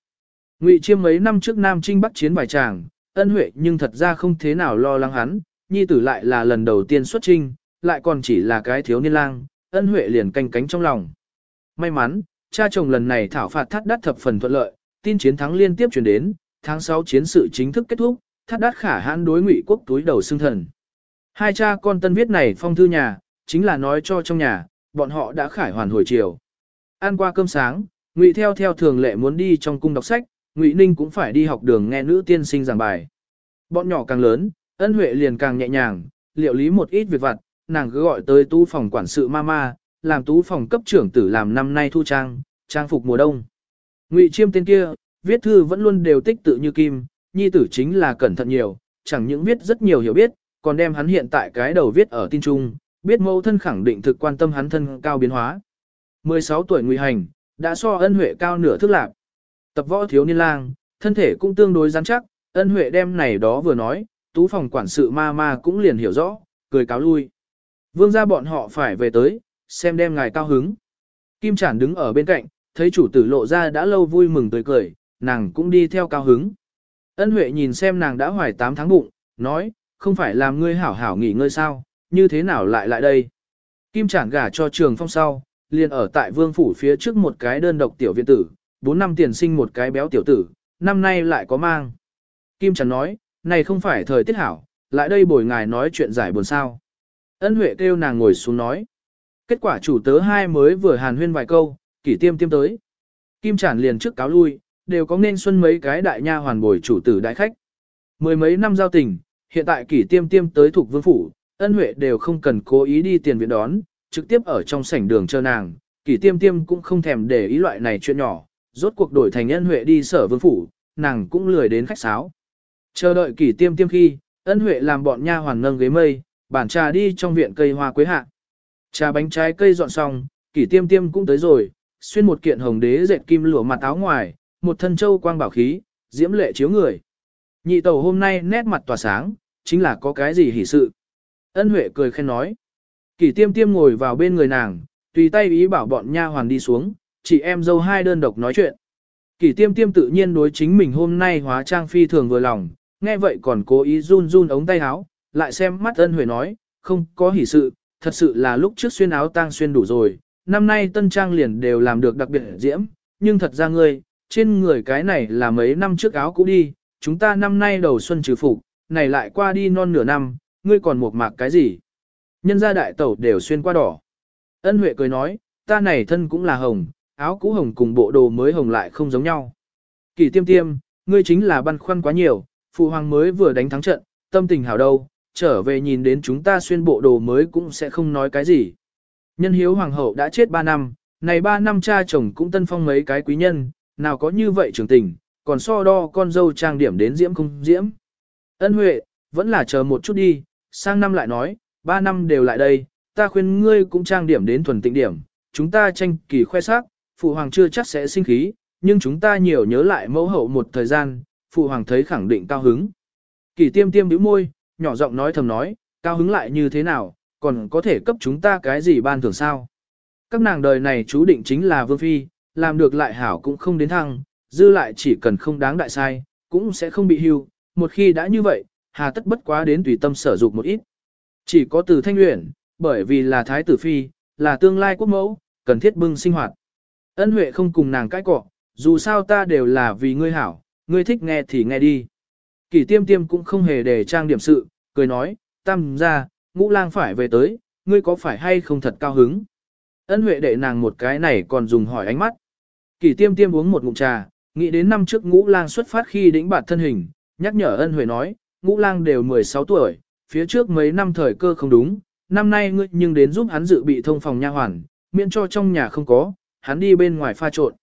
Ngụy Chiêm mấy năm trước Nam Trinh Bắc chiến bài tràng, ân huệ nhưng thật ra không thế nào lo lắng hắn, nhi tử lại là lần đầu tiên xuất trinh, lại còn chỉ là cái thiếu niên lang, ân huệ liền canh cánh trong lòng. May mắn, cha chồng lần này thảo phạt thắt đắt thập phần thuận lợi, tin chiến thắng liên tiếp chuyển đến, tháng 6 chiến sự chính thức kết thúc, thắt đắt khả hãn đối ngụy quốc túi đầu xương thần. Hai cha con tân viết này phong thư nhà, chính là nói cho trong nhà, bọn họ đã khải hoàn hồi chiều. Ăn qua cơm sáng, ngụy theo theo thường lệ muốn đi trong cung đọc sách, ngụy ninh cũng phải đi học đường nghe nữ tiên sinh giảng bài. Bọn nhỏ càng lớn, ân huệ liền càng nhẹ nhàng, liệu lý một ít việc vặt, nàng cứ gọi tới tu phòng quản sự mama, làm tú phòng cấp trưởng tử làm năm nay thu trang, trang phục mùa đông. Ngụy chiêm tên kia, viết thư vẫn luôn đều tích tự như kim, nhi tử chính là cẩn thận nhiều, chẳng những viết rất nhiều hiểu biết, còn đem hắn hiện tại cái đầu viết ở tin trung, biết mẫu thân khẳng định thực quan tâm hắn thân cao biến hóa. 16 tuổi nguy hành, đã so ân huệ cao nửa thước lạc. Tập võ thiếu niên lang, thân thể cũng tương đối rắn chắc, ân huệ đem này đó vừa nói, tú phòng quản sự ma ma cũng liền hiểu rõ, cười cáo lui. Vương gia bọn họ phải về tới, xem đem ngài cao hứng. Kim Trản đứng ở bên cạnh, thấy chủ tử lộ ra đã lâu vui mừng tươi cười, nàng cũng đi theo cao hứng. Ân Huệ nhìn xem nàng đã hoài 8 tháng bụng, nói, không phải làm ngươi hảo hảo nghỉ ngơi sao, như thế nào lại lại đây. Kim Trản gả cho trường phong sau, liền ở tại vương phủ phía trước một cái đơn độc tiểu viện tử, 4 năm tiền sinh một cái béo tiểu tử, năm nay lại có mang. Kim Trản nói, này không phải thời tiết hảo, lại đây bồi ngài nói chuyện giải buồn sao. Ân Huệ kêu nàng ngồi xuống nói. Kết quả chủ tớ hai mới vừa hàn huyên vài câu, kỷ tiêm tiêm tới. Kim Trản liền trước cáo lui, đều có nên xuân mấy cái đại nha hoàn bồi chủ tử đại khách. Mười mấy năm giao tình, hiện tại kỷ tiêm tiêm tới thuộc vương phủ, ân huệ đều không cần cố ý đi tiền viện đón, trực tiếp ở trong sảnh đường chờ nàng, kỷ tiêm tiêm cũng không thèm để ý loại này chuyện nhỏ, rốt cuộc đổi thành ân huệ đi sở vương phủ, nàng cũng lười đến khách sáo. Chờ đợi kỷ tiêm tiêm khi, ân huệ làm bọn nha hoàn nâng ghế mây, bản trà đi trong viện cây hoa quế hạ. Trà bánh trái cây dọn xong, kỷ tiêm tiêm cũng tới rồi, xuyên một kiện hồng đế dệt kim lụa mặt áo ngoài, một thân châu quang bảo khí, diễm lệ chiếu người. Nhị tẩu hôm nay nét mặt tỏa sáng, chính là có cái gì hỉ sự. Ân Huệ cười khen nói. Kỷ tiêm tiêm ngồi vào bên người nàng, tùy tay ý bảo bọn nha hoàn đi xuống, chị em dâu hai đơn độc nói chuyện. Kỷ tiêm tiêm tự nhiên đối chính mình hôm nay hóa trang phi thường vừa lòng, nghe vậy còn cố ý run run ống tay áo, lại xem mắt ân huệ nói, không có hỉ sự, thật sự là lúc trước xuyên áo tang xuyên đủ rồi, năm nay tân trang liền đều làm được đặc biệt diễm, nhưng thật ra ngươi, trên người cái này là mấy năm trước áo cũ đi, chúng ta năm nay đầu xuân trừ phục, này lại qua đi non nửa năm, ngươi còn một mạc cái gì? Nhân gia đại tẩu đều xuyên qua đỏ. Ân Huệ cười nói, ta này thân cũng là hồng, áo cũ hồng cùng bộ đồ mới hồng lại không giống nhau. Kỳ tiêm tiêm, ngươi chính là băn khoăn quá nhiều, phụ hoàng mới vừa đánh thắng trận, tâm tình hảo đâu, trở về nhìn đến chúng ta xuyên bộ đồ mới cũng sẽ không nói cái gì. Nhân hiếu hoàng hậu đã chết 3 năm, này 3 năm cha chồng cũng tân phong mấy cái quý nhân, nào có như vậy trưởng tình, còn so đo con dâu trang điểm đến diễm không diễm. Ân Huệ, vẫn là chờ một chút đi, sang năm lại nói, ba năm đều lại đây, ta khuyên ngươi cũng trang điểm đến thuần tịnh điểm, chúng ta tranh kỳ khoe sắc, phụ hoàng chưa chắc sẽ sinh khí, nhưng chúng ta nhiều nhớ lại mẫu hậu một thời gian, phụ hoàng thấy khẳng định cao hứng. Kỳ tiêm tiêm bĩu môi, nhỏ giọng nói thầm nói, cao hứng lại như thế nào, còn có thể cấp chúng ta cái gì ban thưởng sao. Các nàng đời này chú định chính là vương phi, làm được lại hảo cũng không đến thăng, dư lại chỉ cần không đáng đại sai, cũng sẽ không bị hưu, một khi đã như vậy, hà tất bất quá đến tùy tâm sở dụng một ít. Chỉ có từ thanh luyện, bởi vì là thái tử phi, là tương lai quốc mẫu, cần thiết bưng sinh hoạt. Ân huệ không cùng nàng cãi cọ, dù sao ta đều là vì ngươi hảo, ngươi thích nghe thì nghe đi. Kỷ tiêm tiêm cũng không hề để trang điểm sự, cười nói, tam ra, ngũ lang phải về tới, ngươi có phải hay không thật cao hứng. Ân huệ đệ nàng một cái này còn dùng hỏi ánh mắt. Kỷ tiêm tiêm uống một ngụm trà, nghĩ đến năm trước ngũ lang xuất phát khi đĩnh bạt thân hình, nhắc nhở ân huệ nói, ngũ lang đều 16 tuổi, phía trước mấy năm thời cơ không đúng, năm nay ngươi nhưng đến giúp hắn dự bị thông phòng nha hoàn, miễn cho trong nhà không có, hắn đi bên ngoài pha trộn.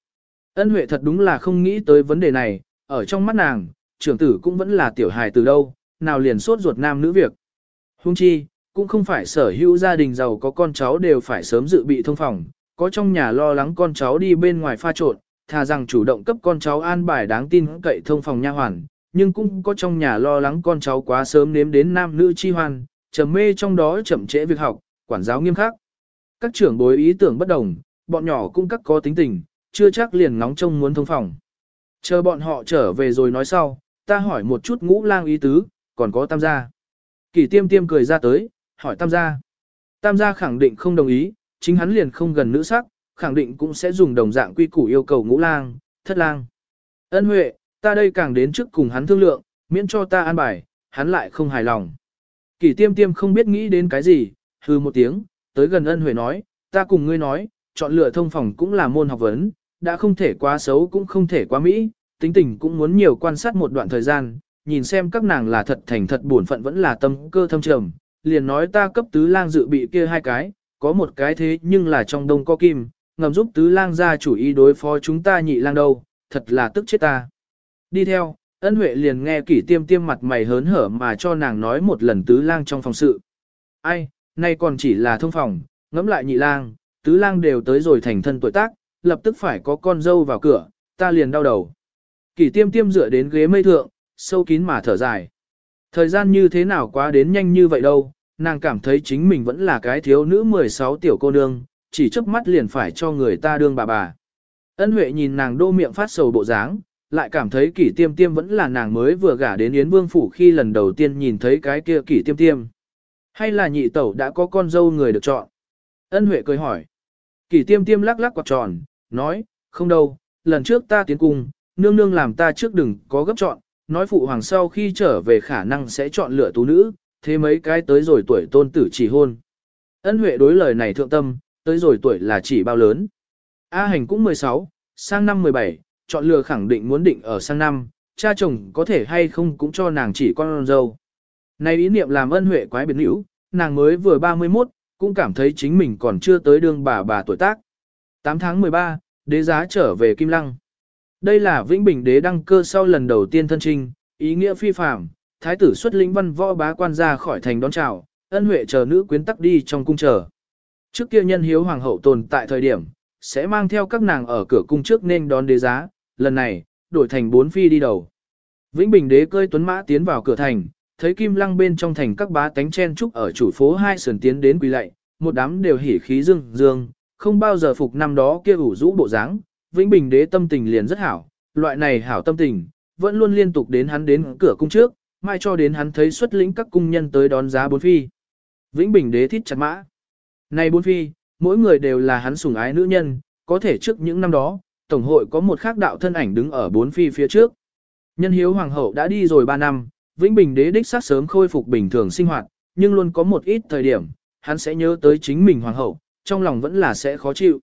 Ân huệ thật đúng là không nghĩ tới vấn đề này, ở trong mắt nàng, trưởng tử cũng vẫn là tiểu hài từ đâu, nào liền sốt ruột nam nữ việc. Hung chi, cũng không phải sở hữu gia đình giàu có con cháu đều phải sớm dự bị thông phòng, có trong nhà lo lắng con cháu đi bên ngoài pha trộn, thà rằng chủ động cấp con cháu an bài đáng tin cậy thông phòng nha hoàn, nhưng cũng có trong nhà lo lắng con cháu quá sớm nếm đến nam nữ chi hoàn, trầm mê trong đó chậm trễ việc học, quản giáo nghiêm khắc. Các trưởng bối ý tưởng bất đồng, bọn nhỏ cũng các có tính tình, chưa chắc liền ngóng trông muốn thông phòng. Chờ bọn họ trở về rồi nói sau, ta hỏi một chút ngũ lang ý tứ, còn có tam gia. Kỳ tiêm tiêm cười ra tới, hỏi tam gia. Tam gia khẳng định không đồng ý, chính hắn liền không gần nữ sắc, khẳng định cũng sẽ dùng đồng dạng quy củ yêu cầu ngũ lang, thất lang. Ân huệ, ta đây càng đến trước cùng hắn thương lượng, miễn cho ta an bài, hắn lại không hài lòng. Kỷ tiêm tiêm không biết nghĩ đến cái gì, hư một tiếng, tới gần ân huệ nói, ta cùng ngươi nói, chọn lựa thông phòng cũng là môn học vấn, đã không thể quá xấu cũng không thể quá mỹ, tính tình cũng muốn nhiều quan sát một đoạn thời gian, nhìn xem các nàng là thật thành thật buồn phận vẫn là tâm cơ thâm trầm, liền nói ta cấp tứ lang dự bị kia hai cái, có một cái thế nhưng là trong đông có kim, ngầm giúp tứ lang ra chủ ý đối phó chúng ta nhị lang đâu, thật là tức chết ta. Đi theo, ân huệ liền nghe kỷ tiêm tiêm mặt mày hớn hở mà cho nàng nói một lần tứ lang trong phòng sự. Ai, nay còn chỉ là thông phòng, ngẫm lại nhị lang, tứ lang đều tới rồi thành thân tuổi tác, lập tức phải có con dâu vào cửa, ta liền đau đầu. Kỷ tiêm tiêm dựa đến ghế mây thượng, sâu kín mà thở dài. Thời gian như thế nào quá đến nhanh như vậy đâu, nàng cảm thấy chính mình vẫn là cái thiếu nữ 16 tiểu cô nương, chỉ chớp mắt liền phải cho người ta đương bà bà. Ân Huệ nhìn nàng đô miệng phát sầu bộ dáng, lại cảm thấy kỷ tiêm tiêm vẫn là nàng mới vừa gả đến Yến Vương Phủ khi lần đầu tiên nhìn thấy cái kia kỷ tiêm tiêm. Hay là nhị tẩu đã có con dâu người được chọn? Ân Huệ cười hỏi. Kỷ tiêm tiêm lắc lắc quạt tròn, nói, không đâu, lần trước ta tiến cung, nương nương làm ta trước đừng có gấp chọn, nói phụ hoàng sau khi trở về khả năng sẽ chọn lựa tú nữ, thế mấy cái tới rồi tuổi tôn tử chỉ hôn. Ân Huệ đối lời này thượng tâm, tới rồi tuổi là chỉ bao lớn. A hành cũng 16, sang năm 17, chọn lựa khẳng định muốn định ở sang năm, cha chồng có thể hay không cũng cho nàng chỉ con dâu. Này ý niệm làm ân huệ quái biệt hữu, nàng mới vừa 31, cũng cảm thấy chính mình còn chưa tới đương bà bà tuổi tác. 8 tháng 13, đế giá trở về Kim Lăng. Đây là Vĩnh Bình đế đăng cơ sau lần đầu tiên thân trinh, ý nghĩa phi phạm, thái tử xuất lĩnh văn võ bá quan ra khỏi thành đón chào, ân huệ chờ nữ quyến tắc đi trong cung chờ. Trước kia nhân hiếu hoàng hậu tồn tại thời điểm, sẽ mang theo các nàng ở cửa cung trước nên đón đế giá, lần này, đổi thành bốn phi đi đầu. Vĩnh Bình đế cơi tuấn mã tiến vào cửa thành, thấy kim lăng bên trong thành các bá tánh chen trúc ở chủ phố hai sườn tiến đến quỳ lạy, một đám đều hỉ khí dương dương, không bao giờ phục năm đó kia ủ rũ bộ dáng. Vĩnh Bình đế tâm tình liền rất hảo, loại này hảo tâm tình, vẫn luôn liên tục đến hắn đến cửa cung trước, mai cho đến hắn thấy xuất lĩnh các cung nhân tới đón giá bốn phi. Vĩnh Bình đế thít chặt mã. Này bốn phi, mỗi người đều là hắn sủng ái nữ nhân, có thể trước những năm đó, Tổng hội có một khác đạo thân ảnh đứng ở bốn phi phía trước. Nhân hiếu hoàng hậu đã đi rồi ba năm, Vĩnh Bình đế đích sát sớm khôi phục bình thường sinh hoạt, nhưng luôn có một ít thời điểm, hắn sẽ nhớ tới chính mình hoàng hậu, trong lòng vẫn là sẽ khó chịu.